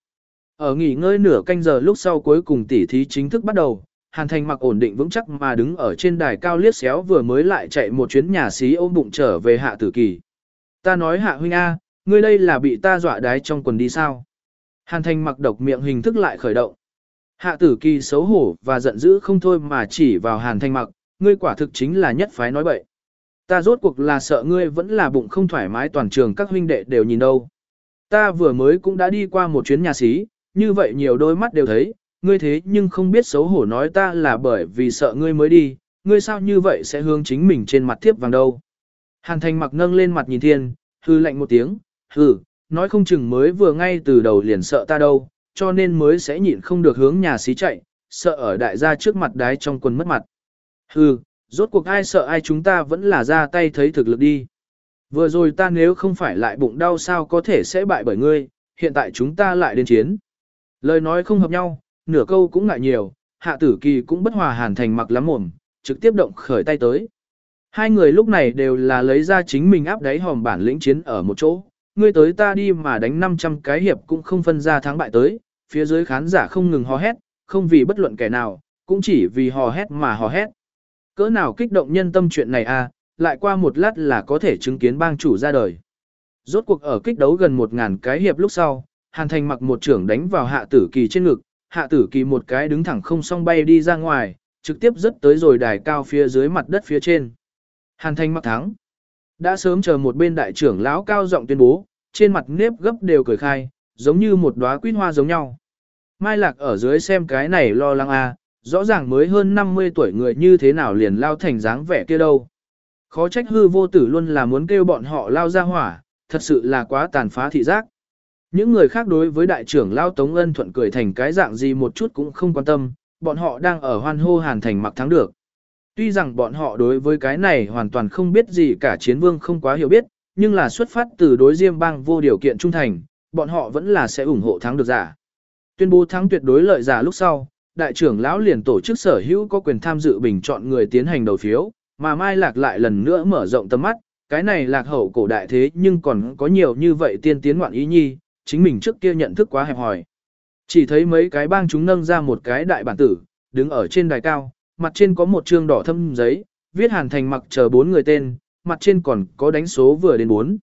Ở nghỉ ngơi nửa canh giờ lúc sau cuối cùng tỷ thí chính thức bắt đầu, hàn thành mặc ổn định vững chắc mà đứng ở trên đài cao liếc xéo vừa mới lại chạy một chuyến nhà xí ôm bụng trở về hạ tử kỳ. Ta nói hạ huynh A, ngươi đây là bị ta dọa đái trong quần đi sao? Hàn thành mặc độc miệng hình thức lại khởi động. Hạ tử kỳ xấu hổ và giận dữ không thôi mà chỉ vào hàn thanh mặc, ngươi quả thực chính là nhất phái nói bậy. Ta rốt cuộc là sợ ngươi vẫn là bụng không thoải mái toàn trường các huynh đệ đều nhìn đâu. Ta vừa mới cũng đã đi qua một chuyến nhà xí, như vậy nhiều đôi mắt đều thấy, ngươi thế nhưng không biết xấu hổ nói ta là bởi vì sợ ngươi mới đi, ngươi sao như vậy sẽ hướng chính mình trên mặt thiếp vàng đâu. Hàn thành mặc nâng lên mặt nhìn thiên, hư lạnh một tiếng, hừ, nói không chừng mới vừa ngay từ đầu liền sợ ta đâu, cho nên mới sẽ nhịn không được hướng nhà xí chạy, sợ ở đại gia trước mặt đái trong quần mất mặt. Hừ, rốt cuộc ai sợ ai chúng ta vẫn là ra tay thấy thực lực đi. Vừa rồi ta nếu không phải lại bụng đau sao có thể sẽ bại bởi ngươi, hiện tại chúng ta lại đến chiến. Lời nói không hợp nhau, nửa câu cũng ngại nhiều, hạ tử kỳ cũng bất hòa hàn thành mặc lắm mồm, trực tiếp động khởi tay tới. Hai người lúc này đều là lấy ra chính mình áp đáy hòm bản lĩnh chiến ở một chỗ, ngươi tới ta đi mà đánh 500 cái hiệp cũng không phân ra thắng bại tới, phía dưới khán giả không ngừng hò hét, không vì bất luận kẻ nào, cũng chỉ vì hò hét mà hò hét. Cỡ nào kích động nhân tâm chuyện này à, lại qua một lát là có thể chứng kiến bang chủ ra đời. Rốt cuộc ở kích đấu gần một ngàn cái hiệp lúc sau, Hàn Thành mặc một trưởng đánh vào hạ tử kỳ trên ngực, hạ tử kỳ một cái đứng thẳng không song bay đi ra ngoài, trực tiếp rất tới rồi đài cao phía dưới mặt đất phía trên. Hàn Thành mặc thắng. Đã sớm chờ một bên đại trưởng lão cao giọng tuyên bố, trên mặt nếp gấp đều cười khai, giống như một đóa quýt hoa giống nhau. Mai Lạc ở dưới xem cái này lo lắng a, à, rõ ràng mới hơn 50 tuổi người như thế nào liền lao thành dáng vẻ kia đâu. Khó trách hư vô tử luôn là muốn kêu bọn họ lao ra hỏa, thật sự là quá tàn phá thị giác. Những người khác đối với đại trưởng lao Tống Ân thuận cười thành cái dạng gì một chút cũng không quan tâm, bọn họ đang ở hoan hô hàn thành mặc thắng được. Tuy rằng bọn họ đối với cái này hoàn toàn không biết gì cả chiến vương không quá hiểu biết, nhưng là xuất phát từ đối diêm bang vô điều kiện trung thành, bọn họ vẫn là sẽ ủng hộ thắng được giả. Tuyên bố thắng tuyệt đối lợi giả lúc sau, đại trưởng lão liền tổ chức sở hữu có quyền tham dự bình chọn người tiến hành đầu phiếu, mà Mai Lạc lại lần nữa mở rộng tầm mắt, cái này lạc hậu cổ đại thế nhưng còn có nhiều như vậy tiên tiến ngoạn ý nhi, chính mình trước kia nhận thức quá hẹp hòi. Chỉ thấy mấy cái bang chúng nâng ra một cái đại bản tử, đứng ở trên đài cao, mặt trên có một trương đỏ thâm giấy, viết hàn thành mặc chờ bốn người tên, mặt trên còn có đánh số vừa đến bốn.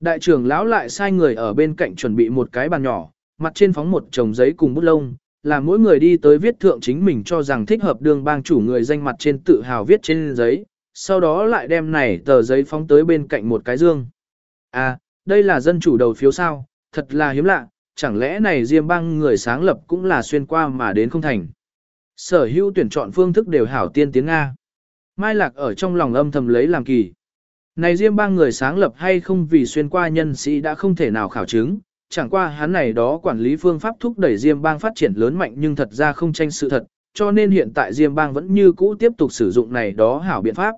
Đại trưởng lão lại sai người ở bên cạnh chuẩn bị một cái bàn nhỏ, mặt trên phóng một chồng giấy cùng bút lông, là mỗi người đi tới viết thượng chính mình cho rằng thích hợp đường bang chủ người danh mặt trên tự hào viết trên giấy, sau đó lại đem này tờ giấy phóng tới bên cạnh một cái dương. À, đây là dân chủ đầu phiếu sao, thật là hiếm lạ, chẳng lẽ này Diêm bang người sáng lập cũng là xuyên qua mà đến không thành. Sở hữu tuyển chọn phương thức đều hảo tiên tiếng Nga. Mai Lạc ở trong lòng âm thầm lấy làm kỳ. Này Diêm bang người sáng lập hay không vì xuyên qua nhân sĩ đã không thể nào khảo chứng, chẳng qua hắn này đó quản lý phương pháp thúc đẩy Diêm bang phát triển lớn mạnh nhưng thật ra không tranh sự thật, cho nên hiện tại Diêm bang vẫn như cũ tiếp tục sử dụng này đó hảo biện pháp.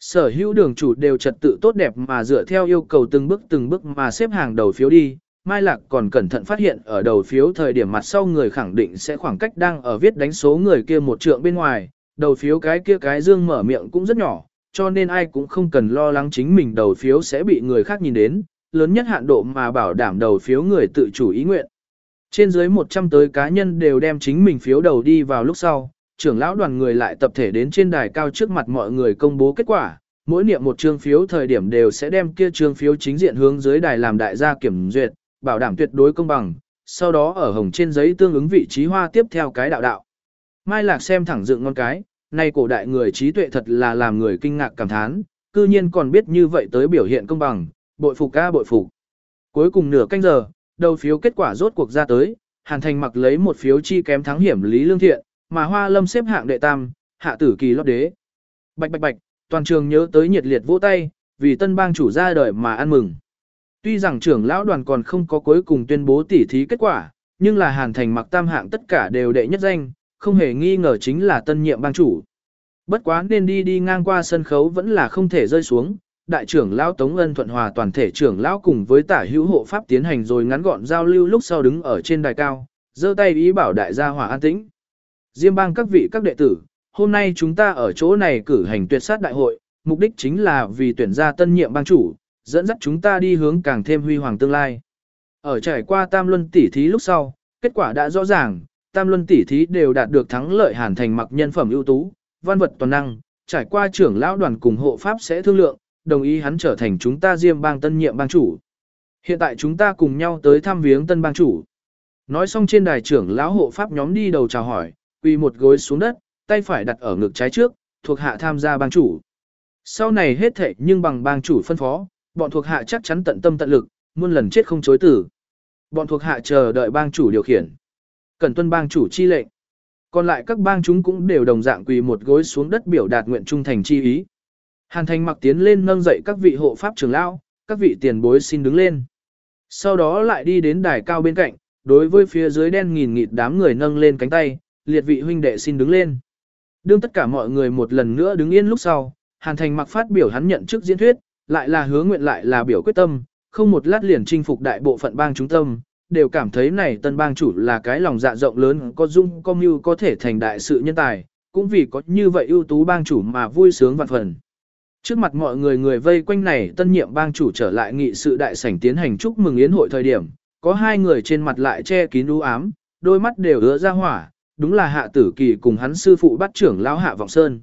Sở hữu đường chủ đều trật tự tốt đẹp mà dựa theo yêu cầu từng bước từng bước mà xếp hàng đầu phiếu đi. Mai Lạc còn cẩn thận phát hiện ở đầu phiếu thời điểm mặt sau người khẳng định sẽ khoảng cách đang ở viết đánh số người kia một trượng bên ngoài, đầu phiếu cái kia cái dương mở miệng cũng rất nhỏ, cho nên ai cũng không cần lo lắng chính mình đầu phiếu sẽ bị người khác nhìn đến, lớn nhất hạn độ mà bảo đảm đầu phiếu người tự chủ ý nguyện. Trên dưới 100 tới cá nhân đều đem chính mình phiếu đầu đi vào lúc sau, trưởng lão đoàn người lại tập thể đến trên đài cao trước mặt mọi người công bố kết quả, mỗi niệm một chương phiếu thời điểm đều sẽ đem kia chương phiếu chính diện hướng dưới đài làm đại gia kiểm duyệt, bảo đảm tuyệt đối công bằng, sau đó ở hồng trên giấy tương ứng vị trí hoa tiếp theo cái đạo đạo. Mai Lạc xem thẳng dựng ngon cái, nay cổ đại người trí tuệ thật là làm người kinh ngạc cảm thán, cư nhiên còn biết như vậy tới biểu hiện công bằng, bội phục ca bội phục. Cuối cùng nửa canh giờ, đầu phiếu kết quả rốt cuộc ra tới, Hàn Thành mặc lấy một phiếu chi kém thắng hiểm Lý Lương Thiện, mà Hoa Lâm xếp hạng đệ tam, hạ tử kỳ lót đế. Bạch bạch bạch, toàn trường nhớ tới nhiệt liệt vỗ tay, vì tân bang chủ ra đời mà ăn mừng. Tuy rằng trưởng lão đoàn còn không có cuối cùng tuyên bố tỉ thí kết quả, nhưng là Hàn Thành mặc tam hạng tất cả đều đệ nhất danh, không hề nghi ngờ chính là tân nhiệm bang chủ. Bất quá nên đi đi ngang qua sân khấu vẫn là không thể rơi xuống, đại trưởng lão Tống Ân thuận hòa toàn thể trưởng lão cùng với tả hữu hộ pháp tiến hành rồi ngắn gọn giao lưu lúc sau đứng ở trên đài cao, giơ tay ý bảo đại gia hòa an tĩnh. Diêm bang các vị các đệ tử, hôm nay chúng ta ở chỗ này cử hành tuyệt sát đại hội, mục đích chính là vì tuyển ra tân nhiệm bang chủ, dẫn dắt chúng ta đi hướng càng thêm huy hoàng tương lai. Ở trải qua tam luân tỉ thí lúc sau, kết quả đã rõ ràng, tam luân tỉ thí đều đạt được thắng lợi hàn thành mặc nhân phẩm ưu tú, văn vật toàn năng, trải qua trưởng lão đoàn cùng hộ pháp sẽ thương lượng, đồng ý hắn trở thành chúng ta diêm bang tân nhiệm bang chủ. Hiện tại chúng ta cùng nhau tới thăm viếng tân bang chủ. Nói xong trên đài trưởng lão hộ pháp nhóm đi đầu chào hỏi, quỳ một gối xuống đất, tay phải đặt ở ngực trái trước, thuộc hạ tham gia bang chủ. Sau này hết thệ nhưng bằng bang chủ phân phó, bọn thuộc hạ chắc chắn tận tâm tận lực, muôn lần chết không chối tử. Bọn thuộc hạ chờ đợi bang chủ điều khiển. Cần tuân bang chủ chi lệnh. Còn lại các bang chúng cũng đều đồng dạng quỳ một gối xuống đất biểu đạt nguyện trung thành chi ý. Hàn thành mặc tiến lên nâng dậy các vị hộ pháp trưởng lão, các vị tiền bối xin đứng lên. Sau đó lại đi đến đài cao bên cạnh, đối với phía dưới đen nghìn nghịt đám người nâng lên cánh tay, liệt vị huynh đệ xin đứng lên. Đương tất cả mọi người một lần nữa đứng yên lúc sau, Hàn Thành mặc phát biểu hắn nhận chức diễn thuyết, lại là hứa nguyện lại là biểu quyết tâm, không một lát liền chinh phục đại bộ phận bang chúng tâm, đều cảm thấy này tân bang chủ là cái lòng dạ rộng lớn có dung có mưu có thể thành đại sự nhân tài, cũng vì có như vậy ưu tú bang chủ mà vui sướng vạn phần. Trước mặt mọi người người vây quanh này tân nhiệm bang chủ trở lại nghị sự đại sảnh tiến hành chúc mừng yến hội thời điểm, có hai người trên mặt lại che kín u ám, đôi mắt đều ứa ra hỏa, đúng là hạ tử kỳ cùng hắn sư phụ bắt trưởng lão hạ vọng sơn.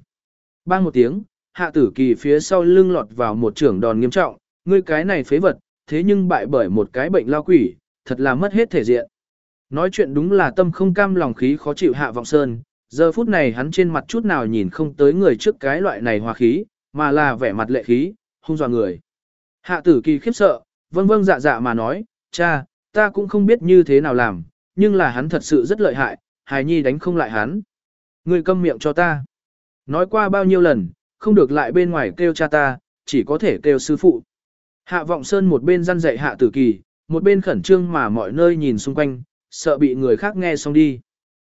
Bang một tiếng, hạ tử kỳ phía sau lưng lọt vào một trưởng đòn nghiêm trọng, ngươi cái này phế vật, thế nhưng bại bởi một cái bệnh lao quỷ, thật là mất hết thể diện. Nói chuyện đúng là tâm không cam lòng khí khó chịu hạ vọng sơn, giờ phút này hắn trên mặt chút nào nhìn không tới người trước cái loại này hòa khí, mà là vẻ mặt lệ khí, hung dọa người. Hạ tử kỳ khiếp sợ, vâng vâng dạ dạ mà nói, cha, ta cũng không biết như thế nào làm, nhưng là hắn thật sự rất lợi hại, hài nhi đánh không lại hắn. Ngươi câm miệng cho ta. Nói qua bao nhiêu lần, không được lại bên ngoài kêu cha ta, chỉ có thể kêu sư phụ. Hạ vọng sơn một bên răn dạy hạ tử kỳ, một bên khẩn trương mà mọi nơi nhìn xung quanh, sợ bị người khác nghe xong đi.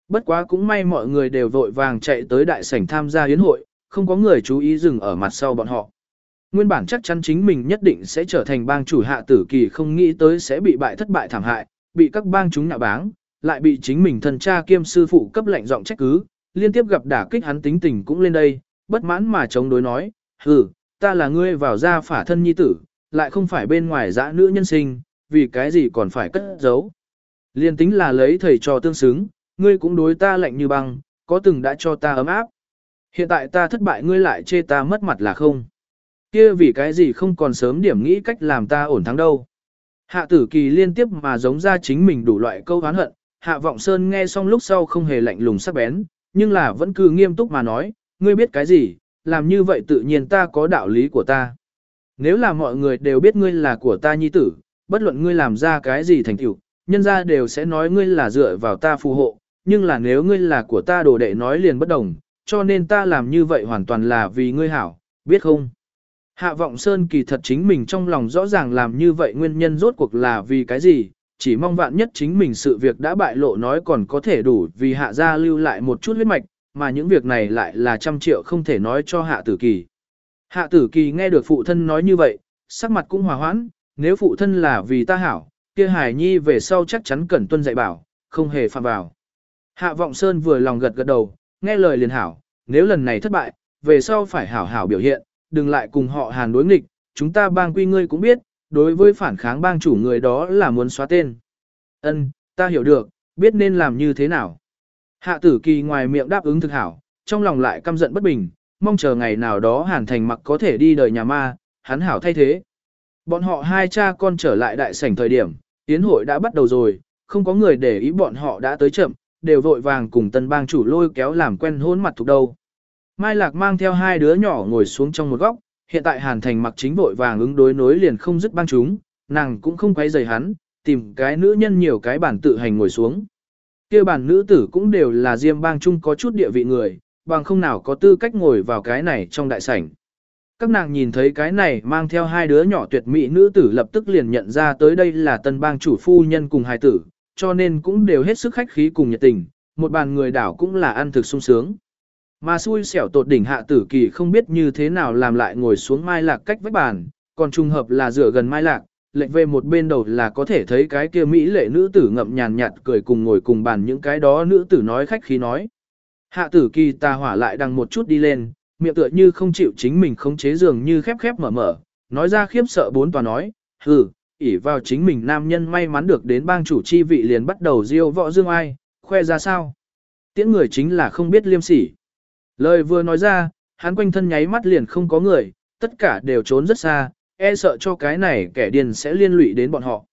Bất quá cũng may mọi người đều vội vàng chạy tới đại sảnh tham gia yến hội, không có người chú ý dừng ở mặt sau bọn họ. Nguyên bản chắc chắn chính mình nhất định sẽ trở thành bang chủ hạ tử kỳ không nghĩ tới sẽ bị bại thất bại thảm hại, bị các bang chúng nhạ báng, lại bị chính mình thần cha kiêm sư phụ cấp lệnh giọng trách cứ, liên tiếp gặp đả kích hắn tính tình cũng lên đây, bất mãn mà chống đối nói, hừ, ta là ngươi vào ra phả thân nhi tử, lại không phải bên ngoài dã nữ nhân sinh, vì cái gì còn phải cất giấu. Liên tính là lấy thầy trò tương xứng, ngươi cũng đối ta lạnh như băng, có từng đã cho ta ấm áp. Hiện tại ta thất bại ngươi lại chê ta mất mặt là không. Kia vì cái gì không còn sớm điểm nghĩ cách làm ta ổn thắng đâu. Hạ tử kỳ liên tiếp mà giống ra chính mình đủ loại câu hán hận, Hạ Vọng Sơn nghe xong lúc sau không hề lạnh lùng sắc bén, nhưng là vẫn cứ nghiêm túc mà nói, ngươi biết cái gì, làm như vậy tự nhiên ta có đạo lý của ta. Nếu là mọi người đều biết ngươi là của ta nhi tử, bất luận ngươi làm ra cái gì thành tựu, nhân ra đều sẽ nói ngươi là dựa vào ta phù hộ, nhưng là nếu ngươi là của ta đồ đệ nói liền bất đồng, cho nên ta làm như vậy hoàn toàn là vì ngươi hảo, biết không? Hạ vọng sơn kỳ thật chính mình trong lòng rõ ràng làm như vậy nguyên nhân rốt cuộc là vì cái gì, chỉ mong vạn nhất chính mình sự việc đã bại lộ nói còn có thể đủ vì hạ gia lưu lại một chút huyết mạch, mà những việc này lại là trăm triệu không thể nói cho hạ tử kỳ. Hạ tử kỳ nghe được phụ thân nói như vậy, sắc mặt cũng hòa hoãn, nếu phụ thân là vì ta hảo, kia hải nhi về sau chắc chắn cần tuân dạy bảo, không hề phạm vào. Hạ vọng sơn vừa lòng gật gật đầu, nghe lời liền hảo, nếu lần này thất bại, về sau phải hảo hảo biểu hiện, đừng lại cùng họ hàn đối nghịch, chúng ta bang quy ngươi cũng biết, đối với phản kháng bang chủ người đó là muốn xóa tên. Ân, ta hiểu được, biết nên làm như thế nào. Hạ tử kỳ ngoài miệng đáp ứng thực hảo, trong lòng lại căm giận bất bình, mong chờ ngày nào đó hàn thành mặc có thể đi đời nhà ma, hắn hảo thay thế. Bọn họ hai cha con trở lại đại sảnh thời điểm, tiến hội đã bắt đầu rồi, không có người để ý bọn họ đã tới chậm, đều vội vàng cùng tân bang chủ lôi kéo làm quen hôn mặt thuộc đâu. Mai Lạc mang theo hai đứa nhỏ ngồi xuống trong một góc, hiện tại Hàn Thành mặc chính vội vàng ứng đối nối liền không dứt băng chúng, nàng cũng không quay rời hắn, tìm cái nữ nhân nhiều cái bản tự hành ngồi xuống kia bản nữ tử cũng đều là diêm bang chung có chút địa vị người, bằng không nào có tư cách ngồi vào cái này trong đại sảnh. Các nàng nhìn thấy cái này mang theo hai đứa nhỏ tuyệt mỹ nữ tử lập tức liền nhận ra tới đây là tân bang chủ phu nhân cùng hai tử, cho nên cũng đều hết sức khách khí cùng nhiệt tình, một bàn người đảo cũng là ăn thực sung sướng. Mà xui xẻo tột đỉnh hạ tử kỳ không biết như thế nào làm lại ngồi xuống mai lạc cách vách bàn, còn trùng hợp là dựa gần mai lạc, lệnh về một bên đầu là có thể thấy cái kia mỹ lệ nữ tử ngậm nhàn nhạt cười cùng ngồi cùng bàn những cái đó nữ tử nói khách khí nói. Hạ tử kỳ tà hỏa lại đằng một chút đi lên, miệng tựa như không chịu chính mình khống chế giường như khép khép mở mở, nói ra khiếp sợ bốn tòa nói, hừ, ỉ vào chính mình nam nhân may mắn được đến bang chủ chi vị liền bắt đầu diêu võ dương ai, khoe ra sao. Tiễn người chính là không biết liêm sỉ. Lời vừa nói ra, hắn quanh thân nháy mắt liền không có người, tất cả đều trốn rất xa, e sợ cho cái này kẻ điên sẽ liên lụy đến bọn họ.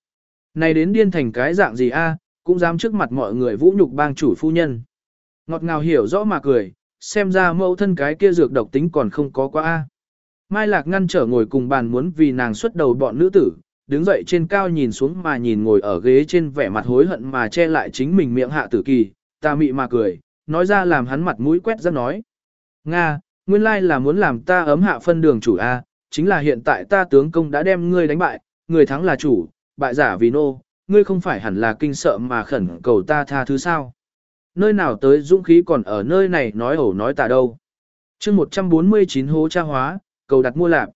Này đến điên thành cái dạng gì a, cũng dám trước mặt mọi người vũ nhục bang chủ phu nhân. Ngọt ngào hiểu rõ mà cười, xem ra mẫu thân cái kia dược độc tính còn không có quá a. Mai Lạc ngăn trở ngồi cùng bàn muốn vì nàng xuất đầu bọn nữ tử, đứng dậy trên cao nhìn xuống mà nhìn ngồi ở ghế trên vẻ mặt hối hận mà che lại chính mình miệng hạ tử kỳ, ta mị mà cười, nói ra làm hắn mặt mũi quét ra nói. Nga, nguyên lai là muốn làm ta ấm hạ phân đường chủ A, chính là hiện tại ta tướng công đã đem ngươi đánh bại, người thắng là chủ, bại giả vì nô, ngươi không phải hẳn là kinh sợ mà khẩn cầu ta tha thứ sao. Nơi nào tới dũng khí còn ở nơi này nói ẩu nói tà đâu. chương 149 hố cha hóa, cầu đặt mua lạc.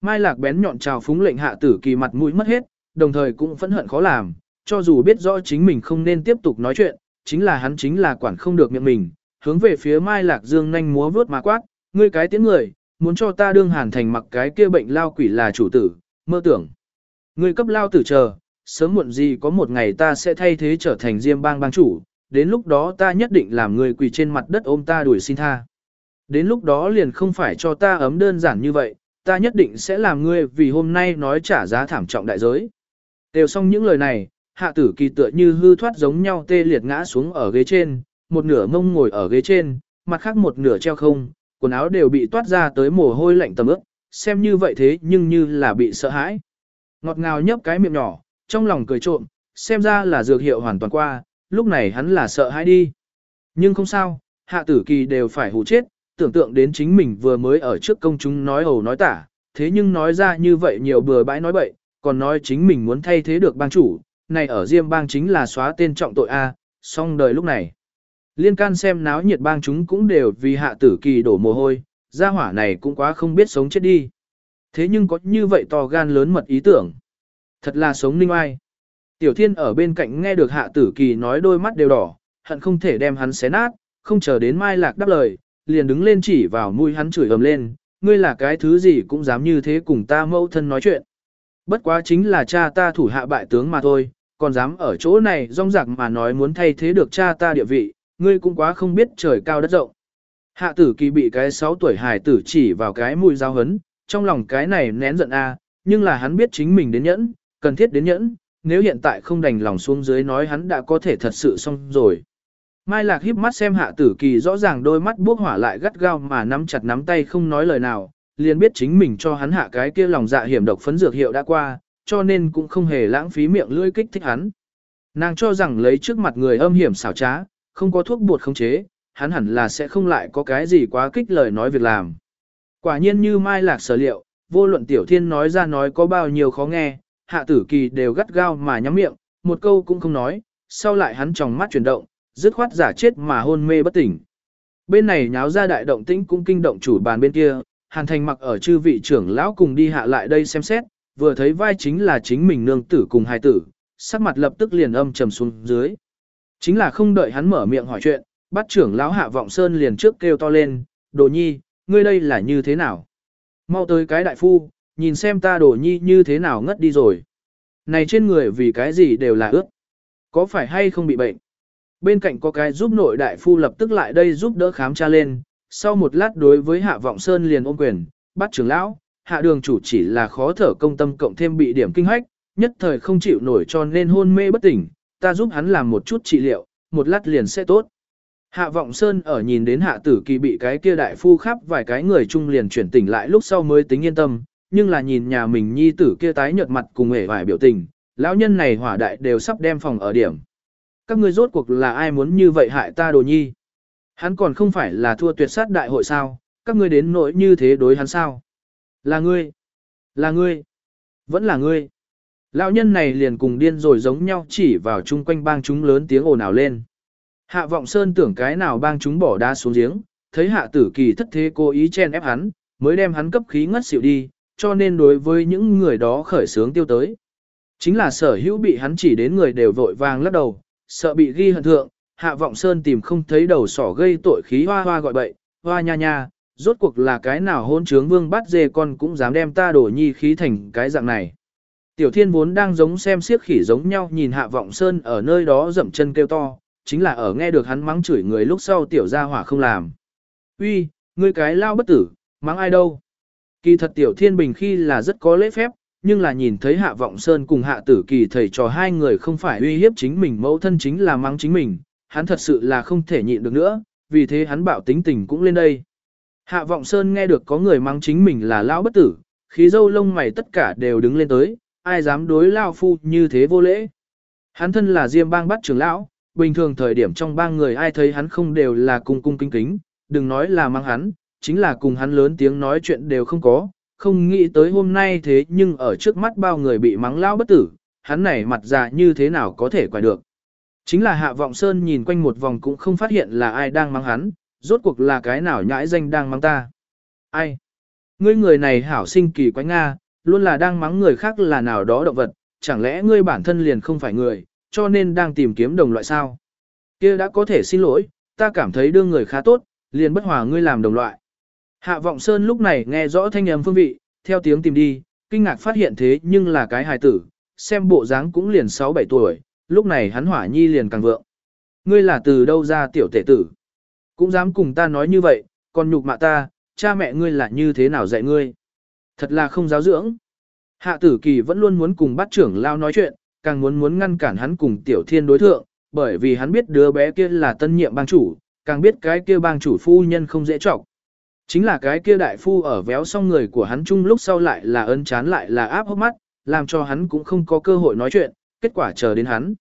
Mai lạc bén nhọn trào phúng lệnh hạ tử kỳ mặt mũi mất hết, đồng thời cũng phẫn hận khó làm, cho dù biết rõ chính mình không nên tiếp tục nói chuyện, chính là hắn chính là quản không được miệng mình, hướng về phía Mai Lạc Dương nhanh múa vướt mà quát, ngươi cái tiếng người, muốn cho ta đương hàn thành mặc cái kia bệnh lao quỷ là chủ tử, mơ tưởng. Ngươi cấp lao tử chờ, sớm muộn gì có một ngày ta sẽ thay thế trở thành diêm bang bang chủ, đến lúc đó ta nhất định làm người quỳ trên mặt đất ôm ta đuổi xin tha. Đến lúc đó liền không phải cho ta ấm đơn giản như vậy, ta nhất định sẽ làm ngươi vì hôm nay nói trả giá thảm trọng đại giới. Đều xong những lời này, hạ tử kỳ tựa như hư thoát giống nhau tê liệt ngã xuống ở ghế trên, một nửa mông ngồi ở ghế trên, mặt khác một nửa treo không, quần áo đều bị toát ra tới mồ hôi lạnh tầm ướp, xem như vậy thế nhưng như là bị sợ hãi. Ngọt ngào nhấp cái miệng nhỏ, trong lòng cười trộm, xem ra là dược hiệu hoàn toàn qua, lúc này hắn là sợ hãi đi. Nhưng không sao, hạ tử kỳ đều phải hù chết, tưởng tượng đến chính mình vừa mới ở trước công chúng nói hầu nói tả, thế nhưng nói ra như vậy nhiều bừa bãi nói bậy, còn nói chính mình muốn thay thế được bang chủ, này ở Diêm bang chính là xóa tên trọng tội A, xong đời lúc này. Liên can xem náo nhiệt bang chúng cũng đều vì hạ tử kỳ đổ mồ hôi, gia hỏa này cũng quá không biết sống chết đi. Thế nhưng có như vậy to gan lớn mật ý tưởng. Thật là sống ninh ai. Tiểu thiên ở bên cạnh nghe được hạ tử kỳ nói đôi mắt đều đỏ, hận không thể đem hắn xé nát, không chờ đến mai lạc đáp lời, liền đứng lên chỉ vào mũi hắn chửi ầm lên, ngươi là cái thứ gì cũng dám như thế cùng ta mẫu thân nói chuyện. Bất quá chính là cha ta thủ hạ bại tướng mà thôi, còn dám ở chỗ này rong rạc mà nói muốn thay thế được cha ta địa vị, ngươi cũng quá không biết trời cao đất rộng. Hạ tử kỳ bị cái 6 tuổi hài tử chỉ vào cái mùi giao hấn, trong lòng cái này nén giận a, nhưng là hắn biết chính mình đến nhẫn, cần thiết đến nhẫn, nếu hiện tại không đành lòng xuống dưới nói hắn đã có thể thật sự xong rồi. Mai Lạc híp mắt xem hạ tử kỳ rõ ràng đôi mắt bốc hỏa lại gắt gao mà nắm chặt nắm tay không nói lời nào, liền biết chính mình cho hắn hạ cái kia lòng dạ hiểm độc phấn dược hiệu đã qua, cho nên cũng không hề lãng phí miệng lưỡi kích thích hắn. Nàng cho rằng lấy trước mặt người âm hiểm xảo trá, không có thuốc bột khống chế, hắn hẳn là sẽ không lại có cái gì quá kích lời nói việc làm. Quả nhiên như Mai Lạc sở liệu, vô luận tiểu thiên nói ra nói có bao nhiêu khó nghe, hạ tử kỳ đều gắt gao mà nhắm miệng, một câu cũng không nói, sau lại hắn tròng mắt chuyển động, dứt khoát giả chết mà hôn mê bất tỉnh. Bên này nháo ra đại động tĩnh cũng kinh động chủ bàn bên kia, Hàn Thành mặc ở chư vị trưởng lão cùng đi hạ lại đây xem xét, vừa thấy vai chính là chính mình nương tử cùng hai tử, sắc mặt lập tức liền âm trầm xuống dưới. Chính là không đợi hắn mở miệng hỏi chuyện, bắt trưởng lão hạ vọng sơn liền trước kêu to lên, đồ nhi, ngươi đây là như thế nào? Mau tới cái đại phu, nhìn xem ta đồ nhi như thế nào ngất đi rồi. Này trên người vì cái gì đều là ướt. Có phải hay không bị bệnh? Bên cạnh có cái giúp nội đại phu lập tức lại đây giúp đỡ khám tra lên. Sau một lát đối với hạ vọng sơn liền ôm quyền, bắt trưởng lão, hạ đường chủ chỉ là khó thở công tâm cộng thêm bị điểm kinh hách, nhất thời không chịu nổi cho nên hôn mê bất tỉnh, ta giúp hắn làm một chút trị liệu, một lát liền sẽ tốt. Hạ vọng sơn ở nhìn đến hạ tử kỳ bị cái kia đại phu khắp vài cái người chung liền chuyển tỉnh lại lúc sau mới tính yên tâm, nhưng là nhìn nhà mình nhi tử kia tái nhợt mặt cùng hề vài biểu tình, lão nhân này hỏa đại đều sắp đem phòng ở điểm. Các ngươi rốt cuộc là ai muốn như vậy hại ta đồ nhi? Hắn còn không phải là thua tuyệt sát đại hội sao, các ngươi đến nỗi như thế đối hắn sao? Là ngươi, là ngươi, vẫn là ngươi. Lão nhân này liền cùng điên rồi giống nhau chỉ vào chung quanh bang chúng lớn tiếng ồn ào lên. Hạ vọng sơn tưởng cái nào bang chúng bỏ đá xuống giếng, thấy hạ tử kỳ thất thế cố ý chen ép hắn, mới đem hắn cấp khí ngất xỉu đi, cho nên đối với những người đó khởi sướng tiêu tới. Chính là sở hữu bị hắn chỉ đến người đều vội vàng lắc đầu, sợ bị ghi hận thượng, hạ vọng sơn tìm không thấy đầu sỏ gây tội khí hoa hoa gọi bậy, hoa nha nha, rốt cuộc là cái nào hôn trướng vương bắt dê con cũng dám đem ta đổ nhi khí thành cái dạng này. Tiểu thiên vốn đang giống xem siếc khỉ giống nhau nhìn hạ vọng sơn ở nơi đó dậm chân kêu to, chính là ở nghe được hắn mắng chửi người lúc sau tiểu gia hỏa không làm. Uy, ngươi cái lao bất tử, mắng ai đâu? Kỳ thật tiểu thiên bình khi là rất có lễ phép, nhưng là nhìn thấy hạ vọng sơn cùng hạ tử kỳ thầy trò hai người không phải uy hiếp chính mình mẫu thân chính là mắng chính mình, hắn thật sự là không thể nhịn được nữa, vì thế hắn bảo tính tình cũng lên đây. Hạ vọng sơn nghe được có người mắng chính mình là lão bất tử, khí dâu lông mày tất cả đều đứng lên tới, ai dám đối lao phu như thế vô lễ. Hắn thân là diêm bang bắt trưởng lão, bình thường thời điểm trong bang người ai thấy hắn không đều là cung cung kính kính, đừng nói là mang hắn, chính là cùng hắn lớn tiếng nói chuyện đều không có, không nghĩ tới hôm nay thế nhưng ở trước mắt bao người bị mắng lao bất tử, hắn này mặt già như thế nào có thể quay được. Chính là Hạ Vọng Sơn nhìn quanh một vòng cũng không phát hiện là ai đang mắng hắn, rốt cuộc là cái nào nhãi danh đang mắng ta. Ai? Ngươi người này hảo sinh kỳ quái Nga, luôn là đang mắng người khác là nào đó động vật, chẳng lẽ ngươi bản thân liền không phải người, cho nên đang tìm kiếm đồng loại sao? Kia đã có thể xin lỗi, ta cảm thấy đương người khá tốt, liền bất hòa ngươi làm đồng loại. Hạ Vọng Sơn lúc này nghe rõ thanh âm phương vị, theo tiếng tìm đi, kinh ngạc phát hiện thế nhưng là cái hài tử, xem bộ dáng cũng liền 6-7 tuổi, lúc này hắn hỏa nhi liền càng vượng. Ngươi là từ đâu ra tiểu tể tử? Cũng dám cùng ta nói như vậy, còn nhục mạ ta, cha mẹ ngươi là như thế nào dạy ngươi? Thật là không giáo dưỡng. Hạ tử kỳ vẫn luôn muốn cùng bắt trưởng lao nói chuyện, càng muốn muốn ngăn cản hắn cùng tiểu thiên đối thượng, bởi vì hắn biết đứa bé kia là tân nhiệm bang chủ, càng biết cái kia bang chủ phu nhân không dễ trọng. Chính là cái kia đại phu ở véo xong người của hắn chung lúc sau lại là ân chán lại là áp hốc mắt, làm cho hắn cũng không có cơ hội nói chuyện, kết quả chờ đến hắn.